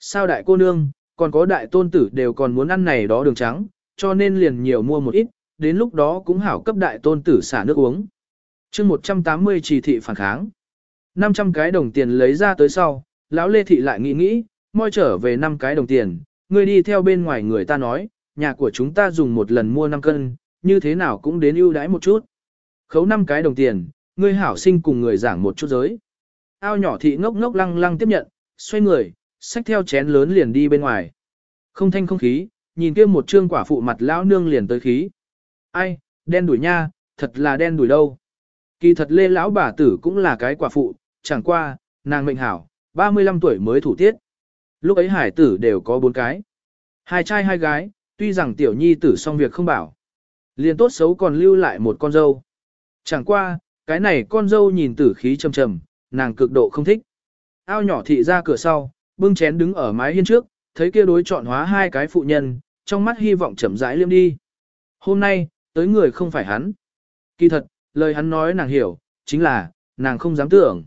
Sao đại cô nương, còn có đại tôn tử đều còn muốn ăn này đó đường trắng, cho nên liền nhiều mua một ít, đến lúc đó cũng hảo cấp đại tôn tử xả nước uống. chương 180 chỉ thị phản kháng. 500 cái đồng tiền lấy ra tới sau, lão Lê Thị lại nghĩ nghĩ, moi trở về 5 cái đồng tiền, người đi theo bên ngoài người ta nói, nhà của chúng ta dùng một lần mua 5 cân, như thế nào cũng đến ưu đãi một chút. Khấu 5 cái đồng tiền, ngươi hảo sinh cùng người giảng một chút giới. Ao nhỏ thị ngốc ngốc lăng lăng tiếp nhận, xoay người, xách theo chén lớn liền đi bên ngoài. Không thanh không khí, nhìn kia một trương quả phụ mặt lão nương liền tới khí. Ai, đen đuổi nha, thật là đen đuổi đâu. Kỳ thật lê lão bà tử cũng là cái quả phụ, chẳng qua, nàng mệnh hảo, 35 tuổi mới thủ tiết. Lúc ấy hải tử đều có bốn cái. Hai trai hai gái, tuy rằng tiểu nhi tử xong việc không bảo. Liền tốt xấu còn lưu lại một con dâu. Chẳng qua, cái này con dâu nhìn tử khí trầm trầm, nàng cực độ không thích. Ao nhỏ thị ra cửa sau, bưng chén đứng ở mái hiên trước, thấy kia đối chọn hóa hai cái phụ nhân, trong mắt hy vọng chậm rãi liêm đi. Hôm nay, tới người không phải hắn. Kỳ thật, lời hắn nói nàng hiểu, chính là, nàng không dám tưởng.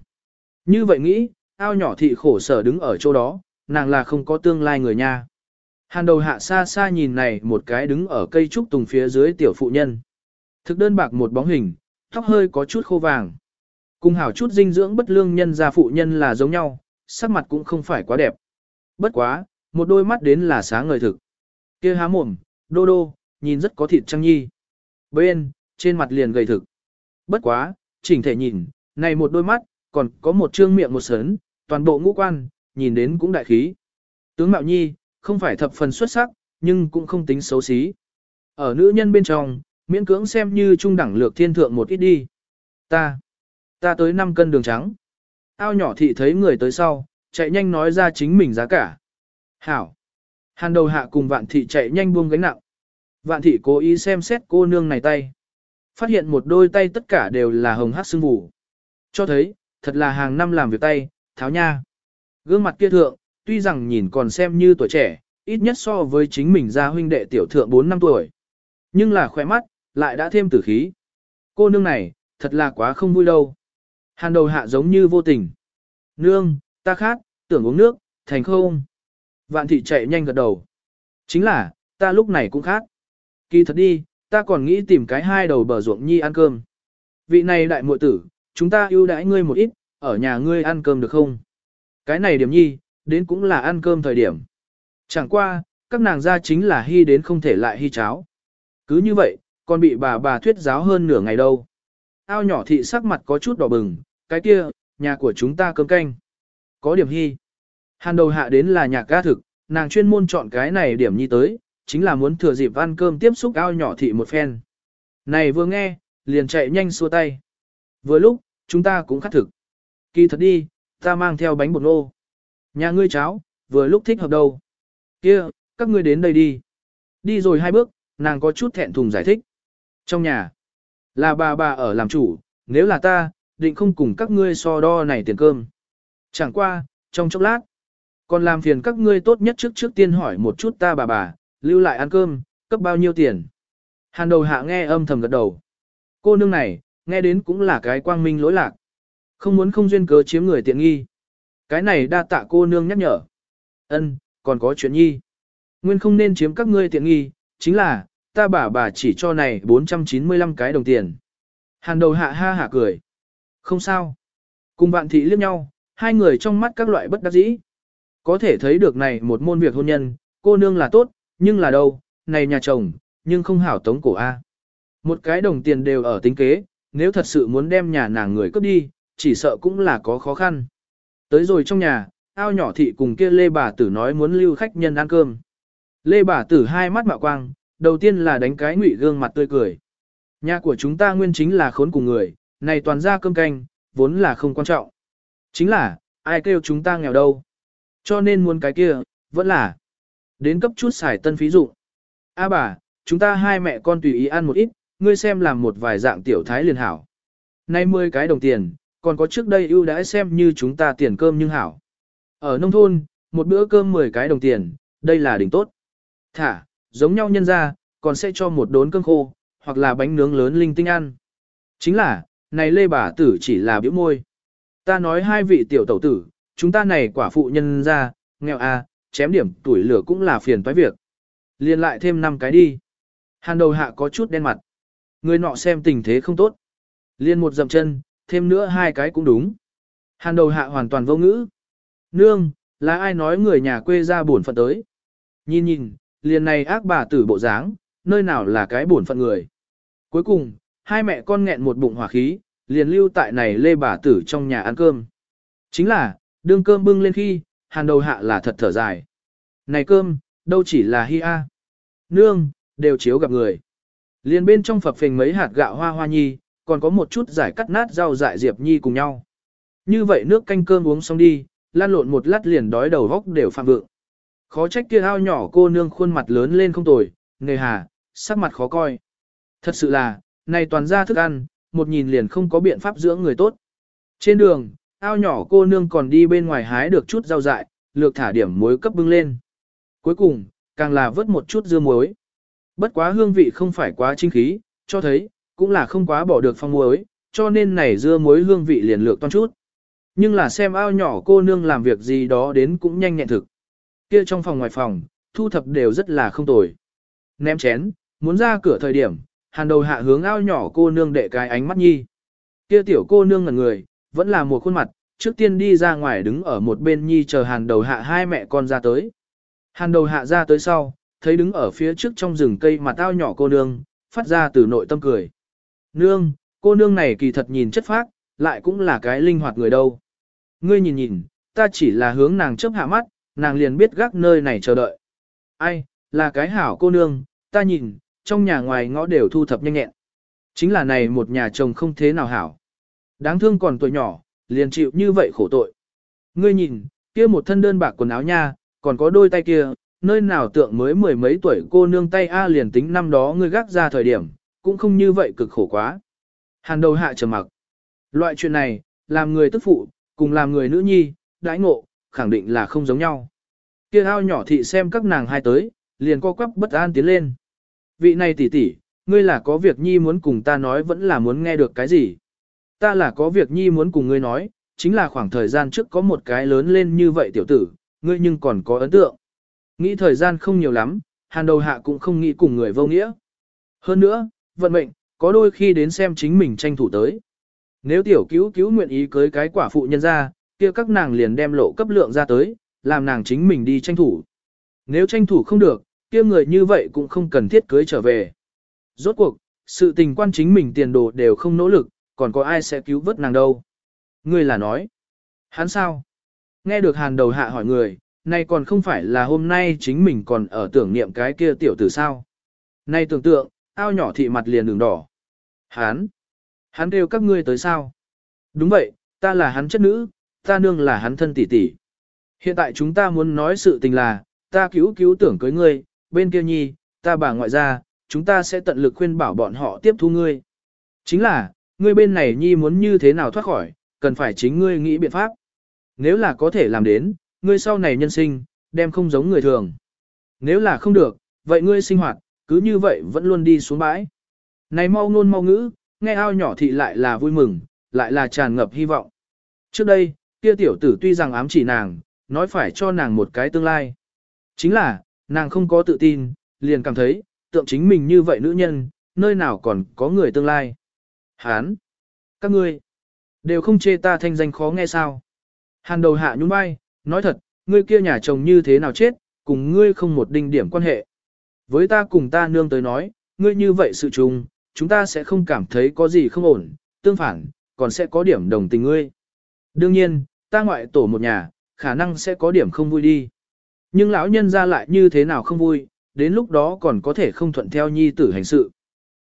Như vậy nghĩ, ao nhỏ thị khổ sở đứng ở chỗ đó, nàng là không có tương lai người nha. Hàn đầu hạ xa xa nhìn này một cái đứng ở cây trúc tùng phía dưới tiểu phụ nhân. Thực đơn bạc một bóng hình, tóc hơi có chút khô vàng. Cùng hảo chút dinh dưỡng bất lương nhân gia phụ nhân là giống nhau, sắc mặt cũng không phải quá đẹp. Bất quá, một đôi mắt đến là sáng ngời thực. kia há mồm, đô đô, nhìn rất có thịt trăng nhi. Bên, trên mặt liền gầy thực. Bất quá, chỉnh thể nhìn, này một đôi mắt, còn có một trương miệng một sớn, toàn bộ ngũ quan, nhìn đến cũng đại khí. Tướng Mạo Nhi, không phải thập phần xuất sắc, nhưng cũng không tính xấu xí. Ở nữ nhân bên trong, miễn cưỡng xem như trung đẳng lược thiên thượng một ít đi. Ta, ta tới 5 cân đường trắng. Ao nhỏ thị thấy người tới sau, chạy nhanh nói ra chính mình giá cả. Hảo. Hàn đầu hạ cùng vạn thị chạy nhanh buông gánh nặng. Vạn thị cố ý xem xét cô nương này tay. Phát hiện một đôi tay tất cả đều là hồng hát sưng vụ. Cho thấy, thật là hàng năm làm việc tay, tháo nha. Gương mặt kia thượng, tuy rằng nhìn còn xem như tuổi trẻ, ít nhất so với chính mình gia huynh đệ tiểu thượng 4 năm tuổi. Nhưng là khỏe mắt, lại đã thêm tử khí. Cô nương này, thật là quá không vui đâu. Hàn đầu hạ giống như vô tình. Nương, ta khát, tưởng uống nước, thành không. Vạn thị chạy nhanh gật đầu. Chính là, ta lúc này cũng khát. Kỳ thật đi, ta còn nghĩ tìm cái hai đầu bờ ruộng nhi ăn cơm. Vị này đại muội tử, chúng ta ưu đãi ngươi một ít, ở nhà ngươi ăn cơm được không? Cái này điểm nhi, đến cũng là ăn cơm thời điểm. Chẳng qua, các nàng ra chính là hy đến không thể lại hy cháo. Cứ như vậy, còn bị bà bà thuyết giáo hơn nửa ngày đâu. Ao nhỏ thị sắc mặt có chút đỏ bừng, cái kia, nhà của chúng ta cơm canh. Có điểm hy. Hàn đầu hạ đến là nhạc ca thực, nàng chuyên môn chọn cái này điểm nhi tới, chính là muốn thừa dịp ăn cơm tiếp xúc ao nhỏ thị một phen. Này vừa nghe, liền chạy nhanh xua tay. Vừa lúc, chúng ta cũng khát thực. Kỳ thật đi, ta mang theo bánh bột nô. Nhà ngươi cháo, vừa lúc thích hợp đâu. Kia, các ngươi đến đây đi. Đi rồi hai bước, nàng có chút thẹn thùng giải thích. Trong nhà, là bà bà ở làm chủ, nếu là ta, định không cùng các ngươi so đo này tiền cơm. Chẳng qua, trong chốc lát, còn làm phiền các ngươi tốt nhất trước trước tiên hỏi một chút ta bà bà, lưu lại ăn cơm, cấp bao nhiêu tiền. Hàn đầu hạ nghe âm thầm gật đầu. Cô nương này, nghe đến cũng là cái quang minh lỗi lạc. Không muốn không duyên cớ chiếm người tiện nghi. Cái này đa tạ cô nương nhắc nhở. Ân, còn có chuyện nhi. Nguyên không nên chiếm các ngươi tiện nghi, chính là, ta bà bà chỉ cho này 495 cái đồng tiền. Hàn đầu hạ ha hạ cười. Không sao. Cùng bạn thị liếc nhau, hai người trong mắt các loại bất đắc dĩ. Có thể thấy được này một môn việc hôn nhân, cô nương là tốt, nhưng là đâu, này nhà chồng, nhưng không hảo tống cổ A. Một cái đồng tiền đều ở tính kế, nếu thật sự muốn đem nhà nàng người cướp đi, chỉ sợ cũng là có khó khăn. Tới rồi trong nhà, ao nhỏ thị cùng kia Lê bà tử nói muốn lưu khách nhân ăn cơm. Lê bà tử hai mắt mạo quang, đầu tiên là đánh cái ngụy gương mặt tươi cười. Nhà của chúng ta nguyên chính là khốn cùng người, này toàn ra cơm canh, vốn là không quan trọng. Chính là, ai kêu chúng ta nghèo đâu. Cho nên muốn cái kia, vẫn là đến cấp chút xài tân phí dụng. A bà, chúng ta hai mẹ con tùy ý ăn một ít, ngươi xem làm một vài dạng tiểu thái liền hảo. Nay 10 cái đồng tiền, còn có trước đây ưu đãi xem như chúng ta tiền cơm nhưng hảo. Ở nông thôn, một bữa cơm 10 cái đồng tiền, đây là đỉnh tốt. Thả, giống nhau nhân ra, còn sẽ cho một đốn cơm khô, hoặc là bánh nướng lớn linh tinh ăn. Chính là, này lê bà tử chỉ là biểu môi. Ta nói hai vị tiểu tẩu tử, chúng ta này quả phụ nhân ra, nghèo à, chém điểm tuổi lửa cũng là phiền toái việc. Liên lại thêm năm cái đi. Hàn đầu hạ có chút đen mặt. Người nọ xem tình thế không tốt. Liên một dậm chân, thêm nữa hai cái cũng đúng. Hàn đầu hạ hoàn toàn vô ngữ. Nương, là ai nói người nhà quê ra buồn phận tới. Nhìn nhìn, liền này ác bà tử bộ dáng, nơi nào là cái buồn phận người. Cuối cùng, hai mẹ con nghẹn một bụng hỏa khí, liền lưu tại này lê bà tử trong nhà ăn cơm. Chính là, đương cơm bưng lên khi, hàn đầu hạ là thật thở dài. Này cơm, đâu chỉ là hi a. Nương, đều chiếu gặp người. Liền bên trong phập phình mấy hạt gạo hoa hoa nhi, còn có một chút giải cắt nát rau dại diệp nhi cùng nhau. Như vậy nước canh cơm uống xong đi, lan lộn một lát liền đói đầu góc đều phạm vượng. Khó trách kia ao nhỏ cô nương khuôn mặt lớn lên không tồi, nghề hà, sắc mặt khó coi. Thật sự là, này toàn ra thức ăn, một nhìn liền không có biện pháp dưỡng người tốt. Trên đường, ao nhỏ cô nương còn đi bên ngoài hái được chút rau dại, lược thả điểm muối cấp bưng lên. Cuối cùng, càng là vớt một chút dưa muối. Bất quá hương vị không phải quá chính khí, cho thấy, cũng là không quá bỏ được phong muối, cho nên này dưa muối hương vị liền lược toan chút. Nhưng là xem ao nhỏ cô nương làm việc gì đó đến cũng nhanh nhẹn thực. Kia trong phòng ngoài phòng, thu thập đều rất là không tồi. Ném chén, muốn ra cửa thời điểm, hàn đầu hạ hướng ao nhỏ cô nương đệ cái ánh mắt nhi. Kia tiểu cô nương ngẩn người, vẫn là một khuôn mặt, trước tiên đi ra ngoài đứng ở một bên nhi chờ hàn đầu hạ hai mẹ con ra tới. Hàn đầu hạ ra tới sau, thấy đứng ở phía trước trong rừng cây mà tao nhỏ cô nương, phát ra từ nội tâm cười. Nương, cô nương này kỳ thật nhìn chất phác, lại cũng là cái linh hoạt người đâu. Ngươi nhìn nhìn, ta chỉ là hướng nàng chớp hạ mắt, nàng liền biết gác nơi này chờ đợi. Ai, là cái hảo cô nương, ta nhìn, trong nhà ngoài ngõ đều thu thập nhanh nhẹn. Chính là này một nhà chồng không thế nào hảo. Đáng thương còn tuổi nhỏ, liền chịu như vậy khổ tội. Ngươi nhìn, kia một thân đơn bạc quần áo nha, còn có đôi tay kia, nơi nào tượng mới mười mấy tuổi cô nương tay A liền tính năm đó ngươi gác ra thời điểm, cũng không như vậy cực khổ quá. Hàn đầu hạ trầm mặc. Loại chuyện này, làm người tức phụ, cùng làm người nữ nhi, đãi ngộ, khẳng định là không giống nhau. Kia ao nhỏ thị xem các nàng hai tới, liền co quắp bất an tiến lên. Vị này tỷ tỷ, ngươi là có việc nhi muốn cùng ta nói vẫn là muốn nghe được cái gì? Ta là có việc nhi muốn cùng ngươi nói, chính là khoảng thời gian trước có một cái lớn lên như vậy tiểu tử, ngươi nhưng còn có ấn tượng. Nghĩ thời gian không nhiều lắm, hàn đầu hạ cũng không nghĩ cùng người vô nghĩa. Hơn nữa, vận mệnh, có đôi khi đến xem chính mình tranh thủ tới. Nếu tiểu cứu cứu nguyện ý cưới cái quả phụ nhân ra, kia các nàng liền đem lộ cấp lượng ra tới, làm nàng chính mình đi tranh thủ. Nếu tranh thủ không được, kia người như vậy cũng không cần thiết cưới trở về. Rốt cuộc, sự tình quan chính mình tiền đồ đều không nỗ lực, còn có ai sẽ cứu vớt nàng đâu. Ngươi là nói. Hắn sao? Nghe được hàn đầu hạ hỏi người, nay còn không phải là hôm nay chính mình còn ở tưởng niệm cái kia tiểu tử sao. Nay tưởng tượng, ao nhỏ thị mặt liền đường đỏ. Hắn! Hắn kêu các ngươi tới sao? Đúng vậy, ta là hắn chất nữ, ta nương là hắn thân tỷ tỷ. Hiện tại chúng ta muốn nói sự tình là, ta cứu cứu tưởng cưới ngươi, bên kia nhi, ta bà ngoại ra, chúng ta sẽ tận lực khuyên bảo bọn họ tiếp thu ngươi. Chính là, ngươi bên này nhi muốn như thế nào thoát khỏi, cần phải chính ngươi nghĩ biện pháp. Nếu là có thể làm đến, ngươi sau này nhân sinh, đem không giống người thường. Nếu là không được, vậy ngươi sinh hoạt, cứ như vậy vẫn luôn đi xuống bãi. Này mau ngôn mau ngữ, nghe ao nhỏ thị lại là vui mừng, lại là tràn ngập hy vọng. Trước đây, kia tiểu tử tuy rằng ám chỉ nàng, nói phải cho nàng một cái tương lai. Chính là, nàng không có tự tin, liền cảm thấy, tượng chính mình như vậy nữ nhân, nơi nào còn có người tương lai. Hán! Các ngươi! Đều không chê ta thanh danh khó nghe sao. Hàn đầu hạ nhún vai, nói thật, ngươi kia nhà chồng như thế nào chết, cùng ngươi không một đinh điểm quan hệ. Với ta cùng ta nương tới nói, ngươi như vậy sự trùng, chúng ta sẽ không cảm thấy có gì không ổn, tương phản, còn sẽ có điểm đồng tình ngươi. Đương nhiên, ta ngoại tổ một nhà, khả năng sẽ có điểm không vui đi. Nhưng lão nhân ra lại như thế nào không vui, đến lúc đó còn có thể không thuận theo nhi tử hành sự.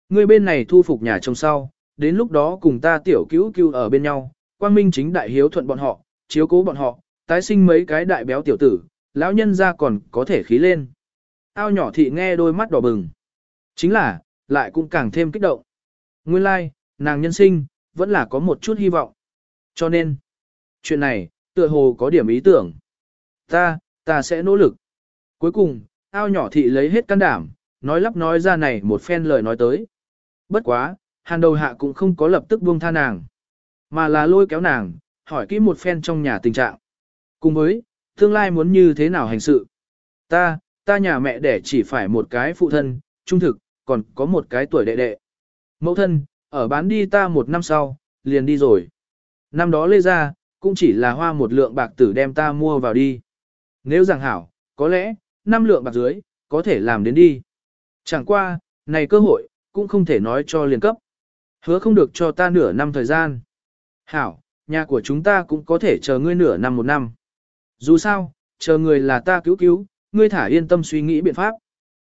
Ngươi bên này thu phục nhà chồng sau, đến lúc đó cùng ta tiểu cứu cứu ở bên nhau, quang minh chính đại hiếu thuận bọn họ, chiếu cố bọn họ, tái sinh mấy cái đại béo tiểu tử, lão nhân ra còn có thể khí lên. Ao nhỏ thị nghe đôi mắt đỏ bừng. Chính là, lại cũng càng thêm kích động. Nguyên lai, like, nàng nhân sinh, vẫn là có một chút hy vọng. Cho nên, chuyện này, tựa hồ có điểm ý tưởng. Ta, ta sẽ nỗ lực. Cuối cùng, ao nhỏ thị lấy hết can đảm, nói lắp nói ra này một phen lời nói tới. Bất quá, hàn đầu hạ cũng không có lập tức buông tha nàng, mà là lôi kéo nàng, hỏi kỹ một phen trong nhà tình trạng. Cùng với, tương lai muốn như thế nào hành sự. Ta, ta nhà mẹ đẻ chỉ phải một cái phụ thân, trung thực, còn có một cái tuổi đệ đệ. Mẫu thân, ở bán đi ta một năm sau, liền đi rồi. Năm đó lê ra, cũng chỉ là hoa một lượng bạc tử đem ta mua vào đi. Nếu rằng hảo, có lẽ, năm lượng bạc dưới, có thể làm đến đi. Chẳng qua, này cơ hội, cũng không thể nói cho liền cấp. Hứa không được cho ta nửa năm thời gian. Hảo, nhà của chúng ta cũng có thể chờ ngươi nửa năm một năm. Dù sao, chờ người là ta cứu cứu, ngươi thả yên tâm suy nghĩ biện pháp.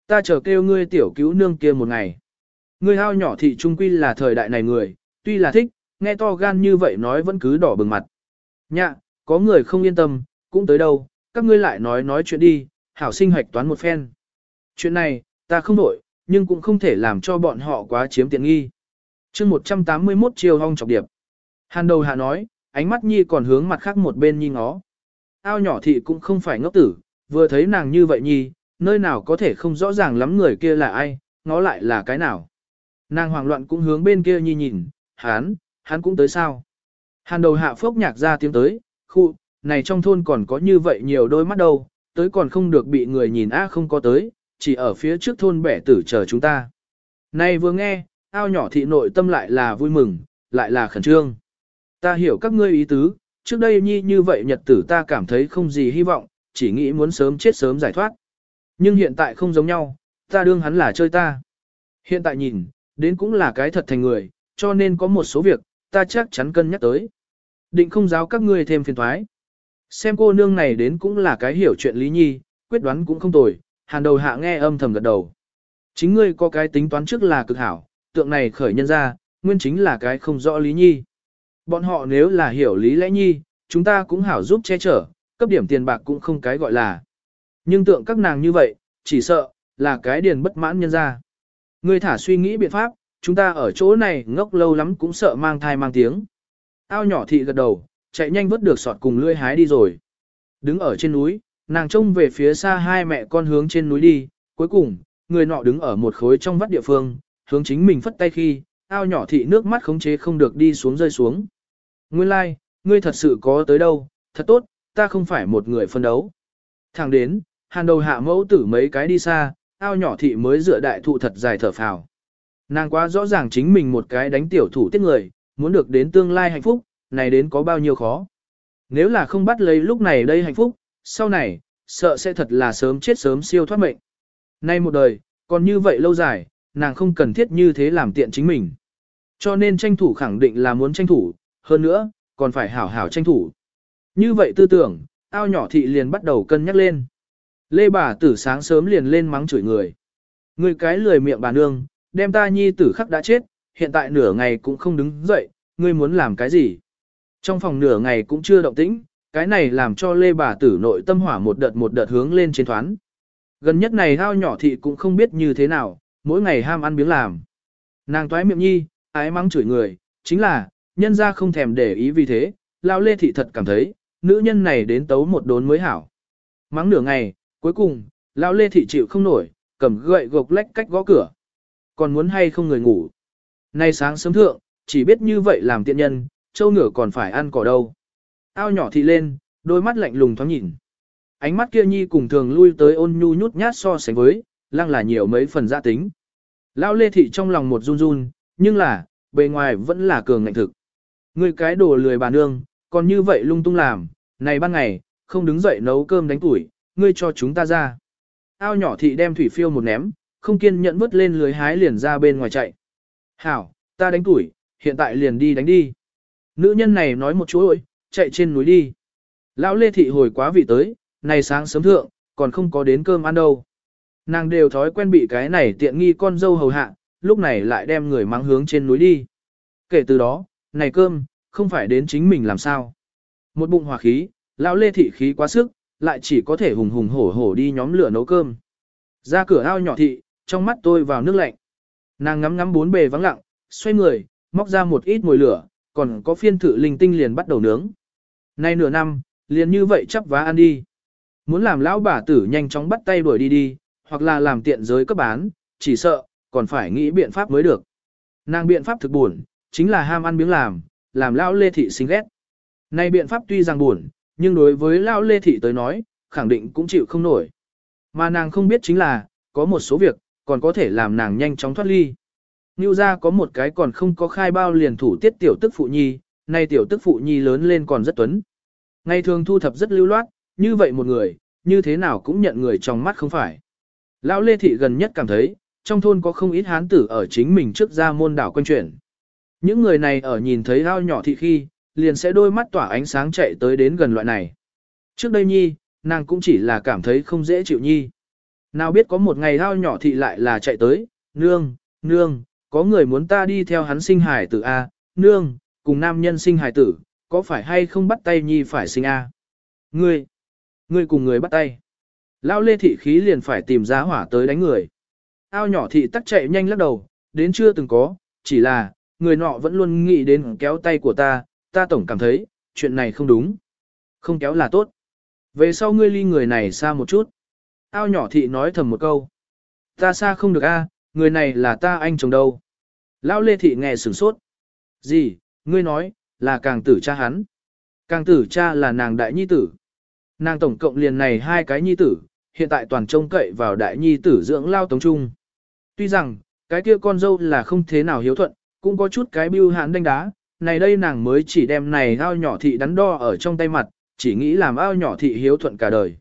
Ta chờ kêu ngươi tiểu cứu nương kia một ngày. Ngươi hao nhỏ thị trung quy là thời đại này người, tuy là thích, nghe to gan như vậy nói vẫn cứ đỏ bừng mặt. Nhạ, có người không yên tâm, cũng tới đâu, các ngươi lại nói nói chuyện đi, hảo sinh hoạch toán một phen. Chuyện này, ta không đổi, nhưng cũng không thể làm cho bọn họ quá chiếm tiện nghi. chương 181 chiều hong trọng điệp. Hàn đầu hạ nói, ánh mắt nhi còn hướng mặt khác một bên nhi ngó. Ao nhỏ thị cũng không phải ngốc tử, vừa thấy nàng như vậy nhi, nơi nào có thể không rõ ràng lắm người kia là ai, ngó lại là cái nào. Nàng hoảng loạn cũng hướng bên kia nhi nhìn, hắn, hắn cũng tới sao. Hàn đầu hạ phốc nhạc ra tiếng tới, khu, này trong thôn còn có như vậy nhiều đôi mắt đâu, tới còn không được bị người nhìn á không có tới, chỉ ở phía trước thôn bẻ tử chờ chúng ta. Này vừa nghe, ao nhỏ thị nội tâm lại là vui mừng, lại là khẩn trương. Ta hiểu các ngươi ý tứ, trước đây nhi như vậy nhật tử ta cảm thấy không gì hy vọng, chỉ nghĩ muốn sớm chết sớm giải thoát. Nhưng hiện tại không giống nhau, ta đương hắn là chơi ta. Hiện tại nhìn, đến cũng là cái thật thành người, cho nên có một số việc, ta chắc chắn cân nhắc tới. Định không giáo các ngươi thêm phiền thoái. Xem cô nương này đến cũng là cái hiểu chuyện lý nhi, quyết đoán cũng không tồi, hàn đầu hạ nghe âm thầm gật đầu. Chính ngươi có cái tính toán trước là cực hảo, tượng này khởi nhân ra, nguyên chính là cái không rõ lý nhi. Bọn họ nếu là hiểu lý lẽ nhi, chúng ta cũng hảo giúp che chở, cấp điểm tiền bạc cũng không cái gọi là. Nhưng tượng các nàng như vậy, chỉ sợ, là cái điền bất mãn nhân ra. Ngươi thả suy nghĩ biện pháp, chúng ta ở chỗ này ngốc lâu lắm cũng sợ mang thai mang tiếng. Ao nhỏ thị gật đầu, chạy nhanh vớt được sọt cùng lươi hái đi rồi. Đứng ở trên núi, nàng trông về phía xa hai mẹ con hướng trên núi đi, cuối cùng, người nọ đứng ở một khối trong vắt địa phương, hướng chính mình phất tay khi, ao nhỏ thị nước mắt khống chế không được đi xuống rơi xuống. Nguyên lai, like, ngươi thật sự có tới đâu, thật tốt, ta không phải một người phân đấu. Thẳng đến, hàn đầu hạ mẫu tử mấy cái đi xa, ao nhỏ thị mới dựa đại thụ thật dài thở phào. Nàng quá rõ ràng chính mình một cái đánh tiểu thủ tiết người, muốn được đến tương lai hạnh phúc, này đến có bao nhiêu khó. Nếu là không bắt lấy lúc này đây hạnh phúc, sau này, sợ sẽ thật là sớm chết sớm siêu thoát mệnh. Nay một đời, còn như vậy lâu dài, nàng không cần thiết như thế làm tiện chính mình. Cho nên tranh thủ khẳng định là muốn tranh thủ, hơn nữa, còn phải hảo hảo tranh thủ. Như vậy tư tưởng, ao nhỏ thị liền bắt đầu cân nhắc lên. Lê bà tử sáng sớm liền lên mắng chửi người. Người cái lười miệng bà nương, đem ta nhi tử khắc đã chết, hiện tại nửa ngày cũng không đứng dậy, ngươi muốn làm cái gì? Trong phòng nửa ngày cũng chưa động tĩnh, cái này làm cho lê bà tử nội tâm hỏa một đợt một đợt hướng lên trên thoán. Gần nhất này hao nhỏ thị cũng không biết như thế nào, mỗi ngày ham ăn biếng làm. Nàng toái miệng nhi, ái mắng chửi người, chính là, nhân ra không thèm để ý vì thế, lao lê thị thật cảm thấy, nữ nhân này đến tấu một đốn mới hảo. Mắng nửa ngày, cuối cùng, lao lê thị chịu không nổi, cầm gậy gộc lách cách gõ cửa. Còn muốn hay không người ngủ. Nay sáng sớm thượng, chỉ biết như vậy làm tiện nhân, châu ngựa còn phải ăn cỏ đâu. Ao nhỏ thị lên, đôi mắt lạnh lùng thoáng nhìn. Ánh mắt kia nhi cùng thường lui tới ôn nhu nhút nhát so sánh với, lăng là nhiều mấy phần gia tính. Lao lê thị trong lòng một run run, nhưng là, bề ngoài vẫn là cường ngạnh thực. Người cái đồ lười bà nương, còn như vậy lung tung làm, này ban ngày, không đứng dậy nấu cơm đánh tuổi, ngươi cho chúng ta ra. Ao nhỏ thị đem thủy phiêu một ném, không kiên nhẫn vứt lên lưới hái liền ra bên ngoài chạy. Hảo, ta đánh tuổi, hiện tại liền đi đánh đi. Nữ nhân này nói một chú ơi, chạy trên núi đi. Lão Lê Thị hồi quá vị tới, này sáng sớm thượng, còn không có đến cơm ăn đâu. Nàng đều thói quen bị cái này tiện nghi con dâu hầu hạ, lúc này lại đem người mang hướng trên núi đi. Kể từ đó, này cơm, không phải đến chính mình làm sao. Một bụng hỏa khí, lão Lê Thị khí quá sức, lại chỉ có thể hùng hùng hổ hổ đi nhóm lửa nấu cơm. Ra cửa ao nhỏ thị, trong mắt tôi vào nước lạnh. Nàng ngắm ngắm bốn bề vắng lặng, xoay người, móc ra một ít mồi lửa, còn có phiên thử linh tinh liền bắt đầu nướng. Nay nửa năm, liền như vậy chắp vá ăn đi. Muốn làm lão bà tử nhanh chóng bắt tay đuổi đi đi, hoặc là làm tiện giới cấp bán, chỉ sợ, còn phải nghĩ biện pháp mới được. Nàng biện pháp thực buồn, chính là ham ăn miếng làm, làm lão lê thị xinh ghét. Nay biện pháp tuy rằng buồn, nhưng đối với lão lê thị tới nói, khẳng định cũng chịu không nổi. Mà nàng không biết chính là, có một số việc, còn có thể làm nàng nhanh chóng thoát ly. Ngưu ra có một cái còn không có khai bao liền thủ tiết tiểu tức phụ nhi, nay tiểu tức phụ nhi lớn lên còn rất tuấn. Ngày thường thu thập rất lưu loát, như vậy một người, như thế nào cũng nhận người trong mắt không phải. Lão Lê Thị gần nhất cảm thấy, trong thôn có không ít hán tử ở chính mình trước ra môn đảo quanh chuyển. Những người này ở nhìn thấy ao nhỏ thị khi, liền sẽ đôi mắt tỏa ánh sáng chạy tới đến gần loại này. Trước đây nhi, nàng cũng chỉ là cảm thấy không dễ chịu nhi. Nào biết có một ngày ao nhỏ thị lại là chạy tới, nương, nương, có người muốn ta đi theo hắn sinh hải tử A, nương, cùng nam nhân sinh hải tử, có phải hay không bắt tay nhi phải sinh A. Ngươi, ngươi cùng người bắt tay. lao lê thị khí liền phải tìm giá hỏa tới đánh người. Ao nhỏ thị tắc chạy nhanh lắc đầu, đến chưa từng có, chỉ là, người nọ vẫn luôn nghĩ đến kéo tay của ta, ta tổng cảm thấy, chuyện này không đúng. Không kéo là tốt. Về sau ngươi ly người này xa một chút. Ao nhỏ thị nói thầm một câu. Ta xa không được a, người này là ta anh chồng đâu. Lão lê thị nghe sửng sốt. Gì, ngươi nói, là càng tử cha hắn. Càng tử cha là nàng đại nhi tử. Nàng tổng cộng liền này hai cái nhi tử, hiện tại toàn trông cậy vào đại nhi tử dưỡng lao tống trung. Tuy rằng, cái kia con dâu là không thế nào hiếu thuận, cũng có chút cái bưu hãn đánh đá, này đây nàng mới chỉ đem này ao nhỏ thị đắn đo ở trong tay mặt, chỉ nghĩ làm ao nhỏ thị hiếu thuận cả đời.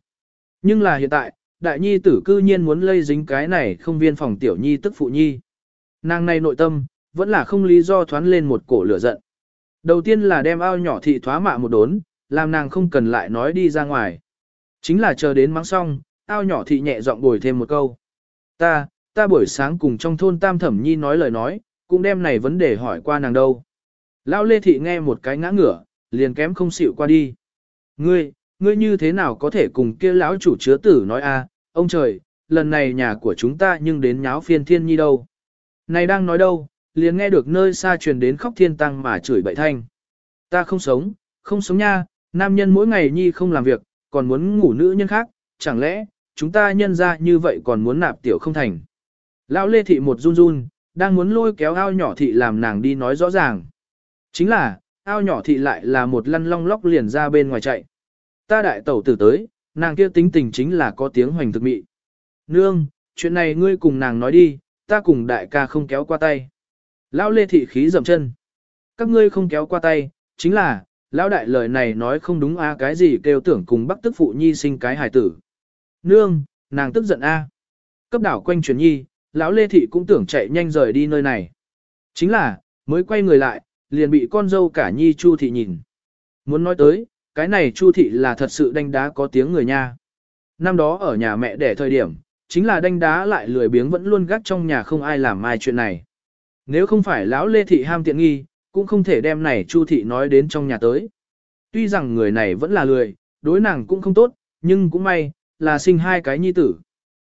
Nhưng là hiện tại, đại nhi tử cư nhiên muốn lây dính cái này không viên phòng tiểu nhi tức phụ nhi. Nàng này nội tâm, vẫn là không lý do thoán lên một cổ lửa giận. Đầu tiên là đem ao nhỏ thị thoá mạ một đốn, làm nàng không cần lại nói đi ra ngoài. Chính là chờ đến mắng xong, ao nhỏ thị nhẹ giọng bồi thêm một câu. Ta, ta buổi sáng cùng trong thôn Tam Thẩm Nhi nói lời nói, cũng đem này vấn đề hỏi qua nàng đâu. Lão Lê Thị nghe một cái ngã ngửa, liền kém không xịu qua đi. Ngươi, ngươi như thế nào có thể cùng kia lão chủ chứa tử nói a, ông trời, lần này nhà của chúng ta nhưng đến nháo phiên thiên nhi đâu. Này đang nói đâu, liền nghe được nơi xa truyền đến khóc thiên tăng mà chửi bậy thanh. Ta không sống, không sống nha, nam nhân mỗi ngày nhi không làm việc, còn muốn ngủ nữ nhân khác, chẳng lẽ, chúng ta nhân ra như vậy còn muốn nạp tiểu không thành. Lão Lê Thị một run run, đang muốn lôi kéo ao nhỏ thị làm nàng đi nói rõ ràng. Chính là, ao nhỏ thị lại là một lăn long lóc liền ra bên ngoài chạy. Ta đại tẩu tử tới, nàng kia tính tình chính là có tiếng hoành thực mị. Nương, chuyện này ngươi cùng nàng nói đi, ta cùng đại ca không kéo qua tay. Lão lê thị khí dầm chân. Các ngươi không kéo qua tay, chính là, lão đại lời này nói không đúng a cái gì kêu tưởng cùng bắc tức phụ nhi sinh cái hài tử. Nương, nàng tức giận a. Cấp đảo quanh truyền nhi, lão lê thị cũng tưởng chạy nhanh rời đi nơi này. Chính là, mới quay người lại, liền bị con dâu cả nhi chu thị nhìn. Muốn nói tới, cái này chu thị là thật sự đánh đá có tiếng người nha. Năm đó ở nhà mẹ đẻ thời điểm, chính là đánh đá lại lười biếng vẫn luôn gác trong nhà không ai làm mai chuyện này. Nếu không phải lão lê thị ham tiện nghi, cũng không thể đem này chu thị nói đến trong nhà tới. Tuy rằng người này vẫn là lười, đối nàng cũng không tốt, nhưng cũng may, là sinh hai cái nhi tử.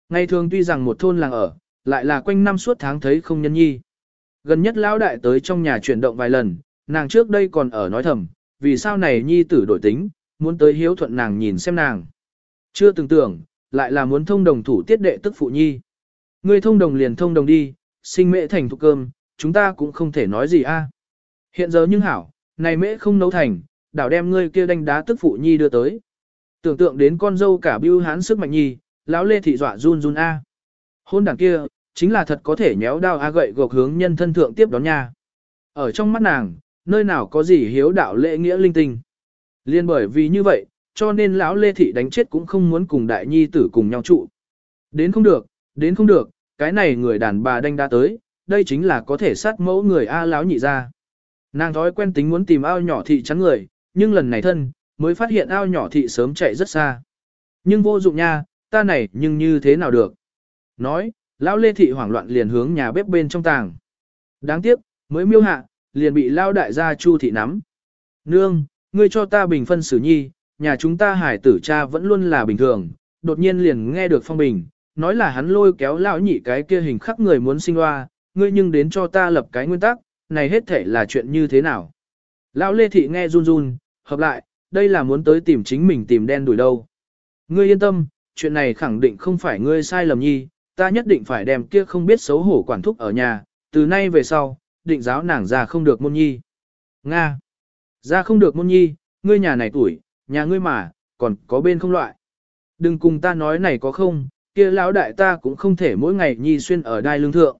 Ngày thường tuy rằng một thôn làng ở, lại là quanh năm suốt tháng thấy không nhân nhi. Gần nhất lão đại tới trong nhà chuyển động vài lần, nàng trước đây còn ở nói thầm, vì sao này nhi tử đổi tính, muốn tới hiếu thuận nàng nhìn xem nàng. Chưa từng tưởng, lại là muốn thông đồng thủ tiết đệ tức phụ nhi. Ngươi thông đồng liền thông đồng đi, sinh mễ thành thục cơm, chúng ta cũng không thể nói gì a. Hiện giờ nhưng hảo, này mễ không nấu thành, đảo đem ngươi kia đánh đá tức phụ nhi đưa tới. Tưởng tượng đến con dâu cả bưu hán sức mạnh nhi, lão lê thị dọa run run a. Hôn đảng kia, chính là thật có thể nhéo đao a gậy gộc hướng nhân thân thượng tiếp đón nha. Ở trong mắt nàng, nơi nào có gì hiếu đạo lễ nghĩa linh tinh. Liên bởi vì như vậy, cho nên lão Lê Thị đánh chết cũng không muốn cùng đại nhi tử cùng nhau trụ. Đến không được, đến không được, cái này người đàn bà đanh đã tới, đây chính là có thể sát mẫu người A lão nhị ra. Nàng thói quen tính muốn tìm ao nhỏ thị chắn người, nhưng lần này thân, mới phát hiện ao nhỏ thị sớm chạy rất xa. Nhưng vô dụng nha, ta này nhưng như thế nào được. Nói, lão lê thị hoảng loạn liền hướng nhà bếp bên trong tàng. Đáng tiếc, mới miêu hạ, liền bị lao đại gia chu thị nắm. Nương, ngươi cho ta bình phân xử nhi, nhà chúng ta hải tử cha vẫn luôn là bình thường, đột nhiên liền nghe được phong bình, nói là hắn lôi kéo lão nhị cái kia hình khắc người muốn sinh hoa, ngươi nhưng đến cho ta lập cái nguyên tắc, này hết thể là chuyện như thế nào. Lão Lê Thị nghe run run, hợp lại, đây là muốn tới tìm chính mình tìm đen đuổi đâu. Ngươi yên tâm, chuyện này khẳng định không phải ngươi sai lầm nhi, ta nhất định phải đem kia không biết xấu hổ quản thúc ở nhà, từ nay về sau, định giáo nàng ra không được môn nhi. Nga. Ra không được môn nhi, ngươi nhà này tuổi, nhà ngươi mà, còn có bên không loại. Đừng cùng ta nói này có không, kia lão đại ta cũng không thể mỗi ngày nhi xuyên ở đai lương thượng.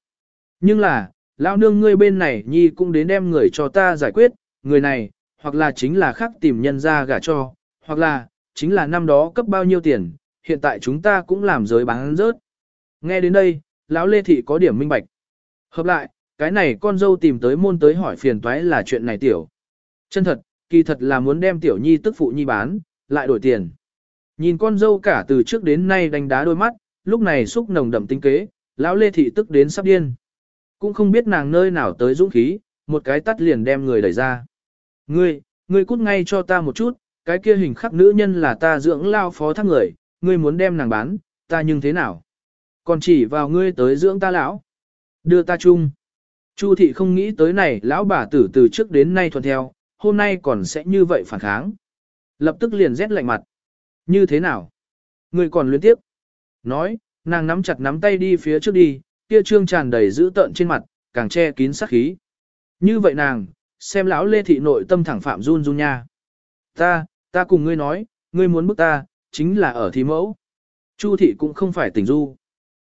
Nhưng là, lão nương ngươi bên này nhi cũng đến đem người cho ta giải quyết, người này, hoặc là chính là khác tìm nhân ra gả cho, hoặc là, chính là năm đó cấp bao nhiêu tiền, hiện tại chúng ta cũng làm giới bán rớt. Nghe đến đây, lão Lê Thị có điểm minh bạch. Hợp lại, cái này con dâu tìm tới môn tới hỏi phiền toái là chuyện này tiểu. Chân thật, kỳ thật là muốn đem tiểu nhi tức phụ nhi bán, lại đổi tiền. Nhìn con dâu cả từ trước đến nay đánh đá đôi mắt, lúc này xúc nồng đậm tinh kế, lão Lê Thị tức đến sắp điên. Cũng không biết nàng nơi nào tới dũng khí, một cái tắt liền đem người đẩy ra. Ngươi, ngươi cút ngay cho ta một chút, cái kia hình khắc nữ nhân là ta dưỡng lao phó thác người, ngươi muốn đem nàng bán, ta nhưng thế nào? Còn chỉ vào ngươi tới dưỡng ta lão. Đưa ta chung. Chu thị không nghĩ tới này lão bà tử từ trước đến nay thuận theo, hôm nay còn sẽ như vậy phản kháng. Lập tức liền rét lạnh mặt. Như thế nào? Ngươi còn luyến tiếp. Nói, nàng nắm chặt nắm tay đi phía trước đi, kia trương tràn đầy dữ tợn trên mặt, càng che kín sát khí. Như vậy nàng, xem lão lê thị nội tâm thẳng phạm run run nha. Ta, ta cùng ngươi nói, ngươi muốn bức ta, chính là ở thí mẫu. Chu thị cũng không phải tỉnh du.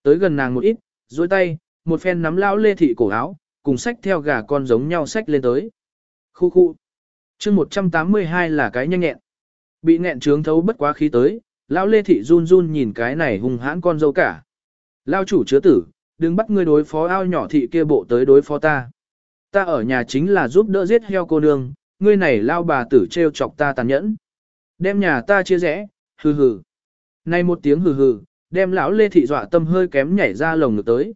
Tới gần nàng một ít, duỗi tay, một phen nắm lão lê thị cổ áo, cùng sách theo gà con giống nhau sách lên tới. Khu khu. chương 182 là cái nhanh nhẹn. Bị nghẹn trướng thấu bất quá khí tới, lão lê thị run run nhìn cái này hung hãn con dâu cả. Lao chủ chứa tử, đừng bắt ngươi đối phó ao nhỏ thị kia bộ tới đối phó ta. Ta ở nhà chính là giúp đỡ giết heo cô nương, ngươi này lao bà tử treo chọc ta tàn nhẫn. Đem nhà ta chia rẽ, hừ hừ. Này một tiếng hừ hừ, đem lão Lê thị dọa tâm hơi kém nhảy ra lồng ngực tới.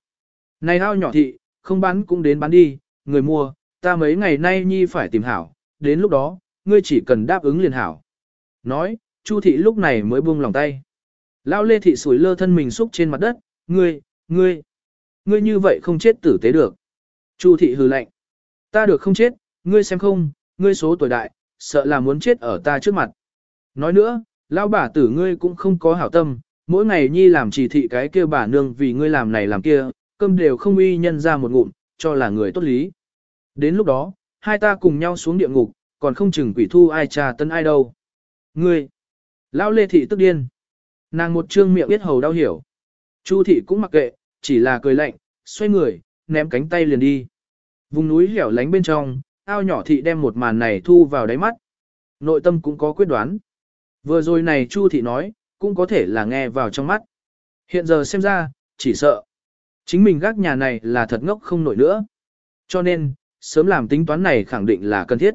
Này ao nhỏ thị, không bán cũng đến bán đi, người mua, ta mấy ngày nay nhi phải tìm hảo, đến lúc đó, ngươi chỉ cần đáp ứng liền hảo. Nói, Chu thị lúc này mới buông lòng tay. Lão Lê thị sủi lơ thân mình xúc trên mặt đất, ngươi, ngươi, ngươi như vậy không chết tử tế được. Chu thị hừ lạnh. Ta được không chết, ngươi xem không, ngươi số tuổi đại, sợ là muốn chết ở ta trước mặt. Nói nữa, lão bà tử ngươi cũng không có hảo tâm, mỗi ngày nhi làm chỉ thị cái kia bà nương vì ngươi làm này làm kia, cơm đều không uy nhân ra một ngụm, cho là người tốt lý. Đến lúc đó, hai ta cùng nhau xuống địa ngục, còn không chừng quỷ thu ai trà tân ai đâu. Ngươi, lão lê thị tức điên. Nàng một trương miệng biết hầu đau hiểu. Chu thị cũng mặc kệ, chỉ là cười lạnh, xoay người, ném cánh tay liền đi. Vùng núi hẻo lánh bên trong, ao nhỏ thị đem một màn này thu vào đáy mắt. Nội tâm cũng có quyết đoán. Vừa rồi này Chu thị nói, cũng có thể là nghe vào trong mắt. Hiện giờ xem ra, chỉ sợ. Chính mình gác nhà này là thật ngốc không nổi nữa. Cho nên, sớm làm tính toán này khẳng định là cần thiết.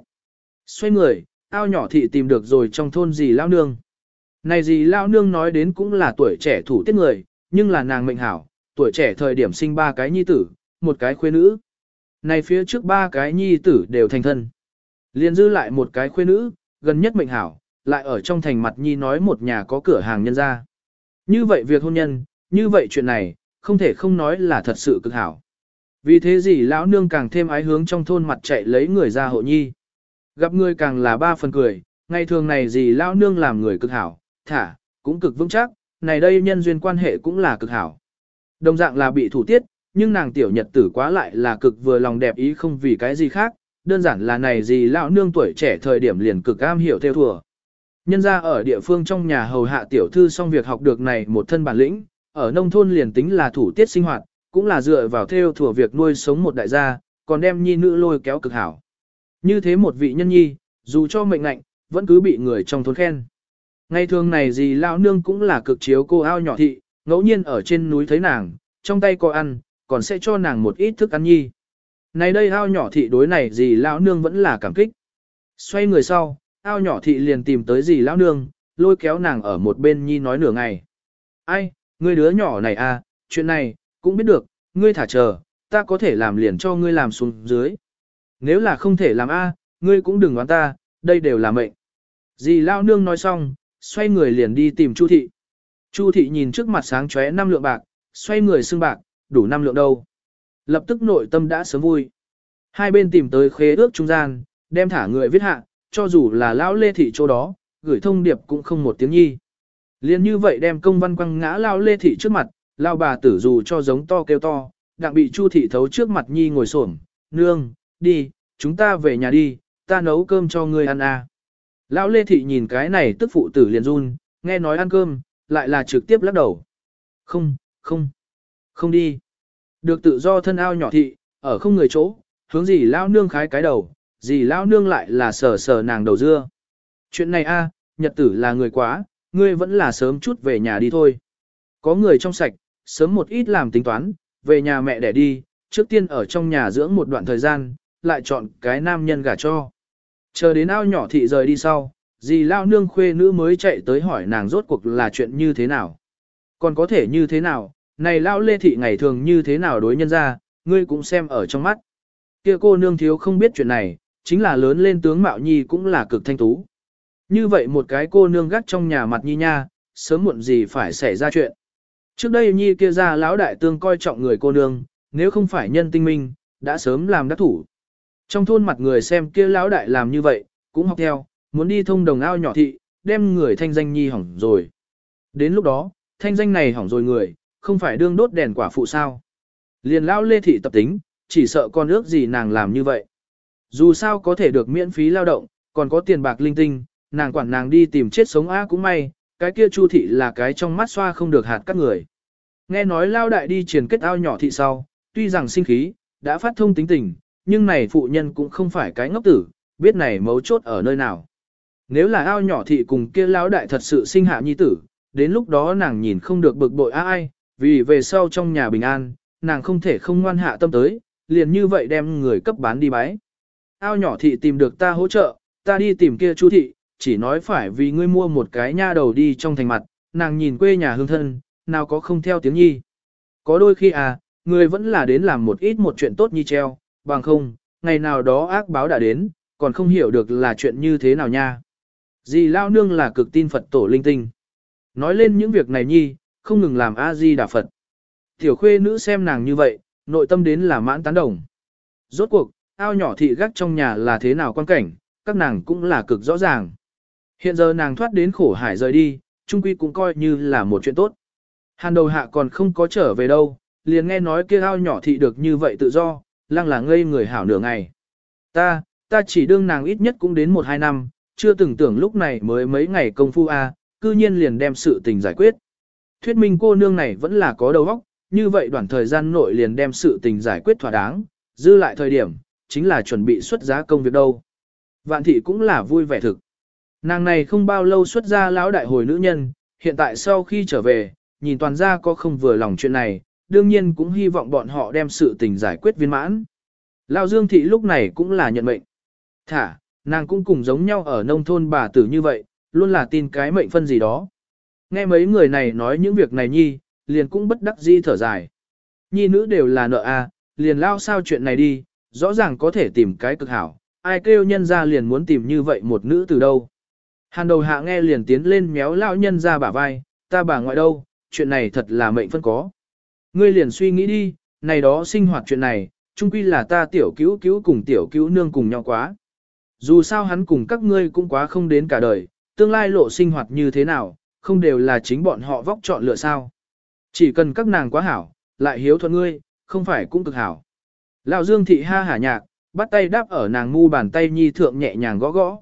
Xoay người, ao nhỏ thị tìm được rồi trong thôn gì lao nương. Này gì lao nương nói đến cũng là tuổi trẻ thủ tiết người, nhưng là nàng mệnh hảo, tuổi trẻ thời điểm sinh ba cái nhi tử, một cái khuê nữ. Này phía trước ba cái nhi tử đều thành thân. Liên dư lại một cái khuê nữ, gần nhất mệnh hảo, lại ở trong thành mặt nhi nói một nhà có cửa hàng nhân ra. Như vậy việc hôn nhân, như vậy chuyện này, không thể không nói là thật sự cực hảo. Vì thế gì lão nương càng thêm ái hướng trong thôn mặt chạy lấy người ra hộ nhi. Gặp người càng là ba phần cười, ngày thường này gì lão nương làm người cực hảo, thả, cũng cực vững chắc, này đây nhân duyên quan hệ cũng là cực hảo. Đồng dạng là bị thủ tiết, nhưng nàng tiểu nhật tử quá lại là cực vừa lòng đẹp ý không vì cái gì khác, đơn giản là này gì lão nương tuổi trẻ thời điểm liền cực am hiểu theo thùa. Nhân ra ở địa phương trong nhà hầu hạ tiểu thư xong việc học được này một thân bản lĩnh, ở nông thôn liền tính là thủ tiết sinh hoạt, cũng là dựa vào theo thủa việc nuôi sống một đại gia, còn đem nhi nữ lôi kéo cực hảo. Như thế một vị nhân nhi, dù cho mệnh lạnh, vẫn cứ bị người trong thôn khen. Ngày thường này gì lão nương cũng là cực chiếu cô ao nhỏ thị, ngẫu nhiên ở trên núi thấy nàng, trong tay có ăn, còn sẽ cho nàng một ít thức ăn nhi. Này đây ao nhỏ thị đối này gì lão nương vẫn là cảm kích. Xoay người sau, ao nhỏ thị liền tìm tới gì lão nương, lôi kéo nàng ở một bên nhi nói nửa ngày. Ai, ngươi đứa nhỏ này à, chuyện này, cũng biết được, ngươi thả chờ, ta có thể làm liền cho ngươi làm xuống dưới. Nếu là không thể làm a, ngươi cũng đừng đoán ta, đây đều là mệnh. Dì lão nương nói xong, xoay người liền đi tìm Chu thị. Chu thị nhìn trước mặt sáng chóe năm lượng bạc, xoay người xương bạc, đủ năm lượng đâu. Lập tức nội tâm đã sớm vui. Hai bên tìm tới khế ước trung gian, đem thả người viết hạ, cho dù là lão lê thị chỗ đó, gửi thông điệp cũng không một tiếng nhi. Liên như vậy đem công văn quăng ngã lão lê thị trước mặt, lão bà tử dù cho giống to kêu to, đặng bị chu thị thấu trước mặt nhi ngồi xổm, nương, đi, chúng ta về nhà đi, ta nấu cơm cho ngươi ăn à. Lão lê thị nhìn cái này tức phụ tử liền run, nghe nói ăn cơm, lại là trực tiếp lắc đầu. Không, không, không đi. Được tự do thân ao nhỏ thị, ở không người chỗ, hướng gì lao nương khái cái đầu, gì lao nương lại là sờ sờ nàng đầu dưa. Chuyện này a, nhật tử là người quá, ngươi vẫn là sớm chút về nhà đi thôi. Có người trong sạch, sớm một ít làm tính toán, về nhà mẹ để đi, trước tiên ở trong nhà dưỡng một đoạn thời gian, lại chọn cái nam nhân gả cho. Chờ đến ao nhỏ thị rời đi sau, dì lao nương khuê nữ mới chạy tới hỏi nàng rốt cuộc là chuyện như thế nào. Còn có thể như thế nào, này lao lê thị ngày thường như thế nào đối nhân ra, ngươi cũng xem ở trong mắt. Kia cô nương thiếu không biết chuyện này, chính là lớn lên tướng mạo nhi cũng là cực thanh tú. Như vậy một cái cô nương gắt trong nhà mặt nhi nha, sớm muộn gì phải xảy ra chuyện. Trước đây nhi kia ra lão đại tương coi trọng người cô nương, nếu không phải nhân tinh minh, đã sớm làm đắc thủ. Trong thôn mặt người xem kia lão đại làm như vậy, cũng học theo, muốn đi thông đồng ao nhỏ thị, đem người thanh danh nhi hỏng rồi. Đến lúc đó, thanh danh này hỏng rồi người, không phải đương đốt đèn quả phụ sao. Liền lão lê thị tập tính, chỉ sợ con ước gì nàng làm như vậy. Dù sao có thể được miễn phí lao động, còn có tiền bạc linh tinh, nàng quản nàng đi tìm chết sống á cũng may, cái kia chu thị là cái trong mắt xoa không được hạt các người. Nghe nói lao đại đi truyền kết ao nhỏ thị sau, tuy rằng sinh khí, đã phát thông tính tình, nhưng này phụ nhân cũng không phải cái ngốc tử, biết này mấu chốt ở nơi nào. Nếu là ao nhỏ thị cùng kia lão đại thật sự sinh hạ nhi tử, đến lúc đó nàng nhìn không được bực bội ai, vì về sau trong nhà bình an, nàng không thể không ngoan hạ tâm tới, liền như vậy đem người cấp bán đi bái. Ao nhỏ thị tìm được ta hỗ trợ, ta đi tìm kia chú thị, chỉ nói phải vì ngươi mua một cái nha đầu đi trong thành mặt, nàng nhìn quê nhà hương thân, nào có không theo tiếng nhi. Có đôi khi à, người vẫn là đến làm một ít một chuyện tốt nhi treo, bằng không, ngày nào đó ác báo đã đến, còn không hiểu được là chuyện như thế nào nha. Dì Lao Nương là cực tin Phật tổ linh tinh. Nói lên những việc này nhi, không ngừng làm A-di đà Phật. Tiểu khuê nữ xem nàng như vậy, nội tâm đến là mãn tán đồng. Rốt cuộc, ao nhỏ thị gác trong nhà là thế nào quan cảnh, các nàng cũng là cực rõ ràng. Hiện giờ nàng thoát đến khổ hải rời đi, trung quy cũng coi như là một chuyện tốt. Hàn đầu hạ còn không có trở về đâu, liền nghe nói kia ao nhỏ thị được như vậy tự do, lăng là ngây người hảo nửa ngày. Ta, ta chỉ đương nàng ít nhất cũng đến một hai năm, chưa từng tưởng lúc này mới mấy ngày công phu a, cư nhiên liền đem sự tình giải quyết. Thuyết minh cô nương này vẫn là có đầu óc, như vậy đoạn thời gian nội liền đem sự tình giải quyết thỏa đáng, dư lại thời điểm, chính là chuẩn bị xuất giá công việc đâu. Vạn thị cũng là vui vẻ thực. Nàng này không bao lâu xuất ra lão đại hồi nữ nhân, hiện tại sau khi trở về, nhìn toàn gia có không vừa lòng chuyện này, đương nhiên cũng hy vọng bọn họ đem sự tình giải quyết viên mãn. Lão Dương thị lúc này cũng là nhận mệnh. Thả, nàng cũng cùng giống nhau ở nông thôn bà tử như vậy, luôn là tin cái mệnh phân gì đó. Nghe mấy người này nói những việc này nhi, liền cũng bất đắc di thở dài. Nhi nữ đều là nợ a, liền lao sao chuyện này đi, rõ ràng có thể tìm cái cực hảo, ai kêu nhân ra liền muốn tìm như vậy một nữ từ đâu. Hàn đầu hạ nghe liền tiến lên méo lão nhân ra bả vai, ta bà ngoại đâu, chuyện này thật là mệnh phân có. Ngươi liền suy nghĩ đi, này đó sinh hoạt chuyện này, chung quy là ta tiểu cứu cứu cùng tiểu cứu nương cùng nhau quá. Dù sao hắn cùng các ngươi cũng quá không đến cả đời, tương lai lộ sinh hoạt như thế nào, không đều là chính bọn họ vóc chọn lựa sao. Chỉ cần các nàng quá hảo, lại hiếu thuận ngươi, không phải cũng cực hảo. Lão Dương thị ha hả nhạc, bắt tay đáp ở nàng ngu bàn tay nhi thượng nhẹ nhàng gõ gõ.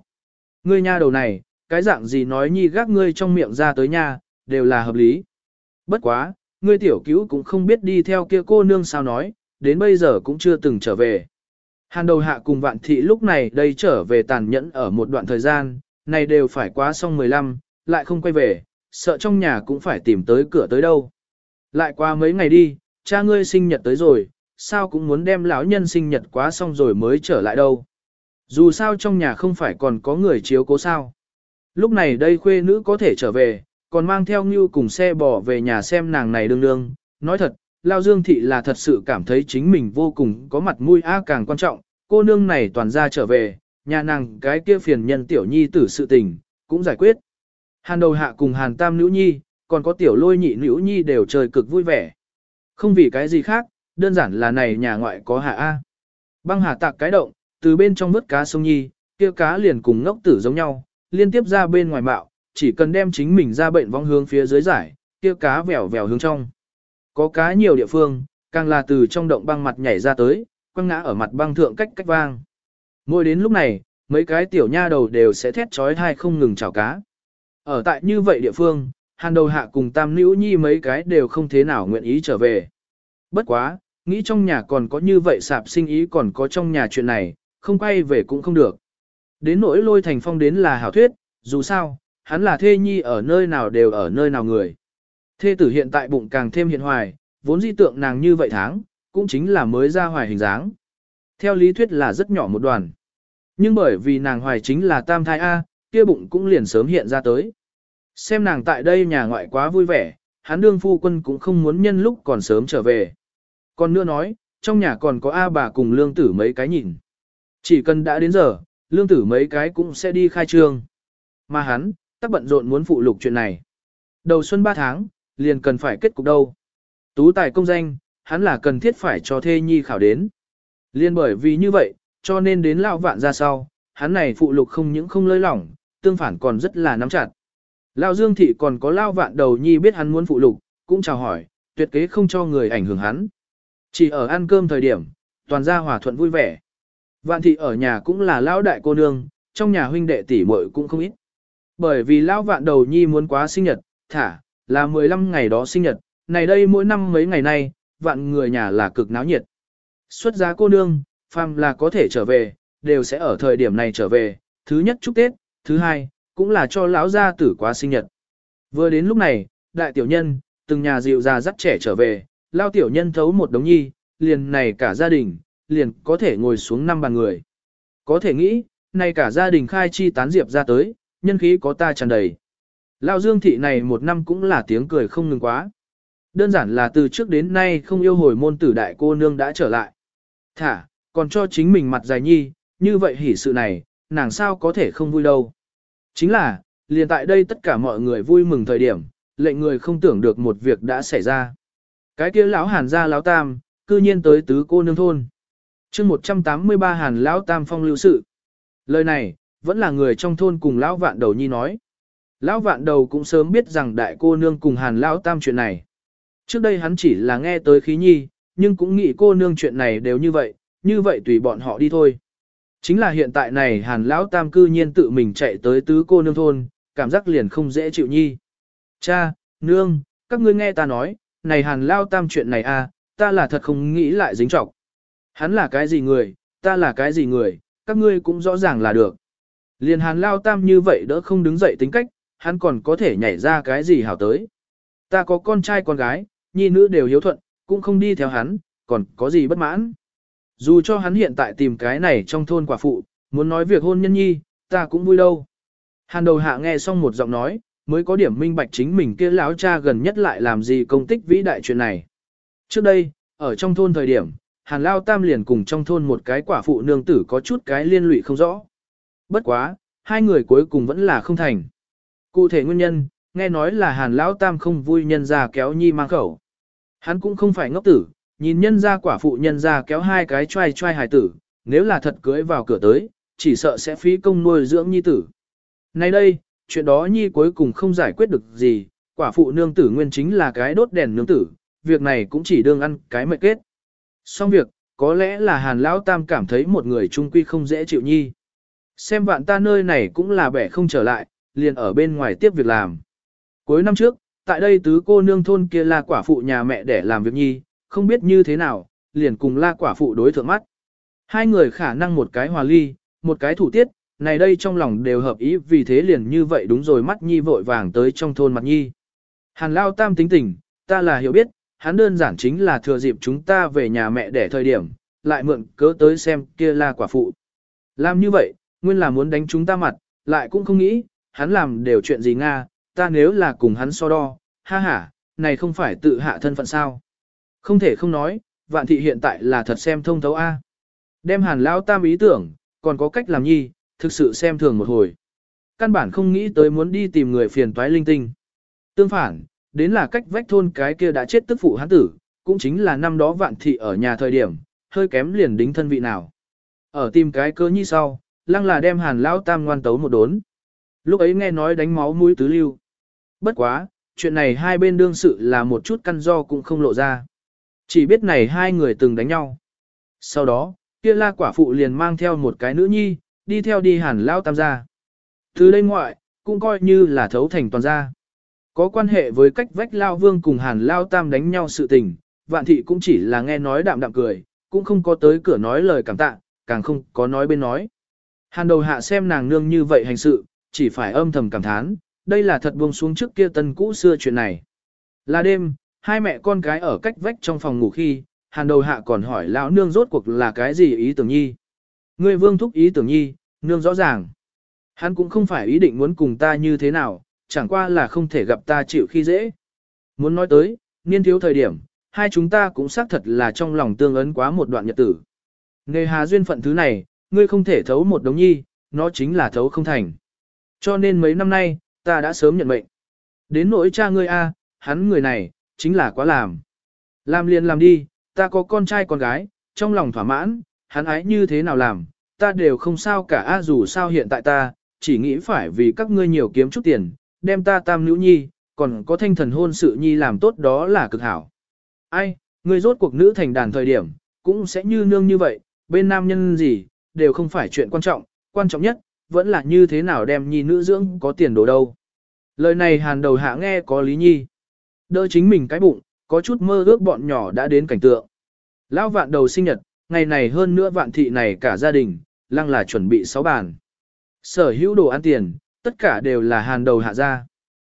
Ngươi nha đầu này, cái dạng gì nói nhi gác ngươi trong miệng ra tới nhà đều là hợp lý. Bất quá, ngươi tiểu cứu cũng không biết đi theo kia cô nương sao nói, đến bây giờ cũng chưa từng trở về. Hàn đầu hạ cùng vạn thị lúc này đây trở về tàn nhẫn ở một đoạn thời gian, này đều phải quá xong 15, lại không quay về, sợ trong nhà cũng phải tìm tới cửa tới đâu. Lại qua mấy ngày đi, cha ngươi sinh nhật tới rồi, sao cũng muốn đem lão nhân sinh nhật quá xong rồi mới trở lại đâu. Dù sao trong nhà không phải còn có người chiếu cố sao. Lúc này đây khuê nữ có thể trở về, còn mang theo Ngưu cùng xe bò về nhà xem nàng này đương đương. Nói thật, Lao Dương Thị là thật sự cảm thấy chính mình vô cùng có mặt mũi a càng quan trọng, cô nương này toàn ra trở về, nhà nàng cái kia phiền nhân tiểu nhi tử sự tình, cũng giải quyết. Hàn đầu hạ cùng hàn tam nữ nhi, còn có tiểu lôi nhị nữ nhi đều trời cực vui vẻ. Không vì cái gì khác, đơn giản là này nhà ngoại có hạ A. Băng hà tạc cái động, từ bên trong vớt cá sông nhi, kia cá liền cùng ngốc tử giống nhau, liên tiếp ra bên ngoài bạo, chỉ cần đem chính mình ra bệnh vong hướng phía dưới giải, kia cá vèo vèo hướng trong. Có cá nhiều địa phương, càng là từ trong động băng mặt nhảy ra tới, quăng ngã ở mặt băng thượng cách cách vang. ngồi đến lúc này, mấy cái tiểu nha đầu đều sẽ thét trói thai không ngừng chào cá. Ở tại như vậy địa phương, hàn đầu hạ cùng tam nữ nhi mấy cái đều không thế nào nguyện ý trở về. Bất quá, nghĩ trong nhà còn có như vậy sạp sinh ý còn có trong nhà chuyện này, không quay về cũng không được. Đến nỗi lôi thành phong đến là hảo thuyết, dù sao, hắn là thê nhi ở nơi nào đều ở nơi nào người. Thê tử hiện tại bụng càng thêm hiện hoài, vốn di tượng nàng như vậy tháng, cũng chính là mới ra hoài hình dáng. Theo lý thuyết là rất nhỏ một đoàn. Nhưng bởi vì nàng hoài chính là tam thai A, kia bụng cũng liền sớm hiện ra tới. Xem nàng tại đây nhà ngoại quá vui vẻ, hắn đương phu quân cũng không muốn nhân lúc còn sớm trở về. Còn nữa nói, trong nhà còn có A bà cùng lương tử mấy cái nhìn. Chỉ cần đã đến giờ, lương tử mấy cái cũng sẽ đi khai trương. Mà hắn, tắc bận rộn muốn phụ lục chuyện này. Đầu xuân 3 tháng, liền cần phải kết cục đâu. Tú tài công danh, hắn là cần thiết phải cho thê nhi khảo đến. Liên bởi vì như vậy, cho nên đến lão vạn ra sau, hắn này phụ lục không những không lơi lỏng, tương phản còn rất là nắm chặt. Lão Dương Thị còn có Lão Vạn Đầu Nhi biết hắn muốn phụ lục, cũng chào hỏi, tuyệt kế không cho người ảnh hưởng hắn. Chỉ ở ăn cơm thời điểm, toàn gia hòa thuận vui vẻ. Vạn Thị ở nhà cũng là Lão Đại cô nương, trong nhà huynh đệ tỷ muội cũng không ít. Bởi vì Lão Vạn Đầu Nhi muốn quá sinh nhật, thả, là 15 ngày đó sinh nhật, này đây mỗi năm mấy ngày nay, vạn người nhà là cực náo nhiệt. Xuất giá cô nương, phàm là có thể trở về, đều sẽ ở thời điểm này trở về, thứ nhất chúc Tết, thứ hai, cũng là cho lão gia tử quá sinh nhật. Vừa đến lúc này, đại tiểu nhân, từng nhà dịu già dắt trẻ trở về, lao tiểu nhân thấu một đống nhi, liền này cả gia đình, liền có thể ngồi xuống năm bàn người. Có thể nghĩ, nay cả gia đình khai chi tán diệp ra tới, nhân khí có ta tràn đầy. Lao dương thị này một năm cũng là tiếng cười không ngừng quá. Đơn giản là từ trước đến nay không yêu hồi môn tử đại cô nương đã trở lại. Thả, còn cho chính mình mặt dài nhi, như vậy hỉ sự này, nàng sao có thể không vui đâu. Chính là, liền tại đây tất cả mọi người vui mừng thời điểm, lệnh người không tưởng được một việc đã xảy ra. Cái kia lão hàn gia lão tam, cư nhiên tới tứ cô nương thôn chương 183 hàn lão tam phong lưu sự. Lời này, vẫn là người trong thôn cùng lão vạn đầu nhi nói. Lão vạn đầu cũng sớm biết rằng đại cô nương cùng hàn lão tam chuyện này. Trước đây hắn chỉ là nghe tới khí nhi, nhưng cũng nghĩ cô nương chuyện này đều như vậy, như vậy tùy bọn họ đi thôi. Chính là hiện tại này hàn lão tam cư nhiên tự mình chạy tới tứ cô nương thôn, cảm giác liền không dễ chịu nhi. Cha, nương, các ngươi nghe ta nói, này hàn lão tam chuyện này à, ta là thật không nghĩ lại dính trọng. Hắn là cái gì người, ta là cái gì người, các ngươi cũng rõ ràng là được. Liền hàn lao tam như vậy đỡ không đứng dậy tính cách, hắn còn có thể nhảy ra cái gì hảo tới. Ta có con trai con gái, nhi nữ đều hiếu thuận, cũng không đi theo hắn, còn có gì bất mãn. Dù cho hắn hiện tại tìm cái này trong thôn quả phụ, muốn nói việc hôn nhân nhi, ta cũng vui đâu. Hàn đầu hạ nghe xong một giọng nói, mới có điểm minh bạch chính mình kia lão cha gần nhất lại làm gì công tích vĩ đại chuyện này. Trước đây, ở trong thôn thời điểm, Hàn Lao Tam liền cùng trong thôn một cái quả phụ nương tử có chút cái liên lụy không rõ. Bất quá, hai người cuối cùng vẫn là không thành. Cụ thể nguyên nhân, nghe nói là Hàn Lão Tam không vui nhân ra kéo nhi mang khẩu. Hắn cũng không phải ngốc tử, nhìn nhân ra quả phụ nhân ra kéo hai cái trai trai hài tử, nếu là thật cưới vào cửa tới, chỉ sợ sẽ phí công nuôi dưỡng nhi tử. Nay đây, chuyện đó nhi cuối cùng không giải quyết được gì, quả phụ nương tử nguyên chính là cái đốt đèn nương tử, việc này cũng chỉ đương ăn cái mệt kết. Xong việc, có lẽ là hàn lão tam cảm thấy một người trung quy không dễ chịu nhi. Xem bạn ta nơi này cũng là bẻ không trở lại, liền ở bên ngoài tiếp việc làm. Cuối năm trước, tại đây tứ cô nương thôn kia là quả phụ nhà mẹ để làm việc nhi, không biết như thế nào, liền cùng la quả phụ đối thượng mắt. Hai người khả năng một cái hòa ly, một cái thủ tiết, này đây trong lòng đều hợp ý vì thế liền như vậy đúng rồi mắt nhi vội vàng tới trong thôn mặt nhi. Hàn lao tam tính tình, ta là hiểu biết, hắn đơn giản chính là thừa dịp chúng ta về nhà mẹ để thời điểm, lại mượn cớ tới xem kia là quả phụ. Làm như vậy, nguyên là muốn đánh chúng ta mặt, lại cũng không nghĩ, hắn làm đều chuyện gì Nga, ta nếu là cùng hắn so đo, ha ha, này không phải tự hạ thân phận sao. Không thể không nói, vạn thị hiện tại là thật xem thông thấu A. Đem hàn lão tam ý tưởng, còn có cách làm nhi, thực sự xem thường một hồi. Căn bản không nghĩ tới muốn đi tìm người phiền toái linh tinh. Tương phản, đến là cách vách thôn cái kia đã chết tức phụ hắn tử, cũng chính là năm đó vạn thị ở nhà thời điểm, hơi kém liền đính thân vị nào. Ở tìm cái cơ nhi sau, lăng là đem hàn lão tam ngoan tấu một đốn. Lúc ấy nghe nói đánh máu mũi tứ lưu. Bất quá, chuyện này hai bên đương sự là một chút căn do cũng không lộ ra. Chỉ biết này hai người từng đánh nhau. Sau đó, kia la quả phụ liền mang theo một cái nữ nhi, đi theo đi hàn lao tam gia. Từ đây ngoại, cũng coi như là thấu thành toàn gia. Có quan hệ với cách vách Lao Vương cùng Hàn Lao Tam đánh nhau sự tình, vạn thị cũng chỉ là nghe nói đạm đạm cười, cũng không có tới cửa nói lời cảm tạ, càng không có nói bên nói. Hàn đầu hạ xem nàng nương như vậy hành sự, chỉ phải âm thầm cảm thán, đây là thật buông xuống trước kia tân cũ xưa chuyện này. Là đêm, hai mẹ con gái ở cách vách trong phòng ngủ khi, hàn đầu hạ còn hỏi lão nương rốt cuộc là cái gì ý tưởng nhi. Người vương thúc ý tưởng nhi, nương rõ ràng. Hắn cũng không phải ý định muốn cùng ta như thế nào, chẳng qua là không thể gặp ta chịu khi dễ. Muốn nói tới, niên thiếu thời điểm, hai chúng ta cũng xác thật là trong lòng tương ấn quá một đoạn nhật tử. Nghề hà duyên phận thứ này, ngươi không thể thấu một đống nhi, nó chính là thấu không thành. Cho nên mấy năm nay, ta đã sớm nhận mệnh. Đến nỗi cha ngươi a, hắn người này, chính là quá làm. Làm liền làm đi, ta có con trai con gái, trong lòng thỏa mãn, hắn ái như thế nào làm, ta đều không sao cả a dù sao hiện tại ta, chỉ nghĩ phải vì các ngươi nhiều kiếm chút tiền, đem ta tam nữ nhi, còn có thanh thần hôn sự nhi làm tốt đó là cực hảo. Ai, người rốt cuộc nữ thành đàn thời điểm, cũng sẽ như nương như vậy, bên nam nhân gì, đều không phải chuyện quan trọng, quan trọng nhất, vẫn là như thế nào đem nhi nữ dưỡng có tiền đồ đâu. Lời này hàn đầu hạ nghe có lý nhi. Đỡ chính mình cái bụng, có chút mơ ước bọn nhỏ đã đến cảnh tượng. Lão vạn đầu sinh nhật, ngày này hơn nữa vạn thị này cả gia đình, lăng là chuẩn bị sáu bàn. Sở hữu đồ ăn tiền, tất cả đều là hàn đầu hạ ra.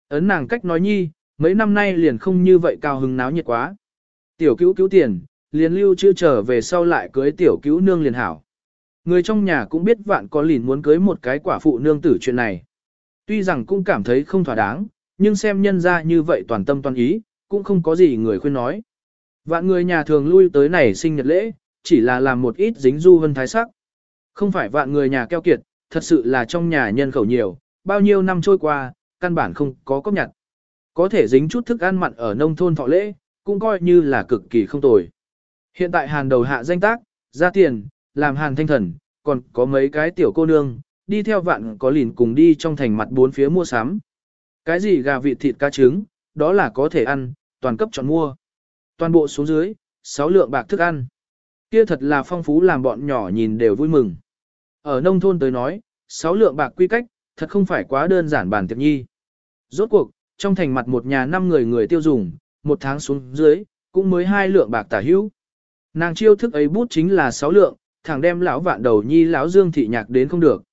Ấn nàng cách nói nhi, mấy năm nay liền không như vậy cao hứng náo nhiệt quá. Tiểu cứu cứu tiền, liền lưu chưa trở về sau lại cưới tiểu cứu nương liền hảo. Người trong nhà cũng biết vạn có lìn muốn cưới một cái quả phụ nương tử chuyện này. Tuy rằng cũng cảm thấy không thỏa đáng, nhưng xem nhân ra như vậy toàn tâm toàn ý, cũng không có gì người khuyên nói. Vạn người nhà thường lui tới này sinh nhật lễ, chỉ là làm một ít dính du hơn thái sắc. Không phải vạn người nhà keo kiệt, thật sự là trong nhà nhân khẩu nhiều, bao nhiêu năm trôi qua, căn bản không có cóp nhặt. Có thể dính chút thức ăn mặn ở nông thôn thọ lễ, cũng coi như là cực kỳ không tồi. Hiện tại hàn đầu hạ danh tác, ra tiền, làm hàn thanh thần, còn có mấy cái tiểu cô nương, đi theo vạn có lìn cùng đi trong thành mặt bốn phía mua sắm. Cái gì gà vịt thịt cá trứng, đó là có thể ăn, toàn cấp chọn mua. Toàn bộ xuống dưới, 6 lượng bạc thức ăn. Kia thật là phong phú làm bọn nhỏ nhìn đều vui mừng. Ở nông thôn tới nói, 6 lượng bạc quy cách, thật không phải quá đơn giản bản tiệc nhi. Rốt cuộc, trong thành mặt một nhà năm người người tiêu dùng, một tháng xuống dưới, cũng mới hai lượng bạc tả hữu. Nàng chiêu thức ấy bút chính là sáu lượng, thẳng đem lão vạn đầu nhi lão Dương thị nhạc đến không được.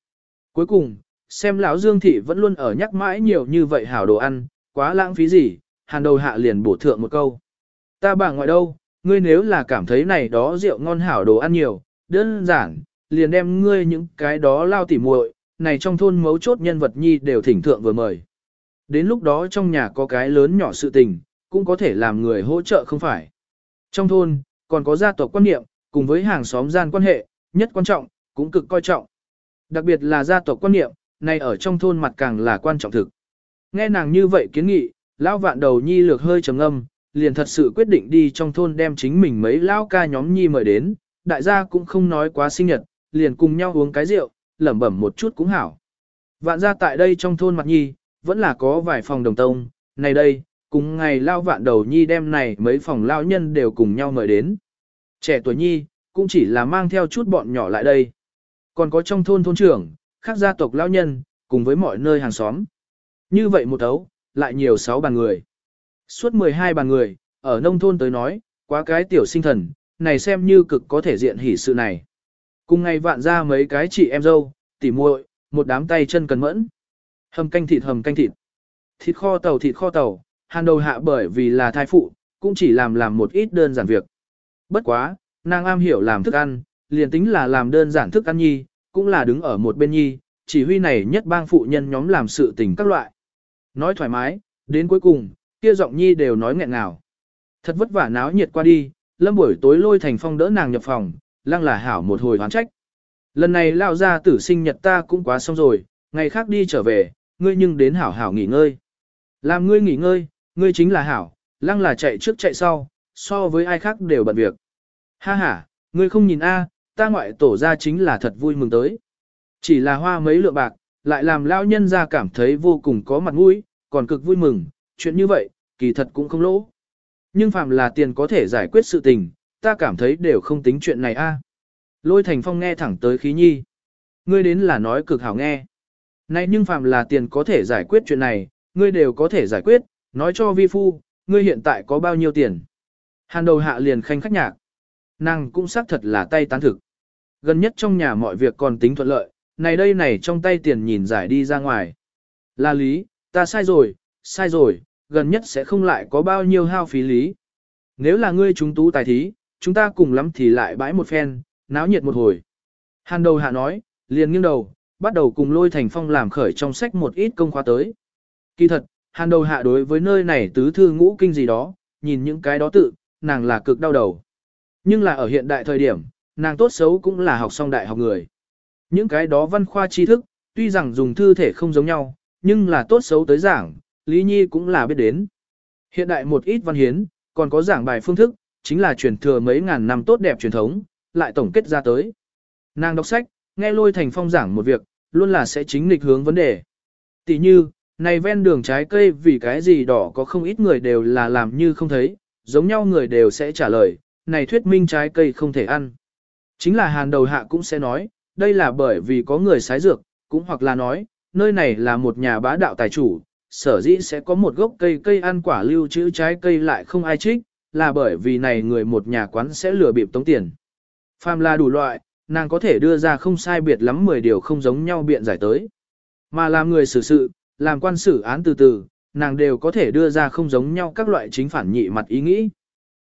Cuối cùng, xem lão Dương thị vẫn luôn ở nhắc mãi nhiều như vậy hảo đồ ăn, quá lãng phí gì, hàn đầu hạ liền bổ thượng một câu. Ta bà ngoại đâu, ngươi nếu là cảm thấy này đó rượu ngon hảo đồ ăn nhiều, đơn giản, liền đem ngươi những cái đó lao tỉ muội, này trong thôn mấu chốt nhân vật nhi đều thỉnh thượng vừa mời. Đến lúc đó trong nhà có cái lớn nhỏ sự tình, cũng có thể làm người hỗ trợ không phải. Trong thôn, còn có gia tộc quan niệm, cùng với hàng xóm gian quan hệ, nhất quan trọng, cũng cực coi trọng. Đặc biệt là gia tộc quan niệm, này ở trong thôn mặt càng là quan trọng thực. Nghe nàng như vậy kiến nghị, lão vạn đầu nhi lược hơi trầm âm, liền thật sự quyết định đi trong thôn đem chính mình mấy lão ca nhóm nhi mời đến, đại gia cũng không nói quá sinh nhật, liền cùng nhau uống cái rượu, lẩm bẩm một chút cũng hảo. Vạn gia tại đây trong thôn mặt nhi, vẫn là có vài phòng đồng tông, này đây, cùng ngày lao vạn đầu nhi đem này mấy phòng lao nhân đều cùng nhau mời đến. Trẻ tuổi nhi, cũng chỉ là mang theo chút bọn nhỏ lại đây. Còn có trong thôn thôn trưởng, khác gia tộc lao nhân, cùng với mọi nơi hàng xóm. Như vậy một ấu, lại nhiều sáu bàn người. Suốt 12 bàn người, ở nông thôn tới nói, quá cái tiểu sinh thần, này xem như cực có thể diện hỉ sự này. Cùng ngày vạn ra mấy cái chị em dâu, tỉ muội, một đám tay chân cần mẫn. Hầm canh thịt hầm canh thịt. Thịt kho tàu thịt kho tàu, hàn đầu hạ bởi vì là thai phụ, cũng chỉ làm làm một ít đơn giản việc. Bất quá, nàng am hiểu làm thức ăn, liền tính là làm đơn giản thức ăn nhi, cũng là đứng ở một bên nhi, chỉ huy này nhất bang phụ nhân nhóm làm sự tình các loại. Nói thoải mái, đến cuối cùng, kia giọng nhi đều nói nghẹn ngào. Thật vất vả náo nhiệt qua đi, lâm buổi tối lôi thành phong đỡ nàng nhập phòng, lăng là hảo một hồi hoán trách. Lần này lao ra tử sinh nhật ta cũng quá xong rồi, ngày khác đi trở về, ngươi nhưng đến hảo hảo nghỉ ngơi. Làm ngươi nghỉ ngơi, ngươi chính là hảo, lăng là chạy trước chạy sau, so với ai khác đều bận việc. Ha ha, ngươi không nhìn a, ta ngoại tổ ra chính là thật vui mừng tới. Chỉ là hoa mấy lượng bạc, lại làm lao nhân ra cảm thấy vô cùng có mặt mũi, còn cực vui mừng, chuyện như vậy, kỳ thật cũng không lỗ. Nhưng phạm là tiền có thể giải quyết sự tình, ta cảm thấy đều không tính chuyện này a. Lôi Thành Phong nghe thẳng tới khí nhi. Ngươi đến là nói cực hảo nghe. Này nhưng phạm là tiền có thể giải quyết chuyện này, ngươi đều có thể giải quyết, nói cho vi phu, ngươi hiện tại có bao nhiêu tiền. Hàn đầu hạ liền khanh khách nhạc. Nàng cũng xác thật là tay tán thực. Gần nhất trong nhà mọi việc còn tính thuận lợi, này đây này trong tay tiền nhìn giải đi ra ngoài. Là lý, ta sai rồi, sai rồi, gần nhất sẽ không lại có bao nhiêu hao phí lý. Nếu là ngươi chúng tú tài thí, chúng ta cùng lắm thì lại bãi một phen, náo nhiệt một hồi. Hàn đầu hạ nói, liền nghiêng đầu, bắt đầu cùng lôi thành phong làm khởi trong sách một ít công khóa tới. Kỳ thật, hàn đầu hạ đối với nơi này tứ thư ngũ kinh gì đó, nhìn những cái đó tự, nàng là cực đau đầu. Nhưng là ở hiện đại thời điểm, nàng tốt xấu cũng là học xong đại học người. Những cái đó văn khoa tri thức, tuy rằng dùng thư thể không giống nhau, nhưng là tốt xấu tới giảng, Lý Nhi cũng là biết đến. Hiện đại một ít văn hiến, còn có giảng bài phương thức, chính là truyền thừa mấy ngàn năm tốt đẹp truyền thống, lại tổng kết ra tới. Nàng đọc sách, nghe lôi thành phong giảng một việc, luôn là sẽ chính lịch hướng vấn đề. Tỷ như, này ven đường trái cây vì cái gì đỏ có không ít người đều là làm như không thấy, giống nhau người đều sẽ trả lời, này thuyết minh trái cây không thể ăn. Chính là hàn đầu hạ cũng sẽ nói, đây là bởi vì có người sái dược, cũng hoặc là nói, nơi này là một nhà bá đạo tài chủ, sở dĩ sẽ có một gốc cây cây ăn quả lưu trữ trái cây lại không ai trích, là bởi vì này người một nhà quán sẽ lừa bịp tống tiền. Phàm là đủ loại, nàng có thể đưa ra không sai biệt lắm 10 điều không giống nhau biện giải tới. Mà làm người xử sự, làm quan xử án từ từ, nàng đều có thể đưa ra không giống nhau các loại chính phản nhị mặt ý nghĩ.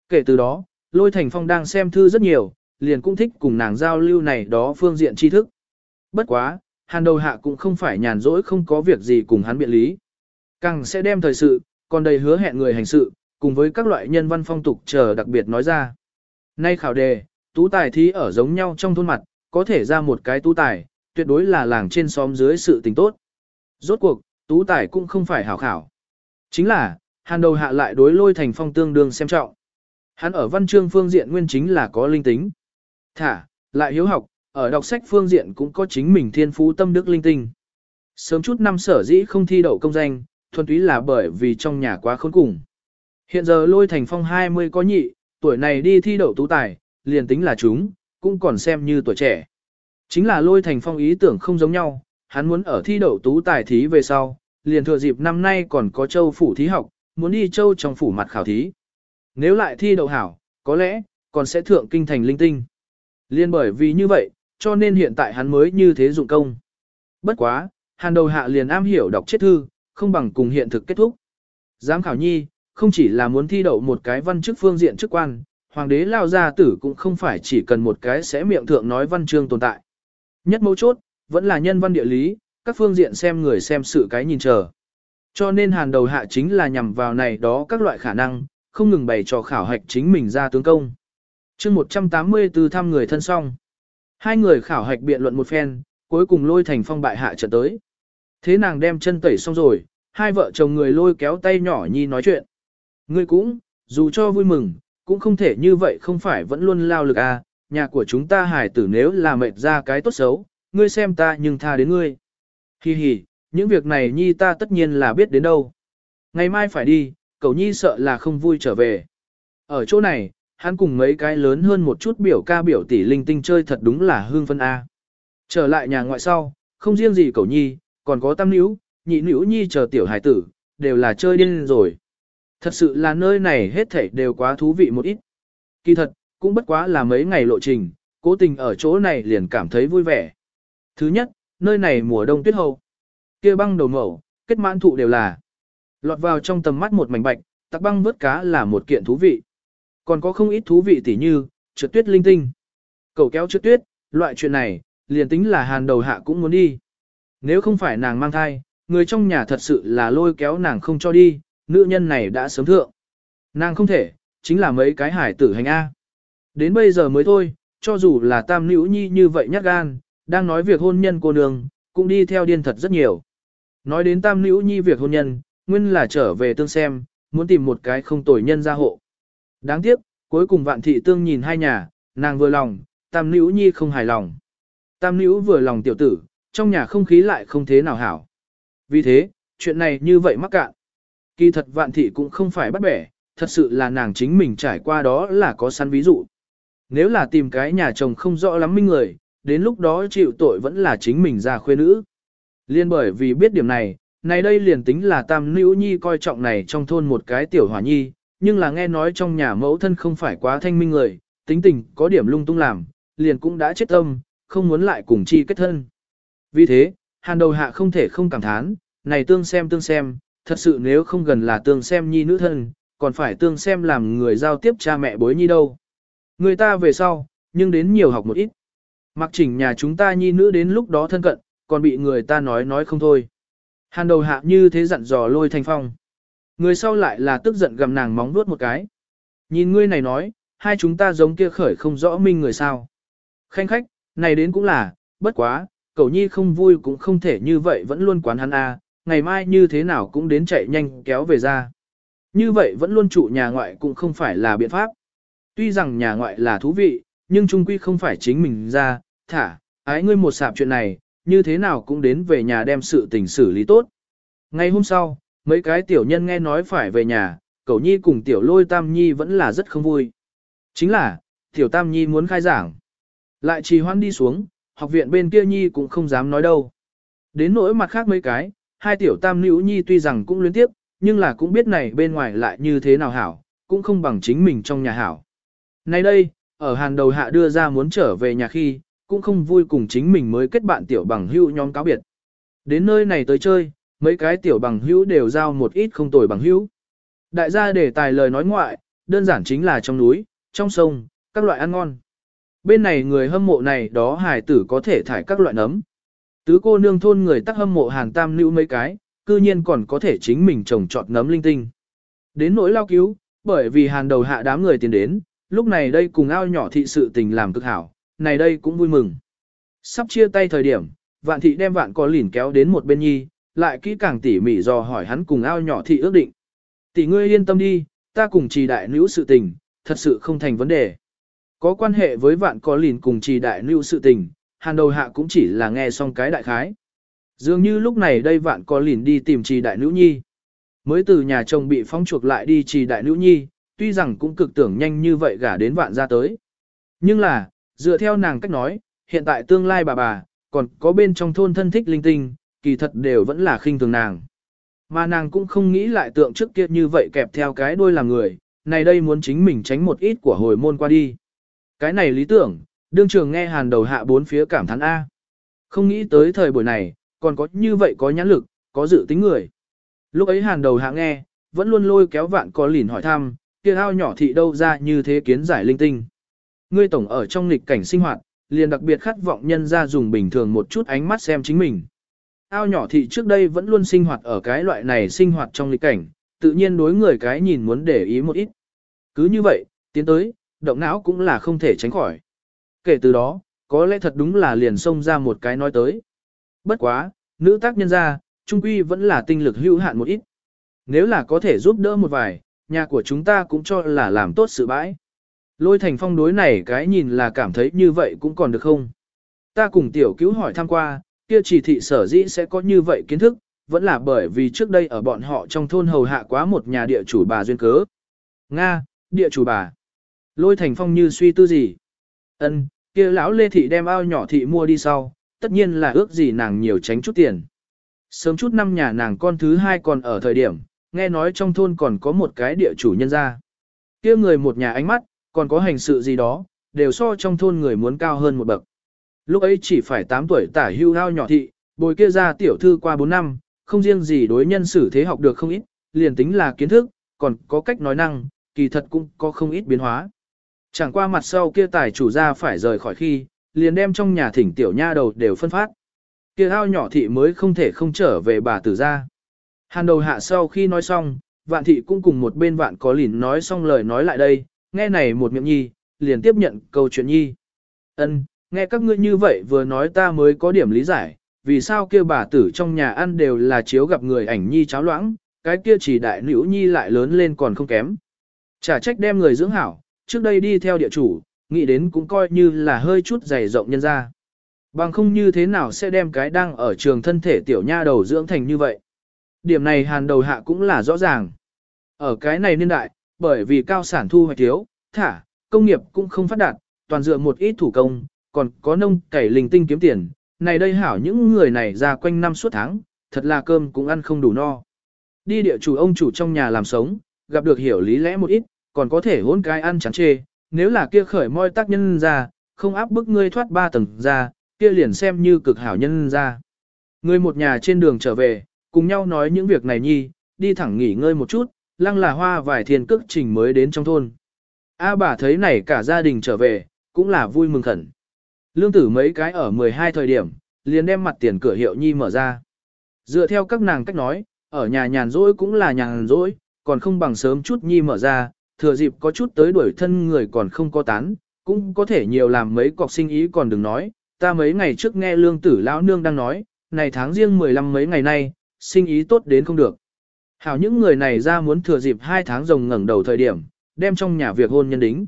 Kể từ đó, Lôi Thành Phong đang xem thư rất nhiều, liền cũng thích cùng nàng giao lưu này đó phương diện tri thức. Bất quá, hàn đầu hạ cũng không phải nhàn rỗi không có việc gì cùng hắn biện lý. Càng sẽ đem thời sự, còn đầy hứa hẹn người hành sự, cùng với các loại nhân văn phong tục chờ đặc biệt nói ra. Nay khảo đề, tú tài thí ở giống nhau trong thôn mặt, có thể ra một cái tú tài, tuyệt đối là làng trên xóm dưới sự tình tốt. Rốt cuộc, tú tài cũng không phải hảo khảo. Chính là, hàn đầu hạ lại đối lôi thành phong tương đương xem trọng. Hắn ở văn chương phương diện nguyên chính là có linh tính. Thả, lại hiếu học, ở đọc sách phương diện cũng có chính mình thiên phú tâm đức linh tinh. Sớm chút năm sở dĩ không thi đậu công danh, thuần túy là bởi vì trong nhà quá khốn cùng. Hiện giờ lôi thành phong 20 có nhị, tuổi này đi thi đậu tú tài, liền tính là chúng, cũng còn xem như tuổi trẻ. Chính là lôi thành phong ý tưởng không giống nhau, hắn muốn ở thi đậu tú tài thí về sau, liền thừa dịp năm nay còn có châu phủ thí học, muốn đi châu trong phủ mặt khảo thí. Nếu lại thi đậu hảo, có lẽ, còn sẽ thượng kinh thành linh tinh. Liên bởi vì như vậy, cho nên hiện tại hắn mới như thế dụng công. Bất quá, hàn đầu hạ liền am hiểu đọc chết thư, không bằng cùng hiện thực kết thúc. Giám khảo nhi, không chỉ là muốn thi đậu một cái văn chức phương diện chức quan, hoàng đế lao gia tử cũng không phải chỉ cần một cái sẽ miệng thượng nói văn chương tồn tại. Nhất mấu chốt, vẫn là nhân văn địa lý, các phương diện xem người xem sự cái nhìn chờ. Cho nên hàn đầu hạ chính là nhằm vào này đó các loại khả năng, không ngừng bày trò khảo hạch chính mình ra tướng công. chương 184 thăm người thân song. Hai người khảo hạch biện luận một phen, cuối cùng lôi thành phong bại hạ trận tới. Thế nàng đem chân tẩy xong rồi, hai vợ chồng người lôi kéo tay nhỏ nhi nói chuyện. Ngươi cũng, dù cho vui mừng, cũng không thể như vậy không phải vẫn luôn lao lực à, nhà của chúng ta hài tử nếu là mệt ra cái tốt xấu, ngươi xem ta nhưng tha đến ngươi. Hi hi, những việc này nhi ta tất nhiên là biết đến đâu. Ngày mai phải đi, cậu nhi sợ là không vui trở về. Ở chỗ này, hắn cùng mấy cái lớn hơn một chút biểu ca biểu tỷ linh tinh chơi thật đúng là hương phân A. Trở lại nhà ngoại sau, không riêng gì cậu nhi, còn có tam nữ, nhị nữ nhi chờ tiểu hải tử, đều là chơi điên rồi. Thật sự là nơi này hết thảy đều quá thú vị một ít. Kỳ thật, cũng bất quá là mấy ngày lộ trình, cố tình ở chỗ này liền cảm thấy vui vẻ. Thứ nhất, nơi này mùa đông tuyết hậu. kia băng đầu mẩu, kết mãn thụ đều là. Lọt vào trong tầm mắt một mảnh bạch, tắc băng vớt cá là một kiện thú vị. Còn có không ít thú vị tỉ như, trượt tuyết linh tinh. Cầu kéo trượt tuyết, loại chuyện này, liền tính là hàn đầu hạ cũng muốn đi. Nếu không phải nàng mang thai, người trong nhà thật sự là lôi kéo nàng không cho đi, nữ nhân này đã sớm thượng. Nàng không thể, chính là mấy cái hải tử hành A. Đến bây giờ mới thôi, cho dù là tam nữ nhi như vậy nhát gan, đang nói việc hôn nhân cô nương, cũng đi theo điên thật rất nhiều. Nói đến tam nữ nhi việc hôn nhân, nguyên là trở về tương xem, muốn tìm một cái không tồi nhân gia hộ. Đáng tiếc, cuối cùng vạn thị tương nhìn hai nhà, nàng vừa lòng, tam nữ nhi không hài lòng. Tam nữ vừa lòng tiểu tử, trong nhà không khí lại không thế nào hảo. Vì thế, chuyện này như vậy mắc cạn. Kỳ thật vạn thị cũng không phải bắt bẻ, thật sự là nàng chính mình trải qua đó là có săn ví dụ. Nếu là tìm cái nhà chồng không rõ lắm minh người, đến lúc đó chịu tội vẫn là chính mình ra khuê nữ. Liên bởi vì biết điểm này, Này đây liền tính là tam nữ nhi coi trọng này trong thôn một cái tiểu hỏa nhi, nhưng là nghe nói trong nhà mẫu thân không phải quá thanh minh người, tính tình có điểm lung tung làm, liền cũng đã chết tâm, không muốn lại cùng chi kết thân. Vì thế, hàn đầu hạ không thể không cảm thán, này tương xem tương xem, thật sự nếu không gần là tương xem nhi nữ thân, còn phải tương xem làm người giao tiếp cha mẹ bối nhi đâu. Người ta về sau, nhưng đến nhiều học một ít. Mặc chỉnh nhà chúng ta nhi nữ đến lúc đó thân cận, còn bị người ta nói nói không thôi. Hàn đầu hạ như thế dặn dò lôi thanh phong. Người sau lại là tức giận gầm nàng móng vuốt một cái. Nhìn ngươi này nói, hai chúng ta giống kia khởi không rõ minh người sao. Khanh khách, này đến cũng là, bất quá, cậu nhi không vui cũng không thể như vậy vẫn luôn quán hắn a, ngày mai như thế nào cũng đến chạy nhanh kéo về ra. Như vậy vẫn luôn trụ nhà ngoại cũng không phải là biện pháp. Tuy rằng nhà ngoại là thú vị, nhưng trung quy không phải chính mình ra, thả, ái ngươi một sạp chuyện này, như thế nào cũng đến về nhà đem sự tình xử lý tốt. Ngày hôm sau, mấy cái tiểu nhân nghe nói phải về nhà, cậu nhi cùng tiểu lôi tam nhi vẫn là rất không vui. Chính là, tiểu tam nhi muốn khai giảng. Lại trì hoãn đi xuống, học viện bên kia nhi cũng không dám nói đâu. Đến nỗi mặt khác mấy cái, hai tiểu tam nữ nhi tuy rằng cũng luyến tiếp, nhưng là cũng biết này bên ngoài lại như thế nào hảo, cũng không bằng chính mình trong nhà hảo. Nay đây, ở hàn đầu hạ đưa ra muốn trở về nhà khi, cũng không vui cùng chính mình mới kết bạn tiểu bằng hữu nhóm cáo biệt. Đến nơi này tới chơi, mấy cái tiểu bằng hữu đều giao một ít không tồi bằng hữu. Đại gia để tài lời nói ngoại, đơn giản chính là trong núi, trong sông, các loại ăn ngon. Bên này người hâm mộ này đó hải tử có thể thải các loại nấm. Tứ cô nương thôn người tắc hâm mộ hàng tam nữ mấy cái, cư nhiên còn có thể chính mình trồng trọt nấm linh tinh. Đến nỗi lao cứu, bởi vì hàn đầu hạ đám người tiến đến, lúc này đây cùng ao nhỏ thị sự tình làm cực hảo, này đây cũng vui mừng. Sắp chia tay thời điểm, vạn thị đem vạn có lỉn kéo đến một bên nhi, lại kỹ càng tỉ mỉ dò hỏi hắn cùng ao nhỏ thị ước định. Tỷ ngươi yên tâm đi, ta cùng trì đại nữ sự tình, thật sự không thành vấn đề. Có quan hệ với vạn có lìn cùng trì đại nữ sự tình, hàn đầu hạ cũng chỉ là nghe xong cái đại khái. Dường như lúc này đây vạn có lìn đi tìm trì đại nữ nhi. Mới từ nhà chồng bị phong chuộc lại đi trì đại nữ nhi, tuy rằng cũng cực tưởng nhanh như vậy gả đến vạn ra tới. Nhưng là, dựa theo nàng cách nói, hiện tại tương lai bà bà, còn có bên trong thôn thân thích linh tinh, kỳ thật đều vẫn là khinh thường nàng. Mà nàng cũng không nghĩ lại tượng trước kia như vậy kẹp theo cái đuôi làm người, này đây muốn chính mình tránh một ít của hồi môn qua đi. Cái này lý tưởng, đương trường nghe hàn đầu hạ bốn phía cảm thán A. Không nghĩ tới thời buổi này, còn có như vậy có nhãn lực, có dự tính người. Lúc ấy hàn đầu hạ nghe, vẫn luôn lôi kéo vạn có lìn hỏi thăm, kia ao nhỏ thị đâu ra như thế kiến giải linh tinh. Ngươi tổng ở trong nghịch cảnh sinh hoạt, liền đặc biệt khát vọng nhân ra dùng bình thường một chút ánh mắt xem chính mình. Ao nhỏ thị trước đây vẫn luôn sinh hoạt ở cái loại này sinh hoạt trong nghịch cảnh, tự nhiên đối người cái nhìn muốn để ý một ít. Cứ như vậy, tiến tới, động não cũng là không thể tránh khỏi. Kể từ đó, có lẽ thật đúng là liền xông ra một cái nói tới. Bất quá, nữ tác nhân ra, trung quy vẫn là tinh lực hữu hạn một ít. Nếu là có thể giúp đỡ một vài, nhà của chúng ta cũng cho là làm tốt sự bãi. Lôi thành phong đối này cái nhìn là cảm thấy như vậy cũng còn được không? Ta cùng tiểu cứu hỏi thăm qua, kia chỉ thị sở dĩ sẽ có như vậy kiến thức, vẫn là bởi vì trước đây ở bọn họ trong thôn hầu hạ quá một nhà địa chủ bà duyên cớ. Nga, địa chủ bà. Lôi thành phong như suy tư gì? Ân, kia lão Lê thị đem ao nhỏ thị mua đi sau, tất nhiên là ước gì nàng nhiều tránh chút tiền. Sớm chút năm nhà nàng con thứ hai còn ở thời điểm, nghe nói trong thôn còn có một cái địa chủ nhân gia. Kia người một nhà ánh mắt, còn có hành sự gì đó, đều so trong thôn người muốn cao hơn một bậc. Lúc ấy chỉ phải 8 tuổi tả hưu ao nhỏ thị, bồi kia ra tiểu thư qua 4 năm, không riêng gì đối nhân xử thế học được không ít, liền tính là kiến thức, còn có cách nói năng, kỳ thật cũng có không ít biến hóa. Chẳng qua mặt sau kia tài chủ ra phải rời khỏi khi, liền đem trong nhà thỉnh tiểu nha đầu đều phân phát. Kia ao nhỏ thị mới không thể không trở về bà tử ra. Hàn đầu hạ sau khi nói xong, vạn thị cũng cùng một bên vạn có lìn nói xong lời nói lại đây, nghe này một miệng nhi, liền tiếp nhận câu chuyện nhi. Ân, nghe các ngươi như vậy vừa nói ta mới có điểm lý giải, vì sao kia bà tử trong nhà ăn đều là chiếu gặp người ảnh nhi cháo loãng, cái kia chỉ đại nữ nhi lại lớn lên còn không kém. Chả trách đem người dưỡng hảo, trước đây đi theo địa chủ, nghĩ đến cũng coi như là hơi chút dày rộng nhân ra. Bằng không như thế nào sẽ đem cái đang ở trường thân thể tiểu nha đầu dưỡng thành như vậy. Điểm này hàn đầu hạ cũng là rõ ràng. Ở cái này niên đại, bởi vì cao sản thu hoạch thiếu, thả, công nghiệp cũng không phát đạt, toàn dựa một ít thủ công, còn có nông cày linh tinh kiếm tiền. Này đây hảo những người này ra quanh năm suốt tháng, thật là cơm cũng ăn không đủ no. Đi địa chủ ông chủ trong nhà làm sống, gặp được hiểu lý lẽ một ít, còn có thể hôn cái ăn chán chê, nếu là kia khởi moi tác nhân ra, không áp bức ngươi thoát ba tầng ra, kia liền xem như cực hảo nhân ra. Người một nhà trên đường trở về, cùng nhau nói những việc này nhi, đi thẳng nghỉ ngơi một chút, lăng là hoa vài thiên cước trình mới đến trong thôn. A bà thấy này cả gia đình trở về, cũng là vui mừng khẩn. Lương tử mấy cái ở 12 thời điểm, liền đem mặt tiền cửa hiệu nhi mở ra. Dựa theo các nàng cách nói, ở nhà nhàn rỗi cũng là nhàn rỗi, còn không bằng sớm chút nhi mở ra, thừa dịp có chút tới đuổi thân người còn không có tán, cũng có thể nhiều làm mấy cọc sinh ý còn đừng nói, ta mấy ngày trước nghe lương tử lão nương đang nói, này tháng riêng 15 mấy ngày nay, sinh ý tốt đến không được. Hảo những người này ra muốn thừa dịp hai tháng rồng ngẩng đầu thời điểm, đem trong nhà việc hôn nhân đính.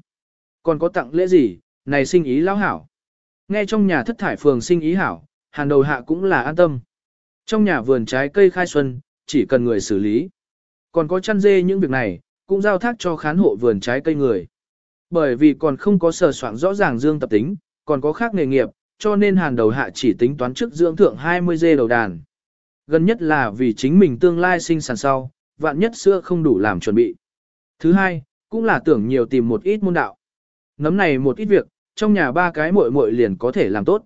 Còn có tặng lễ gì, này sinh ý lão hảo. Nghe trong nhà thất thải phường sinh ý hảo, hàn đầu hạ cũng là an tâm. Trong nhà vườn trái cây khai xuân, chỉ cần người xử lý. Còn có chăn dê những việc này, cũng giao thác cho khán hộ vườn trái cây người. Bởi vì còn không có sờ soạn rõ ràng dương tập tính, còn có khác nghề nghiệp, cho nên hàn đầu hạ chỉ tính toán trước dưỡng thượng 20 dê đầu đàn. Gần nhất là vì chính mình tương lai sinh sản sau, vạn nhất sữa không đủ làm chuẩn bị. Thứ hai, cũng là tưởng nhiều tìm một ít môn đạo. Nấm này một ít việc, trong nhà ba cái muội muội liền có thể làm tốt.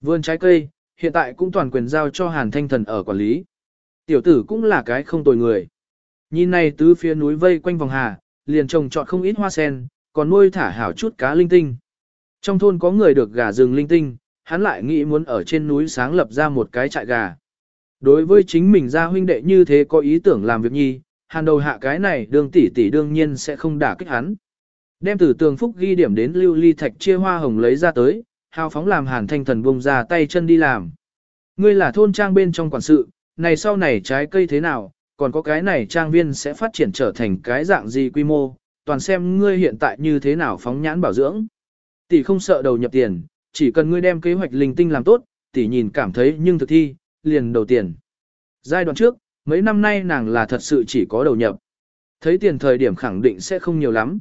Vườn trái cây, hiện tại cũng toàn quyền giao cho Hàn Thanh Thần ở quản lý. Tiểu tử cũng là cái không tồi người. Nhìn này tứ phía núi vây quanh vòng hà, liền trồng trọt không ít hoa sen, còn nuôi thả hảo chút cá linh tinh. Trong thôn có người được gà rừng linh tinh, hắn lại nghĩ muốn ở trên núi sáng lập ra một cái trại gà. Đối với chính mình ra huynh đệ như thế có ý tưởng làm việc nhi, hàn đầu hạ cái này đường tỷ tỷ đương nhiên sẽ không đả kích hắn. Đem từ tường phúc ghi điểm đến lưu ly thạch chia hoa hồng lấy ra tới, hào phóng làm hàn thanh thần bông ra tay chân đi làm. Ngươi là thôn trang bên trong quản sự, này sau này trái cây thế nào, còn có cái này trang viên sẽ phát triển trở thành cái dạng gì quy mô, toàn xem ngươi hiện tại như thế nào phóng nhãn bảo dưỡng. Tỷ không sợ đầu nhập tiền, chỉ cần ngươi đem kế hoạch linh tinh làm tốt, tỷ nhìn cảm thấy nhưng thực thi, liền đầu tiền. Giai đoạn trước, mấy năm nay nàng là thật sự chỉ có đầu nhập. Thấy tiền thời điểm khẳng định sẽ không nhiều lắm.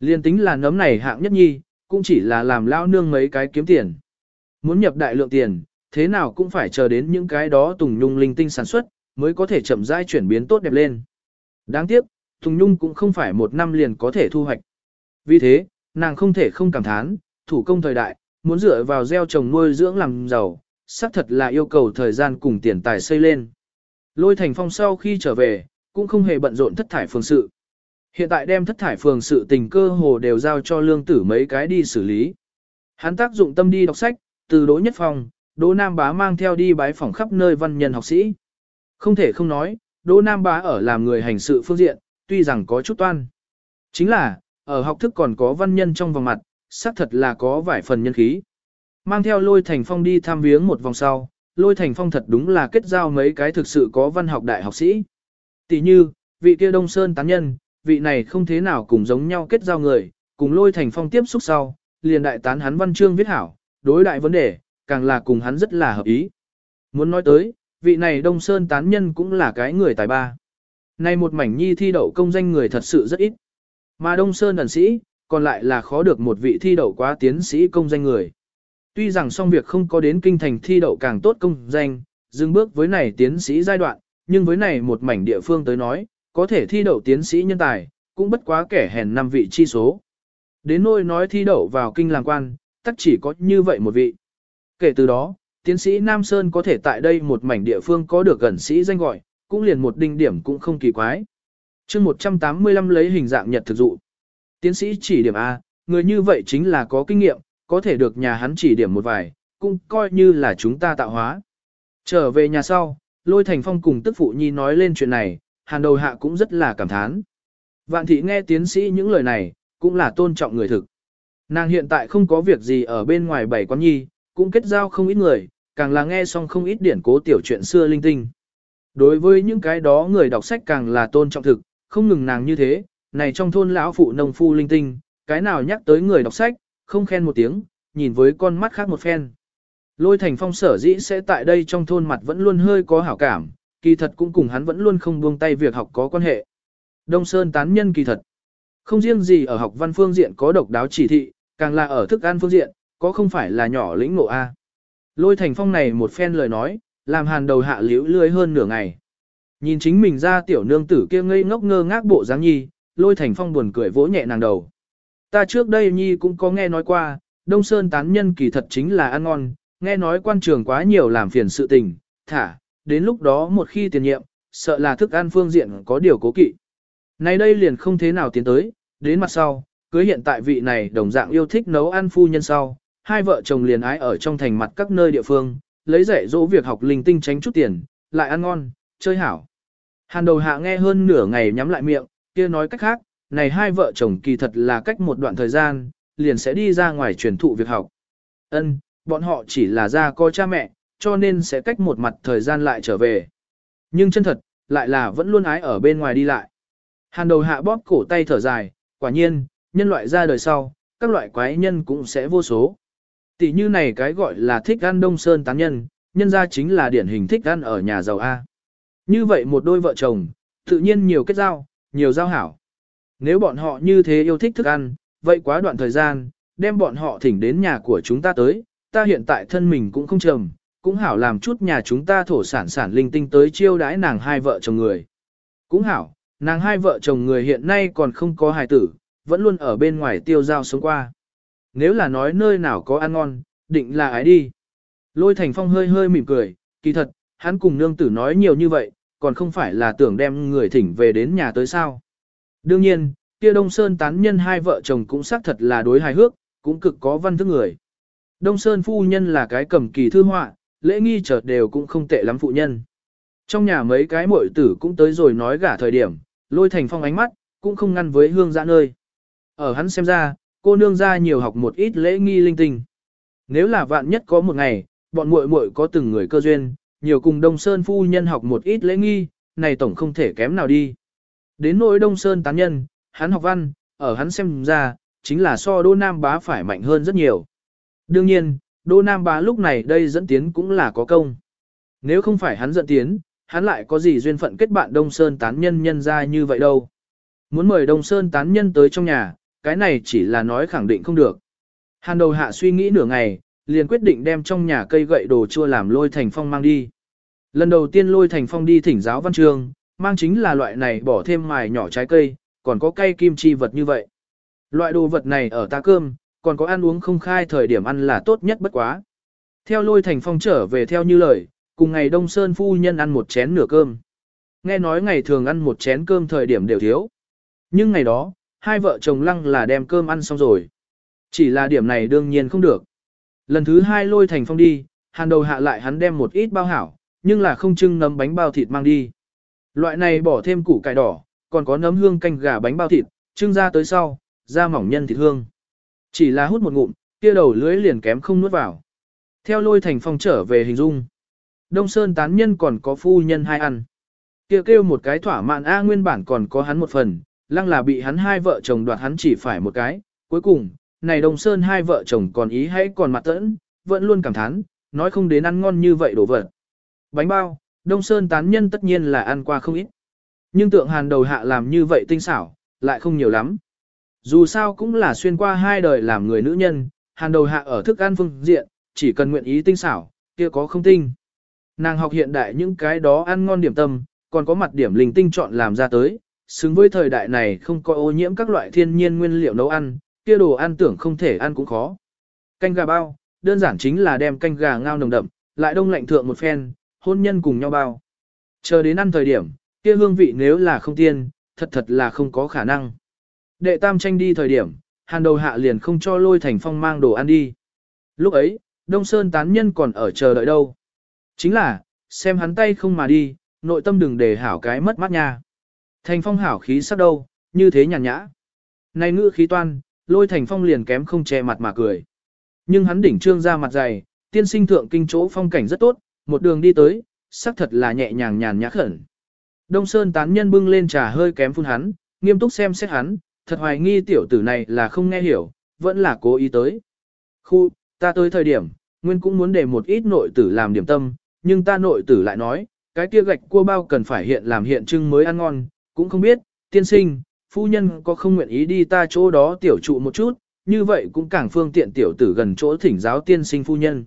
Liên tính là nấm này hạng nhất nhi, cũng chỉ là làm lao nương mấy cái kiếm tiền. Muốn nhập đại lượng tiền, thế nào cũng phải chờ đến những cái đó Tùng Nhung linh tinh sản xuất, mới có thể chậm rãi chuyển biến tốt đẹp lên. Đáng tiếc, Tùng Nhung cũng không phải một năm liền có thể thu hoạch. Vì thế, nàng không thể không cảm thán, thủ công thời đại, muốn dựa vào gieo trồng nuôi dưỡng làm giàu, xác thật là yêu cầu thời gian cùng tiền tài xây lên. Lôi thành phong sau khi trở về, cũng không hề bận rộn thất thải phường sự. Hiện tại đem thất thải phường sự tình cơ hồ đều giao cho lương tử mấy cái đi xử lý. Hắn tác dụng tâm đi đọc sách, từ Đỗ Nhất Phong, Đỗ Nam Bá mang theo đi bái phỏng khắp nơi văn nhân học sĩ. Không thể không nói, Đỗ Nam Bá ở làm người hành sự phương diện, tuy rằng có chút toan. Chính là, ở học thức còn có văn nhân trong vòng mặt, xác thật là có vài phần nhân khí. Mang theo lôi thành phong đi thăm viếng một vòng sau, lôi thành phong thật đúng là kết giao mấy cái thực sự có văn học đại học sĩ. Tỷ như, vị kia Đông Sơn tán nhân, vị này không thế nào cùng giống nhau kết giao người, cùng lôi thành phong tiếp xúc sau, liền đại tán hắn văn chương viết hảo, đối đại vấn đề, càng là cùng hắn rất là hợp ý. Muốn nói tới, vị này Đông Sơn tán nhân cũng là cái người tài ba. Nay một mảnh nhi thi đậu công danh người thật sự rất ít. Mà Đông Sơn ẩn sĩ, còn lại là khó được một vị thi đậu quá tiến sĩ công danh người. Tuy rằng song việc không có đến kinh thành thi đậu càng tốt công danh, dừng bước với này tiến sĩ giai đoạn, nhưng với này một mảnh địa phương tới nói, có thể thi đậu tiến sĩ nhân tài, cũng bất quá kẻ hèn năm vị chi số. Đến nôi nói thi đậu vào kinh làm quan, tất chỉ có như vậy một vị. Kể từ đó, tiến sĩ Nam Sơn có thể tại đây một mảnh địa phương có được gần sĩ danh gọi, cũng liền một đinh điểm cũng không kỳ quái. chương 185 lấy hình dạng nhật thực dụ. Tiến sĩ chỉ điểm A, người như vậy chính là có kinh nghiệm, có thể được nhà hắn chỉ điểm một vài, cũng coi như là chúng ta tạo hóa. Trở về nhà sau, lôi thành phong cùng tức phụ nhi nói lên chuyện này, hàn đầu hạ cũng rất là cảm thán. Vạn thị nghe tiến sĩ những lời này, cũng là tôn trọng người thực. Nàng hiện tại không có việc gì ở bên ngoài bảy quán nhi, cũng kết giao không ít người, càng là nghe xong không ít điển cố tiểu chuyện xưa linh tinh. Đối với những cái đó người đọc sách càng là tôn trọng thực, không ngừng nàng như thế, này trong thôn lão phụ nông phu linh tinh, cái nào nhắc tới người đọc sách, không khen một tiếng, nhìn với con mắt khác một phen. Lôi thành phong sở dĩ sẽ tại đây trong thôn mặt vẫn luôn hơi có hảo cảm, kỳ thật cũng cùng hắn vẫn luôn không buông tay việc học có quan hệ. Đông Sơn tán nhân kỳ thật. Không riêng gì ở học văn phương diện có độc đáo chỉ thị, càng là ở thức ăn phương diện, có không phải là nhỏ lĩnh ngộ A. Lôi thành phong này một phen lời nói, làm hàn đầu hạ liễu lươi hơn nửa ngày. Nhìn chính mình ra tiểu nương tử kia ngây ngốc ngơ ngác bộ dáng nhi, lôi thành phong buồn cười vỗ nhẹ nàng đầu. Ta trước đây nhi cũng có nghe nói qua, Đông Sơn tán nhân kỳ thật chính là ăn ngon, nghe nói quan trường quá nhiều làm phiền sự tình, thả, đến lúc đó một khi tiền nhiệm, sợ là thức ăn phương diện có điều cố kỵ. Nay đây liền không thế nào tiến tới, đến mặt sau, cưới hiện tại vị này đồng dạng yêu thích nấu ăn phu nhân sau, hai vợ chồng liền ái ở trong thành mặt các nơi địa phương, lấy dạy dỗ việc học linh tinh tránh chút tiền, lại ăn ngon, chơi hảo. Hàn đầu hạ nghe hơn nửa ngày nhắm lại miệng, kia nói cách khác, này hai vợ chồng kỳ thật là cách một đoạn thời gian, liền sẽ đi ra ngoài truyền thụ việc học. Ân, bọn họ chỉ là ra coi cha mẹ, cho nên sẽ cách một mặt thời gian lại trở về. Nhưng chân thật, lại là vẫn luôn ái ở bên ngoài đi lại. Hàn đầu hạ bóp cổ tay thở dài, quả nhiên, nhân loại ra đời sau, các loại quái nhân cũng sẽ vô số. Tỷ như này cái gọi là thích ăn đông sơn tán nhân, nhân ra chính là điển hình thích ăn ở nhà giàu A. Như vậy một đôi vợ chồng, tự nhiên nhiều kết giao, nhiều giao hảo. Nếu bọn họ như thế yêu thích thức ăn, vậy quá đoạn thời gian, đem bọn họ thỉnh đến nhà của chúng ta tới, ta hiện tại thân mình cũng không trầm, cũng hảo làm chút nhà chúng ta thổ sản sản linh tinh tới chiêu đãi nàng hai vợ chồng người. Cũng hảo, nàng hai vợ chồng người hiện nay còn không có hài tử, vẫn luôn ở bên ngoài tiêu giao sống qua. Nếu là nói nơi nào có ăn ngon, định là ái đi. Lôi thành phong hơi hơi mỉm cười, kỳ thật, hắn cùng nương tử nói nhiều như vậy, còn không phải là tưởng đem người thỉnh về đến nhà tới sao. Đương nhiên, kia Đông Sơn tán nhân hai vợ chồng cũng xác thật là đối hài hước, cũng cực có văn thức người. Đông Sơn phu nhân là cái cầm kỳ thư họa, lễ nghi chợt đều cũng không tệ lắm phụ nhân. Trong nhà mấy cái muội tử cũng tới rồi nói gả thời điểm, lôi thành phong ánh mắt, cũng không ngăn với hương dã nơi. Ở hắn xem ra, cô nương ra nhiều học một ít lễ nghi linh tinh. Nếu là vạn nhất có một ngày, bọn muội muội có từng người cơ duyên, nhiều cùng Đông Sơn phu nhân học một ít lễ nghi, này tổng không thể kém nào đi. Đến nỗi Đông Sơn tán nhân, hắn học văn, ở hắn xem ra, chính là so Đô Nam Bá phải mạnh hơn rất nhiều. Đương nhiên, Đô Nam Bá lúc này đây dẫn tiến cũng là có công. Nếu không phải hắn dẫn tiến, hắn lại có gì duyên phận kết bạn Đông Sơn tán nhân nhân ra như vậy đâu. Muốn mời Đông Sơn tán nhân tới trong nhà, cái này chỉ là nói khẳng định không được. Hàn đầu hạ suy nghĩ nửa ngày, liền quyết định đem trong nhà cây gậy đồ chua làm lôi thành phong mang đi. Lần đầu tiên lôi thành phong đi thỉnh giáo văn trường, mang chính là loại này bỏ thêm mài nhỏ trái cây, còn có cây kim chi vật như vậy. Loại đồ vật này ở ta cơm, còn có ăn uống không khai thời điểm ăn là tốt nhất bất quá. Theo lôi thành phong trở về theo như lời, cùng ngày Đông Sơn phu nhân ăn một chén nửa cơm. Nghe nói ngày thường ăn một chén cơm thời điểm đều thiếu. Nhưng ngày đó, hai vợ chồng lăng là đem cơm ăn xong rồi. Chỉ là điểm này đương nhiên không được. Lần thứ hai lôi thành phong đi, hàn đầu hạ lại hắn đem một ít bao hảo, nhưng là không trưng nấm bánh bao thịt mang đi. Loại này bỏ thêm củ cải đỏ, còn có nấm hương canh gà bánh bao thịt, trưng ra tới sau, ra mỏng nhân thịt hương. Chỉ là hút một ngụm, kia đầu lưới liền kém không nuốt vào. Theo lôi thành phong trở về hình dung. Đông Sơn tán nhân còn có phu nhân hai ăn. Kia kêu một cái thỏa mãn A nguyên bản còn có hắn một phần, lăng là bị hắn hai vợ chồng đoạt hắn chỉ phải một cái. Cuối cùng, này Đông Sơn hai vợ chồng còn ý hay còn mặt tẫn, vẫn luôn cảm thán, nói không đến ăn ngon như vậy đồ vật. Bánh bao, Đông Sơn tán nhân tất nhiên là ăn qua không ít. Nhưng tượng hàn đầu hạ làm như vậy tinh xảo, lại không nhiều lắm. Dù sao cũng là xuyên qua hai đời làm người nữ nhân, hàn đầu hạ ở thức ăn phương diện, chỉ cần nguyện ý tinh xảo, kia có không tinh. Nàng học hiện đại những cái đó ăn ngon điểm tâm, còn có mặt điểm linh tinh chọn làm ra tới, xứng với thời đại này không có ô nhiễm các loại thiên nhiên nguyên liệu nấu ăn, kia đồ ăn tưởng không thể ăn cũng khó. Canh gà bao, đơn giản chính là đem canh gà ngao nồng đậm, lại đông lạnh thượng một phen, hôn nhân cùng nhau bao. Chờ đến ăn thời điểm, kia hương vị nếu là không tiên, thật thật là không có khả năng. Đệ tam tranh đi thời điểm, hàn đầu hạ liền không cho lôi thành phong mang đồ ăn đi. Lúc ấy, Đông Sơn tán nhân còn ở chờ đợi đâu. Chính là, xem hắn tay không mà đi, nội tâm đừng để hảo cái mất mắt nha. Thành phong hảo khí sắc đâu, như thế nhàn nhã. Này ngữ khí toan, lôi thành phong liền kém không che mặt mà cười. Nhưng hắn đỉnh trương ra mặt dày, tiên sinh thượng kinh chỗ phong cảnh rất tốt, một đường đi tới, sắc thật là nhẹ nhàng nhàn nhã khẩn. Đông Sơn tán nhân bưng lên trà hơi kém phun hắn, nghiêm túc xem xét hắn, thật hoài nghi tiểu tử này là không nghe hiểu, vẫn là cố ý tới. Khu, ta tới thời điểm, nguyên cũng muốn để một ít nội tử làm điểm tâm, nhưng ta nội tử lại nói, cái kia gạch cua bao cần phải hiện làm hiện trưng mới ăn ngon, cũng không biết, tiên sinh, phu nhân có không nguyện ý đi ta chỗ đó tiểu trụ một chút, như vậy cũng càng phương tiện tiểu tử gần chỗ thỉnh giáo tiên sinh phu nhân.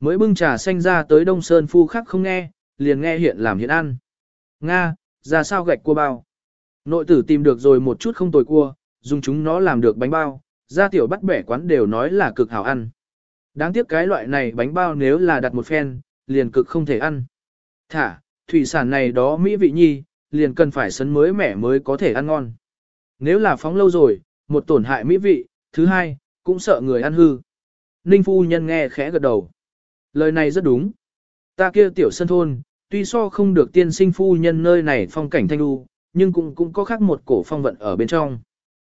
Mới bưng trà xanh ra tới Đông Sơn phu khác không nghe, liền nghe hiện làm hiện ăn. Nga, ra sao gạch cua bao. Nội tử tìm được rồi một chút không tồi cua, dùng chúng nó làm được bánh bao, ra tiểu bắt bẻ quán đều nói là cực hảo ăn. Đáng tiếc cái loại này bánh bao nếu là đặt một phen, liền cực không thể ăn. Thả, thủy sản này đó mỹ vị nhi, liền cần phải sấn mới mẻ mới có thể ăn ngon. Nếu là phóng lâu rồi, một tổn hại mỹ vị, thứ hai, cũng sợ người ăn hư. Ninh phu nhân nghe khẽ gật đầu. Lời này rất đúng. Ta kia tiểu sân thôn, tuy so không được tiên sinh phu nhân nơi này phong cảnh thanh u, nhưng cũng cũng có khác một cổ phong vận ở bên trong.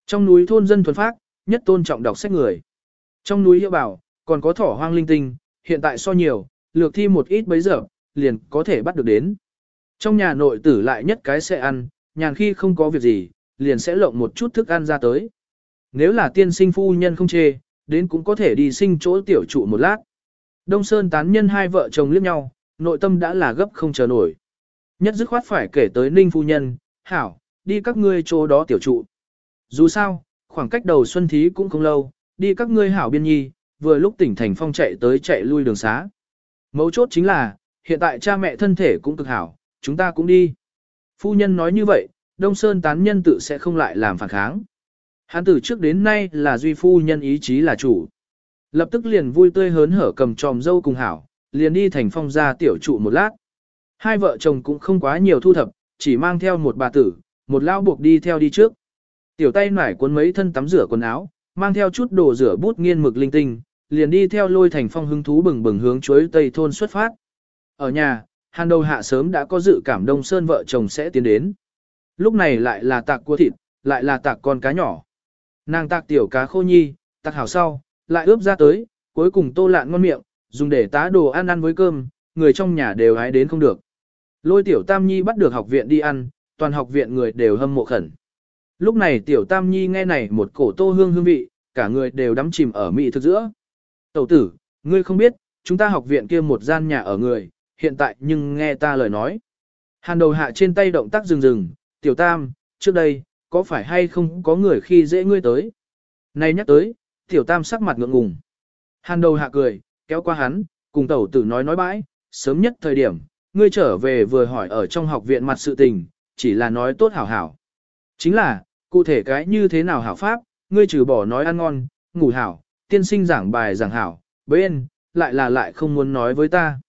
Trong núi thôn dân thuần phác, nhất tôn trọng đọc sách người. Trong núi hiệu bảo, còn có thỏ hoang linh tinh, hiện tại so nhiều, lược thi một ít bấy giờ, liền có thể bắt được đến. Trong nhà nội tử lại nhất cái sẽ ăn, nhàn khi không có việc gì, liền sẽ lộng một chút thức ăn ra tới. Nếu là tiên sinh phu nhân không chê, đến cũng có thể đi sinh chỗ tiểu trụ một lát. Đông Sơn tán nhân hai vợ chồng liếc nhau, nội tâm đã là gấp không chờ nổi. Nhất dứt khoát phải kể tới Ninh phu nhân, hảo, đi các ngươi chỗ đó tiểu trụ. Dù sao, khoảng cách đầu xuân thí cũng không lâu, đi các ngươi hảo biên nhi, vừa lúc tỉnh thành phong chạy tới chạy lui đường xá. Mấu chốt chính là, hiện tại cha mẹ thân thể cũng cực hảo, chúng ta cũng đi. Phu nhân nói như vậy, Đông Sơn tán nhân tự sẽ không lại làm phản kháng. Hắn từ trước đến nay là duy phu nhân ý chí là chủ. Lập tức liền vui tươi hớn hở cầm tròm dâu cùng hảo, liền đi thành phong ra tiểu trụ một lát. Hai vợ chồng cũng không quá nhiều thu thập, chỉ mang theo một bà tử, một lao buộc đi theo đi trước. Tiểu tay nải cuốn mấy thân tắm rửa quần áo, mang theo chút đồ rửa bút nghiên mực linh tinh, liền đi theo lôi thành phong hứng thú bừng bừng hướng chuối tây thôn xuất phát. Ở nhà, hàn đầu hạ sớm đã có dự cảm đông sơn vợ chồng sẽ tiến đến. Lúc này lại là tạc cua thịt, lại là tạc con cá nhỏ. Nàng tạc tiểu cá khô nhi, tạc hảo sau, lại ướp ra tới, cuối cùng tô lạn ngon miệng, dùng để tá đồ ăn ăn với cơm, người trong nhà đều hái đến không được. Lôi tiểu tam nhi bắt được học viện đi ăn, toàn học viện người đều hâm mộ khẩn. Lúc này tiểu tam nhi nghe này một cổ tô hương hương vị, cả người đều đắm chìm ở mỹ thực giữa. Tẩu tử, ngươi không biết, chúng ta học viện kia một gian nhà ở người, hiện tại nhưng nghe ta lời nói. Hàn đầu hạ trên tay động tác rừng rừng, tiểu tam, trước đây, có phải hay không có người khi dễ ngươi tới? Này nhắc tới, tiểu tam sắc mặt ngượng ngùng. Hàn đầu hạ cười, kéo qua hắn, cùng tẩu tử nói nói bãi, sớm nhất thời điểm, ngươi trở về vừa hỏi ở trong học viện mặt sự tình, chỉ là nói tốt hảo hảo. Chính là, cụ thể cái như thế nào hảo pháp, ngươi trừ bỏ nói ăn ngon, ngủ hảo, tiên sinh giảng bài giảng hảo, bên, lại là lại không muốn nói với ta.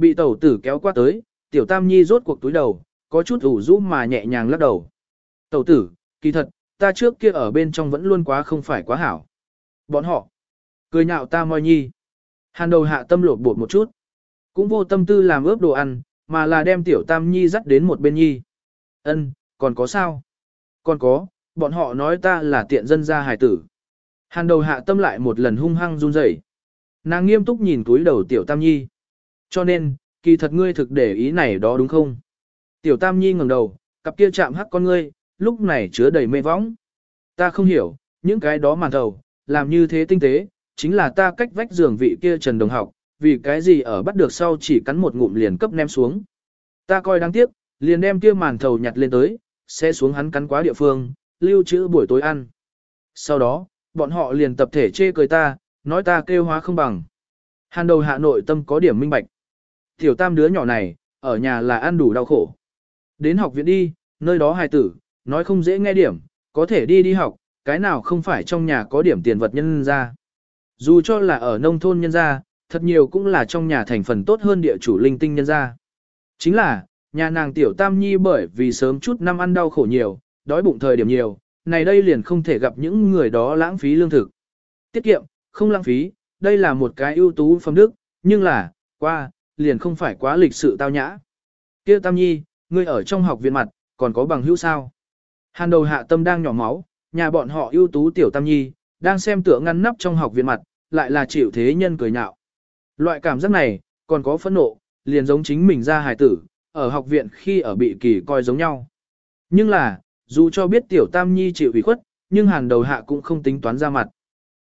Bị tẩu tử kéo qua tới, tiểu tam nhi rốt cuộc túi đầu, có chút ủ rũ mà nhẹ nhàng lắc đầu. Tẩu tử, kỳ thật, ta trước kia ở bên trong vẫn luôn quá không phải quá hảo. Bọn họ, cười nhạo ta moi nhi. Hàn đầu hạ tâm lột bột một chút. Cũng vô tâm tư làm ướp đồ ăn, mà là đem tiểu tam nhi dắt đến một bên nhi. Ân, còn có sao? Còn có, bọn họ nói ta là tiện dân gia hài tử. Hàn đầu hạ tâm lại một lần hung hăng run rẩy. Nàng nghiêm túc nhìn túi đầu tiểu tam nhi. Cho nên, kỳ thật ngươi thực để ý này đó đúng không? Tiểu tam nhi ngẩng đầu, cặp kia chạm hắc con ngươi, lúc này chứa đầy mê võng. Ta không hiểu, những cái đó màn thầu, làm như thế tinh tế, chính là ta cách vách giường vị kia trần đồng học, vì cái gì ở bắt được sau chỉ cắn một ngụm liền cấp ném xuống. Ta coi đáng tiếc, liền đem kia màn thầu nhặt lên tới, sẽ xuống hắn cắn quá địa phương, lưu trữ buổi tối ăn. Sau đó, bọn họ liền tập thể chê cười ta, nói ta kêu hóa không bằng. Hàn đầu hạ nội tâm có điểm minh bạch. Tiểu tam đứa nhỏ này, ở nhà là ăn đủ đau khổ. Đến học viện đi, nơi đó hài tử, nói không dễ nghe điểm, có thể đi đi học, cái nào không phải trong nhà có điểm tiền vật nhân ra. Dù cho là ở nông thôn nhân ra, thật nhiều cũng là trong nhà thành phần tốt hơn địa chủ linh tinh nhân ra. Chính là, nhà nàng tiểu tam nhi bởi vì sớm chút năm ăn đau khổ nhiều, đói bụng thời điểm nhiều, này đây liền không thể gặp những người đó lãng phí lương thực. Tiết kiệm, không lãng phí, đây là một cái ưu tú phẩm đức, nhưng là, qua, liền không phải quá lịch sự tao nhã. kia tam nhi, ngươi ở trong học viện mặt, còn có bằng hữu sao? Hàn đầu hạ tâm đang nhỏ máu, nhà bọn họ ưu tú tiểu tam nhi, đang xem tựa ngăn nắp trong học viện mặt, lại là chịu thế nhân cười nhạo. Loại cảm giác này, còn có phẫn nộ, liền giống chính mình ra hài tử, ở học viện khi ở bị kỳ coi giống nhau. Nhưng là, dù cho biết tiểu tam nhi chịu ủy khuất, nhưng hàn đầu hạ cũng không tính toán ra mặt.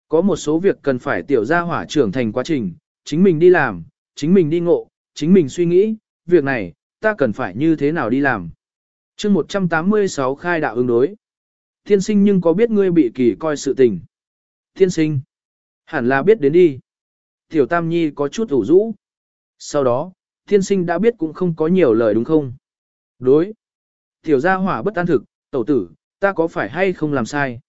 Có một số việc cần phải tiểu gia hỏa trưởng thành quá trình, chính mình đi làm, chính mình đi ngộ, chính mình suy nghĩ, việc này, ta cần phải như thế nào đi làm. chương 186 khai đạo ứng đối. Thiên sinh nhưng có biết ngươi bị kỳ coi sự tình. Thiên sinh, hẳn là biết đến đi. Tiểu Tam Nhi có chút ủ rũ. Sau đó, thiên sinh đã biết cũng không có nhiều lời đúng không? Đối. Tiểu gia hỏa bất an thực, tẩu tử, ta có phải hay không làm sai?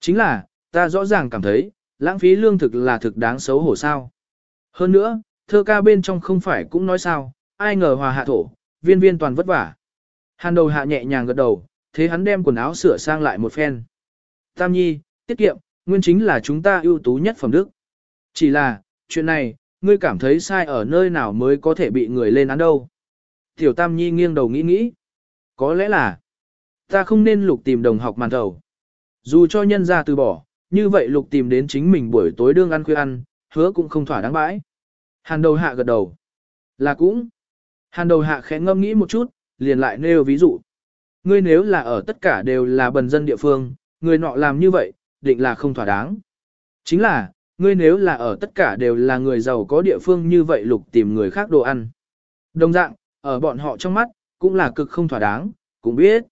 Chính là, ta rõ ràng cảm thấy, lãng phí lương thực là thực đáng xấu hổ sao. Hơn nữa, thơ ca bên trong không phải cũng nói sao, ai ngờ hòa hạ thổ, viên viên toàn vất vả. Hàn đầu hạ nhẹ nhàng gật đầu, thế hắn đem quần áo sửa sang lại một phen. Tam nhi, tiết kiệm, nguyên chính là chúng ta ưu tú nhất phẩm đức. Chỉ là, chuyện này, ngươi cảm thấy sai ở nơi nào mới có thể bị người lên án đâu. Tiểu Tam Nhi nghiêng đầu nghĩ nghĩ. Có lẽ là, ta không nên lục tìm đồng học màn thầu. Dù cho nhân ra từ bỏ, như vậy lục tìm đến chính mình buổi tối đương ăn khuya ăn, hứa cũng không thỏa đáng bãi. Hàn đầu hạ gật đầu. Là cũng. Hàn đầu hạ khẽ ngâm nghĩ một chút, liền lại nêu ví dụ. Ngươi nếu là ở tất cả đều là bần dân địa phương, người nọ làm như vậy, định là không thỏa đáng. Chính là, ngươi nếu là ở tất cả đều là người giàu có địa phương như vậy lục tìm người khác đồ ăn. Đồng dạng, ở bọn họ trong mắt, cũng là cực không thỏa đáng, cũng biết.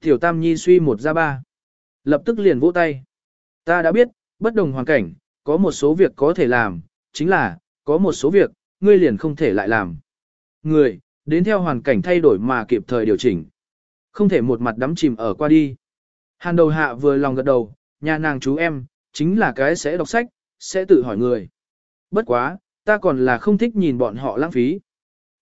Tiểu Tam Nhi suy một ra ba. Lập tức liền vỗ tay. Ta đã biết, bất đồng hoàn cảnh, có một số việc có thể làm, chính là, có một số việc, ngươi liền không thể lại làm. Người, đến theo hoàn cảnh thay đổi mà kịp thời điều chỉnh. Không thể một mặt đắm chìm ở qua đi. Hàn đầu hạ vừa lòng gật đầu, nhà nàng chú em, chính là cái sẽ đọc sách, sẽ tự hỏi người. Bất quá, ta còn là không thích nhìn bọn họ lãng phí.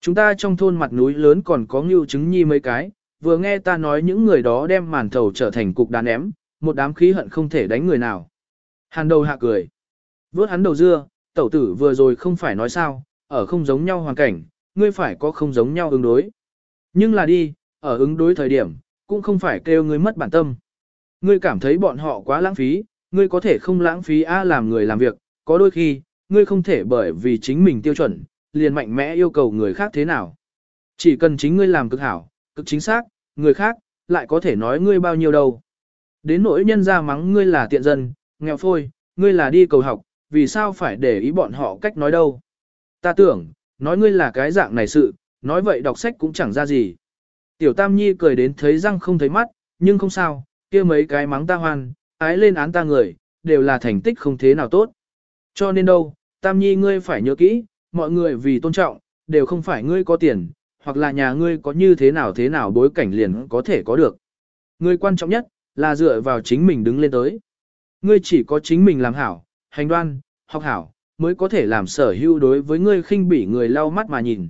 Chúng ta trong thôn mặt núi lớn còn có ngưu chứng nhi mấy cái, vừa nghe ta nói những người đó đem màn thầu trở thành cục đàn ném, một đám khí hận không thể đánh người nào. Hàn đầu hạ cười. Vớt hắn đầu dưa, tẩu tử vừa rồi không phải nói sao, ở không giống nhau hoàn cảnh, ngươi phải có không giống nhau ứng đối. Nhưng là đi, ở ứng đối thời điểm, cũng không phải kêu ngươi mất bản tâm. Ngươi cảm thấy bọn họ quá lãng phí, ngươi có thể không lãng phí a làm người làm việc, có đôi khi, ngươi không thể bởi vì chính mình tiêu chuẩn, liền mạnh mẽ yêu cầu người khác thế nào. Chỉ cần chính ngươi làm cực hảo, cực chính xác, người khác, lại có thể nói ngươi bao nhiêu đâu. Đến nỗi nhân ra mắng ngươi là tiện dân, nghèo phôi, ngươi là đi cầu học, vì sao phải để ý bọn họ cách nói đâu. Ta tưởng, nói ngươi là cái dạng này sự, nói vậy đọc sách cũng chẳng ra gì. Tiểu Tam Nhi cười đến thấy răng không thấy mắt, nhưng không sao, kia mấy cái mắng ta hoan, ái lên án ta người, đều là thành tích không thế nào tốt. Cho nên đâu, Tam Nhi ngươi phải nhớ kỹ, mọi người vì tôn trọng, đều không phải ngươi có tiền, hoặc là nhà ngươi có như thế nào thế nào bối cảnh liền có thể có được. Ngươi quan trọng nhất, là dựa vào chính mình đứng lên tới. Ngươi chỉ có chính mình làm hảo, hành đoan, học hảo, mới có thể làm sở hữu đối với ngươi khinh bỉ người lau mắt mà nhìn.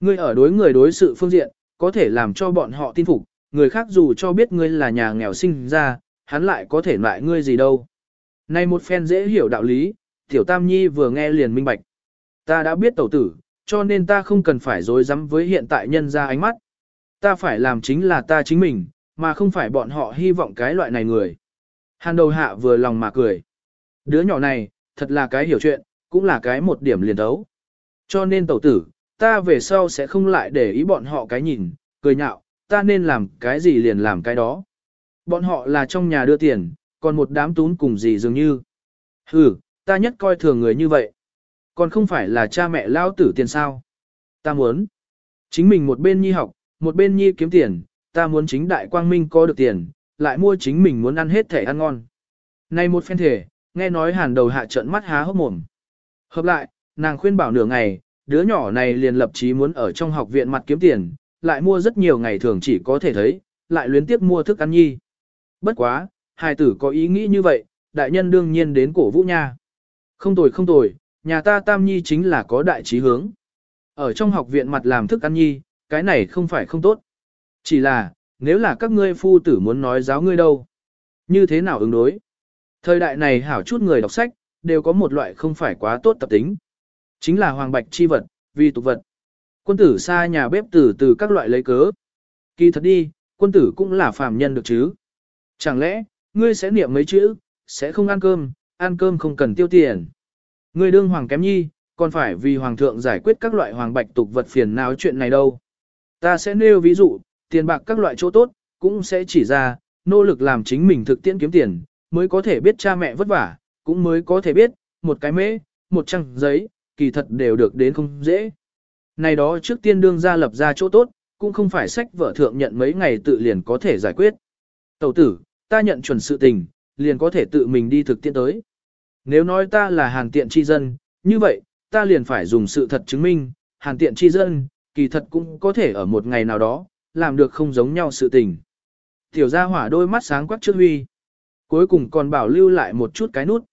Ngươi ở đối người đối sự phương diện, có thể làm cho bọn họ tin phục, người khác dù cho biết ngươi là nhà nghèo sinh ra, hắn lại có thể loại ngươi gì đâu. Này một phen dễ hiểu đạo lý, tiểu tam nhi vừa nghe liền minh bạch. Ta đã biết tẩu tử, cho nên ta không cần phải dối rắm với hiện tại nhân ra ánh mắt. Ta phải làm chính là ta chính mình, mà không phải bọn họ hy vọng cái loại này người. Hàn đầu hạ vừa lòng mà cười. Đứa nhỏ này, thật là cái hiểu chuyện, cũng là cái một điểm liền đấu. Cho nên tẩu tử, ta về sau sẽ không lại để ý bọn họ cái nhìn, cười nhạo, ta nên làm cái gì liền làm cái đó. Bọn họ là trong nhà đưa tiền, còn một đám tún cùng gì dường như. Ừ, ta nhất coi thường người như vậy. Còn không phải là cha mẹ lao tử tiền sao. Ta muốn. Chính mình một bên nhi học, một bên nhi kiếm tiền, ta muốn chính đại quang minh có được tiền, lại mua chính mình muốn ăn hết thể ăn ngon. Này một phen thể, nghe nói hàn đầu hạ trận mắt há hốc mồm. Hợp lại, nàng khuyên bảo nửa ngày, đứa nhỏ này liền lập chí muốn ở trong học viện mặt kiếm tiền, lại mua rất nhiều ngày thường chỉ có thể thấy, lại luyến tiếp mua thức ăn nhi. Bất quá, hài tử có ý nghĩ như vậy, đại nhân đương nhiên đến cổ vũ nha. Không tồi không tồi, nhà ta tam nhi chính là có đại trí hướng. Ở trong học viện mặt làm thức ăn nhi, cái này không phải không tốt. Chỉ là, nếu là các ngươi phu tử muốn nói giáo ngươi đâu, như thế nào ứng đối? Thời đại này hảo chút người đọc sách, đều có một loại không phải quá tốt tập tính. Chính là hoàng bạch chi vật, vì tục vật. Quân tử xa nhà bếp tử từ các loại lấy cớ. Kỳ thật đi, quân tử cũng là phàm nhân được chứ. Chẳng lẽ, ngươi sẽ niệm mấy chữ, sẽ không ăn cơm, ăn cơm không cần tiêu tiền. Ngươi đương hoàng kém nhi, còn phải vì hoàng thượng giải quyết các loại hoàng bạch tục vật phiền não chuyện này đâu. Ta sẽ nêu ví dụ, tiền bạc các loại chỗ tốt, cũng sẽ chỉ ra, nỗ lực làm chính mình thực tiễn kiếm tiền, mới có thể biết cha mẹ vất vả, cũng mới có thể biết, một cái mễ, một trang giấy, kỳ thật đều được đến không dễ. Này đó trước tiên đương ra lập ra chỗ tốt, cũng không phải sách vợ thượng nhận mấy ngày tự liền có thể giải quyết. Tẩu tử, ta nhận chuẩn sự tình, liền có thể tự mình đi thực tiễn tới. Nếu nói ta là hàng tiện chi dân, như vậy, ta liền phải dùng sự thật chứng minh, hàn tiện chi dân, kỳ thật cũng có thể ở một ngày nào đó, làm được không giống nhau sự tình. Tiểu gia hỏa đôi mắt sáng quắc trước huy. Cuối cùng còn bảo lưu lại một chút cái nút.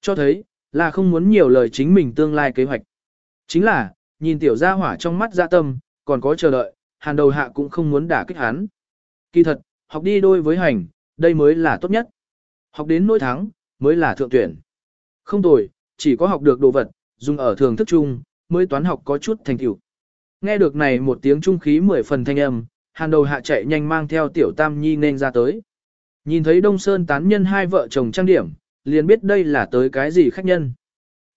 Cho thấy, là không muốn nhiều lời chính mình tương lai kế hoạch. Chính là, nhìn tiểu gia hỏa trong mắt dạ tâm, còn có chờ đợi, hàn đầu hạ cũng không muốn đả kích hắn. Kỳ thật, học đi đôi với hành, đây mới là tốt nhất. Học đến nỗi thắng, mới là thượng tuyển. Không tồi, chỉ có học được đồ vật, dùng ở thường thức chung, mới toán học có chút thành tựu. Nghe được này một tiếng trung khí mười phần thanh âm, hàn đầu hạ chạy nhanh mang theo tiểu tam nhi nên ra tới. Nhìn thấy Đông Sơn tán nhân hai vợ chồng trang điểm, liền biết đây là tới cái gì khách nhân.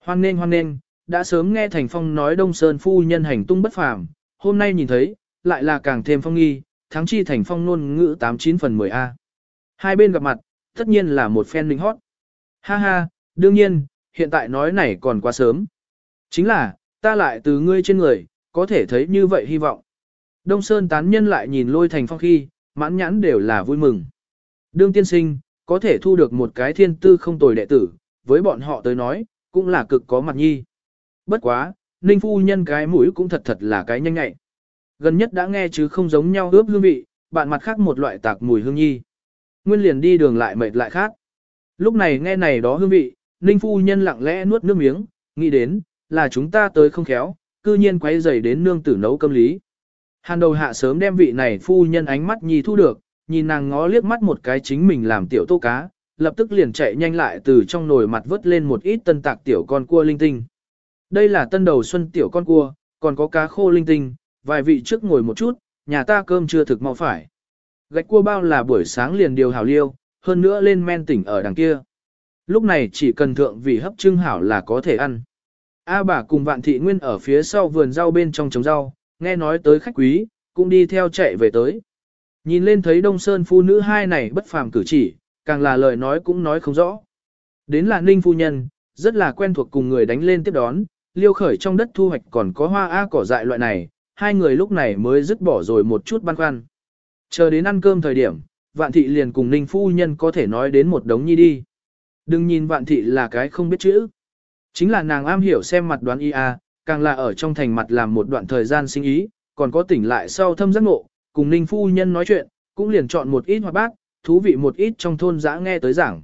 Hoan nên hoan nên, đã sớm nghe Thành Phong nói Đông Sơn phu nhân hành tung bất phàm, hôm nay nhìn thấy, lại là càng thêm phong nghi, thắng chi Thành Phong nôn ngữ 89 phần 10A. Hai bên gặp mặt, tất nhiên là một phen lính hót. Ha ha, đương nhiên, hiện tại nói này còn quá sớm. Chính là, ta lại từ ngươi trên người, có thể thấy như vậy hy vọng. Đông Sơn tán nhân lại nhìn lôi thành phong khi, mãn nhãn đều là vui mừng. Đương tiên sinh, có thể thu được một cái thiên tư không tồi đệ tử, với bọn họ tới nói, cũng là cực có mặt nhi. Bất quá, Ninh phu nhân cái mũi cũng thật thật là cái nhanh nhạy. Gần nhất đã nghe chứ không giống nhau ướp hương vị, bạn mặt khác một loại tạc mùi hương nhi. Nguyên liền đi đường lại mệt lại khác. Lúc này nghe này đó hương vị, Ninh phu nhân lặng lẽ nuốt nước miếng, nghĩ đến, là chúng ta tới không khéo, cư nhiên quay dày đến nương tử nấu cơm lý. Hàn đầu hạ sớm đem vị này phu nhân ánh mắt nhi thu được, nhìn nàng ngó liếc mắt một cái chính mình làm tiểu tô cá, lập tức liền chạy nhanh lại từ trong nồi mặt vớt lên một ít tân tạc tiểu con cua linh tinh. Đây là tân đầu xuân tiểu con cua, còn có cá khô linh tinh, vài vị trước ngồi một chút, nhà ta cơm chưa thực mau phải. Gạch cua bao là buổi sáng liền điều hảo liêu, hơn nữa lên men tỉnh ở đằng kia. Lúc này chỉ cần thượng vị hấp trưng hảo là có thể ăn. A bà cùng vạn thị nguyên ở phía sau vườn rau bên trong trồng rau, nghe nói tới khách quý, cũng đi theo chạy về tới. Nhìn lên thấy Đông Sơn phu nữ hai này bất phàm cử chỉ, càng là lời nói cũng nói không rõ. Đến là Ninh phu nhân, rất là quen thuộc cùng người đánh lên tiếp đón, liêu khởi trong đất thu hoạch còn có hoa a cỏ dại loại này, hai người lúc này mới dứt bỏ rồi một chút băn khoăn. Chờ đến ăn cơm thời điểm, vạn thị liền cùng Ninh phu nhân có thể nói đến một đống nhi đi. Đừng nhìn vạn thị là cái không biết chữ. Chính là nàng am hiểu xem mặt đoán IA, càng là ở trong thành mặt làm một đoạn thời gian sinh ý, còn có tỉnh lại sau thâm giác ngộ, cùng Ninh phu nhân nói chuyện, cũng liền chọn một ít hoạt bác, thú vị một ít trong thôn giã nghe tới giảng.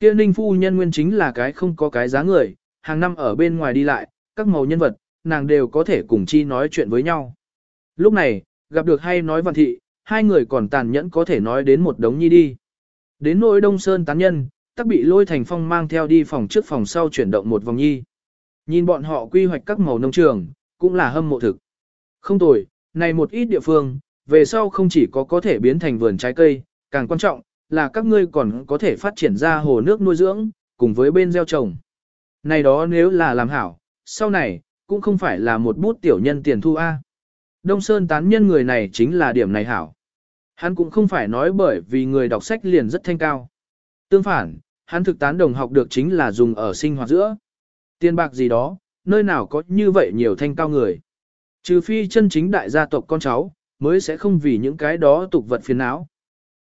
Kia Ninh phu nhân nguyên chính là cái không có cái giá người, hàng năm ở bên ngoài đi lại, các màu nhân vật, nàng đều có thể cùng chi nói chuyện với nhau. Lúc này, gặp được hay nói văn thị, hai người còn tàn nhẫn có thể nói đến một đống nhi đi. Đến nỗi Đông Sơn tán nhân, tắc bị lôi thành phong mang theo đi phòng trước phòng sau chuyển động một vòng nhi. Nhìn bọn họ quy hoạch các màu nông trường, cũng là hâm mộ thực. Không tồi, này một ít địa phương, về sau không chỉ có có thể biến thành vườn trái cây, càng quan trọng là các ngươi còn có thể phát triển ra hồ nước nuôi dưỡng, cùng với bên gieo trồng. Này đó nếu là làm hảo, sau này, cũng không phải là một bút tiểu nhân tiền thu A. Đông Sơn tán nhân người này chính là điểm này hảo. Hắn cũng không phải nói bởi vì người đọc sách liền rất thanh cao. Tương phản, hắn thực tán đồng học được chính là dùng ở sinh hoạt giữa. Tiền bạc gì đó, nơi nào có như vậy nhiều thanh cao người. Trừ phi chân chính đại gia tộc con cháu, mới sẽ không vì những cái đó tục vật phiền não.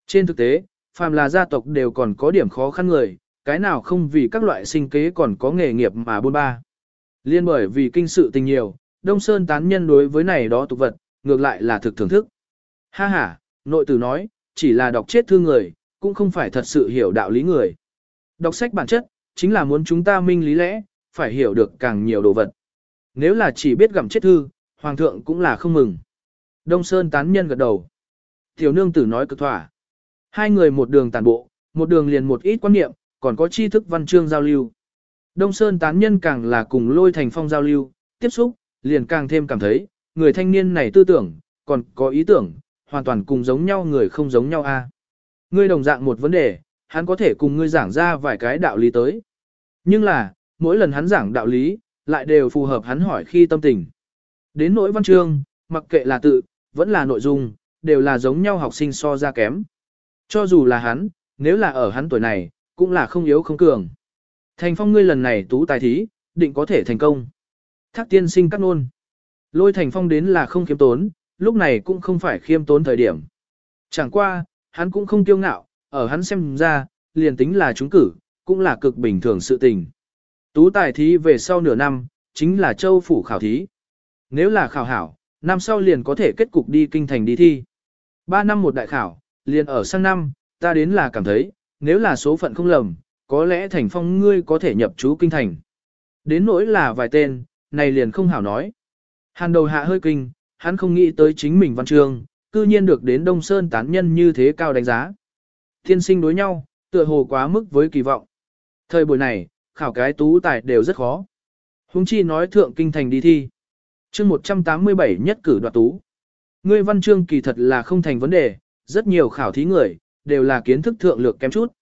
Trên thực tế, phàm là gia tộc đều còn có điểm khó khăn người, cái nào không vì các loại sinh kế còn có nghề nghiệp mà buôn ba. Liên bởi vì kinh sự tình nhiều, Đông Sơn tán nhân đối với này đó tục vật, ngược lại là thực thưởng thức. Ha ha, nội tử nói, chỉ là đọc chết thư người, cũng không phải thật sự hiểu đạo lý người. Đọc sách bản chất, chính là muốn chúng ta minh lý lẽ, phải hiểu được càng nhiều đồ vật. Nếu là chỉ biết gặm chết thư, hoàng thượng cũng là không mừng. Đông Sơn tán nhân gật đầu. Tiểu nương tử nói cực thỏa. Hai người một đường tàn bộ, một đường liền một ít quan niệm, còn có tri thức văn chương giao lưu. Đông Sơn tán nhân càng là cùng lôi thành phong giao lưu, tiếp xúc, liền càng thêm cảm thấy, người thanh niên này tư tưởng, còn có ý tưởng, hoàn toàn cùng giống nhau người không giống nhau a. Ngươi đồng dạng một vấn đề, hắn có thể cùng ngươi giảng ra vài cái đạo lý tới. Nhưng là, mỗi lần hắn giảng đạo lý, lại đều phù hợp hắn hỏi khi tâm tình. Đến nỗi văn chương, mặc kệ là tự, vẫn là nội dung, đều là giống nhau học sinh so ra kém. Cho dù là hắn, nếu là ở hắn tuổi này, cũng là không yếu không cường. Thành phong ngươi lần này tú tài thí, định có thể thành công. Thác tiên sinh cắt nôn. Lôi thành phong đến là không khiêm tốn, lúc này cũng không phải khiêm tốn thời điểm. Chẳng qua, hắn cũng không kiêu ngạo, ở hắn xem ra, liền tính là trúng cử, cũng là cực bình thường sự tình. Tú tài thí về sau nửa năm, chính là châu phủ khảo thí. Nếu là khảo hảo, năm sau liền có thể kết cục đi kinh thành đi thi. Ba năm một đại khảo, liền ở sang năm, ta đến là cảm thấy, nếu là số phận không lầm, có lẽ thành phong ngươi có thể nhập chú kinh thành. Đến nỗi là vài tên, này liền không hảo nói. Hàn đầu hạ hơi kinh, hắn không nghĩ tới chính mình văn trường, cư nhiên được đến Đông Sơn tán nhân như thế cao đánh giá. Thiên sinh đối nhau, tựa hồ quá mức với kỳ vọng. Thời buổi này, khảo cái tú tài đều rất khó. Hùng chi nói thượng kinh thành đi thi chương 187 nhất cử đoạt tú. Ngươi văn chương kỳ thật là không thành vấn đề, rất nhiều khảo thí người, đều là kiến thức thượng lược kém chút.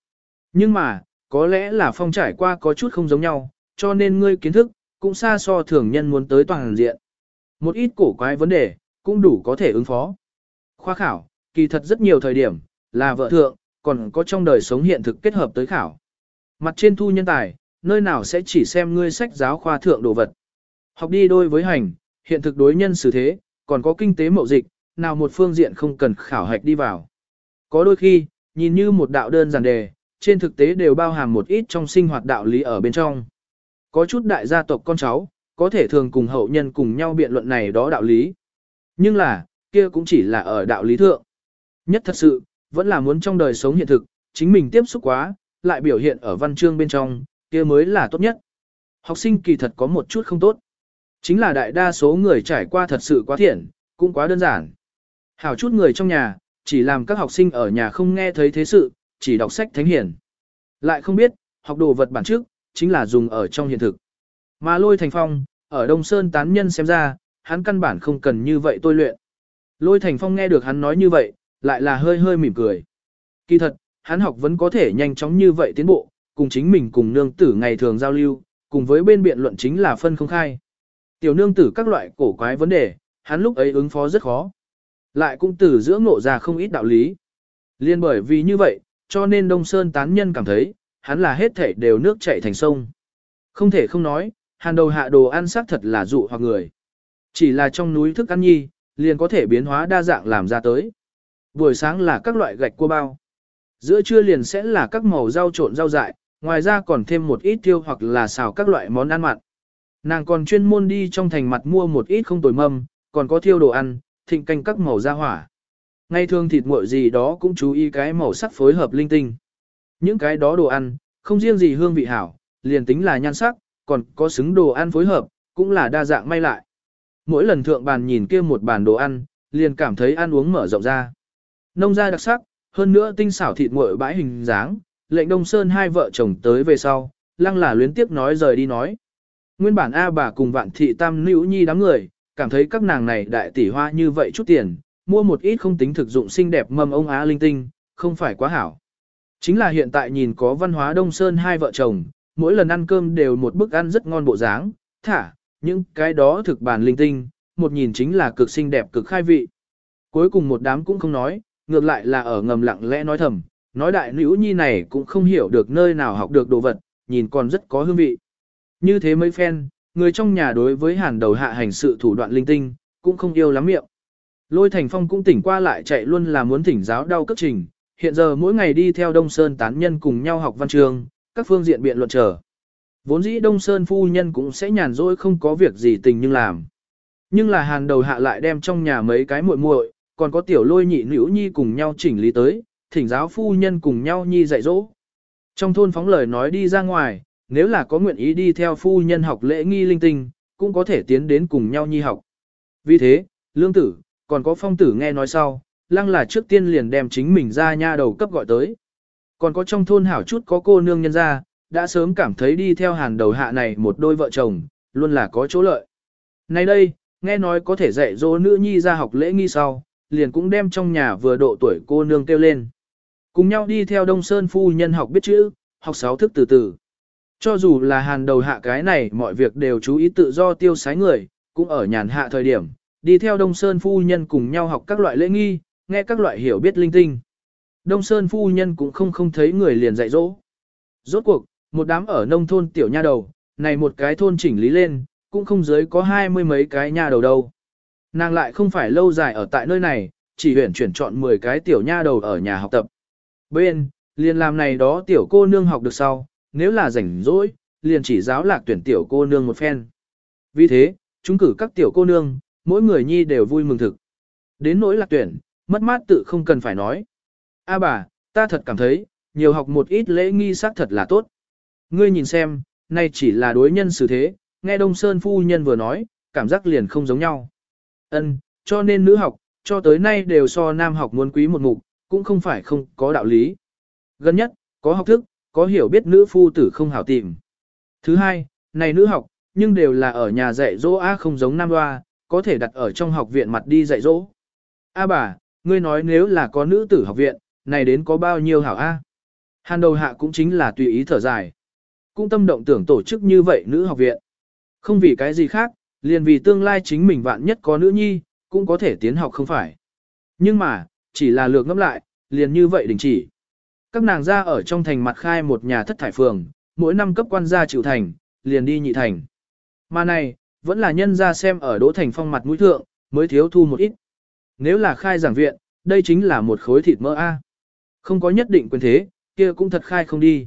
Nhưng mà, có lẽ là phong trải qua có chút không giống nhau, cho nên ngươi kiến thức, cũng xa so thường nhân muốn tới toàn diện. Một ít cổ quái vấn đề, cũng đủ có thể ứng phó. Khoa khảo, kỳ thật rất nhiều thời điểm, là vợ thượng, còn có trong đời sống hiện thực kết hợp tới khảo. Mặt trên thu nhân tài, nơi nào sẽ chỉ xem ngươi sách giáo khoa thượng đồ vật. Học đi đôi với hành, hiện thực đối nhân xử thế, còn có kinh tế mậu dịch, nào một phương diện không cần khảo hạch đi vào. Có đôi khi, nhìn như một đạo đơn giản đề, trên thực tế đều bao hàm một ít trong sinh hoạt đạo lý ở bên trong. Có chút đại gia tộc con cháu, có thể thường cùng hậu nhân cùng nhau biện luận này đó đạo lý. Nhưng là, kia cũng chỉ là ở đạo lý thượng. Nhất thật sự, vẫn là muốn trong đời sống hiện thực, chính mình tiếp xúc quá, lại biểu hiện ở văn chương bên trong, kia mới là tốt nhất. Học sinh kỳ thật có một chút không tốt. Chính là đại đa số người trải qua thật sự quá thiện, cũng quá đơn giản. Hảo chút người trong nhà, chỉ làm các học sinh ở nhà không nghe thấy thế sự, chỉ đọc sách thánh hiển. Lại không biết, học đồ vật bản trước, chính là dùng ở trong hiện thực. Mà lôi thành phong, ở Đông Sơn tán nhân xem ra, hắn căn bản không cần như vậy tôi luyện. Lôi thành phong nghe được hắn nói như vậy, lại là hơi hơi mỉm cười. Kỳ thật, hắn học vẫn có thể nhanh chóng như vậy tiến bộ, cùng chính mình cùng nương tử ngày thường giao lưu, cùng với bên biện luận chính là phân không khai. Tiểu nương tử các loại cổ quái vấn đề, hắn lúc ấy ứng phó rất khó. Lại cũng từ giữa ngộ ra không ít đạo lý. Liên bởi vì như vậy, cho nên Đông Sơn tán nhân cảm thấy, hắn là hết thể đều nước chảy thành sông. Không thể không nói, hàn đầu hạ đồ ăn xác thật là dụ hoặc người. Chỉ là trong núi thức ăn nhi, liền có thể biến hóa đa dạng làm ra tới. Buổi sáng là các loại gạch cua bao. Giữa trưa liền sẽ là các màu rau trộn rau dại, ngoài ra còn thêm một ít tiêu hoặc là xào các loại món ăn mặn. Nàng còn chuyên môn đi trong thành mặt mua một ít không tồi mâm, còn có thiêu đồ ăn, thịnh canh các màu ra hỏa. Ngay thường thịt nguội gì đó cũng chú ý cái màu sắc phối hợp linh tinh. Những cái đó đồ ăn, không riêng gì hương vị hảo, liền tính là nhan sắc, còn có xứng đồ ăn phối hợp, cũng là đa dạng may lại. Mỗi lần thượng bàn nhìn kia một bàn đồ ăn, liền cảm thấy ăn uống mở rộng ra. Nông gia đặc sắc, hơn nữa tinh xảo thịt nguội bãi hình dáng, lệnh Đông Sơn hai vợ chồng tới về sau, lăng là luyến tiếc nói rời đi nói. Nguyên bản A bà cùng vạn thị tam nữ nhi đám người, cảm thấy các nàng này đại tỷ hoa như vậy chút tiền, mua một ít không tính thực dụng xinh đẹp mâm ông Á linh tinh, không phải quá hảo. Chính là hiện tại nhìn có văn hóa Đông Sơn hai vợ chồng, mỗi lần ăn cơm đều một bức ăn rất ngon bộ dáng, thả, những cái đó thực bản linh tinh, một nhìn chính là cực xinh đẹp cực khai vị. Cuối cùng một đám cũng không nói, ngược lại là ở ngầm lặng lẽ nói thầm, nói đại nữ nhi này cũng không hiểu được nơi nào học được đồ vật, nhìn còn rất có hương vị. Như thế mấy phen, người trong nhà đối với hàn đầu hạ hành sự thủ đoạn linh tinh, cũng không yêu lắm miệng. Lôi Thành Phong cũng tỉnh qua lại chạy luôn là muốn thỉnh giáo đau cấp trình, hiện giờ mỗi ngày đi theo Đông Sơn tán nhân cùng nhau học văn trường, các phương diện biện luận trở. Vốn dĩ Đông Sơn phu nhân cũng sẽ nhàn rỗi không có việc gì tình nhưng làm. Nhưng là hàn đầu hạ lại đem trong nhà mấy cái muội muội, còn có tiểu lôi nhị nữ nhi cùng nhau chỉnh lý tới, thỉnh giáo phu nhân cùng nhau nhi dạy dỗ. Trong thôn phóng lời nói đi ra ngoài, nếu là có nguyện ý đi theo phu nhân học lễ nghi linh tinh, cũng có thể tiến đến cùng nhau nhi học. Vì thế, lương tử, còn có phong tử nghe nói sau, lăng là trước tiên liền đem chính mình ra nha đầu cấp gọi tới. Còn có trong thôn hảo chút có cô nương nhân ra, đã sớm cảm thấy đi theo hàn đầu hạ này một đôi vợ chồng, luôn là có chỗ lợi. Nay đây, nghe nói có thể dạy dỗ nữ nhi ra học lễ nghi sau, liền cũng đem trong nhà vừa độ tuổi cô nương kêu lên. Cùng nhau đi theo Đông Sơn phu nhân học biết chữ, học sáu thức từ từ. Cho dù là hàn đầu hạ cái này mọi việc đều chú ý tự do tiêu sái người, cũng ở nhàn hạ thời điểm, đi theo Đông Sơn phu nhân cùng nhau học các loại lễ nghi, nghe các loại hiểu biết linh tinh. Đông Sơn phu nhân cũng không không thấy người liền dạy dỗ. Rốt cuộc, một đám ở nông thôn tiểu nha đầu, này một cái thôn chỉnh lý lên, cũng không dưới có hai mươi mấy cái nha đầu đâu. Nàng lại không phải lâu dài ở tại nơi này, chỉ huyển chuyển chọn 10 cái tiểu nha đầu ở nhà học tập. Bên, liền làm này đó tiểu cô nương học được sau, nếu là rảnh rỗi, liền chỉ giáo lạc tuyển tiểu cô nương một phen. Vì thế, chúng cử các tiểu cô nương, mỗi người nhi đều vui mừng thực. Đến nỗi lạc tuyển, mất mát tự không cần phải nói. A bà, ta thật cảm thấy, nhiều học một ít lễ nghi sắc thật là tốt. Ngươi nhìn xem, nay chỉ là đối nhân xử thế, nghe Đông Sơn phu nhân vừa nói, cảm giác liền không giống nhau. Ân, cho nên nữ học, cho tới nay đều so nam học muốn quý một mục, cũng không phải không có đạo lý. Gần nhất, có học thức, có hiểu biết nữ phu tử không hảo tìm. Thứ hai, này nữ học, nhưng đều là ở nhà dạy dỗ A không giống nam hoa, có thể đặt ở trong học viện mặt đi dạy dỗ. A bà, ngươi nói nếu là có nữ tử học viện, này đến có bao nhiêu hảo A. Hàn đầu hạ cũng chính là tùy ý thở dài. Cũng tâm động tưởng tổ chức như vậy nữ học viện. Không vì cái gì khác, liền vì tương lai chính mình vạn nhất có nữ nhi, cũng có thể tiến học không phải. Nhưng mà, chỉ là lược ngẫm lại, liền như vậy đình chỉ. Các nàng ra ở trong thành mặt khai một nhà thất thải phường, mỗi năm cấp quan gia chịu thành, liền đi nhị thành. Mà này, vẫn là nhân ra xem ở đỗ thành phong mặt mũi thượng, mới thiếu thu một ít. Nếu là khai giảng viện, đây chính là một khối thịt mỡ A. Không có nhất định quyền thế, kia cũng thật khai không đi.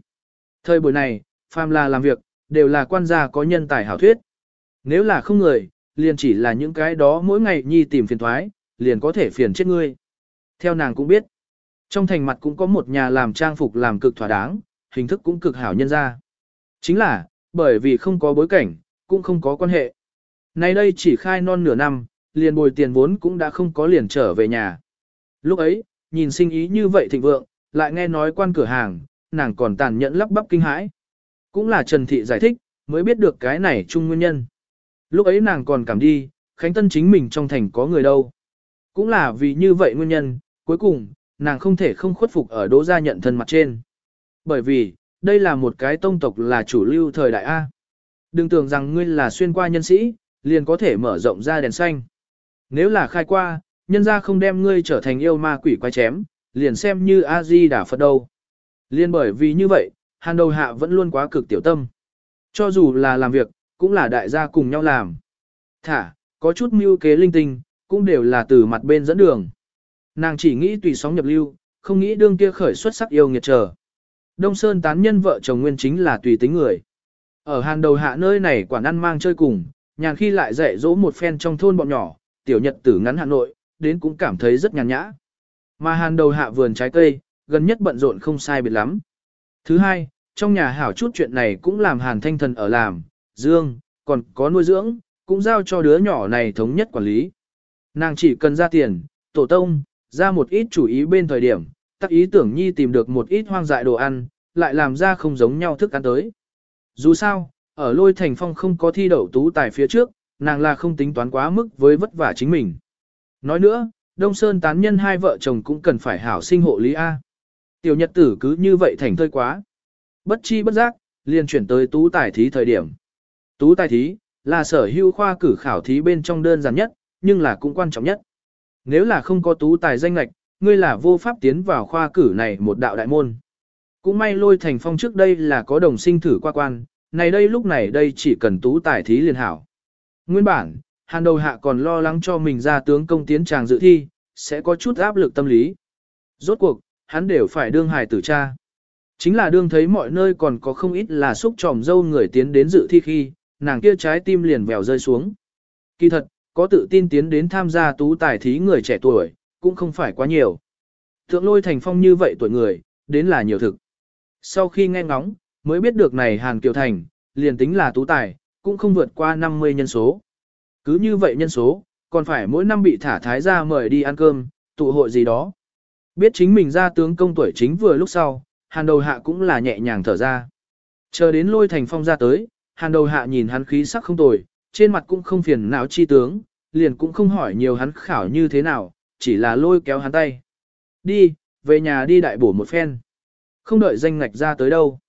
Thời buổi này, phàm là làm việc, đều là quan gia có nhân tài hảo thuyết. Nếu là không người, liền chỉ là những cái đó mỗi ngày nhi tìm phiền thoái, liền có thể phiền chết ngươi. Theo nàng cũng biết, trong thành mặt cũng có một nhà làm trang phục làm cực thỏa đáng, hình thức cũng cực hảo nhân ra. Chính là, bởi vì không có bối cảnh, cũng không có quan hệ. Nay đây chỉ khai non nửa năm, liền bồi tiền vốn cũng đã không có liền trở về nhà. Lúc ấy, nhìn sinh ý như vậy thịnh vượng, lại nghe nói quan cửa hàng, nàng còn tàn nhẫn lắp bắp kinh hãi. Cũng là Trần Thị giải thích, mới biết được cái này chung nguyên nhân. Lúc ấy nàng còn cảm đi, Khánh Tân chính mình trong thành có người đâu. Cũng là vì như vậy nguyên nhân, cuối cùng, nàng không thể không khuất phục ở đỗ gia nhận thân mặt trên. Bởi vì, đây là một cái tông tộc là chủ lưu thời đại A. Đừng tưởng rằng ngươi là xuyên qua nhân sĩ, liền có thể mở rộng ra đèn xanh. Nếu là khai qua, nhân gia không đem ngươi trở thành yêu ma quỷ quái chém, liền xem như A-di đã Phật đâu. Liên bởi vì như vậy, hàn đầu hạ vẫn luôn quá cực tiểu tâm. Cho dù là làm việc, cũng là đại gia cùng nhau làm. Thả, có chút mưu kế linh tinh, cũng đều là từ mặt bên dẫn đường. Nàng chỉ nghĩ tùy sóng nhập lưu, không nghĩ đương kia khởi xuất sắc yêu nghiệt trở. Đông Sơn tán nhân vợ chồng nguyên chính là tùy tính người. Ở hàn đầu hạ nơi này quản ăn mang chơi cùng, nhàn khi lại dạy dỗ một phen trong thôn bọn nhỏ, tiểu nhật tử ngắn Hà Nội, đến cũng cảm thấy rất nhàn nhã. Mà hàn đầu hạ vườn trái cây, gần nhất bận rộn không sai biệt lắm. Thứ hai, trong nhà hảo chút chuyện này cũng làm hàn thanh thần ở làm, dương, còn có nuôi dưỡng, cũng giao cho đứa nhỏ này thống nhất quản lý. Nàng chỉ cần ra tiền, tổ tông, ra một ít chủ ý bên thời điểm, tắc ý tưởng nhi tìm được một ít hoang dại đồ ăn, lại làm ra không giống nhau thức ăn tới. Dù sao, ở lôi thành phong không có thi đậu tú tài phía trước, nàng là không tính toán quá mức với vất vả chính mình. Nói nữa, Đông Sơn tán nhân hai vợ chồng cũng cần phải hảo sinh hộ lý A. Tiểu nhật tử cứ như vậy thành thơi quá. Bất chi bất giác, liền chuyển tới tú tài thí thời điểm. Tú tài thí, là sở hữu khoa cử khảo thí bên trong đơn giản nhất, nhưng là cũng quan trọng nhất. Nếu là không có tú tài danh lệch, ngươi là vô pháp tiến vào khoa cử này một đạo đại môn. Cũng may lôi thành phong trước đây là có đồng sinh thử qua quan, này đây lúc này đây chỉ cần tú tài thí liền hảo. Nguyên bản, hàn đầu hạ còn lo lắng cho mình ra tướng công tiến tràng dự thi, sẽ có chút áp lực tâm lý. Rốt cuộc, hắn đều phải đương hài tử cha. Chính là đương thấy mọi nơi còn có không ít là xúc tròm dâu người tiến đến dự thi khi, nàng kia trái tim liền vèo rơi xuống. Kỳ thật, có tự tin tiến đến tham gia tú tài thí người trẻ tuổi, cũng không phải quá nhiều. Thượng lôi thành phong như vậy tuổi người, đến là nhiều thực. Sau khi nghe ngóng, mới biết được này Hàn Kiều Thành, liền tính là tú tài, cũng không vượt qua 50 nhân số. Cứ như vậy nhân số, còn phải mỗi năm bị thả thái ra mời đi ăn cơm, tụ hội gì đó. Biết chính mình ra tướng công tuổi chính vừa lúc sau, hàn đầu hạ cũng là nhẹ nhàng thở ra. Chờ đến lôi thành phong ra tới, hàn đầu hạ nhìn hắn khí sắc không tồi, trên mặt cũng không phiền não chi tướng, liền cũng không hỏi nhiều hắn khảo như thế nào, chỉ là lôi kéo hắn tay. Đi, về nhà đi đại bổ một phen. Không đợi danh ngạch ra tới đâu.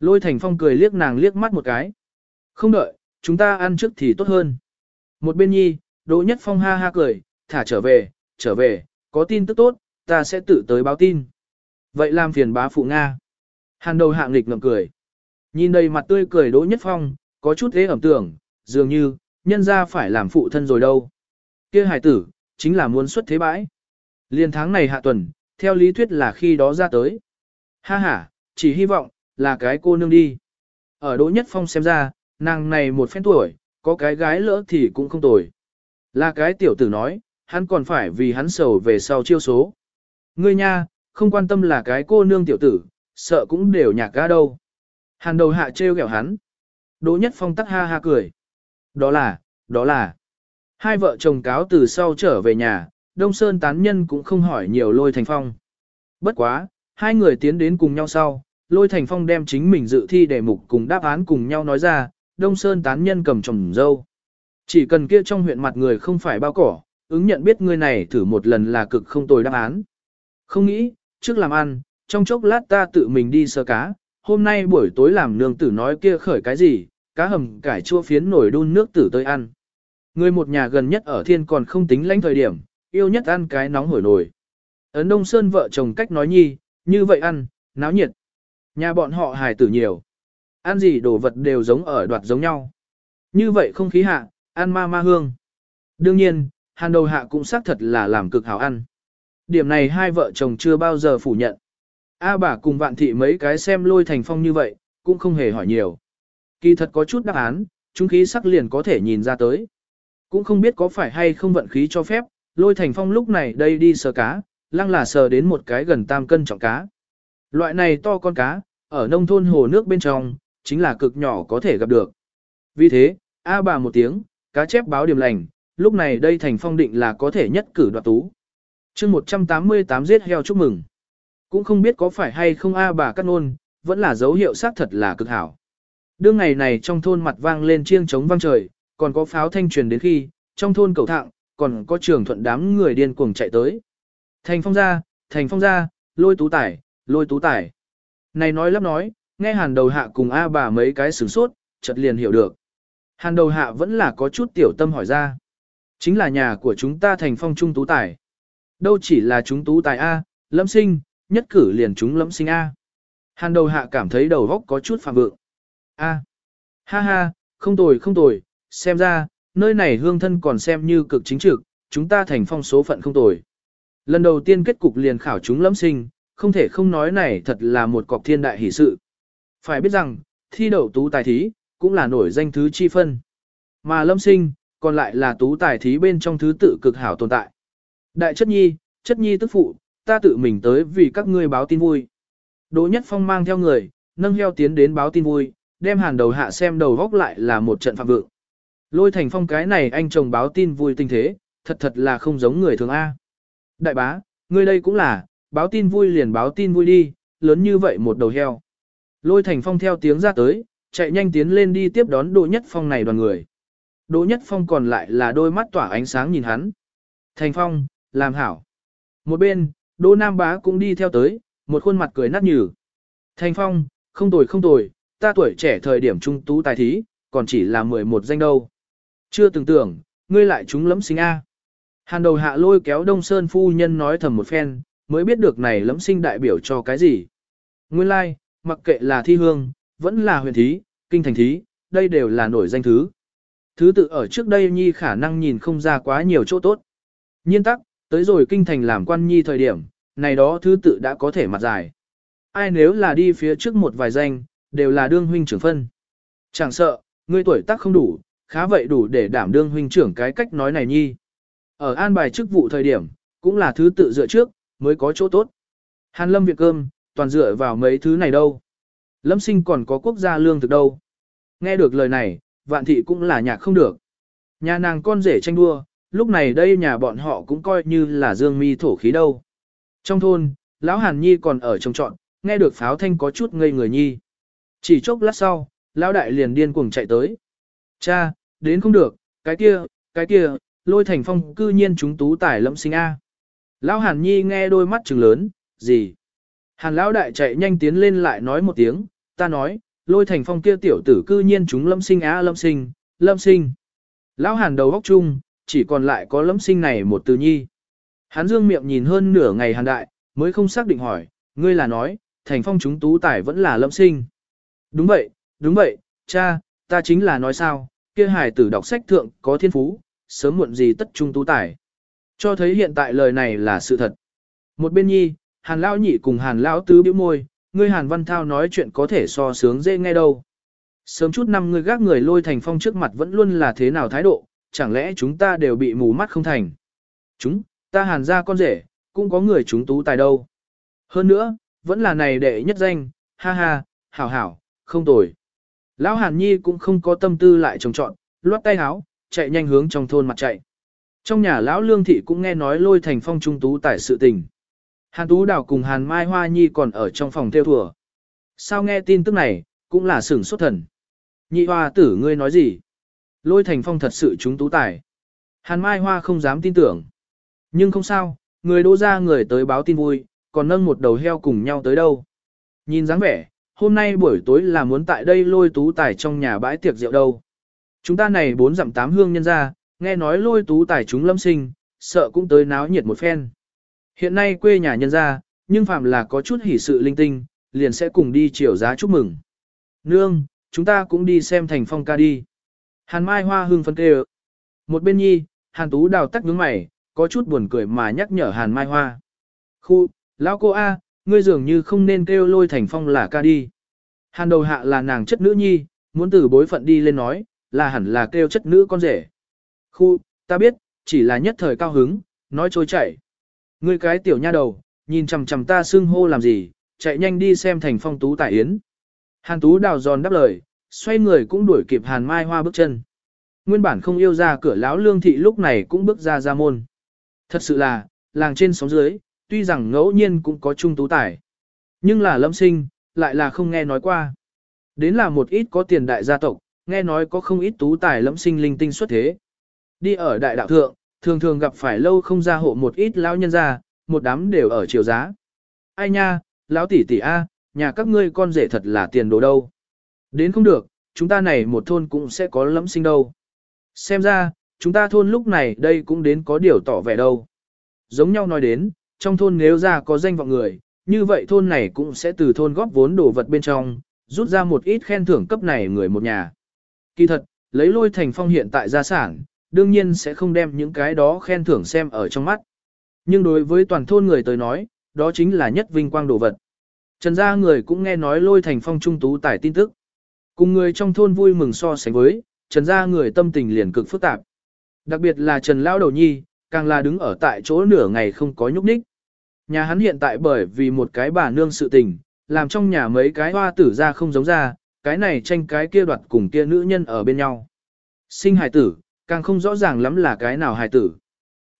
Lôi thành phong cười liếc nàng liếc mắt một cái. Không đợi, chúng ta ăn trước thì tốt hơn. Một bên nhi, Đỗ Nhất Phong ha ha cười, thả trở về, trở về, có tin tức tốt, ta sẽ tự tới báo tin. Vậy làm phiền bá phụ Nga. Hàn đầu hạng lịch ngậm cười. Nhìn đầy mặt tươi cười Đỗ Nhất Phong, có chút thế ẩm tưởng, dường như, nhân ra phải làm phụ thân rồi đâu. kia hải tử, chính là muốn xuất thế bãi. Liên tháng này hạ tuần, theo lý thuyết là khi đó ra tới. Ha ha, chỉ hy vọng, là cái cô nương đi. Ở Đỗ Nhất Phong xem ra, nàng này một phen tuổi, có cái gái lỡ thì cũng không tồi. Là cái tiểu tử nói, hắn còn phải vì hắn sầu về sau chiêu số. Ngươi nha, không quan tâm là cái cô nương tiểu tử, sợ cũng đều nhạc ga đâu. Hàn đầu hạ trêu ghẹo hắn. Đỗ Nhất Phong tắc ha ha cười. Đó là, đó là. Hai vợ chồng cáo từ sau trở về nhà, Đông Sơn tán nhân cũng không hỏi nhiều lôi thành phong. Bất quá, hai người tiến đến cùng nhau sau, lôi thành phong đem chính mình dự thi đề mục cùng đáp án cùng nhau nói ra, Đông Sơn tán nhân cầm chồng dâu. Chỉ cần kia trong huyện mặt người không phải bao cỏ, ứng nhận biết người này thử một lần là cực không tồi đáp án. Không nghĩ, trước làm ăn, trong chốc lát ta tự mình đi sơ cá, hôm nay buổi tối làm nương tử nói kia khởi cái gì, cá hầm cải chua phiến nổi đun nước tử tới ăn. Người một nhà gần nhất ở thiên còn không tính lãnh thời điểm, yêu nhất ăn cái nóng hổi nổi. Ấn Đông Sơn vợ chồng cách nói nhi, như vậy ăn, náo nhiệt. Nhà bọn họ hài tử nhiều. Ăn gì đồ vật đều giống ở đoạt giống nhau. Như vậy không khí hạ, ăn ma ma hương. Đương nhiên, hàn đầu hạ cũng xác thật là làm cực hảo ăn. Điểm này hai vợ chồng chưa bao giờ phủ nhận. A bà cùng vạn thị mấy cái xem lôi thành phong như vậy, cũng không hề hỏi nhiều. Kỳ thật có chút đáp án, chúng khí sắc liền có thể nhìn ra tới. Cũng không biết có phải hay không vận khí cho phép, lôi thành phong lúc này đây đi sờ cá, lăng là sờ đến một cái gần tam cân trọng cá. Loại này to con cá, ở nông thôn hồ nước bên trong, chính là cực nhỏ có thể gặp được. Vì thế, A bà một tiếng, cá chép báo điểm lành, lúc này đây thành phong định là có thể nhất cử đoạt tú. chương 188 giết heo chúc mừng. Cũng không biết có phải hay không A bà cắt nôn, vẫn là dấu hiệu xác thật là cực hảo. Đương ngày này trong thôn mặt vang lên chiêng trống vang trời, còn có pháo thanh truyền đến khi, trong thôn cầu thạng, còn có trường thuận đám người điên cuồng chạy tới. Thành phong ra, thành phong ra, lôi tú tải, lôi tú tải. Này nói lắp nói, nghe hàn đầu hạ cùng A bà mấy cái sửng sốt, chợt liền hiểu được. Hàn đầu hạ vẫn là có chút tiểu tâm hỏi ra. Chính là nhà của chúng ta thành phong trung tú tài. Đâu chỉ là chúng tú tài A, lâm sinh, nhất cử liền chúng lâm sinh A. Hàn đầu hạ cảm thấy đầu góc có chút phạm vượng. A. Ha ha, không tồi không tồi, xem ra, nơi này hương thân còn xem như cực chính trực, chúng ta thành phong số phận không tồi. Lần đầu tiên kết cục liền khảo chúng lâm sinh, không thể không nói này thật là một cọc thiên đại hỷ sự. Phải biết rằng, thi đậu tú tài thí, cũng là nổi danh thứ chi phân. Mà lâm sinh, còn lại là tú tài thí bên trong thứ tự cực hảo tồn tại. Đại chất nhi, chất nhi tức phụ, ta tự mình tới vì các ngươi báo tin vui. Đỗ Nhất Phong mang theo người, nâng heo tiến đến báo tin vui, đem hàn đầu hạ xem đầu góc lại là một trận phạm vượng. Lôi thành phong cái này anh chồng báo tin vui tinh thế, thật thật là không giống người thường A. Đại bá, ngươi đây cũng là, báo tin vui liền báo tin vui đi, lớn như vậy một đầu heo. Lôi thành phong theo tiếng ra tới, chạy nhanh tiến lên đi tiếp đón Đỗ Nhất Phong này đoàn người. Đỗ Nhất Phong còn lại là đôi mắt tỏa ánh sáng nhìn hắn. Thành Phong, làm hảo. Một bên, Đỗ Nam Bá cũng đi theo tới, một khuôn mặt cười nát nhừ. Thành Phong, không tồi không tồi, ta tuổi trẻ thời điểm trung tú tài thí, còn chỉ là 11 danh đâu. Chưa từng tưởng, ngươi lại chúng lẫm sinh A. Hàn đầu hạ lôi kéo Đông Sơn phu nhân nói thầm một phen, mới biết được này lẫm sinh đại biểu cho cái gì. Nguyên lai, like, mặc kệ là thi hương, vẫn là huyền thí, kinh thành thí, đây đều là nổi danh thứ. Thứ tự ở trước đây nhi khả năng nhìn không ra quá nhiều chỗ tốt. Nhiên tắc, tới rồi kinh thành làm quan nhi thời điểm, này đó thứ tự đã có thể mặt dài. Ai nếu là đi phía trước một vài danh, đều là đương huynh trưởng phân. Chẳng sợ, ngươi tuổi tác không đủ, khá vậy đủ để đảm đương huynh trưởng cái cách nói này nhi. Ở an bài chức vụ thời điểm, cũng là thứ tự dựa trước, mới có chỗ tốt. Hàn lâm việc cơm, toàn dựa vào mấy thứ này đâu. Lâm sinh còn có quốc gia lương thực đâu. Nghe được lời này, vạn thị cũng là nhạc không được. Nhà nàng con rể tranh đua, lúc này đây nhà bọn họ cũng coi như là dương mi thổ khí đâu. Trong thôn, lão Hàn Nhi còn ở trông trọn, nghe được pháo thanh có chút ngây người Nhi. Chỉ chốc lát sau, lão đại liền điên cuồng chạy tới. Cha, đến không được, cái kia, cái kia, lôi thành phong cư nhiên chúng tú tải lẫm sinh A. Lão Hàn Nhi nghe đôi mắt trừng lớn, gì? Hàn lão đại chạy nhanh tiến lên lại nói một tiếng, ta nói, lôi thành phong kia tiểu tử cư nhiên chúng lâm sinh á lâm sinh, lâm sinh. Lão hàn đầu góc chung, chỉ còn lại có lâm sinh này một từ nhi. Hắn dương miệng nhìn hơn nửa ngày hàn đại, mới không xác định hỏi, ngươi là nói, thành phong chúng tú tải vẫn là lâm sinh. Đúng vậy, đúng vậy, cha, ta chính là nói sao, kia hải tử đọc sách thượng có thiên phú, sớm muộn gì tất trung tú tài, Cho thấy hiện tại lời này là sự thật. Một bên nhi, hàn lão nhị cùng hàn lão tứ biểu môi, ngươi Hàn Văn Thao nói chuyện có thể so sướng dễ nghe đâu. Sớm chút năm ngươi gác người lôi thành phong trước mặt vẫn luôn là thế nào thái độ, chẳng lẽ chúng ta đều bị mù mắt không thành. Chúng, ta hàn ra con rể, cũng có người chúng tú tài đâu. Hơn nữa, vẫn là này đệ nhất danh, ha ha, hảo hảo, không tồi. Lão Hàn Nhi cũng không có tâm tư lại trồng trọn, loát tay háo, chạy nhanh hướng trong thôn mặt chạy. Trong nhà lão Lương Thị cũng nghe nói lôi thành phong trung tú tài sự tình. Hàn Tú Đào cùng Hàn Mai Hoa Nhi còn ở trong phòng theo thùa. Sao nghe tin tức này, cũng là sửng sốt thần. Nhị hoa tử ngươi nói gì? Lôi thành phong thật sự chúng tú tài. Hàn Mai Hoa không dám tin tưởng. Nhưng không sao, người đô ra người tới báo tin vui, còn nâng một đầu heo cùng nhau tới đâu. Nhìn dáng vẻ, hôm nay buổi tối là muốn tại đây lôi tú tài trong nhà bãi tiệc rượu đâu. Chúng ta này bốn dặm tám hương nhân ra, nghe nói lôi tú tài chúng lâm sinh, sợ cũng tới náo nhiệt một phen. Hiện nay quê nhà nhân ra, nhưng phạm là có chút hỷ sự linh tinh, liền sẽ cùng đi chiều giá chúc mừng. Nương, chúng ta cũng đi xem thành phong ca đi. Hàn Mai Hoa hương phân kêu. Một bên nhi, Hàn Tú đào tắc nhướng mày, có chút buồn cười mà nhắc nhở Hàn Mai Hoa. Khu, lão cô A, ngươi dường như không nên kêu lôi thành phong là ca đi. Hàn đầu hạ là nàng chất nữ nhi, muốn từ bối phận đi lên nói, là hẳn là kêu chất nữ con rể. Khu, ta biết, chỉ là nhất thời cao hứng, nói trôi chảy. Ngươi cái tiểu nha đầu, nhìn chằm chằm ta xưng hô làm gì, chạy nhanh đi xem thành phong tú tại yến. Hàn tú đào giòn đáp lời, xoay người cũng đuổi kịp hàn mai hoa bước chân. Nguyên bản không yêu ra cửa lão lương thị lúc này cũng bước ra ra môn. Thật sự là, làng trên sóng dưới, tuy rằng ngẫu nhiên cũng có trung tú tài. Nhưng là lâm sinh, lại là không nghe nói qua. Đến là một ít có tiền đại gia tộc, nghe nói có không ít tú tài lâm sinh linh tinh xuất thế. Đi ở đại đạo thượng, thường thường gặp phải lâu không ra hộ một ít lão nhân gia, một đám đều ở chiều giá. Ai nha, lão tỷ tỷ a, nhà các ngươi con rể thật là tiền đồ đâu. Đến không được, chúng ta này một thôn cũng sẽ có lẫm sinh đâu. Xem ra, chúng ta thôn lúc này đây cũng đến có điều tỏ vẻ đâu. Giống nhau nói đến, trong thôn nếu ra có danh vọng người, như vậy thôn này cũng sẽ từ thôn góp vốn đồ vật bên trong, rút ra một ít khen thưởng cấp này người một nhà. Kỳ thật, lấy lôi thành phong hiện tại gia sản, đương nhiên sẽ không đem những cái đó khen thưởng xem ở trong mắt. Nhưng đối với toàn thôn người tới nói, đó chính là nhất vinh quang đồ vật. Trần gia người cũng nghe nói lôi thành phong trung tú tải tin tức. Cùng người trong thôn vui mừng so sánh với, Trần gia người tâm tình liền cực phức tạp. Đặc biệt là Trần Lão Đầu Nhi, càng là đứng ở tại chỗ nửa ngày không có nhúc nhích. Nhà hắn hiện tại bởi vì một cái bà nương sự tình, làm trong nhà mấy cái hoa tử ra không giống ra, cái này tranh cái kia đoạt cùng kia nữ nhân ở bên nhau. Sinh hài tử, càng không rõ ràng lắm là cái nào hài tử.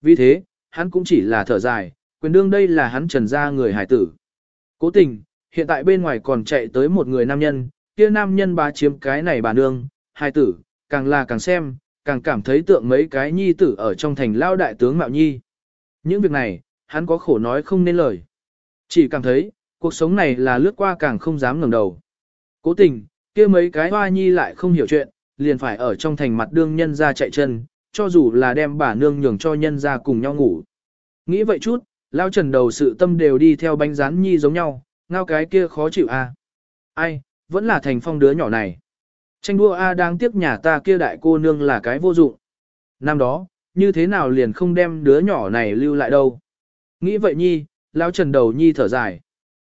Vì thế, hắn cũng chỉ là thở dài, quyền đương đây là hắn trần ra người hài tử. Cố tình, hiện tại bên ngoài còn chạy tới một người nam nhân, kia nam nhân bá chiếm cái này bà nương, hài tử, càng là càng xem, càng cảm thấy tượng mấy cái nhi tử ở trong thành lao đại tướng Mạo Nhi. Những việc này, hắn có khổ nói không nên lời. Chỉ cảm thấy, cuộc sống này là lướt qua càng không dám ngẩng đầu. Cố tình, kia mấy cái hoa nhi lại không hiểu chuyện, liền phải ở trong thành mặt đương nhân ra chạy chân, cho dù là đem bà nương nhường cho nhân ra cùng nhau ngủ. Nghĩ vậy chút, lao trần đầu sự tâm đều đi theo bánh rán nhi giống nhau, ngao cái kia khó chịu a. À. Ai, vẫn là thành phong đứa nhỏ này. Tranh đua A đang tiếc nhà ta kia đại cô nương là cái vô dụng. Năm đó, như thế nào liền không đem đứa nhỏ này lưu lại đâu. Nghĩ vậy nhi, lão trần đầu nhi thở dài.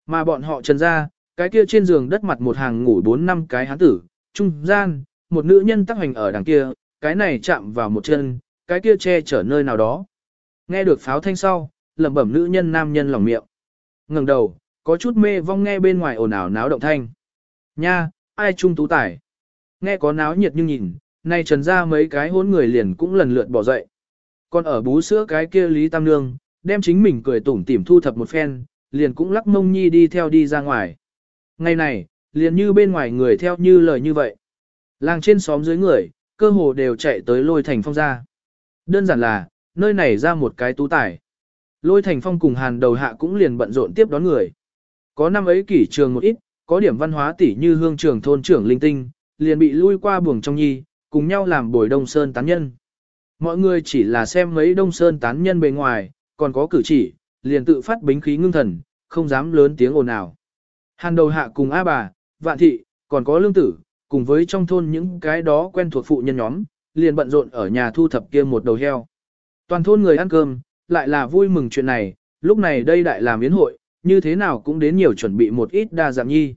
Mà bọn họ trần ra, cái kia trên giường đất mặt một hàng ngủ bốn năm cái hán tử, trung gian, một nữ nhân tắc hành ở đằng kia, cái này chạm vào một chân, cái kia che chở nơi nào đó. Nghe được pháo thanh sau, lẩm bẩm nữ nhân nam nhân lòng miệng. ngẩng đầu, có chút mê vong nghe bên ngoài ồn ào náo động thanh. Nha, ai trung tú tải. Nghe có náo nhiệt nhưng nhìn, nay trần ra mấy cái hôn người liền cũng lần lượt bỏ dậy. Còn ở bú sữa cái kia Lý Tam Nương, đem chính mình cười tủm tỉm thu thập một phen, liền cũng lắc mông nhi đi theo đi ra ngoài. Ngày này, liền như bên ngoài người theo như lời như vậy. Làng trên xóm dưới người, cơ hồ đều chạy tới lôi thành phong ra. Đơn giản là, nơi này ra một cái tú tải. Lôi thành phong cùng hàn đầu hạ cũng liền bận rộn tiếp đón người. Có năm ấy kỷ trường một ít, có điểm văn hóa tỉ như hương trường thôn trưởng linh tinh, liền bị lui qua buồng trong nhi, cùng nhau làm bồi đông sơn tán nhân. Mọi người chỉ là xem mấy đông sơn tán nhân bề ngoài, còn có cử chỉ, liền tự phát bính khí ngưng thần, không dám lớn tiếng ồn ào. Hàn đầu hạ cùng A bà, vạn thị, còn có lương tử, cùng với trong thôn những cái đó quen thuộc phụ nhân nhóm, liền bận rộn ở nhà thu thập kia một đầu heo. Toàn thôn người ăn cơm, lại là vui mừng chuyện này, lúc này đây đại làm yến hội, như thế nào cũng đến nhiều chuẩn bị một ít đa dạng nhi.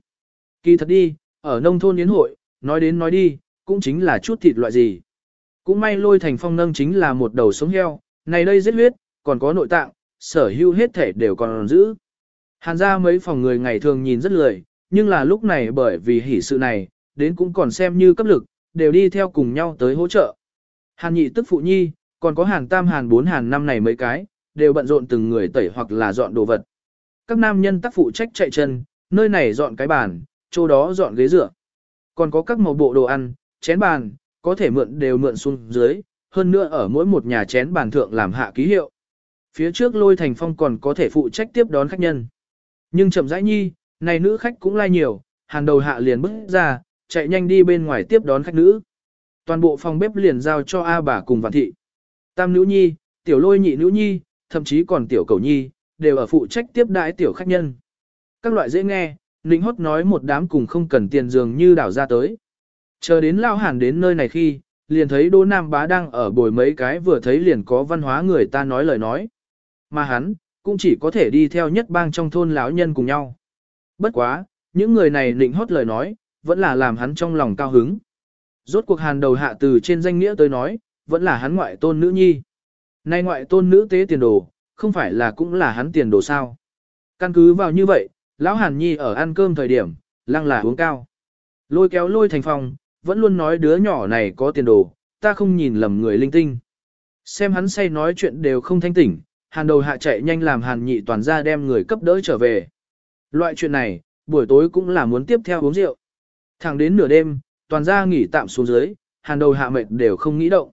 Kỳ thật đi, ở nông thôn yến hội, nói đến nói đi, cũng chính là chút thịt loại gì. Cũng may lôi thành phong nâng chính là một đầu sống heo, này đây giết huyết, còn có nội tạng, sở hữu hết thể đều còn giữ. Hàn ra mấy phòng người ngày thường nhìn rất lười, nhưng là lúc này bởi vì hỉ sự này, đến cũng còn xem như cấp lực, đều đi theo cùng nhau tới hỗ trợ. Hàn nhị tức phụ nhi, còn có hàn tam hàn bốn hàn năm này mấy cái, đều bận rộn từng người tẩy hoặc là dọn đồ vật. Các nam nhân tác phụ trách chạy chân, nơi này dọn cái bàn, chỗ đó dọn ghế dựa. Còn có các màu bộ đồ ăn, chén bàn, có thể mượn đều mượn xuống dưới, hơn nữa ở mỗi một nhà chén bàn thượng làm hạ ký hiệu. Phía trước lôi thành phong còn có thể phụ trách tiếp đón khách nhân. Nhưng chậm rãi nhi, này nữ khách cũng lai nhiều, hàng đầu hạ liền bước ra, chạy nhanh đi bên ngoài tiếp đón khách nữ. Toàn bộ phòng bếp liền giao cho A bà cùng vạn thị. Tam nữ nhi, tiểu lôi nhị nữ nhi, thậm chí còn tiểu cầu nhi, đều ở phụ trách tiếp đãi tiểu khách nhân. Các loại dễ nghe, Ninh hót nói một đám cùng không cần tiền dường như đảo ra tới. Chờ đến lao hàn đến nơi này khi, liền thấy Đỗ Nam Bá đang ở bồi mấy cái vừa thấy liền có văn hóa người ta nói lời nói. Mà hắn, cũng chỉ có thể đi theo nhất bang trong thôn lão nhân cùng nhau. Bất quá, những người này Ninh hót lời nói, vẫn là làm hắn trong lòng cao hứng. Rốt cuộc hàn đầu hạ từ trên danh nghĩa tới nói, vẫn là hắn ngoại tôn nữ nhi. Nay ngoại tôn nữ tế tiền đồ, không phải là cũng là hắn tiền đồ sao. Căn cứ vào như vậy, lão hàn nhi ở ăn cơm thời điểm, lăng là uống cao. Lôi kéo lôi thành phòng, vẫn luôn nói đứa nhỏ này có tiền đồ, ta không nhìn lầm người linh tinh. Xem hắn say nói chuyện đều không thanh tỉnh, hàn đầu hạ chạy nhanh làm hàn nhị toàn ra đem người cấp đỡ trở về. Loại chuyện này, buổi tối cũng là muốn tiếp theo uống rượu. Thẳng đến nửa đêm, toàn ra nghỉ tạm xuống dưới, hàn đầu hạ mệt đều không nghĩ động.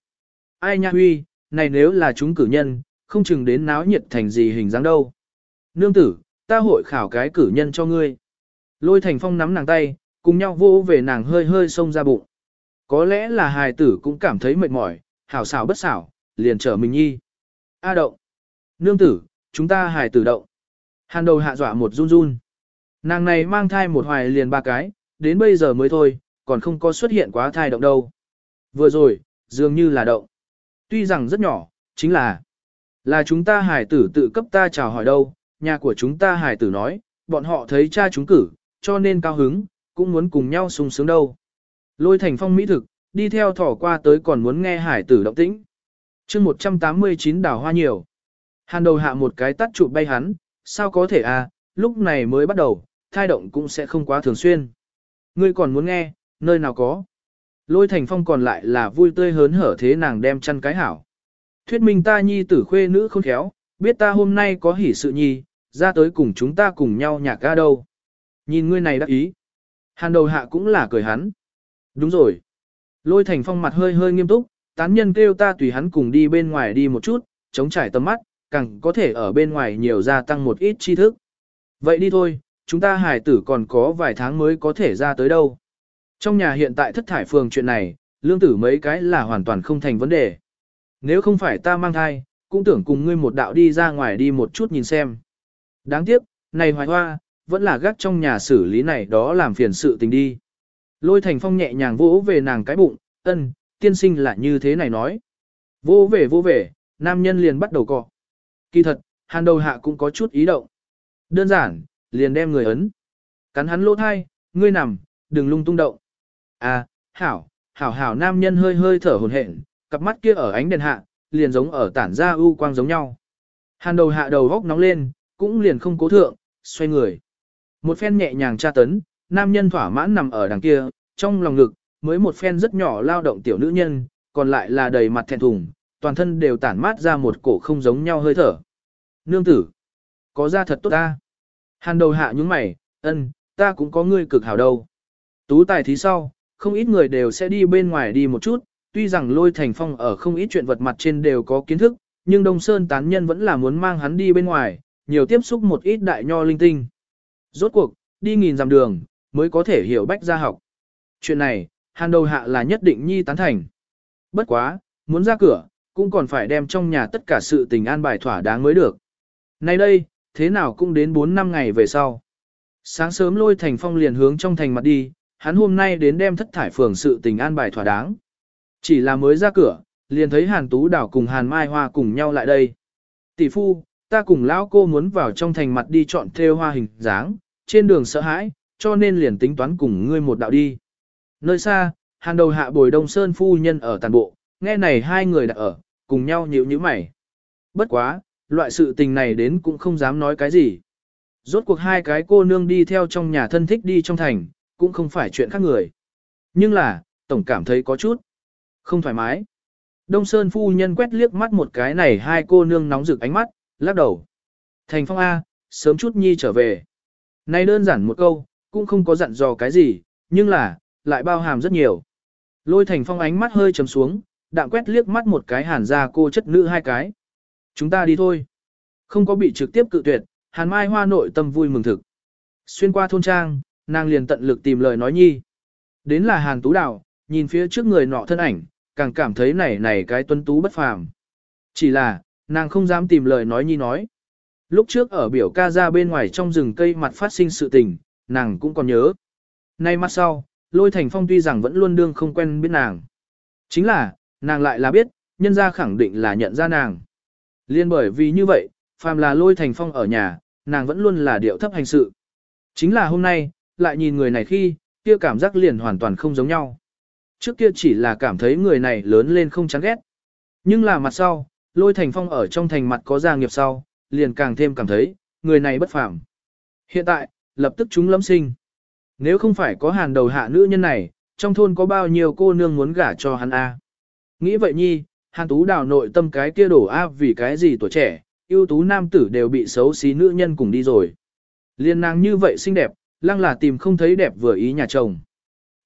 Ai nha huy, này nếu là chúng cử nhân, không chừng đến náo nhiệt thành gì hình dáng đâu. Nương tử, ta hội khảo cái cử nhân cho ngươi. Lôi thành phong nắm nàng tay, cùng nhau vô về nàng hơi hơi xông ra bụng. Có lẽ là hài tử cũng cảm thấy mệt mỏi, hảo xảo bất xảo, liền trở mình nhi. A động. Nương tử, chúng ta hài tử động. Hàn đầu hạ dọa một run run. Nàng này mang thai một hoài liền ba cái, đến bây giờ mới thôi, còn không có xuất hiện quá thai động đâu. Vừa rồi, dường như là động. Tuy rằng rất nhỏ, chính là là chúng ta hài tử tự cấp ta chào hỏi đâu, nhà của chúng ta hài tử nói, bọn họ thấy cha chúng cử, cho nên cao hứng, cũng muốn cùng nhau sung sướng đâu. Lôi thành phong mỹ thực, đi theo thỏ qua tới còn muốn nghe hải tử động tĩnh. chương 189 đảo hoa nhiều. Hàn đầu hạ một cái tắt chụp bay hắn, sao có thể à, lúc này mới bắt đầu, thai động cũng sẽ không quá thường xuyên. Ngươi còn muốn nghe, nơi nào có. Lôi thành phong còn lại là vui tươi hớn hở thế nàng đem chăn cái hảo. Thuyết minh ta nhi tử khuê nữ không khéo, biết ta hôm nay có hỉ sự nhi, ra tới cùng chúng ta cùng nhau nhạc ca đâu. Nhìn ngươi này đắc ý. Hàn đầu hạ cũng là cười hắn. Đúng rồi. Lôi thành phong mặt hơi hơi nghiêm túc, tán nhân kêu ta tùy hắn cùng đi bên ngoài đi một chút, chống trải tầm mắt, càng có thể ở bên ngoài nhiều gia tăng một ít tri thức. Vậy đi thôi, chúng ta Hải tử còn có vài tháng mới có thể ra tới đâu. Trong nhà hiện tại thất thải phường chuyện này, lương tử mấy cái là hoàn toàn không thành vấn đề. Nếu không phải ta mang thai, cũng tưởng cùng ngươi một đạo đi ra ngoài đi một chút nhìn xem. Đáng tiếc, này hoài hoa, vẫn là gác trong nhà xử lý này đó làm phiền sự tình đi. Lôi thành phong nhẹ nhàng vỗ về nàng cái bụng, ân, tiên sinh là như thế này nói. Vỗ về vỗ về, nam nhân liền bắt đầu cọ. Kỳ thật, hàn đầu hạ cũng có chút ý động. Đơn giản, liền đem người ấn. Cắn hắn lỗ thai, ngươi nằm, đừng lung tung động. À, hảo, hảo hảo nam nhân hơi hơi thở hồn hển, cặp mắt kia ở ánh đèn hạ, liền giống ở tản ra ưu quang giống nhau. Hàn đầu hạ đầu góc nóng lên, cũng liền không cố thượng, xoay người. Một phen nhẹ nhàng tra tấn, nam nhân thỏa mãn nằm ở đằng kia, trong lòng ngực, mới một phen rất nhỏ lao động tiểu nữ nhân, còn lại là đầy mặt thẹn thùng, toàn thân đều tản mát ra một cổ không giống nhau hơi thở. Nương tử, có ra thật tốt ta. Hàn đầu hạ những mày, ân, ta cũng có ngươi cực hảo đâu. Tú tài thí sau, không ít người đều sẽ đi bên ngoài đi một chút, tuy rằng lôi thành phong ở không ít chuyện vật mặt trên đều có kiến thức, nhưng Đông Sơn tán nhân vẫn là muốn mang hắn đi bên ngoài, nhiều tiếp xúc một ít đại nho linh tinh. Rốt cuộc, đi nghìn dặm đường, mới có thể hiểu bách gia học. Chuyện này, hàn đầu hạ là nhất định nhi tán thành. Bất quá, muốn ra cửa, cũng còn phải đem trong nhà tất cả sự tình an bài thỏa đáng mới được. Nay đây, thế nào cũng đến 4 năm ngày về sau. Sáng sớm lôi thành phong liền hướng trong thành mặt đi, hắn hôm nay đến đem thất thải phường sự tình an bài thỏa đáng. Chỉ là mới ra cửa, liền thấy Hàn Tú Đảo cùng Hàn Mai Hoa cùng nhau lại đây. Tỷ phu, ta cùng lão cô muốn vào trong thành mặt đi chọn theo hoa hình dáng, trên đường sợ hãi, cho nên liền tính toán cùng ngươi một đạo đi. Nơi xa, hàn đầu hạ bồi đông sơn phu nhân ở tàn bộ, nghe này hai người đã ở, cùng nhau nhịu như mày. Bất quá, loại sự tình này đến cũng không dám nói cái gì. Rốt cuộc hai cái cô nương đi theo trong nhà thân thích đi trong thành, cũng không phải chuyện khác người. Nhưng là, tổng cảm thấy có chút không thoải mái. Đông Sơn phu nhân quét liếc mắt một cái này hai cô nương nóng rực ánh mắt, lắc đầu. Thành phong A, sớm chút nhi trở về. Này đơn giản một câu, cũng không có dặn dò cái gì, nhưng là, lại bao hàm rất nhiều. Lôi thành phong ánh mắt hơi trầm xuống, đạm quét liếc mắt một cái hàn ra cô chất nữ hai cái. Chúng ta đi thôi. Không có bị trực tiếp cự tuyệt, hàn mai hoa nội tâm vui mừng thực. Xuyên qua thôn trang, nàng liền tận lực tìm lời nói nhi. Đến là hàn tú đào, nhìn phía trước người nọ thân ảnh, càng cảm thấy này này cái tuân tú bất phàm. Chỉ là, nàng không dám tìm lời nói nhi nói. Lúc trước ở biểu ca ra bên ngoài trong rừng cây mặt phát sinh sự tình, nàng cũng còn nhớ. Nay mắt sau, lôi thành phong tuy rằng vẫn luôn đương không quen biết nàng. Chính là, nàng lại là biết, nhân ra khẳng định là nhận ra nàng. Liên bởi vì như vậy, phàm là lôi thành phong ở nhà, nàng vẫn luôn là điệu thấp hành sự. Chính là hôm nay, lại nhìn người này khi, kia cảm giác liền hoàn toàn không giống nhau. Trước kia chỉ là cảm thấy người này lớn lên không chán ghét. Nhưng là mặt sau, lôi thành phong ở trong thành mặt có gia nghiệp sau, liền càng thêm cảm thấy, người này bất phàm. Hiện tại, lập tức chúng lâm sinh. Nếu không phải có hàn đầu hạ nữ nhân này, trong thôn có bao nhiêu cô nương muốn gả cho hắn A. Nghĩ vậy nhi, hàn tú đào nội tâm cái kia đổ A vì cái gì tuổi trẻ, ưu tú nam tử đều bị xấu xí nữ nhân cùng đi rồi. Liên nàng như vậy xinh đẹp, lăng là tìm không thấy đẹp vừa ý nhà chồng.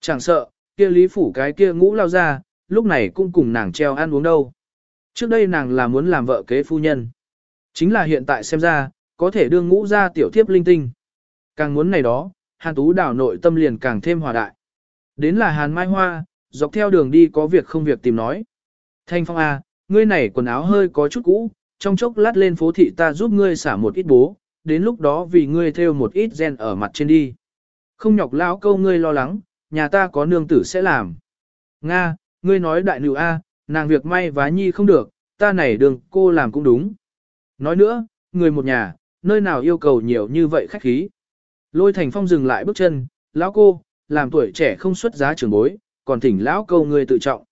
Chẳng sợ, kia lý phủ cái kia ngũ lao ra, lúc này cũng cùng nàng treo ăn uống đâu. Trước đây nàng là muốn làm vợ kế phu nhân. Chính là hiện tại xem ra, có thể đương ngũ ra tiểu thiếp linh tinh. Càng muốn này đó, hàn tú đảo nội tâm liền càng thêm hòa đại. Đến là hàn mai hoa, dọc theo đường đi có việc không việc tìm nói. Thanh phong A, ngươi này quần áo hơi có chút cũ, trong chốc lát lên phố thị ta giúp ngươi xả một ít bố, đến lúc đó vì ngươi theo một ít gen ở mặt trên đi. Không nhọc lão câu ngươi lo lắng, nhà ta có nương tử sẽ làm. Nga, ngươi nói đại nữ A, nàng việc may vá nhi không được, ta này đường cô làm cũng đúng. Nói nữa, người một nhà, nơi nào yêu cầu nhiều như vậy khách khí. Lôi thành phong dừng lại bước chân, lão cô, làm tuổi trẻ không xuất giá trưởng bối, còn thỉnh lão câu người tự trọng.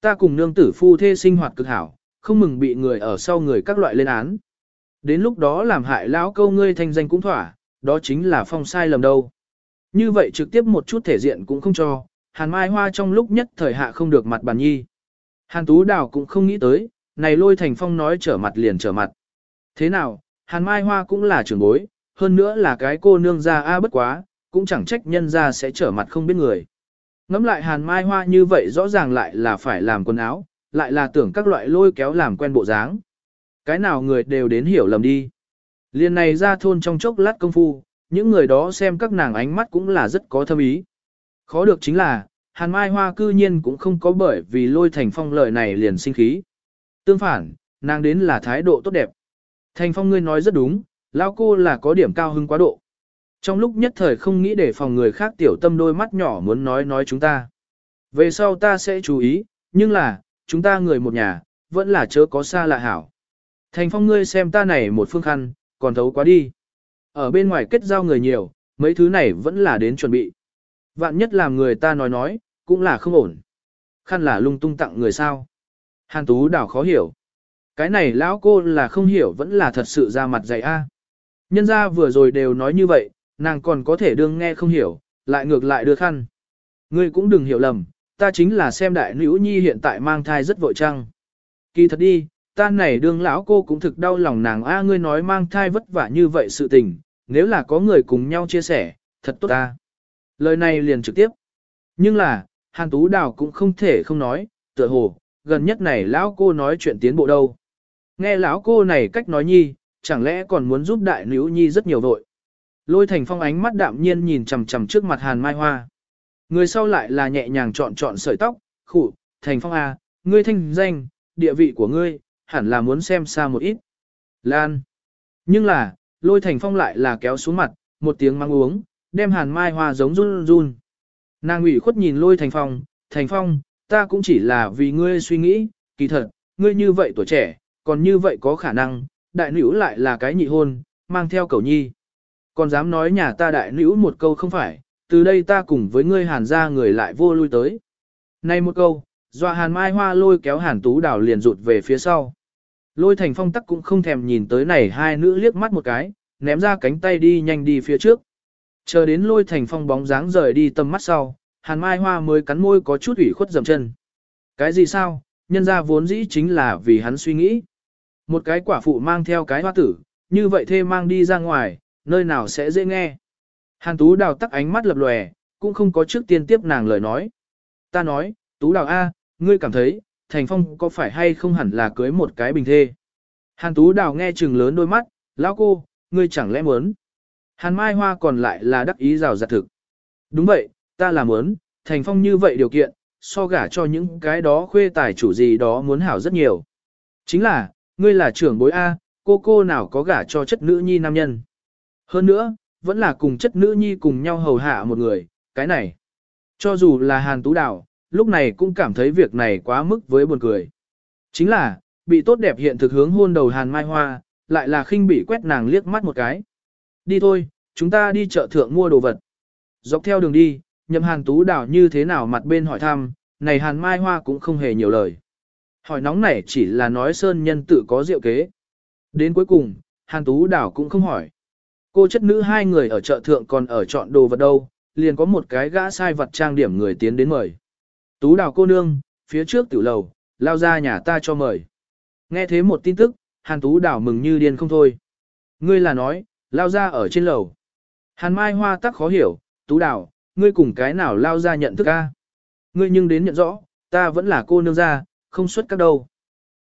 Ta cùng nương tử phu thê sinh hoạt cực hảo, không mừng bị người ở sau người các loại lên án. Đến lúc đó làm hại lão câu ngươi thanh danh cũng thỏa, đó chính là phong sai lầm đâu. Như vậy trực tiếp một chút thể diện cũng không cho, hàn mai hoa trong lúc nhất thời hạ không được mặt bàn nhi. Hàn tú đào cũng không nghĩ tới, này lôi thành phong nói trở mặt liền trở mặt. Thế nào, hàn mai hoa cũng là trưởng bối, hơn nữa là cái cô nương ra a bất quá, cũng chẳng trách nhân ra sẽ trở mặt không biết người. Ngắm lại hàn mai hoa như vậy rõ ràng lại là phải làm quần áo, lại là tưởng các loại lôi kéo làm quen bộ dáng. Cái nào người đều đến hiểu lầm đi. Liên này ra thôn trong chốc lát công phu, những người đó xem các nàng ánh mắt cũng là rất có thâm ý. Khó được chính là, hàn mai hoa cư nhiên cũng không có bởi vì lôi thành phong lời này liền sinh khí. Tương phản, nàng đến là thái độ tốt đẹp. Thành phong ngươi nói rất đúng, lão cô là có điểm cao hưng quá độ. Trong lúc nhất thời không nghĩ để phòng người khác tiểu tâm đôi mắt nhỏ muốn nói nói chúng ta. Về sau ta sẽ chú ý, nhưng là, chúng ta người một nhà, vẫn là chớ có xa lạ hảo. Thành phong ngươi xem ta này một phương khăn, còn thấu quá đi. Ở bên ngoài kết giao người nhiều, mấy thứ này vẫn là đến chuẩn bị. Vạn nhất làm người ta nói nói, cũng là không ổn. Khăn là lung tung tặng người sao. Hàn Tú đảo khó hiểu. Cái này lão cô là không hiểu vẫn là thật sự ra mặt dày a. Nhân ra vừa rồi đều nói như vậy, nàng còn có thể đương nghe không hiểu, lại ngược lại đưa khăn. Ngươi cũng đừng hiểu lầm, ta chính là xem đại nữ nhi hiện tại mang thai rất vội trăng. Kỳ thật đi, ta này đương lão cô cũng thực đau lòng nàng a ngươi nói mang thai vất vả như vậy sự tình, nếu là có người cùng nhau chia sẻ, thật tốt ta. Lời này liền trực tiếp. Nhưng là, Hàn Tú Đào cũng không thể không nói, tựa hồ, gần nhất này lão cô nói chuyện tiến bộ đâu. Nghe lão cô này cách nói nhi, chẳng lẽ còn muốn giúp đại nữ nhi rất nhiều vội. Lôi thành phong ánh mắt đạm nhiên nhìn chằm chằm trước mặt hàn mai hoa. Người sau lại là nhẹ nhàng chọn chọn sợi tóc, khủ, thành phong à, ngươi thanh danh, địa vị của ngươi, hẳn là muốn xem xa một ít. Lan. Nhưng là, lôi thành phong lại là kéo xuống mặt, một tiếng mang uống, đem hàn mai hoa giống run run. Nàng ủy khuất nhìn lôi thành phong, thành phong, ta cũng chỉ là vì ngươi suy nghĩ, kỳ thật, ngươi như vậy tuổi trẻ, còn như vậy có khả năng, đại nữ lại là cái nhị hôn, mang theo cầu nhi. Còn dám nói nhà ta đại nữ một câu không phải, từ đây ta cùng với ngươi hàn ra người lại vô lui tới. Này một câu, dọa hàn mai hoa lôi kéo hàn tú đảo liền rụt về phía sau. Lôi thành phong tắc cũng không thèm nhìn tới này hai nữ liếc mắt một cái, ném ra cánh tay đi nhanh đi phía trước. Chờ đến lôi thành phong bóng dáng rời đi tầm mắt sau, hàn mai hoa mới cắn môi có chút ủy khuất dầm chân. Cái gì sao, nhân ra vốn dĩ chính là vì hắn suy nghĩ. Một cái quả phụ mang theo cái hoa tử, như vậy thê mang đi ra ngoài, nơi nào sẽ dễ nghe. Hàn tú đào tắc ánh mắt lập lòe, cũng không có trước tiên tiếp nàng lời nói. Ta nói, tú đào A, ngươi cảm thấy, thành phong có phải hay không hẳn là cưới một cái bình thê. Hàn tú đào nghe chừng lớn đôi mắt, lão cô, ngươi chẳng lẽ muốn. Hàn mai hoa còn lại là đắc ý rào giặt thực. Đúng vậy, ta làm muốn, thành phong như vậy điều kiện, so gả cho những cái đó khuê tài chủ gì đó muốn hảo rất nhiều. Chính là, ngươi là trưởng bối A, cô cô nào có gả cho chất nữ nhi nam nhân. Hơn nữa, vẫn là cùng chất nữ nhi cùng nhau hầu hạ một người, cái này. Cho dù là hàn tú đào, lúc này cũng cảm thấy việc này quá mức với buồn cười. Chính là, bị tốt đẹp hiện thực hướng hôn đầu hàn mai hoa, lại là khinh bị quét nàng liếc mắt một cái. Đi thôi, chúng ta đi chợ thượng mua đồ vật. Dọc theo đường đi, nhậm hàn tú đảo như thế nào mặt bên hỏi thăm, này hàn mai hoa cũng không hề nhiều lời. Hỏi nóng này chỉ là nói sơn nhân tự có diệu kế. Đến cuối cùng, hàn tú đảo cũng không hỏi. Cô chất nữ hai người ở chợ thượng còn ở chọn đồ vật đâu, liền có một cái gã sai vật trang điểm người tiến đến mời. Tú đào cô nương, phía trước tiểu lầu, lao ra nhà ta cho mời. Nghe thế một tin tức, hàn tú đào mừng như điên không thôi. Ngươi là nói, lao ra ở trên lầu. Hàn mai hoa tắc khó hiểu, tú đào, ngươi cùng cái nào lao ra nhận thức a? Ngươi nhưng đến nhận rõ, ta vẫn là cô nương ra, không xuất các đâu.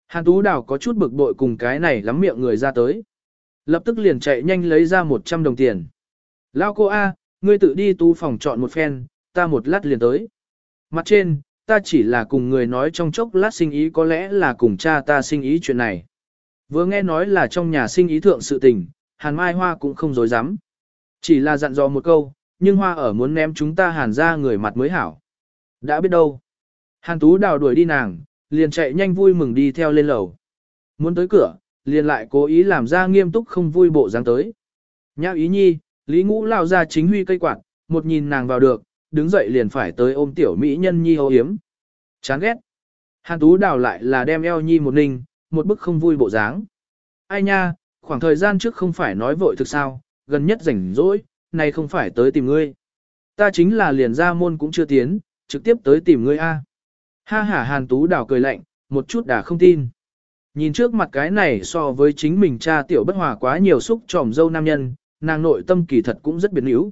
Hàn tú đào có chút bực bội cùng cái này lắm miệng người ra tới. Lập tức liền chạy nhanh lấy ra 100 đồng tiền. Lao cô A, ngươi tự đi tu phòng chọn một phen, ta một lát liền tới. Mặt trên, ta chỉ là cùng người nói trong chốc lát sinh ý có lẽ là cùng cha ta sinh ý chuyện này. Vừa nghe nói là trong nhà sinh ý thượng sự tình, Hàn Mai Hoa cũng không dối dám. Chỉ là dặn dò một câu, nhưng Hoa ở muốn ném chúng ta Hàn ra người mặt mới hảo. Đã biết đâu. Hàn Tú đào đuổi đi nàng, liền chạy nhanh vui mừng đi theo lên lầu. Muốn tới cửa, liền lại cố ý làm ra nghiêm túc không vui bộ dáng tới. Nhã ý nhi, Lý Ngũ lao ra chính huy cây quạt, một nhìn nàng vào được, đứng dậy liền phải tới ôm tiểu mỹ nhân nhi hô hiếm. Chán ghét. Hàn Tú đào lại là đem eo nhi một ninh, một bức không vui bộ dáng. Ai nha, khoảng thời gian trước không phải nói vội thực sao, gần nhất rảnh rỗi, nay không phải tới tìm ngươi. Ta chính là liền ra môn cũng chưa tiến, trực tiếp tới tìm ngươi a. Ha ha Hàn Tú đào cười lạnh, một chút đã không tin. Nhìn trước mặt cái này so với chính mình cha tiểu bất hòa quá nhiều xúc tròm dâu nam nhân, nàng nội tâm kỳ thật cũng rất biến yếu.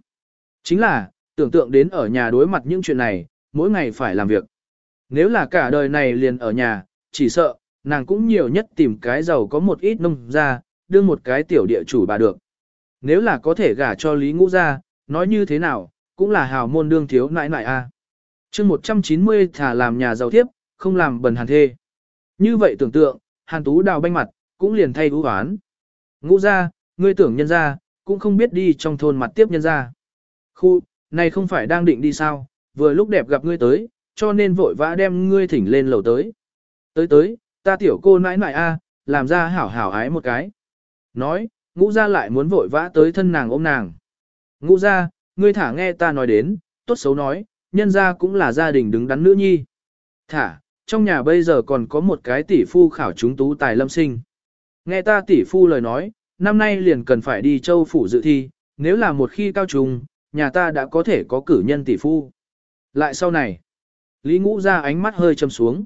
Chính là, tưởng tượng đến ở nhà đối mặt những chuyện này, mỗi ngày phải làm việc. Nếu là cả đời này liền ở nhà, chỉ sợ, nàng cũng nhiều nhất tìm cái giàu có một ít nông ra, đưa một cái tiểu địa chủ bà được. Nếu là có thể gả cho Lý Ngũ ra, nói như thế nào, cũng là hào môn đương thiếu nãi nãi a. À. chương 190 thả làm nhà giàu tiếp, không làm bần hàn thê. Như vậy tưởng tượng, hàn tú đào banh mặt, cũng liền thay ưu hoán. Ngũ ra, ngươi tưởng nhân ra, cũng không biết đi trong thôn mặt tiếp nhân ra. Khu, này không phải đang định đi sao, vừa lúc đẹp gặp ngươi tới, cho nên vội vã đem ngươi thỉnh lên lầu tới. Tới tới, ta tiểu cô nãi nãi a, làm ra hảo hảo ái một cái. Nói, ngũ ra lại muốn vội vã tới thân nàng ôm nàng. Ngũ ra, ngươi thả nghe ta nói đến, tốt xấu nói, nhân ra cũng là gia đình đứng đắn nữ nhi. Thả, trong nhà bây giờ còn có một cái tỷ phu khảo chúng tú tài lâm sinh. Nghe ta tỷ phu lời nói, năm nay liền cần phải đi châu phủ dự thi, nếu là một khi cao trùng, nhà ta đã có thể có cử nhân tỷ phu. Lại sau này, Lý Ngũ ra ánh mắt hơi châm xuống.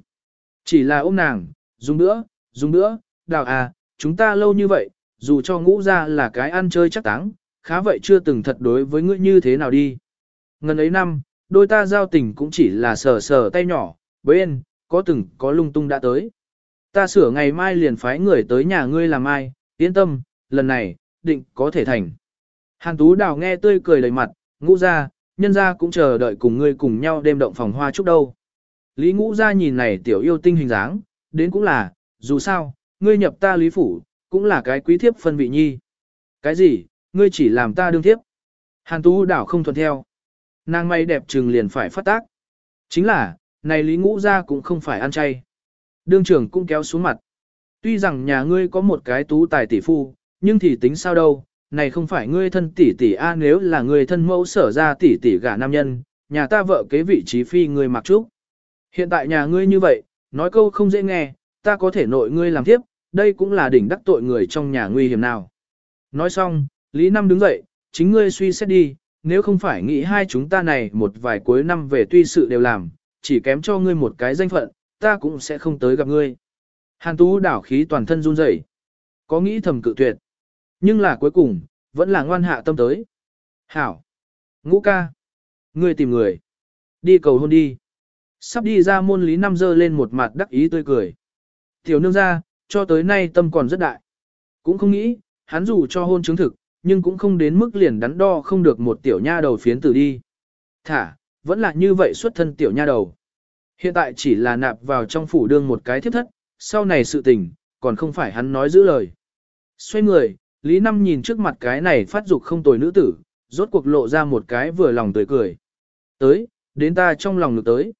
Chỉ là ôm nàng, dùng nữa, dùng nữa, đào à, chúng ta lâu như vậy, dù cho ngũ ra là cái ăn chơi chắc táng, khá vậy chưa từng thật đối với ngươi như thế nào đi. Ngần ấy năm, đôi ta giao tình cũng chỉ là sờ sờ tay nhỏ, bên, có từng có lung tung đã tới. Ta sửa ngày mai liền phái người tới nhà ngươi làm ai, yên tâm, lần này, định có thể thành. Hàn Tú Đào nghe tươi cười đầy mặt, ngũ ra, nhân ra cũng chờ đợi cùng ngươi cùng nhau đêm động phòng hoa chúc đâu. Lý ngũ ra nhìn này tiểu yêu tinh hình dáng, đến cũng là, dù sao, ngươi nhập ta lý phủ, cũng là cái quý thiếp phân vị nhi. Cái gì, ngươi chỉ làm ta đương thiếp. Hàn Tú đảo không thuận theo. Nàng may đẹp trừng liền phải phát tác. Chính là, này Lý Ngũ ra cũng không phải ăn chay. Đương trưởng cũng kéo xuống mặt. Tuy rằng nhà ngươi có một cái tú tài tỷ phu, nhưng thì tính sao đâu, này không phải ngươi thân tỷ tỷ a nếu là ngươi thân mẫu sở ra tỷ tỷ gả nam nhân, nhà ta vợ kế vị trí phi ngươi mặc trúc. Hiện tại nhà ngươi như vậy, nói câu không dễ nghe, ta có thể nội ngươi làm tiếp, đây cũng là đỉnh đắc tội người trong nhà nguy hiểm nào. Nói xong, Lý Năm đứng dậy, chính ngươi suy xét đi, nếu không phải nghĩ hai chúng ta này một vài cuối năm về tuy sự đều làm, chỉ kém cho ngươi một cái danh phận, ta cũng sẽ không tới gặp ngươi. Hàn Tú đảo khí toàn thân run rẩy, có nghĩ thầm cự tuyệt. Nhưng là cuối cùng, vẫn là ngoan hạ tâm tới. Hảo! Ngũ ca! Ngươi tìm người! Đi cầu hôn đi! Sắp đi ra môn Lý Năm dơ lên một mặt đắc ý tươi cười. Tiểu nương ra, cho tới nay tâm còn rất đại. Cũng không nghĩ, hắn dù cho hôn chứng thực, nhưng cũng không đến mức liền đắn đo không được một tiểu nha đầu phiến tử đi. Thả, vẫn là như vậy xuất thân tiểu nha đầu. Hiện tại chỉ là nạp vào trong phủ đương một cái thiết thất, sau này sự tình, còn không phải hắn nói giữ lời. Xoay người, Lý Năm nhìn trước mặt cái này phát dục không tồi nữ tử, rốt cuộc lộ ra một cái vừa lòng tươi cười. Tới, đến ta trong lòng được tới.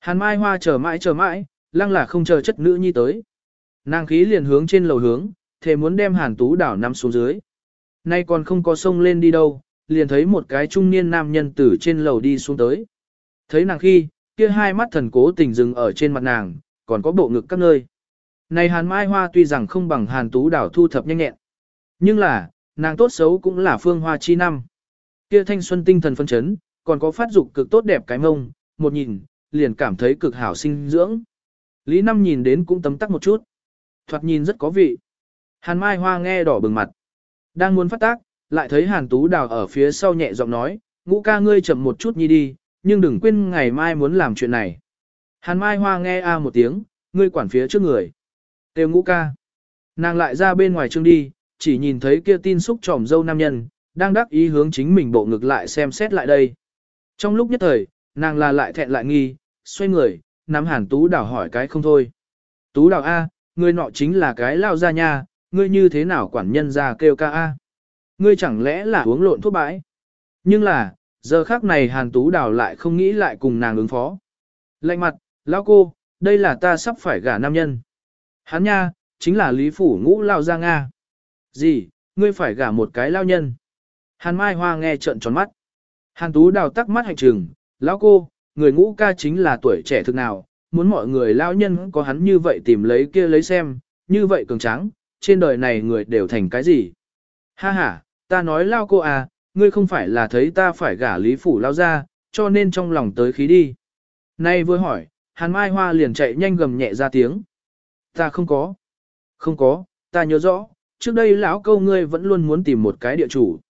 Hàn Mai Hoa chờ mãi chờ mãi, lăng là không chờ chất nữ nhi tới. Nàng khí liền hướng trên lầu hướng, thề muốn đem Hàn Tú đảo nằm xuống dưới. Nay còn không có sông lên đi đâu, liền thấy một cái trung niên nam nhân tử trên lầu đi xuống tới. Thấy nàng khi, kia hai mắt thần cố tình dừng ở trên mặt nàng, còn có bộ ngực các nơi. Này Hàn Mai Hoa tuy rằng không bằng Hàn Tú đảo thu thập nhanh nhẹn, nhưng là, nàng tốt xấu cũng là phương hoa chi năm. Kia thanh xuân tinh thần phân chấn, còn có phát dục cực tốt đẹp cái mông, một nhìn, liền cảm thấy cực hảo sinh dưỡng. Lý Năm nhìn đến cũng tấm tắc một chút. Thoạt nhìn rất có vị. Hàn Mai Hoa nghe đỏ bừng mặt. Đang muốn phát tác, lại thấy Hàn Tú Đào ở phía sau nhẹ giọng nói, ngũ ca ngươi chậm một chút nhi đi, nhưng đừng quên ngày mai muốn làm chuyện này. Hàn Mai Hoa nghe a một tiếng, ngươi quản phía trước người. Têu ngũ ca. Nàng lại ra bên ngoài trương đi, chỉ nhìn thấy kia tin xúc trỏm dâu nam nhân, đang đắc ý hướng chính mình bộ ngực lại xem xét lại đây. Trong lúc nhất thời, nàng là lại thẹn lại nghi, xoay người, nắm hàn tú đào hỏi cái không thôi. Tú đào A, ngươi nọ chính là cái lao ra nha, ngươi như thế nào quản nhân ra kêu ca A. Ngươi chẳng lẽ là uống lộn thuốc bãi. Nhưng là, giờ khác này hàn tú đào lại không nghĩ lại cùng nàng ứng phó. Lạnh mặt, lão cô, đây là ta sắp phải gả nam nhân. Hắn nha, chính là Lý Phủ ngũ lao ra Nga. Gì, ngươi phải gả một cái lao nhân. Hàn Mai Hoa nghe trợn tròn mắt. Hàn Tú đào tắc mắt hành trừng, lão cô, người ngũ ca chính là tuổi trẻ thực nào, muốn mọi người lao nhân có hắn như vậy tìm lấy kia lấy xem, như vậy cường tráng, trên đời này người đều thành cái gì. Ha ha, ta nói lao cô à, ngươi không phải là thấy ta phải gả Lý Phủ lao ra, cho nên trong lòng tới khí đi. Nay vừa hỏi, Hàn Mai Hoa liền chạy nhanh gầm nhẹ ra tiếng. Ta không có. Không có, ta nhớ rõ, trước đây lão câu ngươi vẫn luôn muốn tìm một cái địa chủ.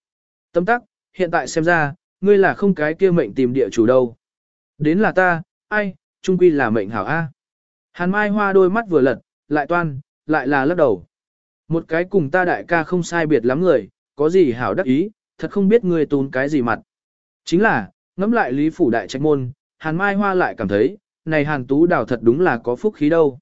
Tâm tắc, hiện tại xem ra, ngươi là không cái kia mệnh tìm địa chủ đâu. Đến là ta, ai, trung quy là mệnh hảo A. Hàn Mai Hoa đôi mắt vừa lật, lại toan, lại là lắc đầu. Một cái cùng ta đại ca không sai biệt lắm người, có gì hảo đắc ý, thật không biết ngươi tốn cái gì mặt. Chính là, ngẫm lại lý phủ đại trạch môn, Hàn Mai Hoa lại cảm thấy, này Hàn Tú Đào thật đúng là có phúc khí đâu.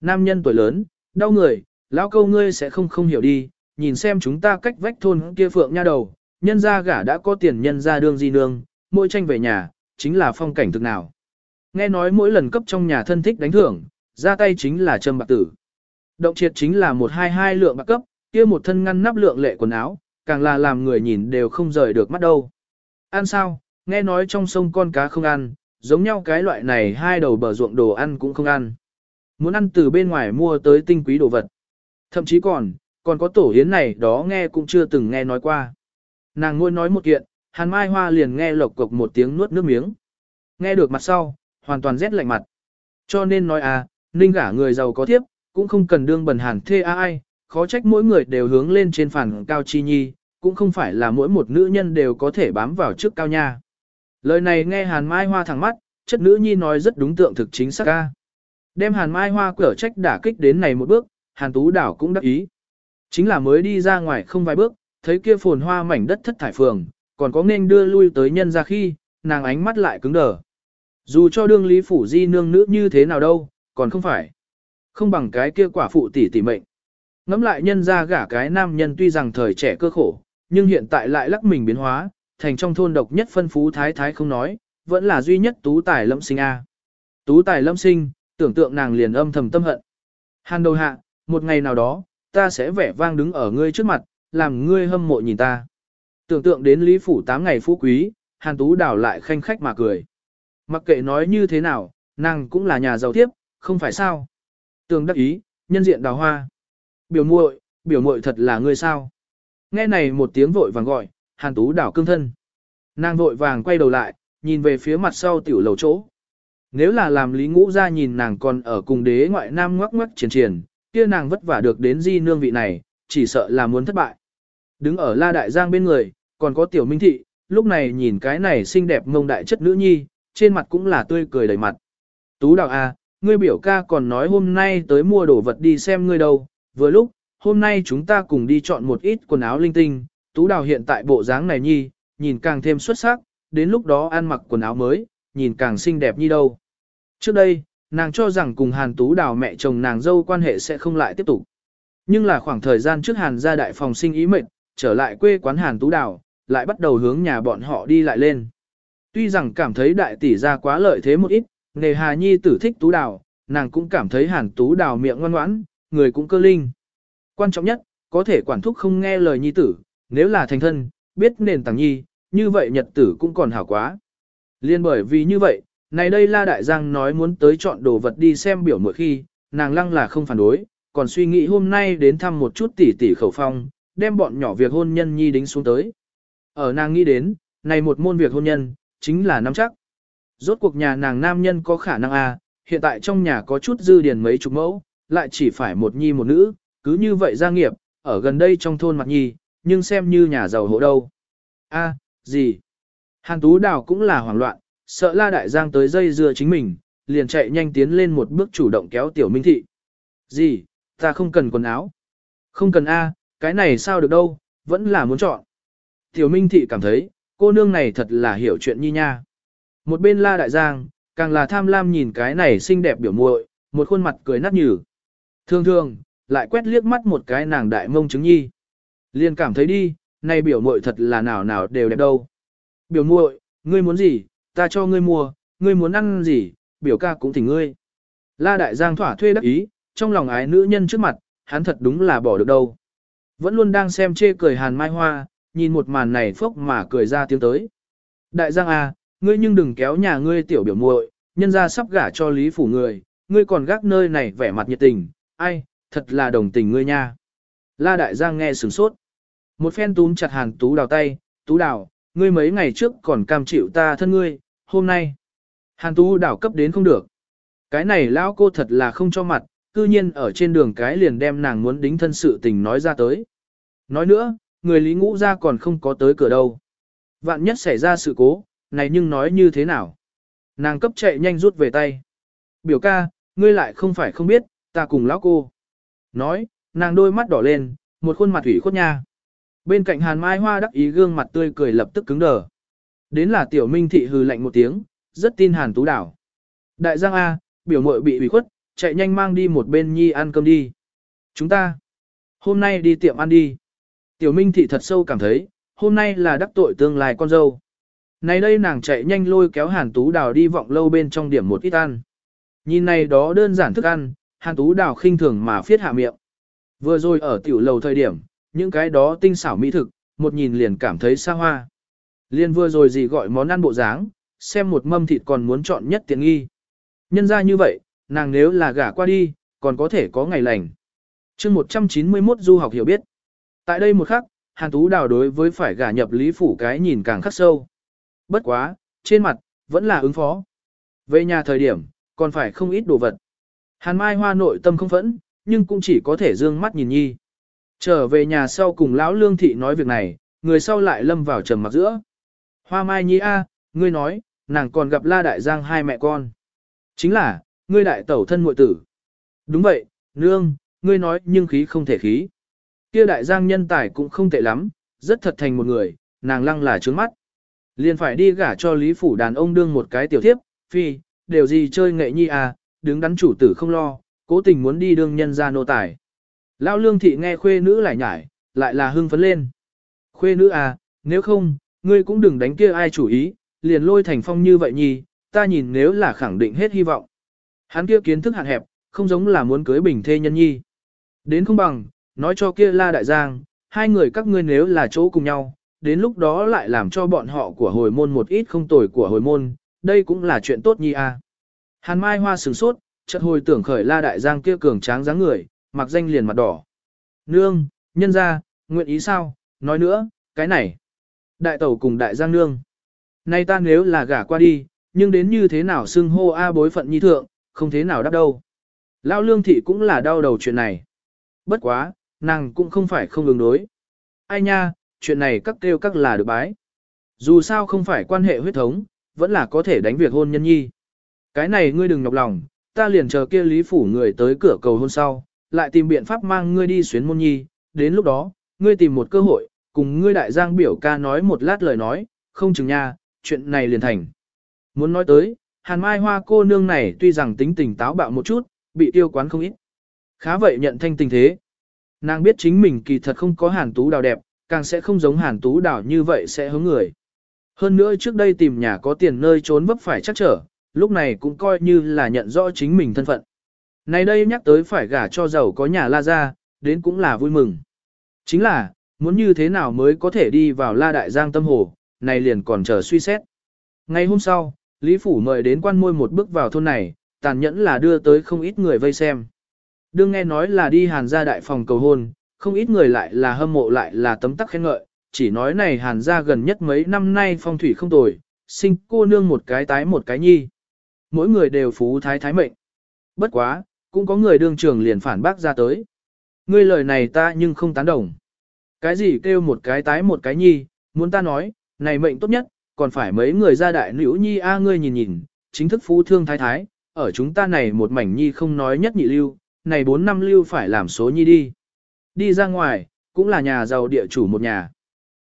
Nam nhân tuổi lớn, đau người, lão câu ngươi sẽ không không hiểu đi, nhìn xem chúng ta cách vách thôn kia phượng nha đầu, nhân gia gả đã có tiền nhân gia đương di nương, mỗi tranh về nhà, chính là phong cảnh thực nào. Nghe nói mỗi lần cấp trong nhà thân thích đánh thưởng, ra tay chính là trâm bạc tử. Động triệt chính là một hai hai lượng bạc cấp, kia một thân ngăn nắp lượng lệ quần áo, càng là làm người nhìn đều không rời được mắt đâu. Ăn sao, nghe nói trong sông con cá không ăn, giống nhau cái loại này hai đầu bờ ruộng đồ ăn cũng không ăn. Muốn ăn từ bên ngoài mua tới tinh quý đồ vật. Thậm chí còn, còn có tổ hiến này đó nghe cũng chưa từng nghe nói qua. Nàng ngôi nói một kiện, hàn mai hoa liền nghe lộc cộc một tiếng nuốt nước miếng. Nghe được mặt sau, hoàn toàn rét lạnh mặt. Cho nên nói à, ninh gả người giàu có thiếp, cũng không cần đương bần hàn thê ai, khó trách mỗi người đều hướng lên trên phản cao chi nhi, cũng không phải là mỗi một nữ nhân đều có thể bám vào trước cao nha. Lời này nghe hàn mai hoa thẳng mắt, chất nữ nhi nói rất đúng tượng thực chính xác ca. Đem hàn mai hoa cửa trách đả kích đến này một bước, hàn tú đảo cũng đắc ý. Chính là mới đi ra ngoài không vài bước, thấy kia phồn hoa mảnh đất thất thải phường, còn có nên đưa lui tới nhân ra khi, nàng ánh mắt lại cứng đờ. Dù cho đương lý phủ di nương nữ như thế nào đâu, còn không phải. Không bằng cái kia quả phụ tỷ tỷ mệnh. Ngắm lại nhân ra gả cái nam nhân tuy rằng thời trẻ cơ khổ, nhưng hiện tại lại lắc mình biến hóa, thành trong thôn độc nhất phân phú thái thái không nói, vẫn là duy nhất tú tài lâm sinh A. Tú tài lâm sinh, tưởng tượng nàng liền âm thầm tâm hận. Hàn đầu hạ, một ngày nào đó, ta sẽ vẻ vang đứng ở ngươi trước mặt, làm ngươi hâm mộ nhìn ta. Tưởng tượng đến Lý Phủ 8 ngày phú quý, Hàn Tú Đào lại khanh khách mà cười. Mặc kệ nói như thế nào, nàng cũng là nhà giàu tiếp, không phải sao. Tường đắc ý, nhân diện đào hoa. Biểu muội, biểu muội thật là ngươi sao. Nghe này một tiếng vội vàng gọi, Hàn Tú đảo cương thân. Nàng vội vàng quay đầu lại, nhìn về phía mặt sau tiểu lầu chỗ. Nếu là làm Lý Ngũ ra nhìn nàng còn ở cùng đế ngoại nam ngoắc ngoắc triển triển, kia nàng vất vả được đến di nương vị này, chỉ sợ là muốn thất bại. Đứng ở La Đại Giang bên người, còn có tiểu minh thị, lúc này nhìn cái này xinh đẹp mông đại chất nữ nhi, trên mặt cũng là tươi cười đầy mặt. Tú đào à, ngươi biểu ca còn nói hôm nay tới mua đồ vật đi xem ngươi đâu, vừa lúc, hôm nay chúng ta cùng đi chọn một ít quần áo linh tinh, tú đào hiện tại bộ dáng này nhi, nhìn càng thêm xuất sắc, đến lúc đó ăn mặc quần áo mới, nhìn càng xinh đẹp như đâu. Trước đây, nàng cho rằng cùng Hàn Tú Đào mẹ chồng nàng dâu quan hệ sẽ không lại tiếp tục. Nhưng là khoảng thời gian trước Hàn ra đại phòng sinh ý mệnh, trở lại quê quán Hàn Tú Đào, lại bắt đầu hướng nhà bọn họ đi lại lên. Tuy rằng cảm thấy đại tỷ ra quá lợi thế một ít, nề hà nhi tử thích Tú Đào, nàng cũng cảm thấy Hàn Tú Đào miệng ngoan ngoãn, người cũng cơ linh. Quan trọng nhất, có thể quản thúc không nghe lời nhi tử, nếu là thành thân, biết nền tảng nhi, như vậy nhật tử cũng còn hảo quá. Liên bởi vì như vậy, này đây La Đại Giang nói muốn tới chọn đồ vật đi xem biểu mỗi khi, nàng lăng là không phản đối, còn suy nghĩ hôm nay đến thăm một chút tỷ tỷ khẩu phong, đem bọn nhỏ việc hôn nhân nhi đính xuống tới. Ở nàng nghĩ đến, này một môn việc hôn nhân, chính là nắm chắc. Rốt cuộc nhà nàng nam nhân có khả năng a, à, hiện tại trong nhà có chút dư điền mấy chục mẫu, lại chỉ phải một nhi một nữ, cứ như vậy gia nghiệp, ở gần đây trong thôn mặt nhi, nhưng xem như nhà giàu hộ đâu. A, gì? Hàn Tú Đào cũng là hoảng loạn, sợ La Đại Giang tới dây dưa chính mình, liền chạy nhanh tiến lên một bước chủ động kéo Tiểu Minh Thị. Gì, ta không cần quần áo. Không cần A, cái này sao được đâu, vẫn là muốn chọn. Tiểu Minh Thị cảm thấy, cô nương này thật là hiểu chuyện nhi nha. Một bên La Đại Giang, càng là tham lam nhìn cái này xinh đẹp biểu muội, một khuôn mặt cười nát nhừ. Thường thường, lại quét liếc mắt một cái nàng đại mông chứng nhi. Liền cảm thấy đi, nay biểu muội thật là nào nào đều đẹp đâu. Biểu muội, ngươi muốn gì, ta cho ngươi mua, ngươi muốn ăn gì, biểu ca cũng thỉnh ngươi. La Đại Giang thỏa thuê đắc ý, trong lòng ái nữ nhân trước mặt, hắn thật đúng là bỏ được đâu. Vẫn luôn đang xem chê cười hàn mai hoa, nhìn một màn này phốc mà cười ra tiếng tới. Đại Giang à, ngươi nhưng đừng kéo nhà ngươi tiểu biểu muội, nhân ra sắp gả cho lý phủ người, ngươi còn gác nơi này vẻ mặt nhiệt tình, ai, thật là đồng tình ngươi nha. La Đại Giang nghe sửng sốt. Một phen túm chặt hàn tú đào tay, tú đào, ngươi mấy ngày trước còn cam chịu ta thân ngươi, hôm nay. Hàn tú đào cấp đến không được. Cái này lão cô thật là không cho mặt, cư nhiên ở trên đường cái liền đem nàng muốn đính thân sự tình nói ra tới. Nói nữa, người lý ngũ ra còn không có tới cửa đâu. Vạn nhất xảy ra sự cố, này nhưng nói như thế nào? Nàng cấp chạy nhanh rút về tay. Biểu ca, ngươi lại không phải không biết, ta cùng lão cô. Nói, nàng đôi mắt đỏ lên, một khuôn mặt thủy khuất nha. Bên cạnh hàn mai hoa đắc ý gương mặt tươi cười lập tức cứng đờ. Đến là tiểu minh thị hừ lạnh một tiếng, rất tin hàn tú đảo. Đại giang A, biểu mội bị ủy khuất, chạy nhanh mang đi một bên nhi ăn cơm đi. Chúng ta, hôm nay đi tiệm ăn đi. Tiểu minh thị thật sâu cảm thấy, hôm nay là đắc tội tương lai con dâu. Này đây nàng chạy nhanh lôi kéo hàn tú đào đi vọng lâu bên trong điểm một ít ăn. Nhìn này đó đơn giản thức ăn, hàn tú đào khinh thường mà phiết hạ miệng. Vừa rồi ở tiểu lầu thời điểm, những cái đó tinh xảo mỹ thực, một nhìn liền cảm thấy xa hoa. Liên vừa rồi gì gọi món ăn bộ dáng, xem một mâm thịt còn muốn chọn nhất tiện nghi. Nhân ra như vậy, nàng nếu là gả qua đi, còn có thể có ngày lành. chương 191 du học hiểu biết. Tại đây một khắc, Hàn Tú Đào đối với phải gả nhập Lý Phủ cái nhìn càng khắc sâu. Bất quá, trên mặt, vẫn là ứng phó. Về nhà thời điểm, còn phải không ít đồ vật. Hàn Mai Hoa nội tâm không phẫn, nhưng cũng chỉ có thể dương mắt nhìn nhi. Trở về nhà sau cùng lão lương thị nói việc này, người sau lại lâm vào trầm mặc giữa. Hoa Mai Nhi A, ngươi nói, nàng còn gặp La Đại Giang hai mẹ con. Chính là, ngươi đại tẩu thân muội tử. Đúng vậy, nương, ngươi nói nhưng khí không thể khí. Kia đại giang nhân tài cũng không tệ lắm, rất thật thành một người, nàng lăng là trướng mắt. Liền phải đi gả cho Lý Phủ đàn ông đương một cái tiểu thiếp, phi, đều gì chơi nghệ nhi à, đứng đắn chủ tử không lo, cố tình muốn đi đương nhân ra nô tài. Lão lương thị nghe khuê nữ lại nhải, lại là hưng phấn lên. Khuê nữ à, nếu không, ngươi cũng đừng đánh kia ai chủ ý, liền lôi thành phong như vậy nhi, ta nhìn nếu là khẳng định hết hy vọng. Hắn kia kiến thức hạn hẹp, không giống là muốn cưới bình thê nhân nhi. Đến không bằng, nói cho kia la đại giang, Hai người các ngươi nếu là chỗ cùng nhau, đến lúc đó lại làm cho bọn họ của hồi môn một ít không tồi của hồi môn, đây cũng là chuyện tốt nhi à. Hàn Mai Hoa sửng sốt, chợt hồi tưởng khởi la đại giang kia cường tráng dáng người, mặc danh liền mặt đỏ. Nương, nhân ra, nguyện ý sao, nói nữa, cái này. Đại tẩu cùng đại giang nương. Nay ta nếu là gả qua đi, nhưng đến như thế nào xưng hô A bối phận nhi thượng, không thế nào đáp đâu. Lao lương thị cũng là đau đầu chuyện này. Bất quá, nàng cũng không phải không ứng đối. Ai nha, chuyện này các kêu các là được bái. Dù sao không phải quan hệ huyết thống, vẫn là có thể đánh việc hôn nhân nhi. Cái này ngươi đừng nhọc lòng, ta liền chờ kia lý phủ người tới cửa cầu hôn sau, lại tìm biện pháp mang ngươi đi xuyến môn nhi, đến lúc đó, ngươi tìm một cơ hội, cùng ngươi đại giang biểu ca nói một lát lời nói, không chừng nha, chuyện này liền thành. Muốn nói tới, hàn mai hoa cô nương này tuy rằng tính tình táo bạo một chút, bị tiêu quán không ít. Khá vậy nhận thanh tình thế. Nàng biết chính mình kỳ thật không có hàn tú đào đẹp, càng sẽ không giống hàn tú đào như vậy sẽ hướng người. Hơn nữa trước đây tìm nhà có tiền nơi trốn vấp phải chắc trở, lúc này cũng coi như là nhận rõ chính mình thân phận. Này đây nhắc tới phải gả cho giàu có nhà la ra, đến cũng là vui mừng. Chính là, muốn như thế nào mới có thể đi vào la đại giang tâm hồ, này liền còn chờ suy xét. Ngày hôm sau, Lý Phủ mời đến quan môi một bước vào thôn này, tàn nhẫn là đưa tới không ít người vây xem. Đương nghe nói là đi hàn gia đại phòng cầu hôn, không ít người lại là hâm mộ lại là tấm tắc khen ngợi, chỉ nói này hàn gia gần nhất mấy năm nay phong thủy không tồi, sinh cô nương một cái tái một cái nhi. Mỗi người đều phú thái thái mệnh. Bất quá, cũng có người đương trường liền phản bác ra tới. Ngươi lời này ta nhưng không tán đồng. Cái gì kêu một cái tái một cái nhi, muốn ta nói, này mệnh tốt nhất, còn phải mấy người gia đại nữ nhi a ngươi nhìn nhìn, chính thức phú thương thái thái, ở chúng ta này một mảnh nhi không nói nhất nhị lưu, này bốn năm lưu phải làm số nhi đi. Đi ra ngoài, cũng là nhà giàu địa chủ một nhà.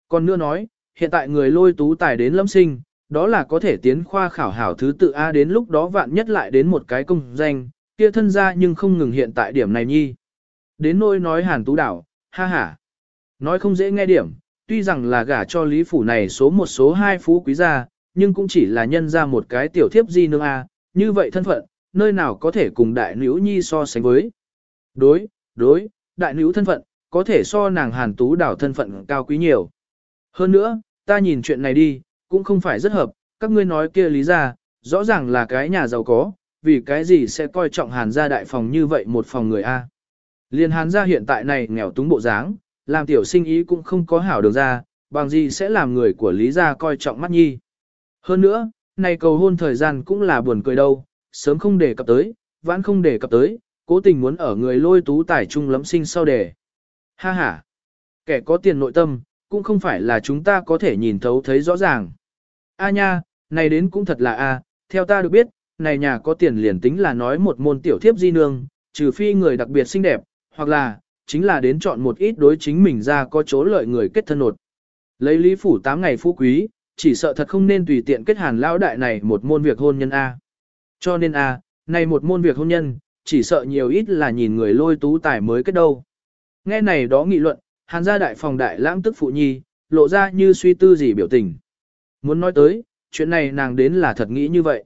Còn nữa nói, hiện tại người lôi tú tài đến lâm sinh, đó là có thể tiến khoa khảo hảo thứ tự A đến lúc đó vạn nhất lại đến một cái công danh, kia thân ra nhưng không ngừng hiện tại điểm này nhi. Đến nôi nói hàn tú đảo, ha ha. Nói không dễ nghe điểm, tuy rằng là gả cho lý phủ này số một số hai phú quý gia, nhưng cũng chỉ là nhân ra một cái tiểu thiếp di nương A, như vậy thân phận, nơi nào có thể cùng đại nữ nhi so sánh với. Đối, đối, đại nữ thân phận, có thể so nàng hàn tú đảo thân phận cao quý nhiều. Hơn nữa, ta nhìn chuyện này đi, cũng không phải rất hợp, các ngươi nói kia lý ra, rõ ràng là cái nhà giàu có, vì cái gì sẽ coi trọng hàn gia đại phòng như vậy một phòng người A. Liên hàn gia hiện tại này nghèo túng bộ dáng, làm tiểu sinh ý cũng không có hảo đường ra, bằng gì sẽ làm người của lý gia coi trọng mắt nhi. Hơn nữa, này cầu hôn thời gian cũng là buồn cười đâu, sớm không để cập tới, vãn không để cập tới, cố tình muốn ở người lôi tú tài trung lắm sinh sau đề. Ha ha, kẻ có tiền nội tâm, cũng không phải là chúng ta có thể nhìn thấu thấy rõ ràng. A nha, này đến cũng thật là a, theo ta được biết, này nhà có tiền liền tính là nói một môn tiểu thiếp di nương, trừ phi người đặc biệt xinh đẹp, hoặc là, chính là đến chọn một ít đối chính mình ra có chỗ lợi người kết thân nột. Lấy lý phủ 8 ngày phú quý, chỉ sợ thật không nên tùy tiện kết hàn lão đại này một môn việc hôn nhân A. Cho nên A, này một môn việc hôn nhân, chỉ sợ nhiều ít là nhìn người lôi tú tài mới kết đâu. Nghe này đó nghị luận, hàn gia đại phòng đại lãng tức phụ nhi, lộ ra như suy tư gì biểu tình. Muốn nói tới, chuyện này nàng đến là thật nghĩ như vậy.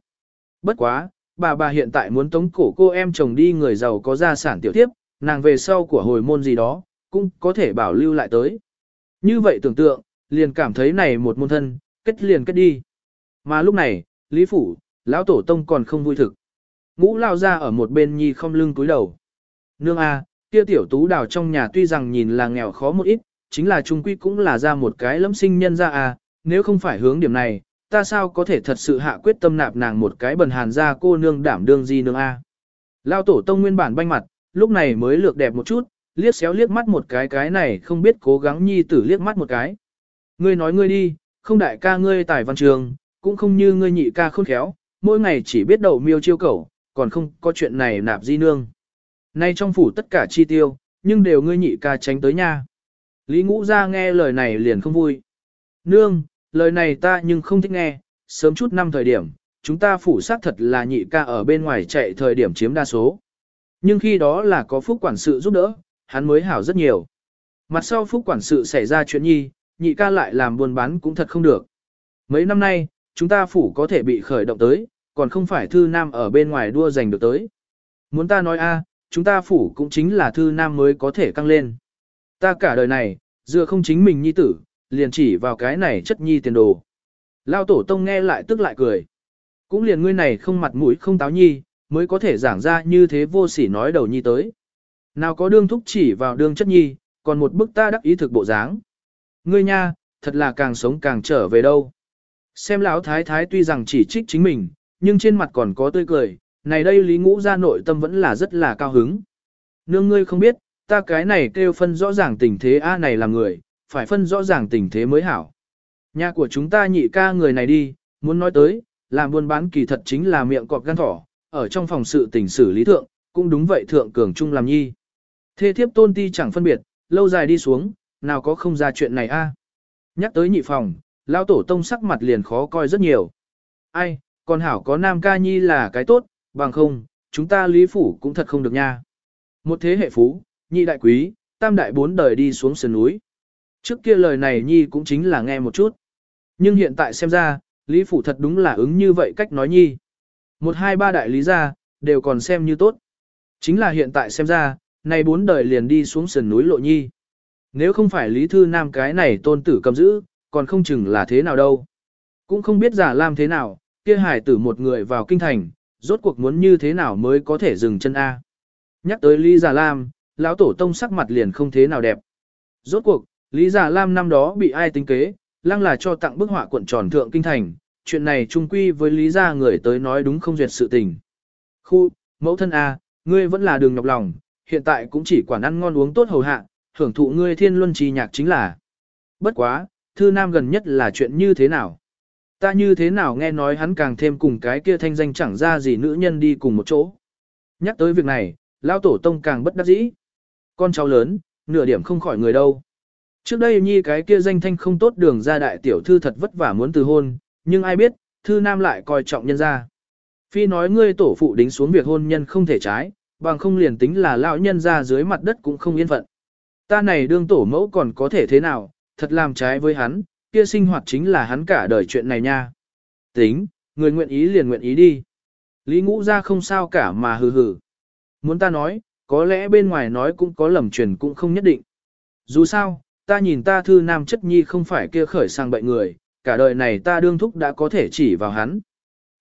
Bất quá, bà bà hiện tại muốn tống cổ cô em chồng đi người giàu có gia sản tiểu tiếp, nàng về sau của hồi môn gì đó, cũng có thể bảo lưu lại tới. Như vậy tưởng tượng, liền cảm thấy này một môn thân, kết liền kết đi. Mà lúc này, Lý Phủ, lão tổ tông còn không vui thực. Ngũ lao ra ở một bên nhi không lưng túi đầu. Nương A, kia tiểu tú đào trong nhà tuy rằng nhìn là nghèo khó một ít, chính là trung quy cũng là ra một cái lẫm sinh nhân ra A, nếu không phải hướng điểm này, ta sao có thể thật sự hạ quyết tâm nạp nàng một cái bần hàn ra cô nương đảm đương gì nương A. Lao tổ tông nguyên bản banh mặt, lúc này mới lược đẹp một chút, liếc xéo liếc mắt một cái cái này không biết cố gắng nhi tử liếc mắt một cái. Ngươi nói ngươi đi, không đại ca ngươi tài văn trường, cũng không như ngươi nhị ca khôn khéo, mỗi ngày chỉ biết đầu miêu chiêu cẩu, còn không có chuyện này nạp di nương. Nay trong phủ tất cả chi tiêu, nhưng đều ngươi nhị ca tránh tới nha. Lý ngũ ra nghe lời này liền không vui. Nương, lời này ta nhưng không thích nghe, sớm chút năm thời điểm, chúng ta phủ xác thật là nhị ca ở bên ngoài chạy thời điểm chiếm đa số. Nhưng khi đó là có phúc quản sự giúp đỡ, hắn mới hảo rất nhiều. Mặt sau phúc quản sự xảy ra chuyện nhi, nhị ca lại làm buôn bán cũng thật không được. Mấy năm nay, chúng ta phủ có thể bị khởi động tới, còn không phải thư nam ở bên ngoài đua giành được tới. Muốn ta nói a, chúng ta phủ cũng chính là thư nam mới có thể căng lên. Ta cả đời này, dựa không chính mình nhi tử, liền chỉ vào cái này chất nhi tiền đồ. Lao tổ tông nghe lại tức lại cười. Cũng liền ngươi này không mặt mũi không táo nhi, mới có thể giảng ra như thế vô sỉ nói đầu nhi tới. Nào có đương thúc chỉ vào đương chất nhi, còn một bức ta đắc ý thực bộ dáng. Ngươi nha, thật là càng sống càng trở về đâu. Xem lão thái thái tuy rằng chỉ trích chính mình, nhưng trên mặt còn có tươi cười, này đây lý ngũ ra nội tâm vẫn là rất là cao hứng. Nương ngươi không biết, ta cái này kêu phân rõ ràng tình thế A này là người, phải phân rõ ràng tình thế mới hảo. Nhà của chúng ta nhị ca người này đi, muốn nói tới, làm buôn bán kỳ thật chính là miệng cọp gan thỏ, ở trong phòng sự tình xử lý thượng, cũng đúng vậy thượng cường trung làm nhi. Thê thiếp tôn ti chẳng phân biệt, lâu dài đi xuống, nào có không ra chuyện này a? Nhắc tới nhị phòng, lao tổ tông sắc mặt liền khó coi rất nhiều. Ai, còn hảo có nam ca nhi là cái tốt, bằng không, chúng ta lý phủ cũng thật không được nha. Một thế hệ phú, nhị đại quý, tam đại bốn đời đi xuống sườn núi. Trước kia lời này nhi cũng chính là nghe một chút. Nhưng hiện tại xem ra, lý phủ thật đúng là ứng như vậy cách nói nhi. Một hai ba đại lý ra, đều còn xem như tốt. Chính là hiện tại xem ra, này bốn đời liền đi xuống sườn núi lộ nhi. Nếu không phải Lý Thư Nam cái này tôn tử cầm giữ, còn không chừng là thế nào đâu. Cũng không biết giả làm thế nào, kia hải tử một người vào kinh thành, rốt cuộc muốn như thế nào mới có thể dừng chân A. Nhắc tới Lý Già Lam, lão tổ tông sắc mặt liền không thế nào đẹp. Rốt cuộc, Lý Già Lam năm đó bị ai tính kế, lăng là cho tặng bức họa cuộn tròn thượng kinh thành, chuyện này trung quy với Lý Gia người tới nói đúng không duyệt sự tình. Khu, mẫu thân A, ngươi vẫn là đường nhọc lòng, hiện tại cũng chỉ quản ăn ngon uống tốt hầu hạ, hưởng thụ ngươi thiên luân trì nhạc chính là. Bất quá, thư nam gần nhất là chuyện như thế nào? Ta như thế nào nghe nói hắn càng thêm cùng cái kia thanh danh chẳng ra gì nữ nhân đi cùng một chỗ. Nhắc tới việc này, lao tổ tông càng bất đắc dĩ. Con cháu lớn, nửa điểm không khỏi người đâu. Trước đây nhi cái kia danh thanh không tốt đường ra đại tiểu thư thật vất vả muốn từ hôn, nhưng ai biết, thư nam lại coi trọng nhân ra. Phi nói ngươi tổ phụ đính xuống việc hôn nhân không thể trái, bằng không liền tính là lão nhân ra dưới mặt đất cũng không yên phận. Ta này đương tổ mẫu còn có thể thế nào, thật làm trái với hắn, kia sinh hoạt chính là hắn cả đời chuyện này nha. Tính, người nguyện ý liền nguyện ý đi. Lý ngũ ra không sao cả mà hừ hừ. Muốn ta nói, có lẽ bên ngoài nói cũng có lầm truyền cũng không nhất định. Dù sao, ta nhìn ta thư nam chất nhi không phải kia khởi sang bệnh người, cả đời này ta đương thúc đã có thể chỉ vào hắn.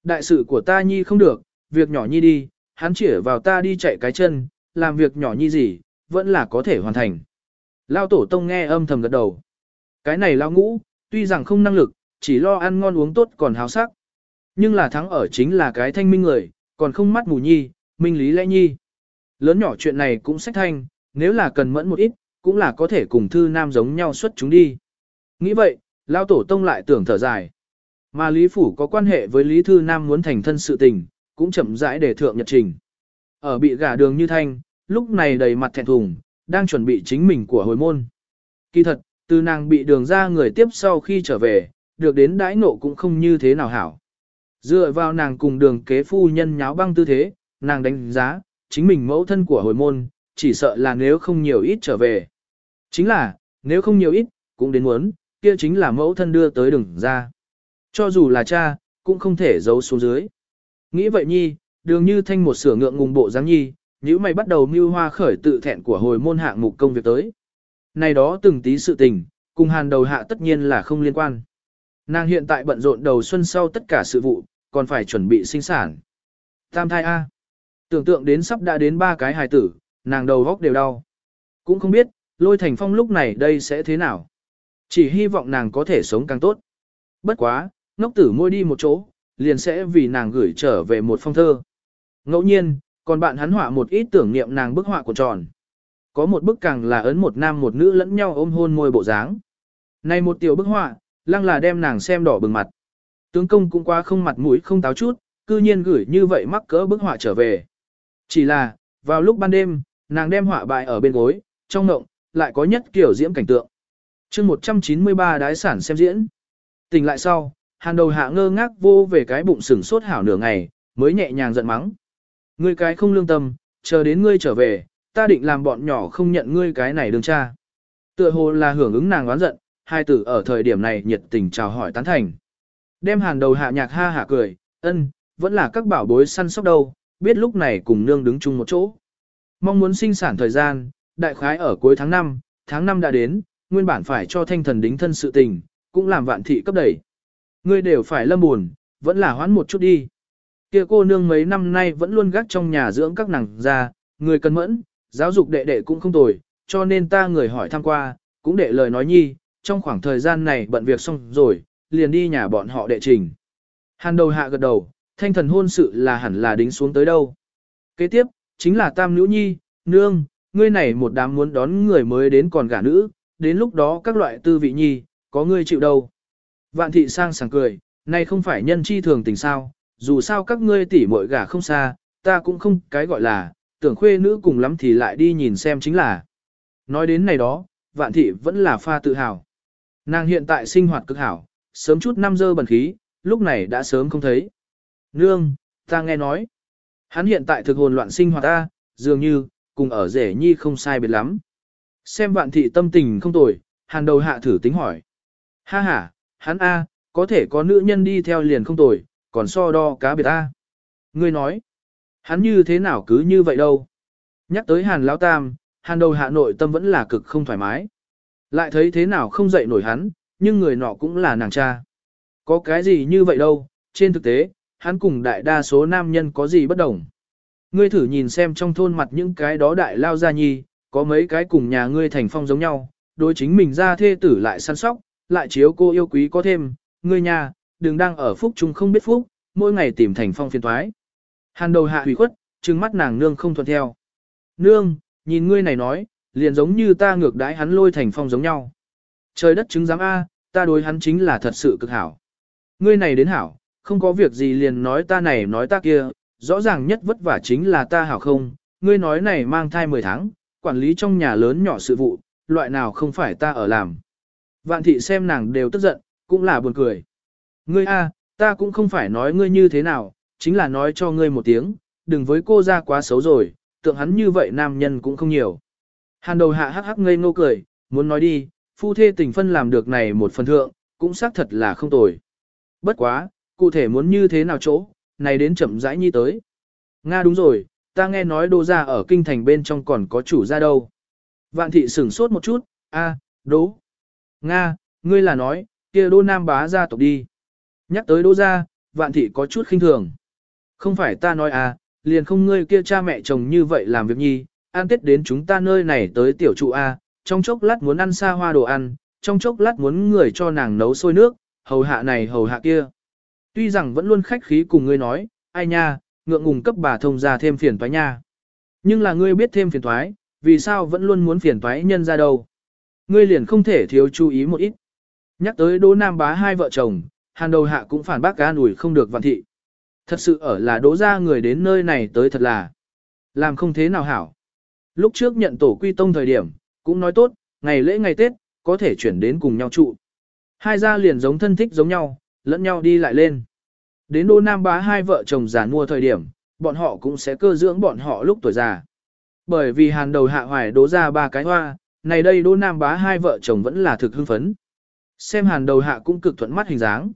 Đại sự của ta nhi không được, việc nhỏ nhi đi, hắn chỉ vào ta đi chạy cái chân, làm việc nhỏ nhi gì, vẫn là có thể hoàn thành. Lao tổ tông nghe âm thầm gật đầu. Cái này lao ngũ, tuy rằng không năng lực, chỉ lo ăn ngon uống tốt còn háo sắc. Nhưng là thắng ở chính là cái thanh minh người, còn không mắt mù nhi, minh lý lẽ nhi. Lớn nhỏ chuyện này cũng sách thanh, nếu là cần mẫn một ít, cũng là có thể cùng thư nam giống nhau xuất chúng đi. Nghĩ vậy, lao tổ tông lại tưởng thở dài. Mà Lý Phủ có quan hệ với Lý Thư Nam muốn thành thân sự tình, cũng chậm rãi để thượng nhật trình. Ở bị gả đường như thanh, lúc này đầy mặt thẹn thùng, đang chuẩn bị chính mình của hồi môn. Kỳ thật, từ nàng bị đường ra người tiếp sau khi trở về, được đến đãi nộ cũng không như thế nào hảo. Dựa vào nàng cùng đường kế phu nhân nháo băng tư thế, nàng đánh giá, chính mình mẫu thân của hồi môn, chỉ sợ là nếu không nhiều ít trở về. Chính là, nếu không nhiều ít, cũng đến muốn, kia chính là mẫu thân đưa tới đường ra. Cho dù là cha, cũng không thể giấu xuống dưới. Nghĩ vậy nhi, đường như thanh một sửa ngượng ngùng bộ dáng nhi, nữ mày bắt đầu mưu hoa khởi tự thẹn của hồi môn hạng mục công việc tới. Này đó từng tí sự tình, cùng hàn đầu hạ tất nhiên là không liên quan. Nàng hiện tại bận rộn đầu xuân sau tất cả sự vụ, còn phải chuẩn bị sinh sản. Tam thai A. Tưởng tượng đến sắp đã đến ba cái hài tử, nàng đầu góc đều đau. Cũng không biết, lôi thành phong lúc này đây sẽ thế nào. Chỉ hy vọng nàng có thể sống càng tốt. Bất quá, ngốc tử môi đi một chỗ, liền sẽ vì nàng gửi trở về một phong thơ. Ngẫu nhiên, còn bạn hắn họa một ít tưởng niệm nàng bức họa của tròn. Có một bức càng là ấn một nam một nữ lẫn nhau ôm hôn môi bộ dáng. Này một tiểu bức họa, lăng là đem nàng xem đỏ bừng mặt. Tướng công cũng qua không mặt mũi không táo chút, cư nhiên gửi như vậy mắc cỡ bức họa trở về. Chỉ là, vào lúc ban đêm, nàng đem họa bại ở bên gối, trong ngộng, lại có nhất kiểu diễm cảnh tượng. chương 193 đái sản xem diễn. Tỉnh lại sau, hàn đầu hạ ngơ ngác vô về cái bụng sừng sốt hảo nửa ngày, mới nhẹ nhàng giận mắng. Ngươi cái không lương tâm, chờ đến ngươi trở về, ta định làm bọn nhỏ không nhận ngươi cái này đương cha. Tựa hồ là hưởng ứng nàng oán giận, hai tử ở thời điểm này nhiệt tình chào hỏi tán thành. Đem hàng đầu hạ nhạc ha hạ cười, ân, vẫn là các bảo bối săn sóc đâu, biết lúc này cùng nương đứng chung một chỗ. Mong muốn sinh sản thời gian, đại khái ở cuối tháng 5, tháng 5 đã đến, nguyên bản phải cho thanh thần đính thân sự tình, cũng làm vạn thị cấp đẩy. Ngươi đều phải lâm buồn, vẫn là hoãn một chút đi. Kia cô nương mấy năm nay vẫn luôn gác trong nhà dưỡng các nàng già, người cần mẫn, giáo dục đệ đệ cũng không tồi, cho nên ta người hỏi thăm qua, cũng đệ lời nói nhi, trong khoảng thời gian này bận việc xong rồi, liền đi nhà bọn họ đệ trình. Hàn đầu hạ gật đầu, thanh thần hôn sự là hẳn là đính xuống tới đâu. Kế tiếp, chính là tam nữ nhi, nương, ngươi này một đám muốn đón người mới đến còn gả nữ, đến lúc đó các loại tư vị nhi, có ngươi chịu đâu. Vạn thị sang sảng cười, này không phải nhân chi thường tình sao, dù sao các ngươi tỉ muội gả không xa, ta cũng không cái gọi là, tưởng khuê nữ cùng lắm thì lại đi nhìn xem chính là. Nói đến này đó, vạn thị vẫn là pha tự hào. Nàng hiện tại sinh hoạt cực hảo, sớm chút năm dơ bẩn khí, lúc này đã sớm không thấy. Nương, ta nghe nói. Hắn hiện tại thực hồn loạn sinh hoạt ta, dường như, cùng ở rể nhi không sai biệt lắm. Xem vạn thị tâm tình không tồi, hàn đầu hạ thử tính hỏi. Ha ha, hắn A, có thể có nữ nhân đi theo liền không tồi, còn so đo cá biệt A. Ngươi nói, hắn như thế nào cứ như vậy đâu. Nhắc tới hàn lão tam, hàn đầu hạ nội tâm vẫn là cực không thoải mái. Lại thấy thế nào không dậy nổi hắn, nhưng người nọ cũng là nàng cha. Có cái gì như vậy đâu, trên thực tế, hắn cùng đại đa số nam nhân có gì bất đồng. Ngươi thử nhìn xem trong thôn mặt những cái đó đại lao ra nhi, có mấy cái cùng nhà ngươi thành phong giống nhau, đối chính mình ra thê tử lại săn sóc, lại chiếu cô yêu quý có thêm, ngươi nhà, đừng đang ở phúc chúng không biết phúc, mỗi ngày tìm thành phong phiền thoái. Hàn đầu hạ hủy khuất, trừng mắt nàng nương không thuận theo. Nương, nhìn ngươi này nói, liền giống như ta ngược đãi hắn lôi thành phong giống nhau. Trời đất chứng giám A, ta đối hắn chính là thật sự cực hảo. Ngươi này đến hảo, không có việc gì liền nói ta này nói ta kia, rõ ràng nhất vất vả chính là ta hảo không, ngươi nói này mang thai 10 tháng, quản lý trong nhà lớn nhỏ sự vụ, loại nào không phải ta ở làm. Vạn thị xem nàng đều tức giận, cũng là buồn cười. Ngươi a, ta cũng không phải nói ngươi như thế nào, chính là nói cho ngươi một tiếng, đừng với cô ra quá xấu rồi, tượng hắn như vậy nam nhân cũng không nhiều. Hàn đầu hạ hắc hắc ngây ngô cười, muốn nói đi, phu thê tình phân làm được này một phần thượng, cũng xác thật là không tồi. Bất quá, cụ thể muốn như thế nào chỗ, này đến chậm rãi nhi tới. Nga đúng rồi, ta nghe nói đô gia ở kinh thành bên trong còn có chủ gia đâu. Vạn thị sửng sốt một chút, a, đố. Nga, ngươi là nói, kia đô nam bá gia tộc đi. Nhắc tới đô gia, vạn thị có chút khinh thường. Không phải ta nói à, liền không ngươi kia cha mẹ chồng như vậy làm việc nhi, ăn tết đến chúng ta nơi này tới tiểu trụ a, trong chốc lát muốn ăn xa hoa đồ ăn, trong chốc lát muốn người cho nàng nấu sôi nước, hầu hạ này hầu hạ kia. Tuy rằng vẫn luôn khách khí cùng ngươi nói, ai nha, ngượng ngùng cấp bà thông ra thêm phiền toái nha. Nhưng là ngươi biết thêm phiền toái, vì sao vẫn luôn muốn phiền toái nhân ra đâu. Ngươi liền không thể thiếu chú ý một ít. Nhắc tới Đỗ Nam bá hai vợ chồng, hàn đầu hạ cũng phản bác cá ủi không được vạn thị. Thật sự ở là đỗ ra người đến nơi này tới thật là làm không thế nào hảo. Lúc trước nhận tổ quy tông thời điểm, cũng nói tốt, ngày lễ ngày Tết, có thể chuyển đến cùng nhau trụ. Hai gia liền giống thân thích giống nhau, lẫn nhau đi lại lên. Đến Đô Nam Bá hai vợ chồng già mua thời điểm, bọn họ cũng sẽ cơ dưỡng bọn họ lúc tuổi già. Bởi vì hàn đầu hạ hoài đố ra ba cái hoa, này đây Đô Nam Bá hai vợ chồng vẫn là thực hưng phấn. Xem hàn đầu hạ cũng cực thuận mắt hình dáng.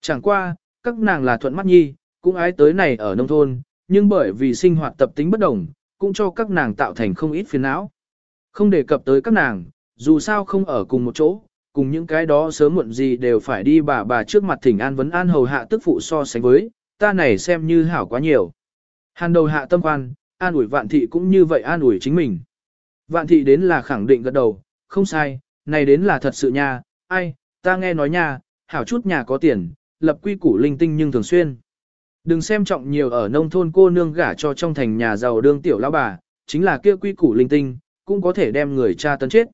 Chẳng qua, các nàng là thuận mắt nhi, cũng ái tới này ở nông thôn, nhưng bởi vì sinh hoạt tập tính bất đồng, cũng cho các nàng tạo thành không ít phiền não. Không đề cập tới các nàng, dù sao không ở cùng một chỗ, cùng những cái đó sớm muộn gì đều phải đi bà bà trước mặt thỉnh an vấn an hầu hạ tức phụ so sánh với, ta này xem như hảo quá nhiều. Hàn đầu hạ tâm quan, an ủi vạn thị cũng như vậy an ủi chính mình. Vạn thị đến là khẳng định gật đầu, không sai, này đến là thật sự nha, ai, ta nghe nói nha, hảo chút nhà có tiền, lập quy củ linh tinh nhưng thường xuyên. Đừng xem trọng nhiều ở nông thôn cô nương gả cho trong thành nhà giàu đương tiểu lão bà, chính là kia quy củ linh tinh, cũng có thể đem người cha tấn chết.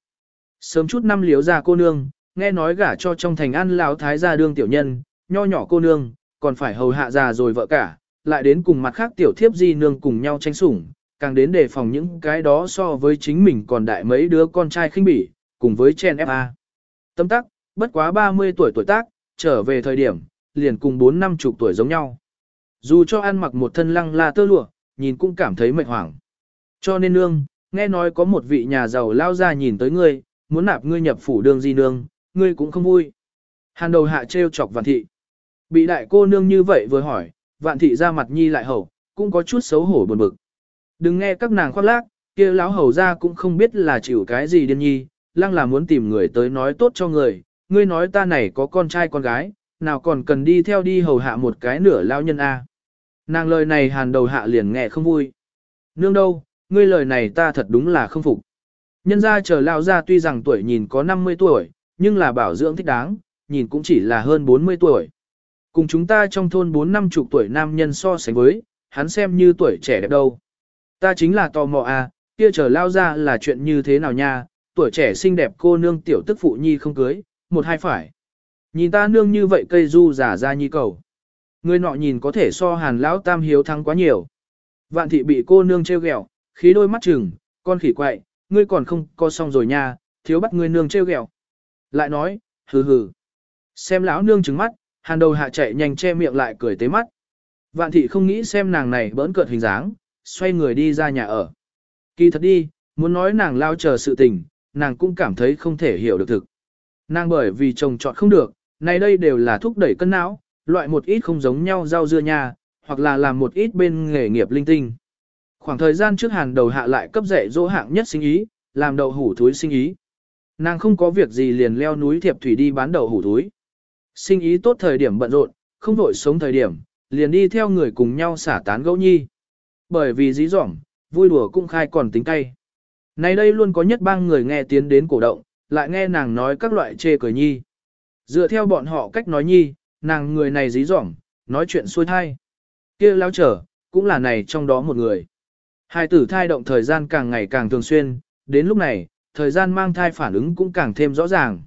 Sớm chút năm liếu ra cô nương, nghe nói gả cho trong thành ăn lão thái gia đương tiểu nhân, nho nhỏ cô nương, còn phải hầu hạ già rồi vợ cả, lại đến cùng mặt khác tiểu thiếp di nương cùng nhau tranh sủng, càng đến đề phòng những cái đó so với chính mình còn đại mấy đứa con trai khinh bỉ, cùng với chen FA. Tâm tắc, bất quá 30 tuổi tuổi tác, trở về thời điểm, liền cùng 4 năm chục tuổi giống nhau. Dù cho ăn mặc một thân lăng la tơ lụa, nhìn cũng cảm thấy mệt hoảng. Cho nên nương, nghe nói có một vị nhà giàu lao ra nhìn tới ngươi, muốn nạp ngươi nhập phủ đường di nương, ngươi cũng không vui. Hàn đầu hạ trêu chọc vạn thị. Bị đại cô nương như vậy vừa hỏi, vạn thị ra mặt nhi lại hầu, cũng có chút xấu hổ buồn bực. Đừng nghe các nàng khoác lác, kia lão hầu ra cũng không biết là chịu cái gì điên nhi, lăng là muốn tìm người tới nói tốt cho người, ngươi nói ta này có con trai con gái, nào còn cần đi theo đi hầu hạ một cái nửa lao nhân a. Nàng lời này hàn đầu hạ liền nghe không vui. Nương đâu, ngươi lời này ta thật đúng là không phục. Nhân ra chờ lao ra tuy rằng tuổi nhìn có 50 tuổi, nhưng là bảo dưỡng thích đáng, nhìn cũng chỉ là hơn 40 tuổi. Cùng chúng ta trong thôn 4 năm chục tuổi nam nhân so sánh với, hắn xem như tuổi trẻ đẹp đâu. Ta chính là tò mò à, kia chờ lao ra là chuyện như thế nào nha, tuổi trẻ xinh đẹp cô nương tiểu tức phụ nhi không cưới, một hai phải. Nhìn ta nương như vậy cây du giả ra nhi cầu. Người nọ nhìn có thể so hàn lão tam hiếu thắng quá nhiều. Vạn thị bị cô nương trêu ghẹo, khí đôi mắt chừng, con khỉ quậy, ngươi còn không co xong rồi nha, thiếu bắt ngươi nương trêu ghẹo. Lại nói, hừ hừ. Xem lão nương trừng mắt, hàn đầu hạ chạy nhanh che miệng lại cười tế mắt. Vạn thị không nghĩ xem nàng này bỡn cợt hình dáng, xoay người đi ra nhà ở. Kỳ thật đi, muốn nói nàng lao chờ sự tình, nàng cũng cảm thấy không thể hiểu được thực. Nàng bởi vì chồng chọn không được, này đây đều là thúc đẩy cân não, loại một ít không giống nhau rau dưa nha, hoặc là làm một ít bên nghề nghiệp linh tinh. Khoảng thời gian trước hàn đầu hạ lại cấp dạy dỗ hạng nhất sinh ý, làm đậu hủ thúi sinh ý. Nàng không có việc gì liền leo núi thiệp thủy đi bán đậu hủ thúi. Sinh ý tốt thời điểm bận rộn, không vội sống thời điểm, liền đi theo người cùng nhau xả tán gẫu nhi. Bởi vì dí dỏm, vui đùa cũng khai còn tính cay. Này đây luôn có nhất bang người nghe tiến đến cổ động, lại nghe nàng nói các loại chê cười nhi. Dựa theo bọn họ cách nói nhi, nàng người này dí dỏm, nói chuyện xuôi thai. kia lao trở, cũng là này trong đó một người. Hai tử thai động thời gian càng ngày càng thường xuyên, đến lúc này, thời gian mang thai phản ứng cũng càng thêm rõ ràng.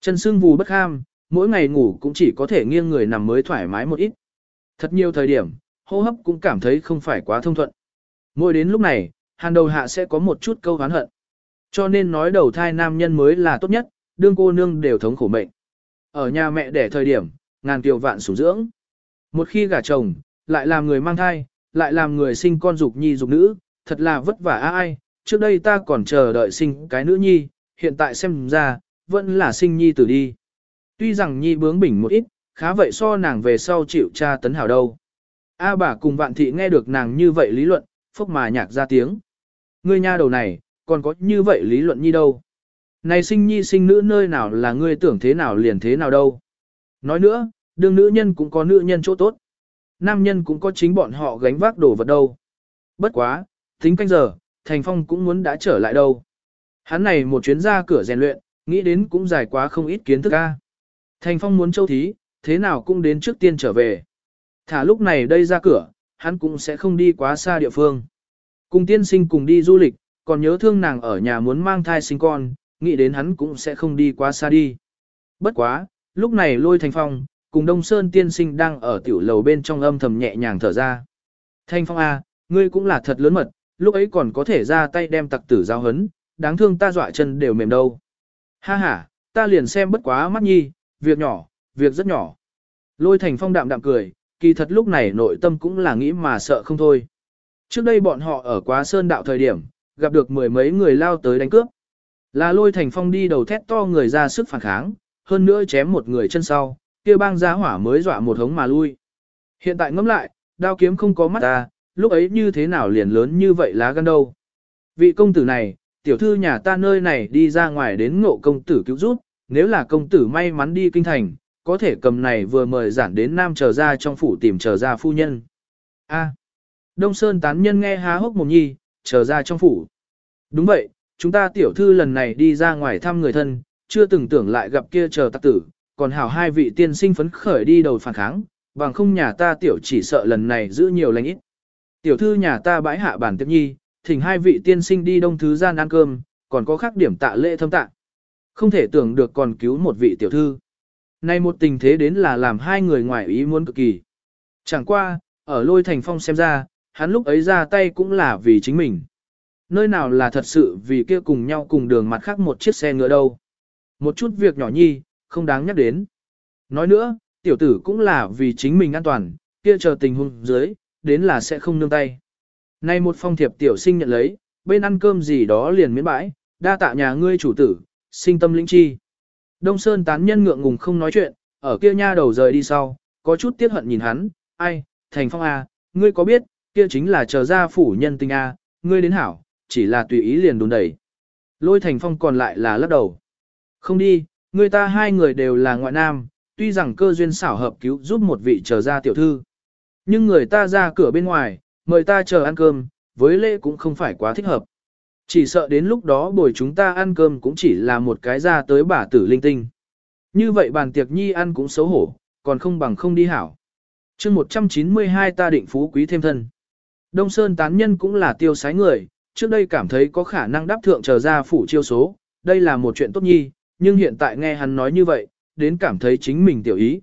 Chân xương vù bất ham, mỗi ngày ngủ cũng chỉ có thể nghiêng người nằm mới thoải mái một ít. Thật nhiều thời điểm, hô hấp cũng cảm thấy không phải quá thông thuận. Mỗi đến lúc này, hàn đầu hạ sẽ có một chút câu hán hận. Cho nên nói đầu thai nam nhân mới là tốt nhất, đương cô nương đều thống khổ mệnh. Ở nhà mẹ đẻ thời điểm, ngàn kiều vạn sủng dưỡng. Một khi gả chồng, lại làm người mang thai, lại làm người sinh con dục nhi dục nữ, thật là vất vả ai, trước đây ta còn chờ đợi sinh cái nữ nhi, hiện tại xem ra, vẫn là sinh nhi tử đi. Tuy rằng nhi bướng bỉnh một ít, khá vậy so nàng về sau chịu cha tấn hảo đâu. A bà cùng vạn thị nghe được nàng như vậy lý luận, phốc mà nhạc ra tiếng. Ngươi nha đầu này, còn có như vậy lý luận nhi đâu. Này sinh nhi sinh nữ nơi nào là ngươi tưởng thế nào liền thế nào đâu. Nói nữa, đương nữ nhân cũng có nữ nhân chỗ tốt. Nam nhân cũng có chính bọn họ gánh vác đổ vật đâu. Bất quá, tính canh giờ, Thành Phong cũng muốn đã trở lại đâu. Hắn này một chuyến ra cửa rèn luyện, nghĩ đến cũng dài quá không ít kiến thức a. Thành Phong muốn châu thí, thế nào cũng đến trước tiên trở về. Thả lúc này đây ra cửa, hắn cũng sẽ không đi quá xa địa phương. Cùng tiên sinh cùng đi du lịch, còn nhớ thương nàng ở nhà muốn mang thai sinh con, nghĩ đến hắn cũng sẽ không đi quá xa đi. Bất quá, lúc này lôi thành phong, cùng Đông Sơn tiên sinh đang ở tiểu lầu bên trong âm thầm nhẹ nhàng thở ra. Thanh phong A, ngươi cũng là thật lớn mật, lúc ấy còn có thể ra tay đem tặc tử giao hấn, đáng thương ta dọa chân đều mềm đâu. Ha ha, ta liền xem bất quá mắt nhi, việc nhỏ, việc rất nhỏ. Lôi thành phong đạm đạm cười, kỳ thật lúc này nội tâm cũng là nghĩ mà sợ không thôi. Trước đây bọn họ ở quá sơn đạo thời điểm, gặp được mười mấy người lao tới đánh cướp. Là lôi thành phong đi đầu thét to người ra sức phản kháng, hơn nữa chém một người chân sau, kia bang giá hỏa mới dọa một hống mà lui. Hiện tại ngẫm lại, đao kiếm không có mắt ta, lúc ấy như thế nào liền lớn như vậy lá gan đâu. Vị công tử này, tiểu thư nhà ta nơi này đi ra ngoài đến ngộ công tử cứu giúp, nếu là công tử may mắn đi kinh thành, có thể cầm này vừa mời giản đến nam chờ ra trong phủ tìm chờ ra phu nhân. A. Đông Sơn tán nhân nghe há hốc mồm nhi, chờ ra trong phủ. Đúng vậy, chúng ta tiểu thư lần này đi ra ngoài thăm người thân, chưa từng tưởng lại gặp kia chờ tặc tử, còn hảo hai vị tiên sinh phấn khởi đi đầu phản kháng, bằng không nhà ta tiểu chỉ sợ lần này giữ nhiều lành ít. Tiểu thư nhà ta bãi hạ bản tiếp nhi, thỉnh hai vị tiên sinh đi đông thứ gian ăn cơm, còn có khác điểm tạ lễ thâm tạ. Không thể tưởng được còn cứu một vị tiểu thư. Nay một tình thế đến là làm hai người ngoài ý muốn cực kỳ. Chẳng qua, ở lôi thành phong xem ra, hắn lúc ấy ra tay cũng là vì chính mình. Nơi nào là thật sự vì kia cùng nhau cùng đường mặt khác một chiếc xe ngựa đâu. Một chút việc nhỏ nhi, không đáng nhắc đến. Nói nữa, tiểu tử cũng là vì chính mình an toàn, kia chờ tình huống dưới, đến là sẽ không nương tay. Nay một phong thiệp tiểu sinh nhận lấy, bên ăn cơm gì đó liền miễn bãi, đa tạ nhà ngươi chủ tử, sinh tâm lĩnh chi. Đông Sơn tán nhân ngượng ngùng không nói chuyện, ở kia nha đầu rời đi sau, có chút tiếc hận nhìn hắn, ai, thành phong A, ngươi có biết, kia chính là chờ ra phủ nhân tình A, ngươi đến hảo, chỉ là tùy ý liền đùn đẩy. Lôi thành phong còn lại là lắc đầu. Không đi, người ta hai người đều là ngoại nam, tuy rằng cơ duyên xảo hợp cứu giúp một vị trở ra tiểu thư. Nhưng người ta ra cửa bên ngoài, mời ta chờ ăn cơm, với lễ cũng không phải quá thích hợp. Chỉ sợ đến lúc đó bồi chúng ta ăn cơm cũng chỉ là một cái ra tới bả tử linh tinh. Như vậy bàn tiệc nhi ăn cũng xấu hổ, còn không bằng không đi hảo. chương 192 ta định phú quý thêm thân. Đông Sơn tán nhân cũng là tiêu sái người, trước đây cảm thấy có khả năng đáp thượng trở ra phủ chiêu số, đây là một chuyện tốt nhi, nhưng hiện tại nghe hắn nói như vậy, đến cảm thấy chính mình tiểu ý.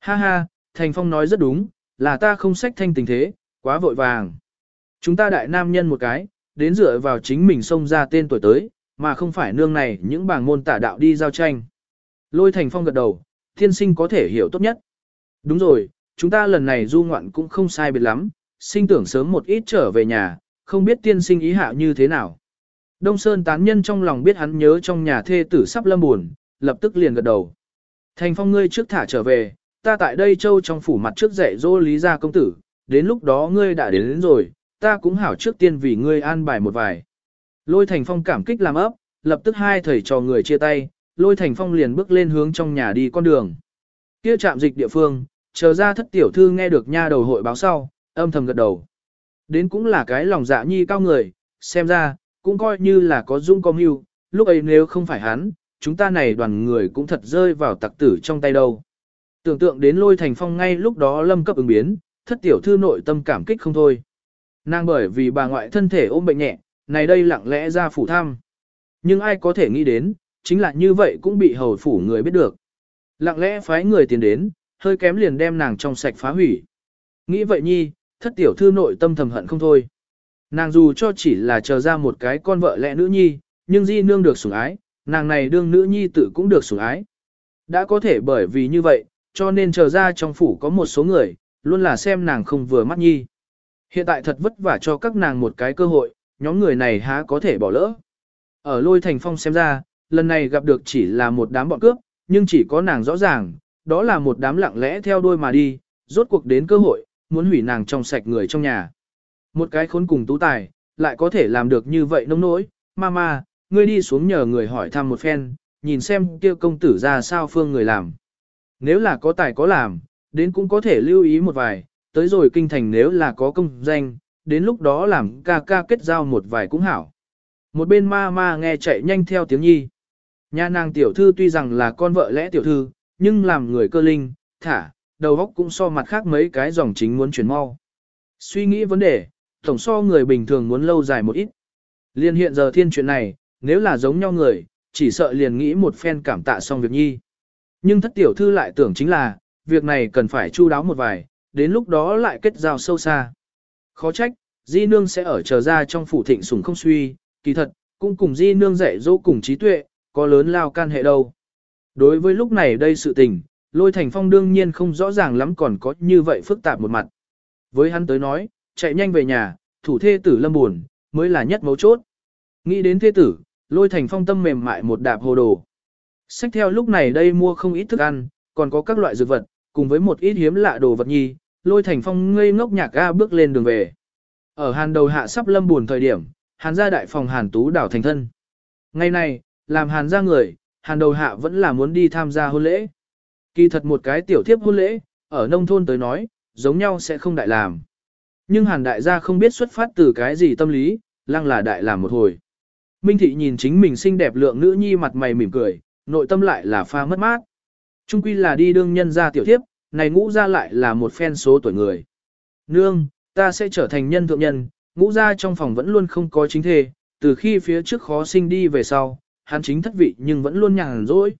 Ha ha, Thành Phong nói rất đúng, là ta không sách thanh tình thế, quá vội vàng. Chúng ta đại nam nhân một cái, đến dựa vào chính mình xông ra tên tuổi tới, mà không phải nương này những bảng môn tả đạo đi giao tranh. Lôi Thành Phong gật đầu, thiên sinh có thể hiểu tốt nhất. Đúng rồi, chúng ta lần này du ngoạn cũng không sai biệt lắm, sinh tưởng sớm một ít trở về nhà, không biết tiên sinh ý hạ như thế nào. Đông Sơn tán nhân trong lòng biết hắn nhớ trong nhà thê tử sắp lâm buồn, lập tức liền gật đầu. Thành phong ngươi trước thả trở về, ta tại đây châu trong phủ mặt trước dạy dỗ lý gia công tử, đến lúc đó ngươi đã đến, đến rồi, ta cũng hảo trước tiên vì ngươi an bài một vài. Lôi thành phong cảm kích làm ấp, lập tức hai thầy trò người chia tay, lôi thành phong liền bước lên hướng trong nhà đi con đường. Kia trạm dịch địa phương, chờ ra thất tiểu thư nghe được nha đầu hội báo sau, âm thầm gật đầu. Đến cũng là cái lòng dạ nhi cao người, xem ra, cũng coi như là có dung có mưu, lúc ấy nếu không phải hắn, chúng ta này đoàn người cũng thật rơi vào tặc tử trong tay đâu. Tưởng tượng đến lôi thành phong ngay lúc đó lâm cấp ứng biến, thất tiểu thư nội tâm cảm kích không thôi. Nàng bởi vì bà ngoại thân thể ôm bệnh nhẹ, này đây lặng lẽ ra phủ thăm. Nhưng ai có thể nghĩ đến, chính là như vậy cũng bị hầu phủ người biết được. Lặng lẽ phái người tiền đến, hơi kém liền đem nàng trong sạch phá hủy. Nghĩ vậy nhi, thất tiểu thư nội tâm thầm hận không thôi. Nàng dù cho chỉ là chờ ra một cái con vợ lẽ nữ nhi, nhưng di nương được sủng ái, nàng này đương nữ nhi tự cũng được sủng ái. Đã có thể bởi vì như vậy, cho nên chờ ra trong phủ có một số người, luôn là xem nàng không vừa mắt nhi. Hiện tại thật vất vả cho các nàng một cái cơ hội, nhóm người này há có thể bỏ lỡ. Ở lôi thành phong xem ra, lần này gặp được chỉ là một đám bọn cướp, nhưng chỉ có nàng rõ ràng, đó là một đám lặng lẽ theo đôi mà đi, rốt cuộc đến cơ hội, muốn hủy nàng trong sạch người trong nhà. Một cái khốn cùng tú tài, lại có thể làm được như vậy nông nỗi, mama, ngươi đi xuống nhờ người hỏi thăm một phen, nhìn xem kia công tử ra sao phương người làm. Nếu là có tài có làm, đến cũng có thể lưu ý một vài, tới rồi kinh thành nếu là có công danh, đến lúc đó làm ca ca kết giao một vài cũng hảo. Một bên ma ma nghe chạy nhanh theo tiếng nhi. Nhà nàng tiểu thư tuy rằng là con vợ lẽ tiểu thư, nhưng làm người cơ linh, thả, đầu óc cũng so mặt khác mấy cái dòng chính muốn chuyển mau. Suy nghĩ vấn đề, tổng so người bình thường muốn lâu dài một ít. Liên hiện giờ thiên chuyện này, nếu là giống nhau người, chỉ sợ liền nghĩ một phen cảm tạ xong việc nhi. Nhưng thất tiểu thư lại tưởng chính là, việc này cần phải chu đáo một vài, đến lúc đó lại kết giao sâu xa. Khó trách, di nương sẽ ở chờ ra trong phủ thịnh sủng không suy, kỳ thật, cũng cùng di nương dạy dỗ cùng trí tuệ, có lớn lao can hệ đâu. Đối với lúc này đây sự tình, lôi thành phong đương nhiên không rõ ràng lắm còn có như vậy phức tạp một mặt. Với hắn tới nói, chạy nhanh về nhà, thủ thê tử lâm buồn, mới là nhất mấu chốt. Nghĩ đến thê tử, lôi thành phong tâm mềm mại một đạp hồ đồ. Sách theo lúc này đây mua không ít thức ăn, còn có các loại dược vật, cùng với một ít hiếm lạ đồ vật nhi, lôi thành phong ngây ngốc nhạc ga bước lên đường về. Ở hàn đầu hạ sắp lâm buồn thời điểm, hàn gia đại phòng hàn tú đảo thành thân. Ngày này, làm hàn gia người, hàn đầu hạ vẫn là muốn đi tham gia hôn lễ. Kỳ thật một cái tiểu thiếp hôn lễ, ở nông thôn tới nói, giống nhau sẽ không đại làm. Nhưng hàn đại gia không biết xuất phát từ cái gì tâm lý, lăng là đại làm một hồi. Minh thị nhìn chính mình xinh đẹp lượng nữ nhi mặt mày mỉm cười, nội tâm lại là pha mất mát. Trung quy là đi đương nhân ra tiểu thiếp, này ngũ ra lại là một phen số tuổi người. Nương, ta sẽ trở thành nhân thượng nhân, ngũ ra trong phòng vẫn luôn không có chính thề, từ khi phía trước khó sinh đi về sau, hắn chính thất vị nhưng vẫn luôn nhàn rỗi.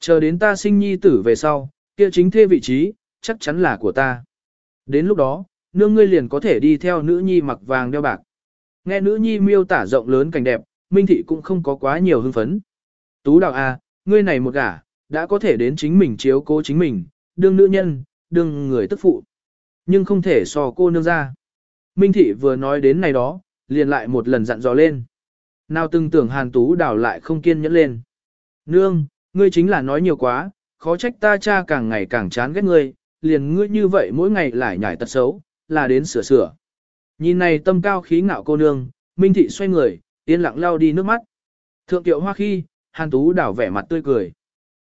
Chờ đến ta sinh nhi tử về sau, kia chính thê vị trí, chắc chắn là của ta. Đến lúc đó, nương ngươi liền có thể đi theo nữ nhi mặc vàng đeo bạc. Nghe nữ nhi miêu tả rộng lớn cảnh đẹp, Minh Thị cũng không có quá nhiều hưng phấn. Tú đào à, ngươi này một gả, đã có thể đến chính mình chiếu cố chính mình, đương nữ nhân, đương người tức phụ. Nhưng không thể so cô nương ra. Minh Thị vừa nói đến này đó, liền lại một lần dặn dò lên. Nào từng tưởng Hàn Tú đảo lại không kiên nhẫn lên. Nương, ngươi chính là nói nhiều quá, khó trách ta cha càng ngày càng chán ghét ngươi, liền ngươi như vậy mỗi ngày lại nhảy tật xấu, là đến sửa sửa. Nhìn này tâm cao khí ngạo cô nương, Minh Thị xoay người, yên lặng lao đi nước mắt. Thượng tiệu hoa khi, Hàn Tú đảo vẻ mặt tươi cười.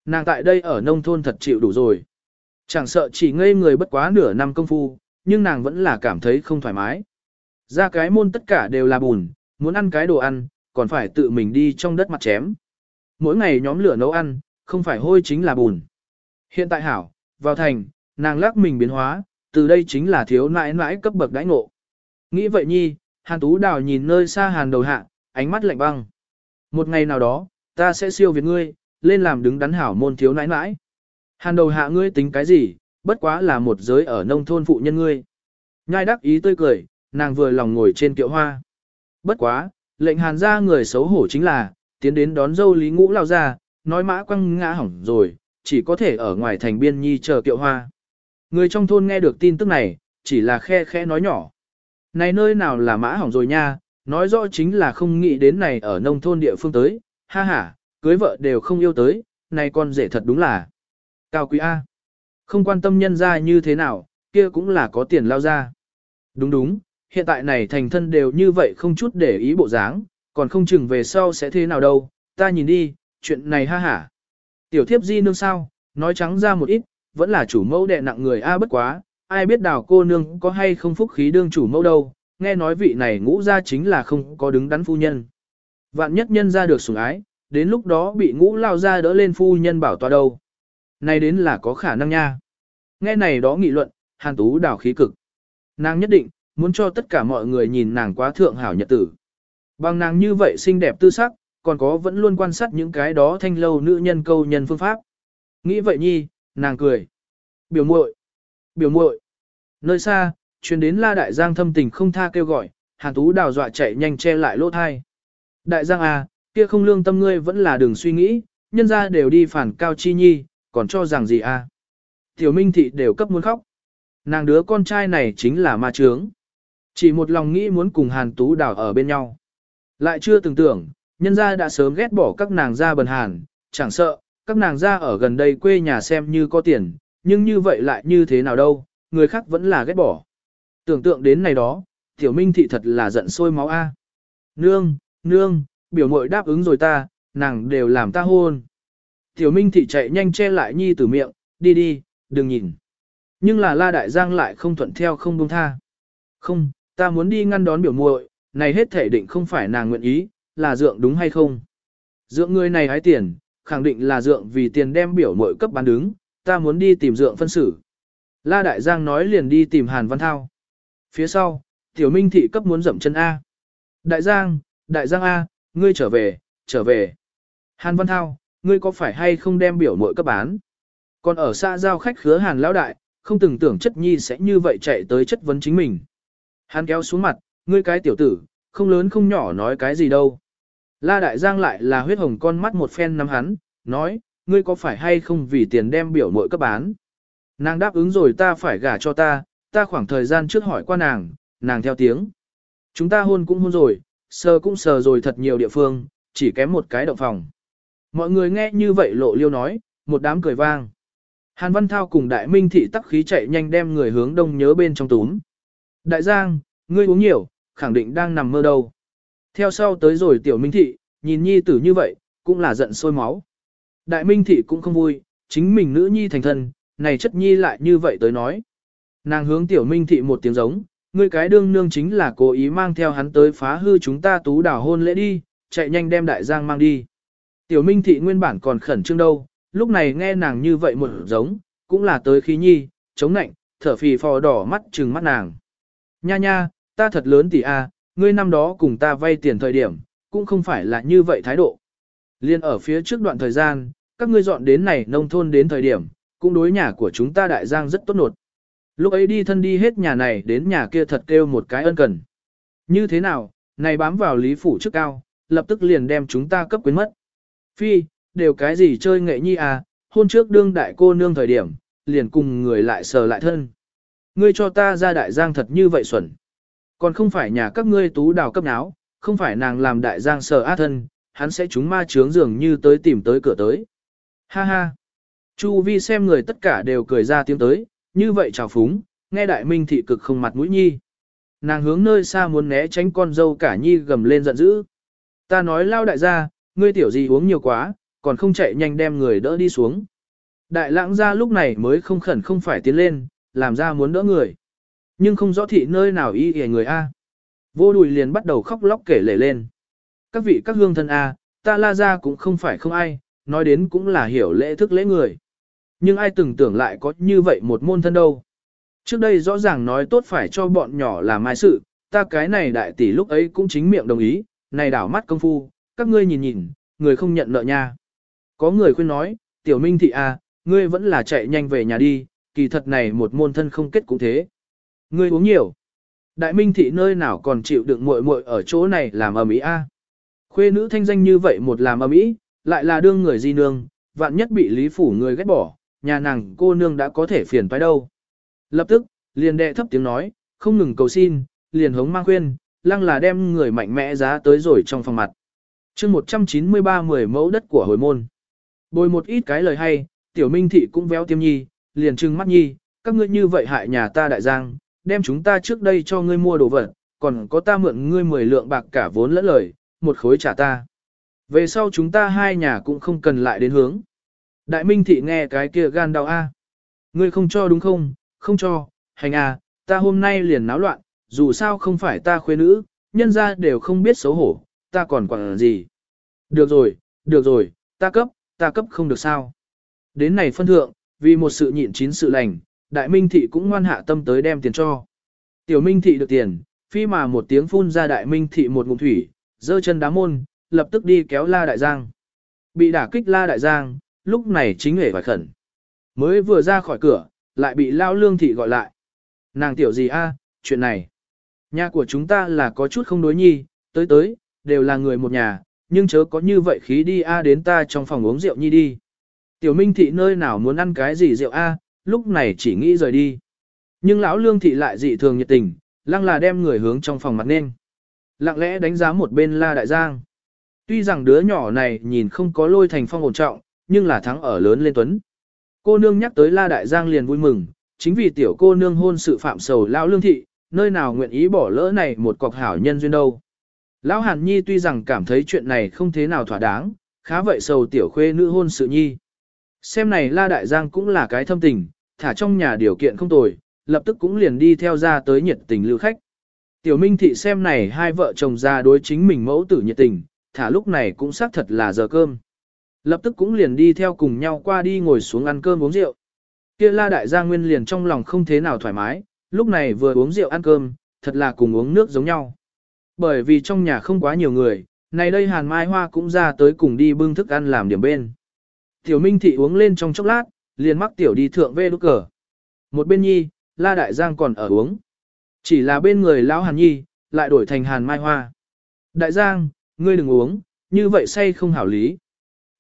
Nàng tại đây ở nông thôn thật chịu đủ rồi. Chẳng sợ chỉ ngây người bất quá nửa năm công phu, nhưng nàng vẫn là cảm thấy không thoải mái. Ra cái môn tất cả đều là bùn, muốn ăn cái đồ ăn, còn phải tự mình đi trong đất mặt chém. Mỗi ngày nhóm lửa nấu ăn, không phải hôi chính là bùn. Hiện tại hảo, vào thành, nàng lắc mình biến hóa, từ đây chính là thiếu nãi nãi cấp bậc đãi ngộ. Nghĩ vậy nhi, Hàn Tú Đào nhìn nơi xa hàn đầu hạ, ánh mắt lạnh băng. Một ngày nào đó, ta sẽ siêu việt ngươi, lên làm đứng đắn hảo môn thiếu nãi nãi. Hàn đầu hạ ngươi tính cái gì, bất quá là một giới ở nông thôn phụ nhân ngươi. Nhai đắc ý tươi cười, nàng vừa lòng ngồi trên kiệu hoa. Bất quá, lệnh hàn ra người xấu hổ chính là, tiến đến đón dâu lý ngũ lao ra, nói mã quăng ngã hỏng rồi, chỉ có thể ở ngoài thành biên nhi chờ kiệu hoa. Người trong thôn nghe được tin tức này, chỉ là khe khe nói nhỏ. Này nơi nào là mã hỏng rồi nha, nói rõ chính là không nghĩ đến này ở nông thôn địa phương tới, ha ha, cưới vợ đều không yêu tới, này con rể thật đúng là. Cao quý A. Không quan tâm nhân ra như thế nào, kia cũng là có tiền lao ra. Đúng đúng, hiện tại này thành thân đều như vậy không chút để ý bộ dáng, còn không chừng về sau sẽ thế nào đâu, ta nhìn đi, chuyện này ha hả. Tiểu thiếp di nương sao, nói trắng ra một ít, vẫn là chủ mẫu đệ nặng người A bất quá, ai biết đào cô nương có hay không phúc khí đương chủ mẫu đâu, nghe nói vị này ngũ ra chính là không có đứng đắn phu nhân. Vạn nhất nhân ra được sủng ái, đến lúc đó bị ngũ lao ra đỡ lên phu nhân bảo tòa đâu. Này đến là có khả năng nha. Nghe này đó nghị luận, hàn tú đào khí cực. Nàng nhất định, muốn cho tất cả mọi người nhìn nàng quá thượng hảo nhật tử. Bằng nàng như vậy xinh đẹp tư sắc, còn có vẫn luôn quan sát những cái đó thanh lâu nữ nhân câu nhân phương pháp. Nghĩ vậy nhi, nàng cười. Biểu muội, biểu muội. Nơi xa, truyền đến La Đại Giang thâm tình không tha kêu gọi, Hàn Tú đào dọa chạy nhanh che lại lỗ thai. Đại Giang à, kia không lương tâm ngươi vẫn là đường suy nghĩ, nhân ra đều đi phản cao chi nhi, còn cho rằng gì à. Tiểu Minh Thị đều cấp muốn khóc. Nàng đứa con trai này chính là ma trướng. Chỉ một lòng nghĩ muốn cùng Hàn Tú đào ở bên nhau. Lại chưa từng tưởng, nhân gia đã sớm ghét bỏ các nàng ra bần hàn, chẳng sợ, các nàng ra ở gần đây quê nhà xem như có tiền, nhưng như vậy lại như thế nào đâu, người khác vẫn là ghét bỏ. Tưởng tượng đến này đó, tiểu minh thị thật là giận sôi máu a. Nương, nương, biểu mội đáp ứng rồi ta, nàng đều làm ta hôn. Tiểu minh thị chạy nhanh che lại nhi tử miệng, đi đi, đừng nhìn. Nhưng là la đại giang lại không thuận theo không buông tha. Không, ta muốn đi ngăn đón biểu muội, này hết thể định không phải nàng nguyện ý, là dượng đúng hay không. Dượng người này hái tiền, khẳng định là dượng vì tiền đem biểu mội cấp bán đứng, ta muốn đi tìm dượng phân xử. La Đại Giang nói liền đi tìm Hàn Văn Thao. Phía sau, Tiểu Minh Thị cấp muốn dậm chân A. Đại Giang, Đại Giang A, ngươi trở về, trở về. Hàn Văn Thao, ngươi có phải hay không đem biểu mội cấp bán? Còn ở xa giao khách khứa Hàn Lão Đại, không từng tưởng chất nhi sẽ như vậy chạy tới chất vấn chính mình. Hàn kéo xuống mặt, ngươi cái tiểu tử, không lớn không nhỏ nói cái gì đâu. La Đại Giang lại là huyết hồng con mắt một phen nắm hắn, nói, ngươi có phải hay không vì tiền đem biểu muội cấp bán? Nàng đáp ứng rồi ta phải gả cho ta, ta khoảng thời gian trước hỏi qua nàng, nàng theo tiếng. Chúng ta hôn cũng hôn rồi, sờ cũng sờ rồi thật nhiều địa phương, chỉ kém một cái động phòng. Mọi người nghe như vậy lộ liêu nói, một đám cười vang. Hàn Văn Thao cùng Đại Minh Thị tắc khí chạy nhanh đem người hướng đông nhớ bên trong túm. Đại Giang, ngươi uống nhiều, khẳng định đang nằm mơ đâu. Theo sau tới rồi Tiểu Minh Thị, nhìn nhi tử như vậy, cũng là giận sôi máu. Đại Minh Thị cũng không vui, chính mình nữ nhi thành thân, này chất nhi lại như vậy tới nói. Nàng hướng Tiểu Minh Thị một tiếng giống, ngươi cái đương nương chính là cố ý mang theo hắn tới phá hư chúng ta tú đảo hôn lễ đi, chạy nhanh đem đại giang mang đi. Tiểu Minh Thị nguyên bản còn khẩn trương đâu, lúc này nghe nàng như vậy một giống, cũng là tới khí nhi, chống nạnh, thở phì phò đỏ mắt trừng mắt nàng. Nha nha, ta thật lớn tỷ a, ngươi năm đó cùng ta vay tiền thời điểm, cũng không phải là như vậy thái độ. Liên ở phía trước đoạn thời gian, các ngươi dọn đến này nông thôn đến thời điểm, cũng đối nhà của chúng ta đại giang rất tốt nột. Lúc ấy đi thân đi hết nhà này đến nhà kia thật kêu một cái ân cần. Như thế nào, này bám vào lý phủ trước cao, lập tức liền đem chúng ta cấp quyến mất. Phi, đều cái gì chơi nghệ nhi à, hôn trước đương đại cô nương thời điểm, liền cùng người lại sờ lại thân. Ngươi cho ta ra đại giang thật như vậy xuẩn. Còn không phải nhà các ngươi tú đào cấp náo, không phải nàng làm đại giang sở át thân, hắn sẽ chúng ma trướng dường như tới tìm tới cửa tới. Ha ha. Chu vi xem người tất cả đều cười ra tiếng tới, như vậy chào phúng, nghe đại minh thị cực không mặt mũi nhi. Nàng hướng nơi xa muốn né tránh con dâu cả nhi gầm lên giận dữ. Ta nói lao đại gia, ngươi tiểu gì uống nhiều quá, còn không chạy nhanh đem người đỡ đi xuống. Đại lãng gia lúc này mới không khẩn không phải tiến lên, làm ra muốn đỡ người. Nhưng không rõ thị nơi nào y hề người A. Vô đùi liền bắt đầu khóc lóc kể lể lên. Các vị các hương thân A, ta la ra cũng không phải không ai, nói đến cũng là hiểu lễ thức lễ người. Nhưng ai từng tưởng lại có như vậy một môn thân đâu. Trước đây rõ ràng nói tốt phải cho bọn nhỏ làm mai sự, ta cái này đại tỷ lúc ấy cũng chính miệng đồng ý, này đảo mắt công phu, các ngươi nhìn nhìn, người không nhận nợ nha. Có người khuyên nói, tiểu minh thị a, ngươi vẫn là chạy nhanh về nhà đi, kỳ thật này một môn thân không kết cũng thế. Ngươi uống nhiều. Đại minh thị nơi nào còn chịu đựng muội muội ở chỗ này làm ầm ĩ a. Khuê nữ thanh danh như vậy một làm ầm ĩ, lại là đương người di nương, vạn nhất bị lý phủ người ghét bỏ, nhà nàng cô nương đã có thể phiền phải đâu. Lập tức, liền đệ thấp tiếng nói, không ngừng cầu xin, liền hống mang khuyên, lăng là đem người mạnh mẽ giá tới rồi trong phòng mặt. chương 193 mười mẫu đất của hồi môn. Bồi một ít cái lời hay, tiểu minh thị cũng véo tiêm nhi, liền trừng mắt nhi, các ngươi như vậy hại nhà ta đại giang, đem chúng ta trước đây cho ngươi mua đồ vật, còn có ta mượn ngươi 10 lượng bạc cả vốn lẫn lời, một khối trả ta. Về sau chúng ta hai nhà cũng không cần lại đến hướng. Đại minh thị nghe cái kia gan đau a. Ngươi không cho đúng không, không cho, hành à, ta hôm nay liền náo loạn, dù sao không phải ta khuê nữ, nhân ra đều không biết xấu hổ, ta còn quản gì. Được rồi, được rồi, ta cấp, ta cấp không được sao. Đến này phân thượng, vì một sự nhịn chín sự lành, đại minh thị cũng ngoan hạ tâm tới đem tiền cho. Tiểu minh thị được tiền, phi mà một tiếng phun ra đại minh thị một ngụm thủy, giơ chân đá môn, lập tức đi kéo la đại giang. Bị đả kích la đại giang, lúc này chính hề phải khẩn. Mới vừa ra khỏi cửa, lại bị lao lương thị gọi lại. Nàng tiểu gì a, à, chuyện này. Nhà của chúng ta là có chút không đối nhi, tới tới, đều là người một nhà, nhưng chớ có như vậy khí đi a đến ta trong phòng uống rượu nhi đi. Tiểu Minh thị nơi nào muốn ăn cái gì rượu a, lúc này chỉ nghĩ rời đi. Nhưng lão lương thị lại dị thường nhiệt tình, lăng là đem người hướng trong phòng mặt nên. Lặng lẽ đánh giá một bên La Đại Giang. Tuy rằng đứa nhỏ này nhìn không có lôi thành phong ổn trọng, nhưng là thắng ở lớn lên tuấn. Cô nương nhắc tới La Đại Giang liền vui mừng, chính vì tiểu cô nương hôn sự phạm sầu lão lương thị, nơi nào nguyện ý bỏ lỡ này một cọc hảo nhân duyên đâu. Lão Hàn Nhi tuy rằng cảm thấy chuyện này không thế nào thỏa đáng, khá vậy sầu tiểu khuê nữ hôn sự nhi. Xem này La Đại Giang cũng là cái thâm tình, thả trong nhà điều kiện không tồi, lập tức cũng liền đi theo ra tới nhiệt tình lưu khách. Tiểu Minh Thị xem này hai vợ chồng ra đối chính mình mẫu tử nhiệt tình, thả lúc này cũng xác thật là giờ cơm. Lập tức cũng liền đi theo cùng nhau qua đi ngồi xuống ăn cơm uống rượu. Kia La Đại Gia Nguyên liền trong lòng không thế nào thoải mái, lúc này vừa uống rượu ăn cơm, thật là cùng uống nước giống nhau. Bởi vì trong nhà không quá nhiều người, này đây Hàn Mai Hoa cũng ra tới cùng đi bưng thức ăn làm điểm bên. Tiểu Minh Thị uống lên trong chốc lát, liền mắc Tiểu đi thượng về đúc cờ. Một bên nhi, La Đại Giang còn ở uống. Chỉ là bên người lão Hàn Nhi, lại đổi thành Hàn Mai Hoa. Đại Giang, ngươi đừng uống, như vậy say không hảo lý.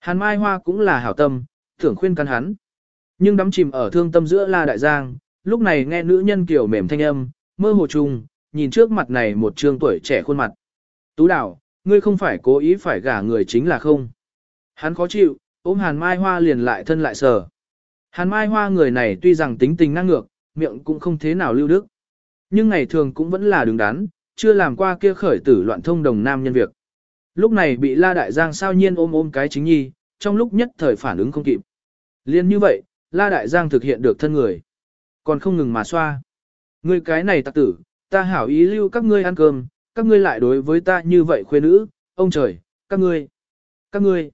Hàn Mai Hoa cũng là hảo tâm, thưởng khuyên căn hắn. Nhưng đắm chìm ở thương tâm giữa La Đại Giang, lúc này nghe nữ nhân kiểu mềm thanh âm, mơ hồ trùng, nhìn trước mặt này một trương tuổi trẻ khuôn mặt. Tú đảo, ngươi không phải cố ý phải gả người chính là không. Hắn khó chịu, ôm Hàn Mai Hoa liền lại thân lại sờ. Hàn Mai Hoa người này tuy rằng tính tình năng ngược, miệng cũng không thế nào lưu đức. Nhưng ngày thường cũng vẫn là đứng đắn, chưa làm qua kia khởi tử loạn thông đồng nam nhân việc. Lúc này bị La Đại Giang sao nhiên ôm ôm cái chính nhi, trong lúc nhất thời phản ứng không kịp. Liên như vậy, La Đại Giang thực hiện được thân người. Còn không ngừng mà xoa. Ngươi cái này tặc tử, ta hảo ý lưu các ngươi ăn cơm, các ngươi lại đối với ta như vậy khuê nữ, ông trời, các ngươi, các ngươi.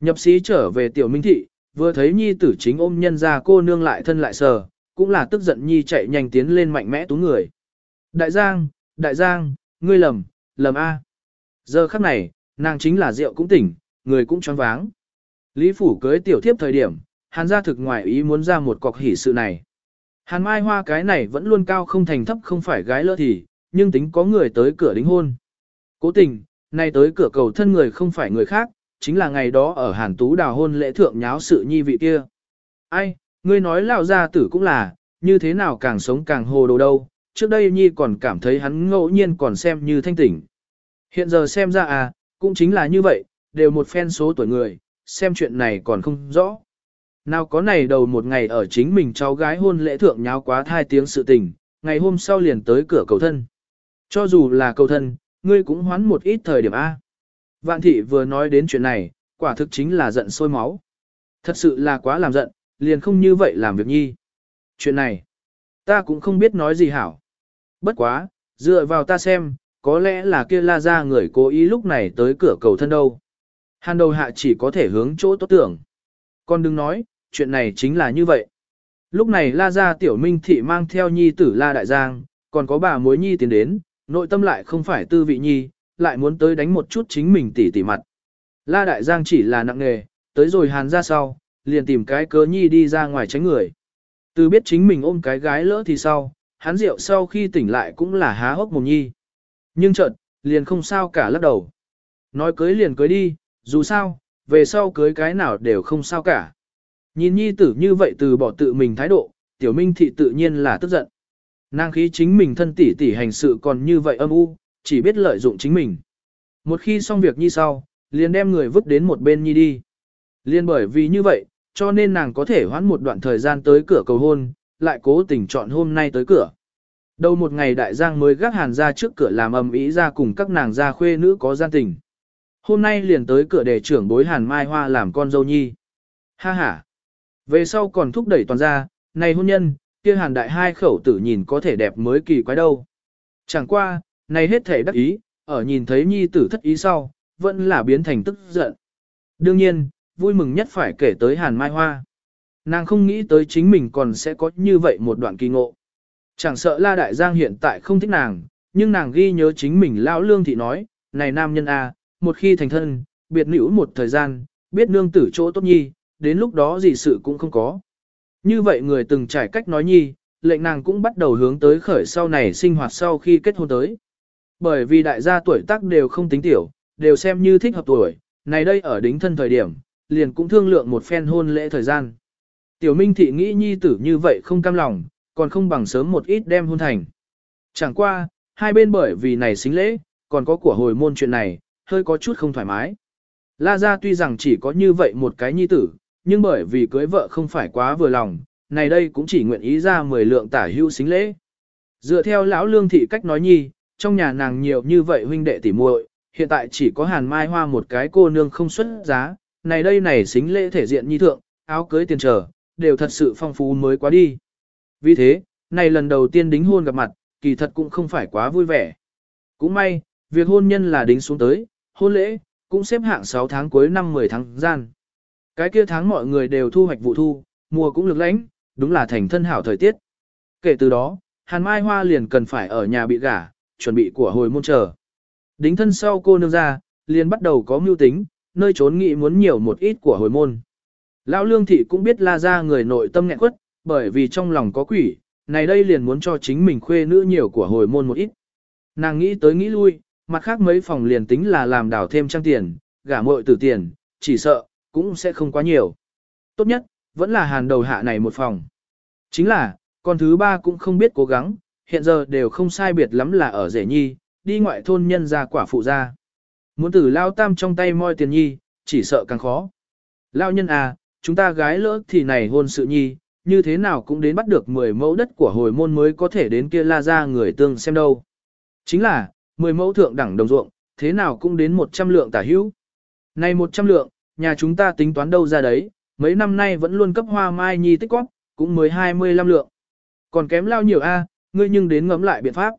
Nhập sĩ trở về tiểu minh thị, vừa thấy nhi tử chính ôm nhân ra cô nương lại thân lại sờ, cũng là tức giận nhi chạy nhanh tiến lên mạnh mẽ tú người. Đại Giang, Đại Giang, ngươi lầm, lầm A. Giờ khắc này, nàng chính là rượu cũng tỉnh, người cũng choáng váng. Lý Phủ cưới tiểu thiếp thời điểm, hàn gia thực ngoài ý muốn ra một cọc hỷ sự này. Hàn mai hoa cái này vẫn luôn cao không thành thấp không phải gái lỡ thì, nhưng tính có người tới cửa đính hôn. Cố tình, nay tới cửa cầu thân người không phải người khác, chính là ngày đó ở hàn tú đào hôn lễ thượng nháo sự nhi vị kia. Ai, ngươi nói lão gia tử cũng là, như thế nào càng sống càng hồ đồ đâu, trước đây nhi còn cảm thấy hắn ngẫu nhiên còn xem như thanh tỉnh. Hiện giờ xem ra à, cũng chính là như vậy, đều một phen số tuổi người, xem chuyện này còn không rõ. Nào có này đầu một ngày ở chính mình cháu gái hôn lễ thượng nháo quá thai tiếng sự tình, ngày hôm sau liền tới cửa cầu thân. Cho dù là cầu thân, ngươi cũng hoán một ít thời điểm A. Vạn thị vừa nói đến chuyện này, quả thực chính là giận sôi máu. Thật sự là quá làm giận, liền không như vậy làm việc nhi. Chuyện này, ta cũng không biết nói gì hảo. Bất quá, dựa vào ta xem, có lẽ là kia la ra người cố ý lúc này tới cửa cầu thân đâu. Hàn đầu hạ chỉ có thể hướng chỗ tốt tưởng. Con đừng nói, chuyện này chính là như vậy. Lúc này la ra tiểu minh thị mang theo nhi tử la đại giang, còn có bà mối nhi tiến đến, nội tâm lại không phải tư vị nhi, lại muốn tới đánh một chút chính mình tỉ tỉ mặt. La đại giang chỉ là nặng nghề, tới rồi hàn ra sau, liền tìm cái cớ nhi đi ra ngoài tránh người. Từ biết chính mình ôm cái gái lỡ thì sau, hắn rượu sau khi tỉnh lại cũng là há hốc mồm nhi. Nhưng chợt, liền không sao cả lắc đầu. Nói cưới liền cưới đi, dù sao, về sau cưới cái nào đều không sao cả. Nhìn nhi tử như vậy từ bỏ tự mình thái độ, tiểu minh thị tự nhiên là tức giận. Nàng khí chính mình thân tỷ tỷ hành sự còn như vậy âm u, chỉ biết lợi dụng chính mình. Một khi xong việc nhi sau, liền đem người vứt đến một bên nhi đi. Liên bởi vì như vậy, cho nên nàng có thể hoãn một đoạn thời gian tới cửa cầu hôn, lại cố tình chọn hôm nay tới cửa. Đầu một ngày đại giang mới gác hàn ra trước cửa làm ầm ý ra cùng các nàng gia khuê nữ có gian tình. Hôm nay liền tới cửa để trưởng bối hàn mai hoa làm con dâu nhi. Ha ha. Về sau còn thúc đẩy toàn gia, này hôn nhân, kia hàn đại hai khẩu tử nhìn có thể đẹp mới kỳ quái đâu. Chẳng qua, này hết thể đắc ý, ở nhìn thấy nhi tử thất ý sau, vẫn là biến thành tức giận. Đương nhiên, vui mừng nhất phải kể tới hàn mai hoa. Nàng không nghĩ tới chính mình còn sẽ có như vậy một đoạn kỳ ngộ. Chẳng sợ La Đại Giang hiện tại không thích nàng, nhưng nàng ghi nhớ chính mình lão lương thị nói, này nam nhân a, một khi thành thân, biệt nữ một thời gian, biết nương tử chỗ tốt nhi, đến lúc đó gì sự cũng không có. Như vậy người từng trải cách nói nhi, lệnh nàng cũng bắt đầu hướng tới khởi sau này sinh hoạt sau khi kết hôn tới. Bởi vì đại gia tuổi tác đều không tính tiểu, đều xem như thích hợp tuổi, này đây ở đính thân thời điểm, liền cũng thương lượng một phen hôn lễ thời gian. Tiểu Minh thị nghĩ nhi tử như vậy không cam lòng, còn không bằng sớm một ít đem hôn thành. Chẳng qua, hai bên bởi vì này xính lễ, còn có của hồi môn chuyện này, hơi có chút không thoải mái. La gia tuy rằng chỉ có như vậy một cái nhi tử, nhưng bởi vì cưới vợ không phải quá vừa lòng, này đây cũng chỉ nguyện ý ra 10 lượng tả hưu xính lễ. Dựa theo lão lương thị cách nói nhi, trong nhà nàng nhiều như vậy huynh đệ tỉ muội, hiện tại chỉ có hàn mai hoa một cái cô nương không xuất giá, này đây này xính lễ thể diện nhi thượng, áo cưới tiền trở, đều thật sự phong phú mới quá đi. Vì thế, này lần đầu tiên đính hôn gặp mặt, kỳ thật cũng không phải quá vui vẻ. Cũng may, việc hôn nhân là đính xuống tới, hôn lễ, cũng xếp hạng 6 tháng cuối năm 10 tháng gian. Cái kia tháng mọi người đều thu hoạch vụ thu, mùa cũng lực lãnh, đúng là thành thân hảo thời tiết. Kể từ đó, Hàn Mai Hoa liền cần phải ở nhà bị gả, chuẩn bị của hồi môn chờ. Đính thân sau cô nương ra, liền bắt đầu có mưu tính, nơi trốn nghĩ muốn nhiều một ít của hồi môn. Lão Lương Thị cũng biết la ra người nội tâm nghẹn quất, bởi vì trong lòng có quỷ, này đây liền muốn cho chính mình khuê nữ nhiều của hồi môn một ít. Nàng nghĩ tới nghĩ lui, mặt khác mấy phòng liền tính là làm đảo thêm trang tiền, gả muội tử tiền, chỉ sợ, cũng sẽ không quá nhiều. Tốt nhất, vẫn là hàn đầu hạ này một phòng. Chính là, con thứ ba cũng không biết cố gắng, hiện giờ đều không sai biệt lắm là ở rể nhi, đi ngoại thôn nhân ra quả phụ ra. Muốn tử lao tam trong tay moi tiền nhi, chỉ sợ càng khó. Lao nhân à, chúng ta gái lỡ thì này hôn sự nhi, như thế nào cũng đến bắt được 10 mẫu đất của hồi môn mới có thể đến kia la ra người tương xem đâu. Chính là, 10 mẫu thượng đẳng đồng ruộng, thế nào cũng đến 100 lượng tả hữu. Này 100 lượng, nhà chúng ta tính toán đâu ra đấy, mấy năm nay vẫn luôn cấp hoa mai nhi tích góp cũng mới 25 lượng. Còn kém lao nhiều a, ngươi nhưng đến ngẫm lại biện pháp.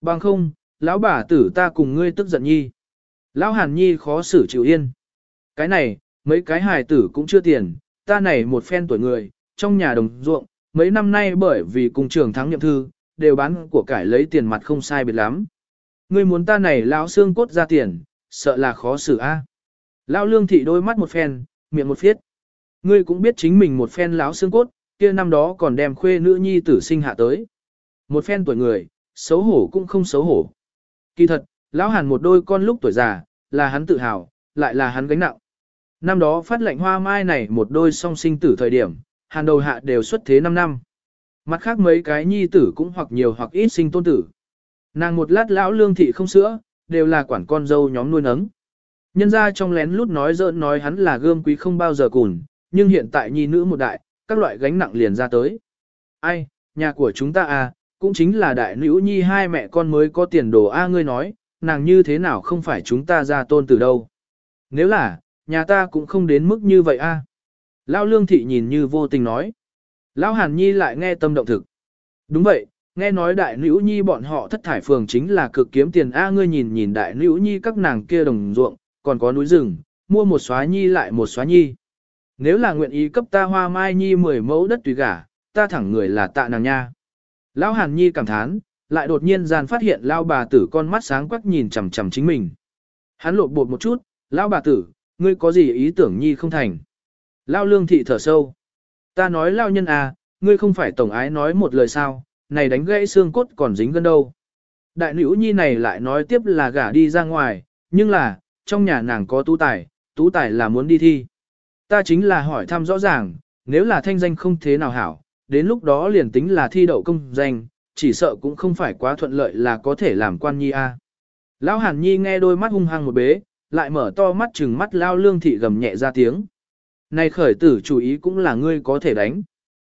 Bằng không, lão bà tử ta cùng ngươi tức giận nhi. Lão hàn nhi khó xử chịu yên. Cái này, mấy cái hài tử cũng chưa tiền, ta này một phen tuổi người, trong nhà đồng ruộng, mấy năm nay bởi vì cùng trường thắng nhậm thư, đều bán của cải lấy tiền mặt không sai biệt lắm. Ngươi muốn ta này lão xương cốt ra tiền, sợ là khó xử a. Lão lương thị đôi mắt một phen, miệng một phiết. Ngươi cũng biết chính mình một phen lão xương cốt, kia năm đó còn đem khuê nữ nhi tử sinh hạ tới. Một phen tuổi người, xấu hổ cũng không xấu hổ. Kỳ thật, lão hàn một đôi con lúc tuổi già, là hắn tự hào, lại là hắn gánh nặng. Năm đó phát lệnh hoa mai này một đôi song sinh tử thời điểm, hàn đầu hạ đều xuất thế 5 năm. Mặt khác mấy cái nhi tử cũng hoặc nhiều hoặc ít sinh tôn tử. Nàng một lát lão lương thị không sữa, đều là quản con dâu nhóm nuôi nấng. Nhân ra trong lén lút nói giỡn nói hắn là gươm quý không bao giờ cùn, nhưng hiện tại nhi nữ một đại, các loại gánh nặng liền ra tới. Ai, nhà của chúng ta à, cũng chính là đại nữ nhi hai mẹ con mới có tiền đồ A ngươi nói, nàng như thế nào không phải chúng ta ra tôn từ đâu. Nếu là, nhà ta cũng không đến mức như vậy a. Lao lương thị nhìn như vô tình nói. Lão Hàn Nhi lại nghe tâm động thực. Đúng vậy, nghe nói đại nữ nhi bọn họ thất thải phường chính là cực kiếm tiền A ngươi nhìn nhìn đại nữ nhi các nàng kia đồng ruộng, còn có núi rừng, mua một xóa nhi lại một xóa nhi. Nếu là nguyện ý cấp ta hoa mai nhi mười mẫu đất tùy gả, ta thẳng người là tạ nàng nha. Lão Hàn Nhi cảm thán, lại đột nhiên gian phát hiện Lão bà tử con mắt sáng quắc nhìn chằm chằm chính mình. Hắn lột bột một chút, lão bà tử, ngươi có gì ý tưởng nhi không thành. Lão lương thị thở sâu. Ta nói Lão nhân à, ngươi không phải tổng ái nói một lời sao, này đánh gãy xương cốt còn dính gân đâu. Đại nữ nhi này lại nói tiếp là gả đi ra ngoài, nhưng là, trong nhà nàng có tú tài, tú tài là muốn đi thi. Ta chính là hỏi thăm rõ ràng, nếu là thanh danh không thế nào hảo, đến lúc đó liền tính là thi đậu công danh, chỉ sợ cũng không phải quá thuận lợi là có thể làm quan nhi a. Lão Hàn Nhi nghe đôi mắt hung hăng một bế, lại mở to mắt chừng mắt lao lương thị gầm nhẹ ra tiếng. Này khởi tử chủ ý cũng là ngươi có thể đánh.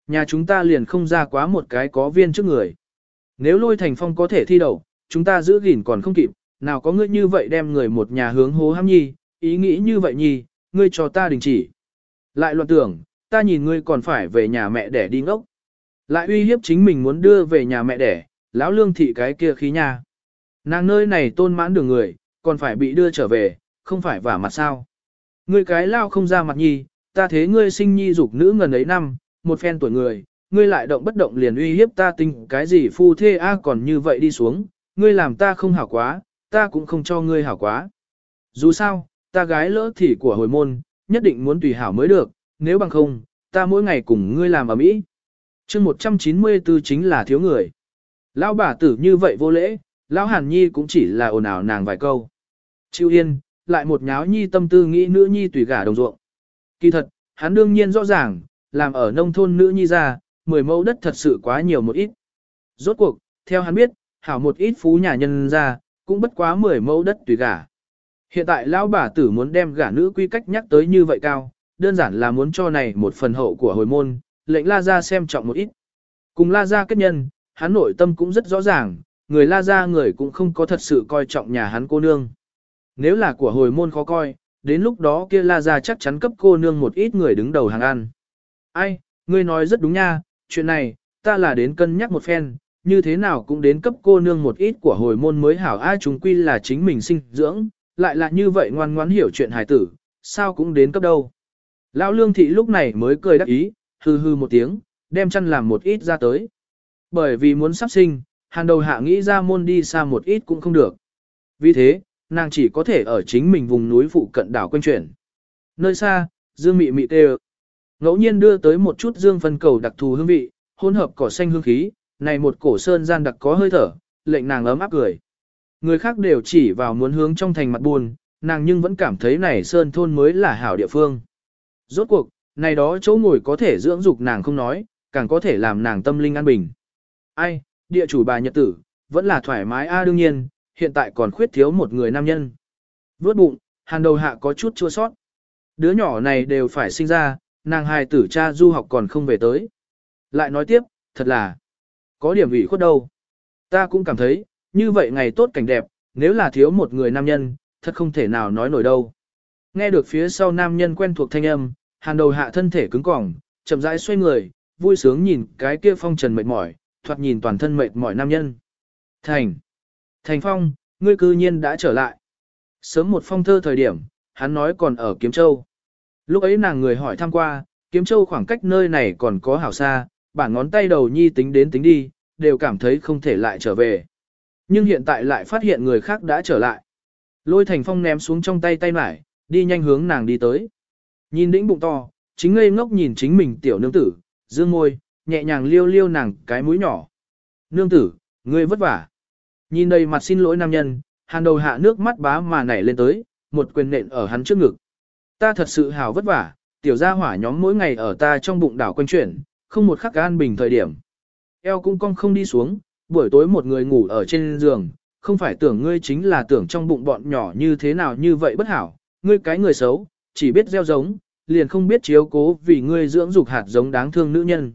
Nhà chúng ta liền không ra quá một cái có viên trước người. Nếu lôi thành phong có thể thi đậu, chúng ta giữ gìn còn không kịp, nào có ngươi như vậy đem người một nhà hướng hố hăm nhi, ý nghĩ như vậy nhi, ngươi cho ta đình chỉ. Lại loạn tưởng, ta nhìn ngươi còn phải về nhà mẹ để đi ngốc. Lại uy hiếp chính mình muốn đưa về nhà mẹ đẻ, lão lương thị cái kia khí nha. Nàng nơi này tôn mãn đường người, còn phải bị đưa trở về, không phải vả mặt sao. Ngươi cái lao không ra mặt nhi, ta thế ngươi sinh nhi dục nữ ngần ấy năm, một phen tuổi người, ngươi lại động bất động liền uy hiếp ta tinh cái gì phu thê a còn như vậy đi xuống, ngươi làm ta không hảo quá, ta cũng không cho ngươi hảo quá. Dù sao, ta gái lỡ thì của hồi môn, nhất định muốn tùy hảo mới được, nếu bằng không, ta mỗi ngày cùng ngươi làm ở mỹ chương 194 chính là thiếu người. Lão bà tử như vậy vô lễ, lão hàn nhi cũng chỉ là ồn ào nàng vài câu. Chịu yên, lại một nháo nhi tâm tư nghĩ nữ nhi tùy gả đồng ruộng. Kỳ thật, hắn đương nhiên rõ ràng, làm ở nông thôn nữ nhi ra, mười mẫu đất thật sự quá nhiều một ít. Rốt cuộc, theo hắn biết, hảo một ít phú nhà nhân ra, cũng bất quá mười mẫu đất tùy gả. Hiện tại lão bà tử muốn đem gả nữ quy cách nhắc tới như vậy cao, đơn giản là muốn cho này một phần hậu của hồi môn, lệnh La Gia xem trọng một ít. Cùng La Gia kết nhân, hắn nội tâm cũng rất rõ ràng, người La Gia người cũng không có thật sự coi trọng nhà hắn cô nương. Nếu là của hồi môn khó coi, đến lúc đó kia La Gia chắc chắn cấp cô nương một ít người đứng đầu hàng ăn. Ai, ngươi nói rất đúng nha, chuyện này, ta là đến cân nhắc một phen, như thế nào cũng đến cấp cô nương một ít của hồi môn mới hảo ai chúng quy là chính mình sinh dưỡng, lại là như vậy ngoan ngoãn hiểu chuyện hài tử, sao cũng đến cấp đâu. Lão lương thị lúc này mới cười đắc ý, hư hư một tiếng, đem chăn làm một ít ra tới. Bởi vì muốn sắp sinh, hàn đầu hạ nghĩ ra môn đi xa một ít cũng không được. Vì thế, nàng chỉ có thể ở chính mình vùng núi phụ cận đảo quanh chuyển. Nơi xa, dương mị mị tê ngẫu nhiên đưa tới một chút dương phân cầu đặc thù hương vị, hỗn hợp cỏ xanh hương khí, này một cổ sơn gian đặc có hơi thở, lệnh nàng ấm áp cười. Người khác đều chỉ vào muốn hướng trong thành mặt buồn, nàng nhưng vẫn cảm thấy này sơn thôn mới là hảo địa phương. Rốt cuộc, này đó chỗ ngồi có thể dưỡng dục nàng không nói, càng có thể làm nàng tâm linh an bình. Ai, địa chủ bà nhật tử, vẫn là thoải mái a đương nhiên, hiện tại còn khuyết thiếu một người nam nhân. Vớt bụng, hàn đầu hạ có chút chua sót. Đứa nhỏ này đều phải sinh ra, nàng hài tử cha du học còn không về tới. Lại nói tiếp, thật là, có điểm ủy khuất đâu. Ta cũng cảm thấy, như vậy ngày tốt cảnh đẹp, nếu là thiếu một người nam nhân, thật không thể nào nói nổi đâu. Nghe được phía sau nam nhân quen thuộc thanh âm, hàn đầu hạ thân thể cứng cỏng, chậm rãi xoay người, vui sướng nhìn cái kia phong trần mệt mỏi, thoạt nhìn toàn thân mệt mỏi nam nhân. Thành! Thành phong, ngươi cư nhiên đã trở lại. Sớm một phong thơ thời điểm, hắn nói còn ở Kiếm Châu. Lúc ấy nàng người hỏi thăm qua, Kiếm Châu khoảng cách nơi này còn có hảo xa, bản ngón tay đầu nhi tính đến tính đi, đều cảm thấy không thể lại trở về. Nhưng hiện tại lại phát hiện người khác đã trở lại. Lôi thành phong ném xuống trong tay tay mải, đi nhanh hướng nàng đi tới. Nhìn đĩnh bụng to, chính ngây ngốc nhìn chính mình tiểu nương tử, dương môi, nhẹ nhàng liêu liêu nàng cái mũi nhỏ. Nương tử, ngươi vất vả. Nhìn đầy mặt xin lỗi nam nhân, hàn đầu hạ nước mắt bá mà nảy lên tới, một quyền nện ở hắn trước ngực. Ta thật sự hào vất vả, tiểu gia hỏa nhóm mỗi ngày ở ta trong bụng đảo quanh chuyển, không một khắc an bình thời điểm. Eo cũng cong không đi xuống, buổi tối một người ngủ ở trên giường, không phải tưởng ngươi chính là tưởng trong bụng bọn nhỏ như thế nào như vậy bất hảo, ngươi cái người xấu, chỉ biết gieo giống, liền không biết chiếu cố vì ngươi dưỡng dục hạt giống đáng thương nữ nhân.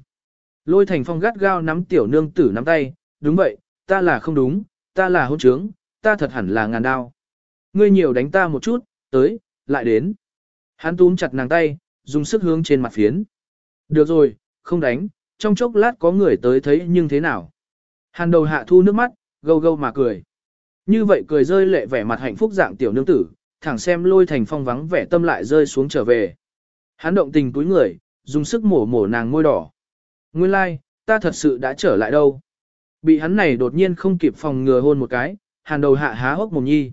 Lôi thành phong gắt gao nắm tiểu nương tử nắm tay, đúng vậy, ta là không đúng, ta là hôn trướng, ta thật hẳn là ngàn đao. Ngươi nhiều đánh ta một chút, tới, lại đến. Hắn túm chặt nàng tay, dùng sức hướng trên mặt phiến. Được rồi, không đánh, trong chốc lát có người tới thấy nhưng thế nào. Hàn đầu hạ thu nước mắt, gâu gâu mà cười. Như vậy cười rơi lệ vẻ mặt hạnh phúc dạng tiểu nương tử, thẳng xem lôi thành phong vắng vẻ tâm lại rơi xuống trở về. Hắn động tình túi người, dùng sức mổ mổ nàng môi đỏ. Nguyên lai, like, ta thật sự đã trở lại đâu. Bị hắn này đột nhiên không kịp phòng ngừa hôn một cái, hàn đầu hạ há hốc mồm nhi.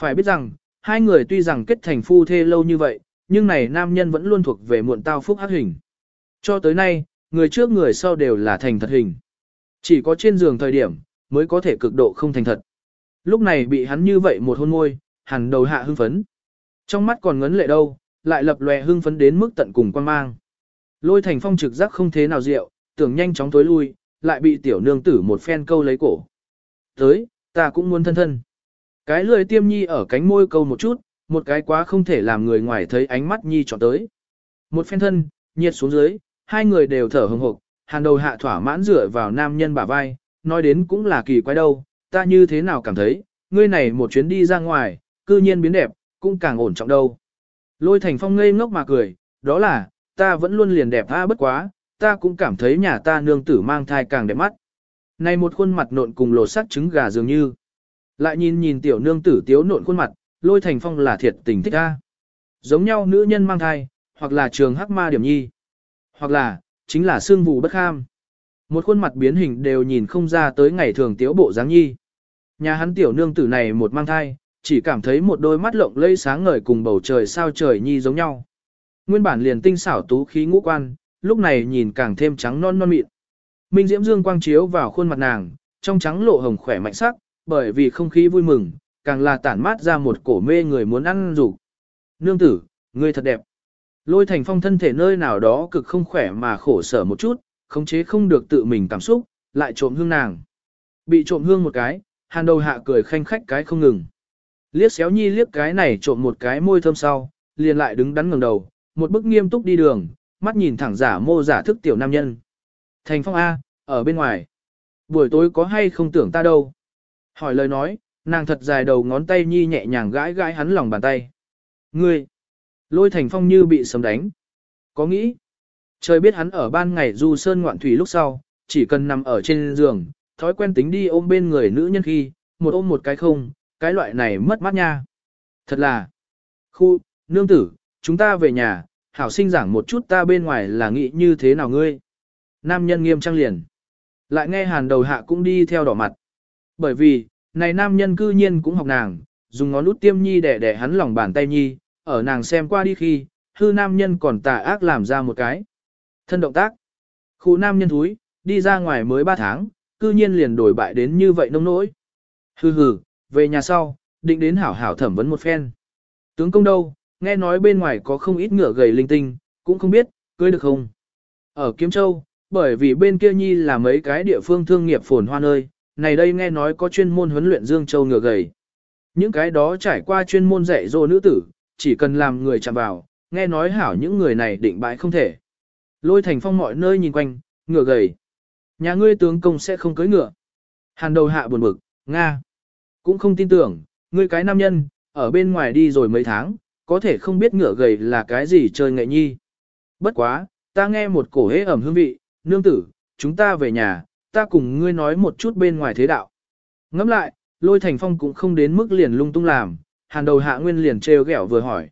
Phải biết rằng, hai người tuy rằng kết thành phu thê lâu như vậy, nhưng này nam nhân vẫn luôn thuộc về muộn tao phúc hắc hình. Cho tới nay, người trước người sau đều là thành thật hình. Chỉ có trên giường thời điểm, mới có thể cực độ không thành thật. Lúc này bị hắn như vậy một hôn môi, hàn đầu hạ hưng phấn. Trong mắt còn ngấn lệ đâu, lại lập lòe hưng phấn đến mức tận cùng quan mang. Lôi thành phong trực giác không thế nào rượu, tưởng nhanh chóng tối lui, lại bị tiểu nương tử một phen câu lấy cổ. Tới, ta cũng muốn thân thân. Cái lười tiêm nhi ở cánh môi câu một chút, một cái quá không thể làm người ngoài thấy ánh mắt nhi chọn tới. Một phen thân, nhiệt xuống dưới, hai người đều thở hồng hộc, hàn đầu hạ thỏa mãn dựa vào nam nhân bả vai, nói đến cũng là kỳ quái đâu, ta như thế nào cảm thấy, ngươi này một chuyến đi ra ngoài, cư nhiên biến đẹp, cũng càng ổn trọng đâu. Lôi thành phong ngây ngốc mà cười, đó là, ta vẫn luôn liền đẹp tha bất quá, ta cũng cảm thấy nhà ta nương tử mang thai càng đẹp mắt. Này một khuôn mặt nộn cùng lột sắc trứng gà dường như. Lại nhìn nhìn tiểu nương tử tiếu nộn khuôn mặt, lôi thành phong là thiệt tình thích ta. Giống nhau nữ nhân mang thai, hoặc là trường hắc ma điểm nhi, hoặc là, chính là xương vụ bất kham. Một khuôn mặt biến hình đều nhìn không ra tới ngày thường tiếu bộ dáng nhi. Nhà hắn tiểu nương tử này một mang thai, chỉ cảm thấy một đôi mắt lộng lây sáng ngời cùng bầu trời sao trời nhi giống nhau. Nguyên bản liền tinh xảo tú khí ngũ quan, lúc này nhìn càng thêm trắng non non mịn. Minh diễm dương quang chiếu vào khuôn mặt nàng, trong trắng lộ hồng khỏe mạnh sắc, bởi vì không khí vui mừng, càng là tản mát ra một cổ mê người muốn ăn rủ. Nương tử, ngươi thật đẹp. Lôi thành phong thân thể nơi nào đó cực không khỏe mà khổ sở một chút, khống chế không được tự mình cảm xúc, lại trộm hương nàng. Bị trộm hương một cái, hàn đầu hạ cười khanh khách cái không ngừng. Liếc xéo nhi liếc cái này trộm một cái môi thơm sau, liền lại đứng đắn ngẩng đầu, một bức nghiêm túc đi đường, mắt nhìn thẳng giả mô giả thức tiểu nam nhân. Thành phong A, ở bên ngoài. Buổi tối có hay không tưởng ta đâu? Hỏi lời nói, nàng thật dài đầu ngón tay nhi nhẹ nhàng gãi gãi hắn lòng bàn tay. Ngươi! Lôi thành phong như bị sấm đánh. Có nghĩ? Trời biết hắn ở ban ngày du sơn ngoạn thủy lúc sau, chỉ cần nằm ở trên giường, thói quen tính đi ôm bên người nữ nhân khi, một ôm một cái không, cái loại này mất mát nha. Thật là, khu, nương tử, chúng ta về nhà, hảo sinh giảng một chút ta bên ngoài là nghĩ như thế nào ngươi. Nam nhân nghiêm trang liền. Lại nghe hàn đầu hạ cũng đi theo đỏ mặt. Bởi vì, này nam nhân cư nhiên cũng học nàng, dùng ngón út tiêm nhi để để hắn lòng bàn tay nhi, ở nàng xem qua đi khi, hư nam nhân còn tà ác làm ra một cái. Thân động tác. Khu nam nhân thúi, đi ra ngoài mới 3 tháng, cư nhiên liền đổi bại đến như vậy nông nỗi. Hừ hừ, về nhà sau, định đến hảo hảo thẩm vấn một phen. Tướng công đâu, nghe nói bên ngoài có không ít ngựa gầy linh tinh, cũng không biết, cưới được không. Ở Kiếm Châu, bởi vì bên kia nhi là mấy cái địa phương thương nghiệp phồn hoa nơi, này đây nghe nói có chuyên môn huấn luyện Dương Châu ngựa gầy. Những cái đó trải qua chuyên môn dạy dỗ nữ tử, chỉ cần làm người chạm vào, nghe nói hảo những người này định bại không thể. Lôi thành phong mọi nơi nhìn quanh, ngựa gầy. Nhà ngươi tướng công sẽ không cưới ngựa. Hàn đầu hạ buồn bực, Nga. Cũng không tin tưởng, ngươi cái nam nhân, ở bên ngoài đi rồi mấy tháng, có thể không biết ngựa gầy là cái gì chơi nghệ nhi. Bất quá, ta nghe một cổ hế ẩm hương vị, nương tử, chúng ta về nhà, ta cùng ngươi nói một chút bên ngoài thế đạo. Ngẫm lại, lôi thành phong cũng không đến mức liền lung tung làm, hàn đầu hạ nguyên liền trêu ghẹo vừa hỏi.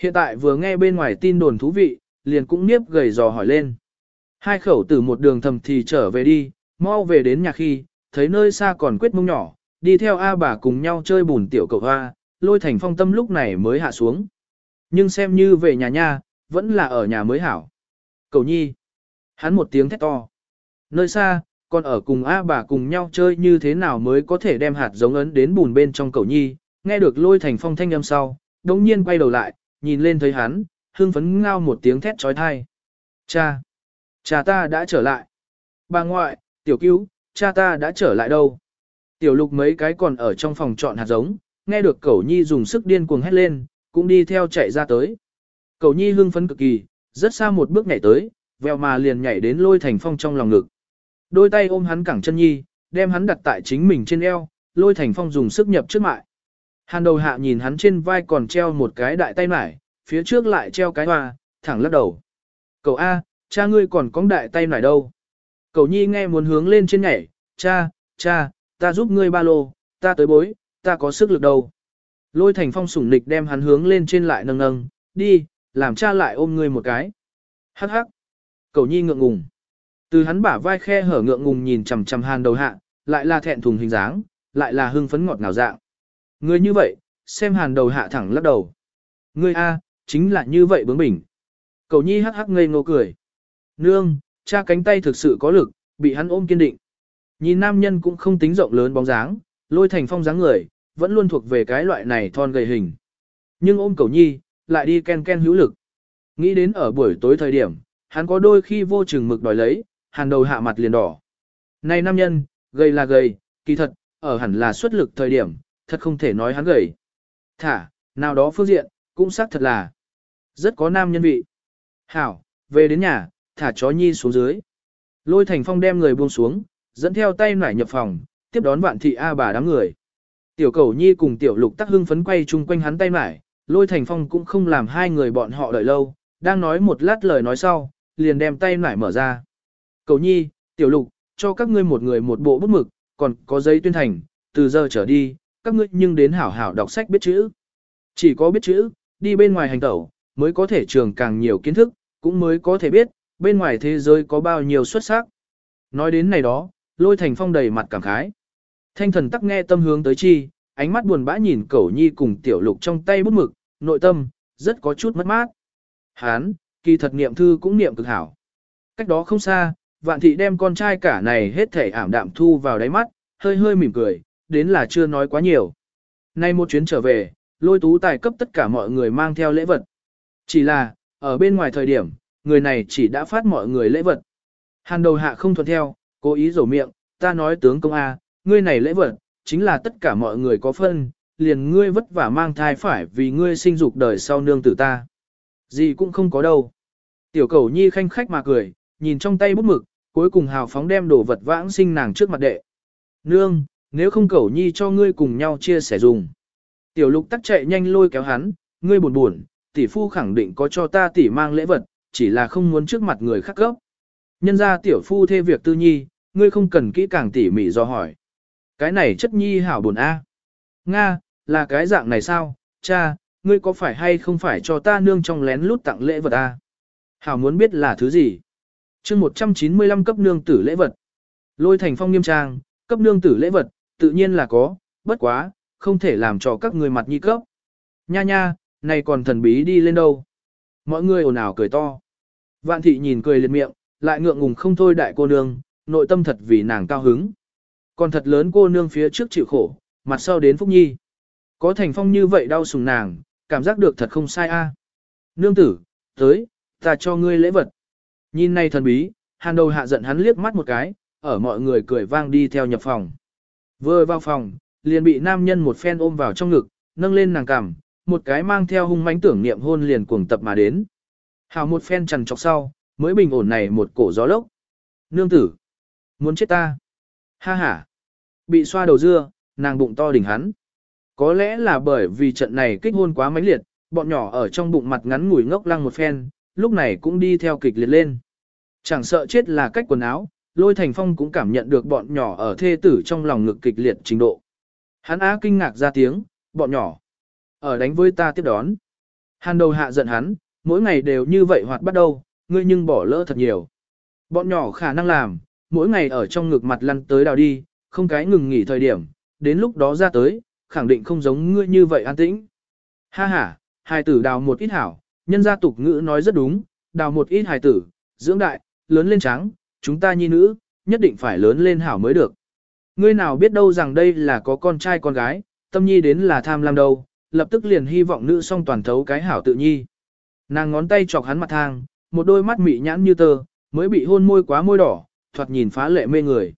Hiện tại vừa nghe bên ngoài tin đồn thú vị, liền cũng niếp gầy dò hỏi lên. Hai khẩu tử một đường thầm thì trở về đi, mau về đến nhà khi, thấy nơi xa còn quyết mông nhỏ, đi theo A bà cùng nhau chơi bùn tiểu cậu hoa, lôi thành phong tâm lúc này mới hạ xuống. Nhưng xem như về nhà nha, vẫn là ở nhà mới hảo. Cầu nhi. Hắn một tiếng thét to. Nơi xa, còn ở cùng A bà cùng nhau chơi như thế nào mới có thể đem hạt giống ấn đến bùn bên trong cầu nhi, nghe được lôi thành phong thanh âm sau, đồng nhiên quay đầu lại, nhìn lên thấy hắn, hương phấn ngao một tiếng thét trói thai. Cha! Cha ta đã trở lại. Bà ngoại, tiểu cứu, cha ta đã trở lại đâu? Tiểu lục mấy cái còn ở trong phòng chọn hạt giống, nghe được cẩu nhi dùng sức điên cuồng hét lên, cũng đi theo chạy ra tới. Cẩu nhi hưng phấn cực kỳ, rất xa một bước nhảy tới, vèo mà liền nhảy đến lôi thành phong trong lòng ngực. Đôi tay ôm hắn cẳng chân nhi, đem hắn đặt tại chính mình trên eo, lôi thành phong dùng sức nhập trước mại. Hàn đầu hạ nhìn hắn trên vai còn treo một cái đại tay mải, phía trước lại treo cái hoa, thẳng lắc đầu. Cậu A, cha ngươi còn có đại tay mải đâu. Cậu nhi nghe muốn hướng lên trên nhảy, cha, cha, ta giúp ngươi ba lô, ta tới bối, ta có sức lực đâu. Lôi thành phong sủng nịch đem hắn hướng lên trên lại nâng nâng, đi, làm cha lại ôm ngươi một cái. Hắc hắc. Cậu nhi ngượng ngùng. Từ hắn bả vai khe hở ngượng ngùng nhìn chằm chằm hàn đầu hạ, lại là thẹn thùng hình dáng, lại là hưng phấn ngọt ngào dạng. Ngươi như vậy, xem hàn đầu hạ thẳng lắc đầu. Ngươi A, chính là như vậy bướng bỉnh. Cầu nhi hắc hắc ngây ngô cười. Nương, cha cánh tay thực sự có lực, bị hắn ôm kiên định. Nhìn nam nhân cũng không tính rộng lớn bóng dáng, lôi thành phong dáng người, vẫn luôn thuộc về cái loại này thon gầy hình. Nhưng ôm cầu nhi, lại đi ken ken hữu lực. Nghĩ đến ở buổi tối thời điểm, hắn có đôi khi vô chừng mực đòi lấy, hàn đầu hạ mặt liền đỏ. Này nam nhân, gầy là gầy, kỳ thật, ở hẳn là xuất lực thời điểm, thật không thể nói hắn gầy. Thả, nào đó phương diện, cũng xác thật là rất có nam nhân vị. Hảo, về đến nhà, thả chó nhi xuống dưới. Lôi thành phong đem người buông xuống, dẫn theo tay nải nhập phòng, tiếp đón vạn thị A bà đám người. Tiểu cầu nhi cùng tiểu lục tắc hưng phấn quay chung quanh hắn tay nải, lôi thành phong cũng không làm hai người bọn họ đợi lâu, đang nói một lát lời nói sau, liền đem tay nải mở ra. Cầu nhi, tiểu lục, cho các ngươi một người một bộ bút mực, còn có giấy tuyên thành, từ giờ trở đi, các ngươi nhưng đến hảo hảo đọc sách biết chữ. Chỉ có biết chữ, đi bên ngoài hành tẩu, mới có thể trường càng nhiều kiến thức, cũng mới có thể biết, bên ngoài thế giới có bao nhiêu xuất sắc. Nói đến này đó, lôi thành phong đầy mặt cảm khái. Thanh thần tắc nghe tâm hướng tới chi, ánh mắt buồn bã nhìn cẩu nhi cùng tiểu lục trong tay bút mực, nội tâm, rất có chút mất mát. Hán, kỳ thật niệm thư cũng niệm cực hảo. Cách đó không xa, vạn thị đem con trai cả này hết thể ảm đạm thu vào đáy mắt, hơi hơi mỉm cười, đến là chưa nói quá nhiều. Nay một chuyến trở về, lôi tú tài cấp tất cả mọi người mang theo lễ vật. Chỉ là, ở bên ngoài thời điểm, người này chỉ đã phát mọi người lễ vật. Hàn đầu hạ không thuận theo, cố ý rổ miệng, ta nói tướng công A, ngươi này lễ vật, chính là tất cả mọi người có phân, liền ngươi vất vả mang thai phải vì ngươi sinh dục đời sau nương tử ta. Gì cũng không có đâu. Tiểu cầu nhi khanh khách mà cười, nhìn trong tay bút mực, cuối cùng hào phóng đem đồ vật vãng sinh nàng trước mặt đệ. Nương, nếu không cầu nhi cho ngươi cùng nhau chia sẻ dùng. Tiểu lục tắc chạy nhanh lôi kéo hắn, ngươi buồn buồn, tỷ phu khẳng định có cho ta tỷ mang lễ vật, chỉ là không muốn trước mặt người khác gốc. Nhân ra tiểu phu thê việc tư nhi, ngươi không cần kỹ càng tỉ mỉ do hỏi. Cái này chất nhi hảo buồn a. Nga, là cái dạng này sao, cha, ngươi có phải hay không phải cho ta nương trong lén lút tặng lễ vật a? Hảo muốn biết là thứ gì? chương 195 cấp nương tử lễ vật. Lôi thành phong nghiêm trang, cấp nương tử lễ vật, tự nhiên là có, bất quá, không thể làm cho các người mặt nhi cấp. Nha nha, này còn thần bí đi lên đâu. Mọi người ồn ào cười to. Vạn thị nhìn cười liệt miệng, lại ngượng ngùng không thôi đại cô nương, nội tâm thật vì nàng cao hứng. Còn thật lớn cô nương phía trước chịu khổ, mặt sau đến Phúc Nhi. Có thành phong như vậy đau sùng nàng, cảm giác được thật không sai a. Nương tử, tới, ta cho ngươi lễ vật. Nhìn này thần bí, hàn đầu hạ giận hắn liếc mắt một cái, ở mọi người cười vang đi theo nhập phòng. Vừa vào phòng, liền bị nam nhân một phen ôm vào trong ngực, nâng lên nàng cằm, một cái mang theo hung mãnh tưởng niệm hôn liền cuồng tập mà đến. Hào một phen chằn chọc sau, mới bình ổn này một cổ gió lốc. Nương tử, muốn chết ta. Ha ha. Bị xoa đầu dưa, nàng bụng to đỉnh hắn. Có lẽ là bởi vì trận này kích hôn quá mãnh liệt, bọn nhỏ ở trong bụng mặt ngắn ngủi ngốc lăng một phen, lúc này cũng đi theo kịch liệt lên. Chẳng sợ chết là cách quần áo, lôi thành phong cũng cảm nhận được bọn nhỏ ở thê tử trong lòng ngực kịch liệt trình độ. Hắn á kinh ngạc ra tiếng, bọn nhỏ. Ở đánh với ta tiếp đón. Hàn đầu hạ giận hắn, mỗi ngày đều như vậy hoạt bắt đầu, ngươi nhưng bỏ lỡ thật nhiều. Bọn nhỏ khả năng làm, mỗi ngày ở trong ngực mặt lăn tới đào đi, không cái ngừng nghỉ thời điểm, đến lúc đó ra tới, khẳng định không giống ngươi như vậy an tĩnh. Ha ha, hài tử đào một ít hảo, nhân gia tục ngữ nói rất đúng, đào một ít hài tử, dưỡng đại, lớn lên trắng, chúng ta nhi nữ, nhất định phải lớn lên hảo mới được. Ngươi nào biết đâu rằng đây là có con trai con gái, tâm nhi đến là tham lam đâu, lập tức liền hy vọng nữ song toàn thấu cái hảo tự nhi. Nàng ngón tay chọc hắn mặt thang, một đôi mắt mị nhãn như tơ, mới bị hôn môi quá môi đỏ, thoạt nhìn phá lệ mê người.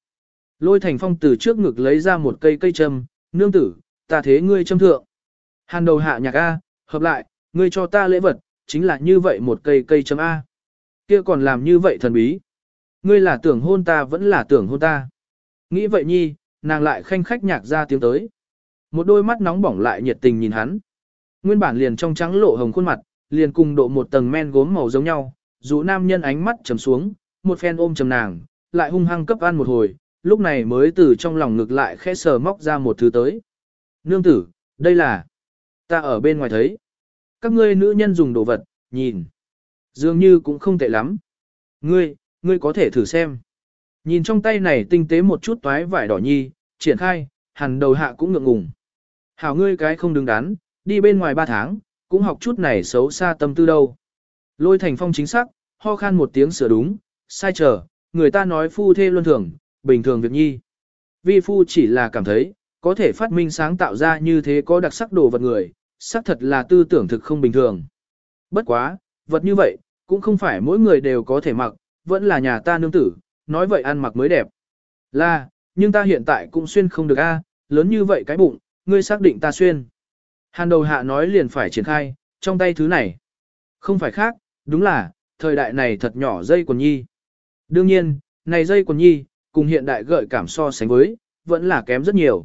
Lôi thành phong từ trước ngực lấy ra một cây cây châm, nương tử, ta thế ngươi châm thượng. Hàn đầu hạ nhạc A, hợp lại, ngươi cho ta lễ vật, chính là như vậy một cây cây châm A. Kia còn làm như vậy thần bí. Ngươi là tưởng hôn ta vẫn là tưởng hôn ta. Nghĩ vậy nhi, nàng lại khanh khách nhạc ra tiếng tới. Một đôi mắt nóng bỏng lại nhiệt tình nhìn hắn. Nguyên bản liền trong trắng lộ hồng khuôn mặt, liền cùng độ một tầng men gốm màu giống nhau, dù nam nhân ánh mắt trầm xuống, một phen ôm trầm nàng, lại hung hăng cấp ăn một hồi, lúc này mới từ trong lòng ngực lại khẽ sờ móc ra một thứ tới. Nương tử, đây là, ta ở bên ngoài thấy. Các ngươi nữ nhân dùng đồ vật, nhìn. Dường như cũng không tệ lắm. Ngươi, ngươi có thể thử xem. Nhìn trong tay này tinh tế một chút toái vải đỏ nhi, triển khai, hẳn đầu hạ cũng ngượng ngùng. Hảo ngươi cái không đứng đắn, đi bên ngoài ba tháng, cũng học chút này xấu xa tâm tư đâu. Lôi thành phong chính xác, ho khan một tiếng sửa đúng, sai trở người ta nói phu thê luân thường, bình thường việc nhi. Vi phu chỉ là cảm thấy, có thể phát minh sáng tạo ra như thế có đặc sắc đồ vật người, xác thật là tư tưởng thực không bình thường. Bất quá, vật như vậy, cũng không phải mỗi người đều có thể mặc, vẫn là nhà ta nương tử, nói vậy ăn mặc mới đẹp. Là, nhưng ta hiện tại cũng xuyên không được a, lớn như vậy cái bụng, ngươi xác định ta xuyên. Hàn đầu hạ nói liền phải triển khai, trong tay thứ này. Không phải khác, đúng là, thời đại này thật nhỏ dây quần nhi. Đương nhiên, này dây quần nhi, cùng hiện đại gợi cảm so sánh với, vẫn là kém rất nhiều.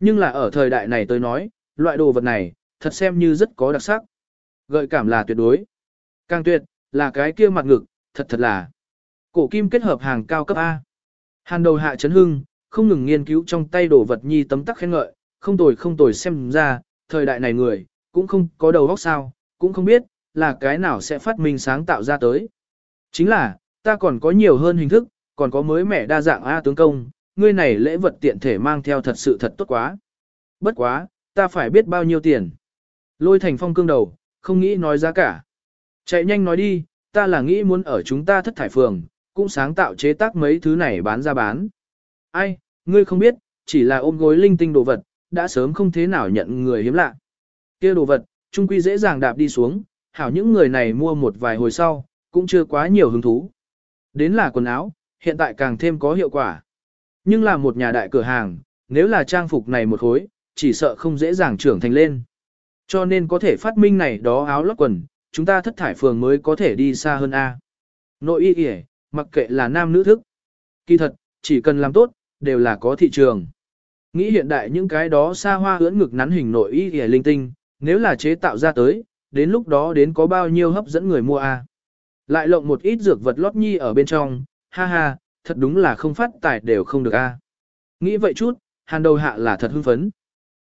Nhưng là ở thời đại này tôi nói, loại đồ vật này, thật xem như rất có đặc sắc. Gợi cảm là tuyệt đối. Càng tuyệt, là cái kia mặt ngực, thật thật là. Cổ kim kết hợp hàng cao cấp A. Hàn đầu hạ chấn hưng, không ngừng nghiên cứu trong tay đồ vật nhi tấm tắc khen ngợi, không tồi không tồi xem ra, thời đại này người, cũng không có đầu óc sao, cũng không biết, là cái nào sẽ phát minh sáng tạo ra tới. Chính là, ta còn có nhiều hơn hình thức, còn có mới mẻ đa dạng A tướng công, ngươi này lễ vật tiện thể mang theo thật sự thật tốt quá. Bất quá, ta phải biết bao nhiêu tiền. Lôi thành phong cương đầu, không nghĩ nói giá cả. Chạy nhanh nói đi, ta là nghĩ muốn ở chúng ta thất thải phường, cũng sáng tạo chế tác mấy thứ này bán ra bán. Ai, ngươi không biết, chỉ là ôm gối linh tinh đồ vật, đã sớm không thế nào nhận người hiếm lạ. kia đồ vật, trung quy dễ dàng đạp đi xuống, hảo những người này mua một vài hồi sau, cũng chưa quá nhiều hứng thú. Đến là quần áo, hiện tại càng thêm có hiệu quả. Nhưng là một nhà đại cửa hàng, nếu là trang phục này một khối, chỉ sợ không dễ dàng trưởng thành lên. Cho nên có thể phát minh này đó áo lót quần, chúng ta thất thải phường mới có thể đi xa hơn A. Nội y kể, mặc kệ là nam nữ thức. Kỳ thật, chỉ cần làm tốt, đều là có thị trường. Nghĩ hiện đại những cái đó xa hoa ưỡn ngực nắn hình nội y kể linh tinh, nếu là chế tạo ra tới, đến lúc đó đến có bao nhiêu hấp dẫn người mua A. Lại lộng một ít dược vật lót nhi ở bên trong, ha ha, thật đúng là không phát tài đều không được A. Nghĩ vậy chút, hàn đầu hạ là thật hưng phấn.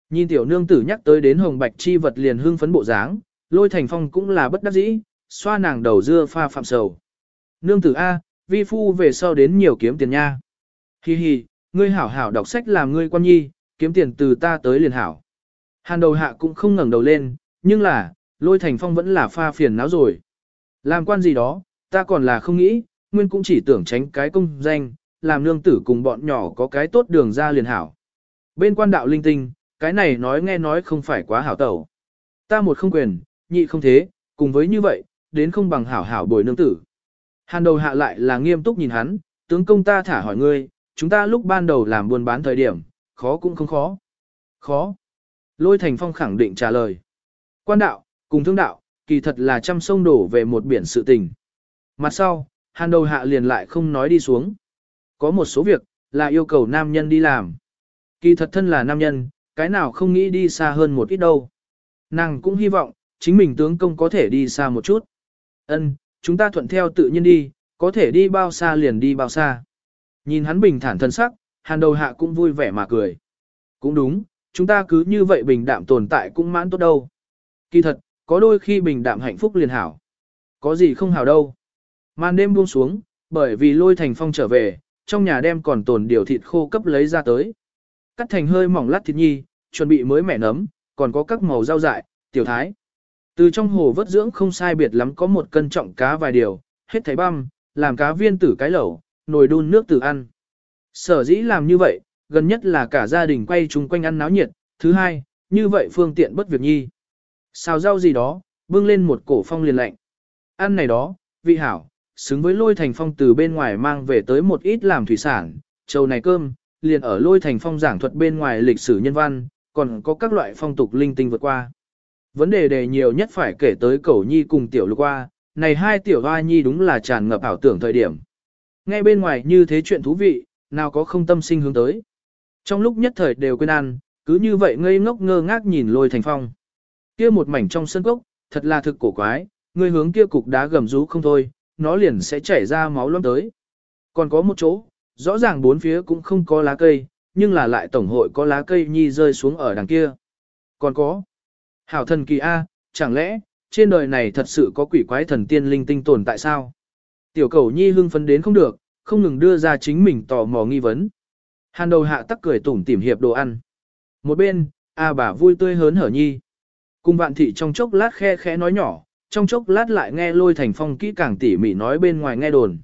Nhìn tiểu nương tử nhắc tới đến hồng bạch chi vật liền hưng phấn bộ dáng, lôi thành phong cũng là bất đắc dĩ, xoa nàng đầu dưa pha phạm sầu. Nương tử A, vi phu về sau đến nhiều kiếm tiền nha. Hi hi, ngươi hảo hảo đọc sách làm ngươi quan nhi, kiếm tiền từ ta tới liền hảo. Hàn đầu hạ cũng không ngẩng đầu lên, nhưng là, lôi thành phong vẫn là pha phiền não rồi. Làm quan gì đó, ta còn là không nghĩ, nguyên cũng chỉ tưởng tránh cái công danh, làm nương tử cùng bọn nhỏ có cái tốt đường ra liền hảo. Bên quan đạo linh tinh, cái này nói nghe nói không phải quá hảo tẩu. Ta một không quyền, nhị không thế, cùng với như vậy, đến không bằng hảo hảo bồi nương tử. Hàn đầu hạ lại là nghiêm túc nhìn hắn, tướng công ta thả hỏi ngươi, chúng ta lúc ban đầu làm buôn bán thời điểm, khó cũng không khó. Khó. Lôi thành phong khẳng định trả lời. Quan đạo, cùng thương đạo, kỳ thật là trăm sông đổ về một biển sự tình. Mặt sau, hàn đầu hạ liền lại không nói đi xuống. Có một số việc, là yêu cầu nam nhân đi làm. Kỳ thật thân là nam nhân, cái nào không nghĩ đi xa hơn một ít đâu. Nàng cũng hy vọng, chính mình tướng công có thể đi xa một chút. Ân, chúng ta thuận theo tự nhiên đi, có thể đi bao xa liền đi bao xa. Nhìn hắn bình thản thân sắc, hàn đầu hạ cũng vui vẻ mà cười. Cũng đúng, chúng ta cứ như vậy bình đạm tồn tại cũng mãn tốt đâu. Kỳ thật, có đôi khi bình đạm hạnh phúc liền hảo. Có gì không hảo đâu. Màn đêm buông xuống, bởi vì lôi thành phong trở về, trong nhà đem còn tồn điều thịt khô cấp lấy ra tới. Cắt thành hơi mỏng lát thịt nhi, chuẩn bị mới mẻ nấm, còn có các màu rau dại, tiểu thái. Từ trong hồ vớt dưỡng không sai biệt lắm có một cân trọng cá vài điều, hết thấy băm, làm cá viên tử cái lẩu, nồi đun nước tử ăn. Sở dĩ làm như vậy, gần nhất là cả gia đình quay chung quanh ăn náo nhiệt, thứ hai, như vậy phương tiện bất việc nhi. Xào rau gì đó, bưng lên một cổ phong liền lạnh. Ăn này đó, vị hảo, xứng với lôi thành phong từ bên ngoài mang về tới một ít làm thủy sản, trầu này cơm, liền ở lôi thành phong giảng thuật bên ngoài lịch sử nhân văn, còn có các loại phong tục linh tinh vượt qua. Vấn đề đề nhiều nhất phải kể tới cẩu nhi cùng tiểu lục qua, này hai tiểu hoa nhi đúng là tràn ngập ảo tưởng thời điểm. Ngay bên ngoài như thế chuyện thú vị, nào có không tâm sinh hướng tới. Trong lúc nhất thời đều quên ăn, cứ như vậy ngây ngốc ngơ ngác nhìn lôi thành phong. Kia một mảnh trong sân cốc, thật là thực cổ quái, người hướng kia cục đá gầm rú không thôi, nó liền sẽ chảy ra máu loãng tới. Còn có một chỗ, rõ ràng bốn phía cũng không có lá cây, nhưng là lại tổng hội có lá cây nhi rơi xuống ở đằng kia. Còn có, hảo thần kỳ A, chẳng lẽ, trên đời này thật sự có quỷ quái thần tiên linh tinh tồn tại sao? Tiểu cầu nhi hưng phấn đến không được, không ngừng đưa ra chính mình tò mò nghi vấn. Hàn đầu hạ tắc cười tủm tỉm hiệp đồ ăn. Một bên, A bà vui tươi hớn hở nhi. Cùng vạn thị trong chốc lát khe khẽ nói nhỏ, trong chốc lát lại nghe lôi thành phong kỹ càng tỉ mỉ nói bên ngoài nghe đồn.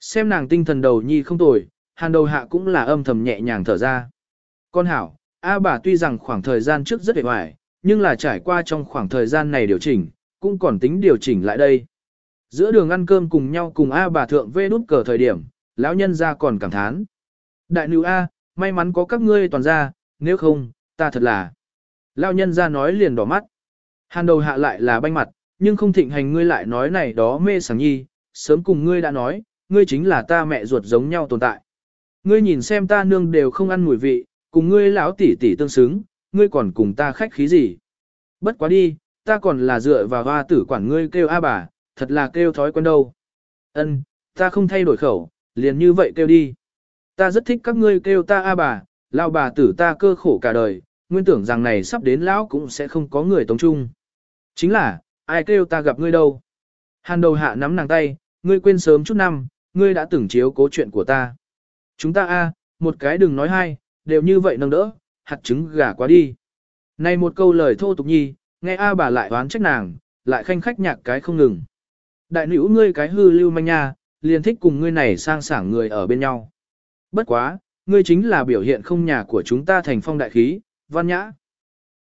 Xem nàng tinh thần đầu nhi không tồi, hàn đầu hạ cũng là âm thầm nhẹ nhàng thở ra. Con hảo, A bà tuy rằng khoảng thời gian trước rất hề hoài, nhưng là trải qua trong khoảng thời gian này điều chỉnh, cũng còn tính điều chỉnh lại đây. Giữa đường ăn cơm cùng nhau cùng A bà thượng vê nút cờ thời điểm, lão nhân ra còn cảm thán. Đại nữ A, may mắn có các ngươi toàn ra, nếu không, ta thật là. Lão nhân ra nói liền đỏ mắt. Hàn đầu hạ lại là banh mặt, nhưng không thịnh hành ngươi lại nói này đó mê sảng nhi, sớm cùng ngươi đã nói, ngươi chính là ta mẹ ruột giống nhau tồn tại. Ngươi nhìn xem ta nương đều không ăn mùi vị, cùng ngươi lão tỷ tỷ tương xứng, ngươi còn cùng ta khách khí gì. Bất quá đi, ta còn là dựa vào hoa tử quản ngươi kêu a bà, thật là kêu thói quen đâu. Ân, ta không thay đổi khẩu, liền như vậy kêu đi. Ta rất thích các ngươi kêu ta a bà, lão bà tử ta cơ khổ cả đời, nguyên tưởng rằng này sắp đến lão cũng sẽ không có người tống chung. Chính là, ai kêu ta gặp ngươi đâu. Hàn đầu hạ nắm nàng tay, ngươi quên sớm chút năm, ngươi đã từng chiếu cố chuyện của ta. Chúng ta a, một cái đừng nói hai, đều như vậy nâng đỡ, hạt trứng gà quá đi. Này một câu lời thô tục nhi, nghe a bà lại oán trách nàng, lại khanh khách nhạc cái không ngừng. Đại nữ ngươi cái hư lưu manh nha, liền thích cùng ngươi này sang sảng người ở bên nhau. Bất quá, ngươi chính là biểu hiện không nhà của chúng ta thành phong đại khí, văn nhã.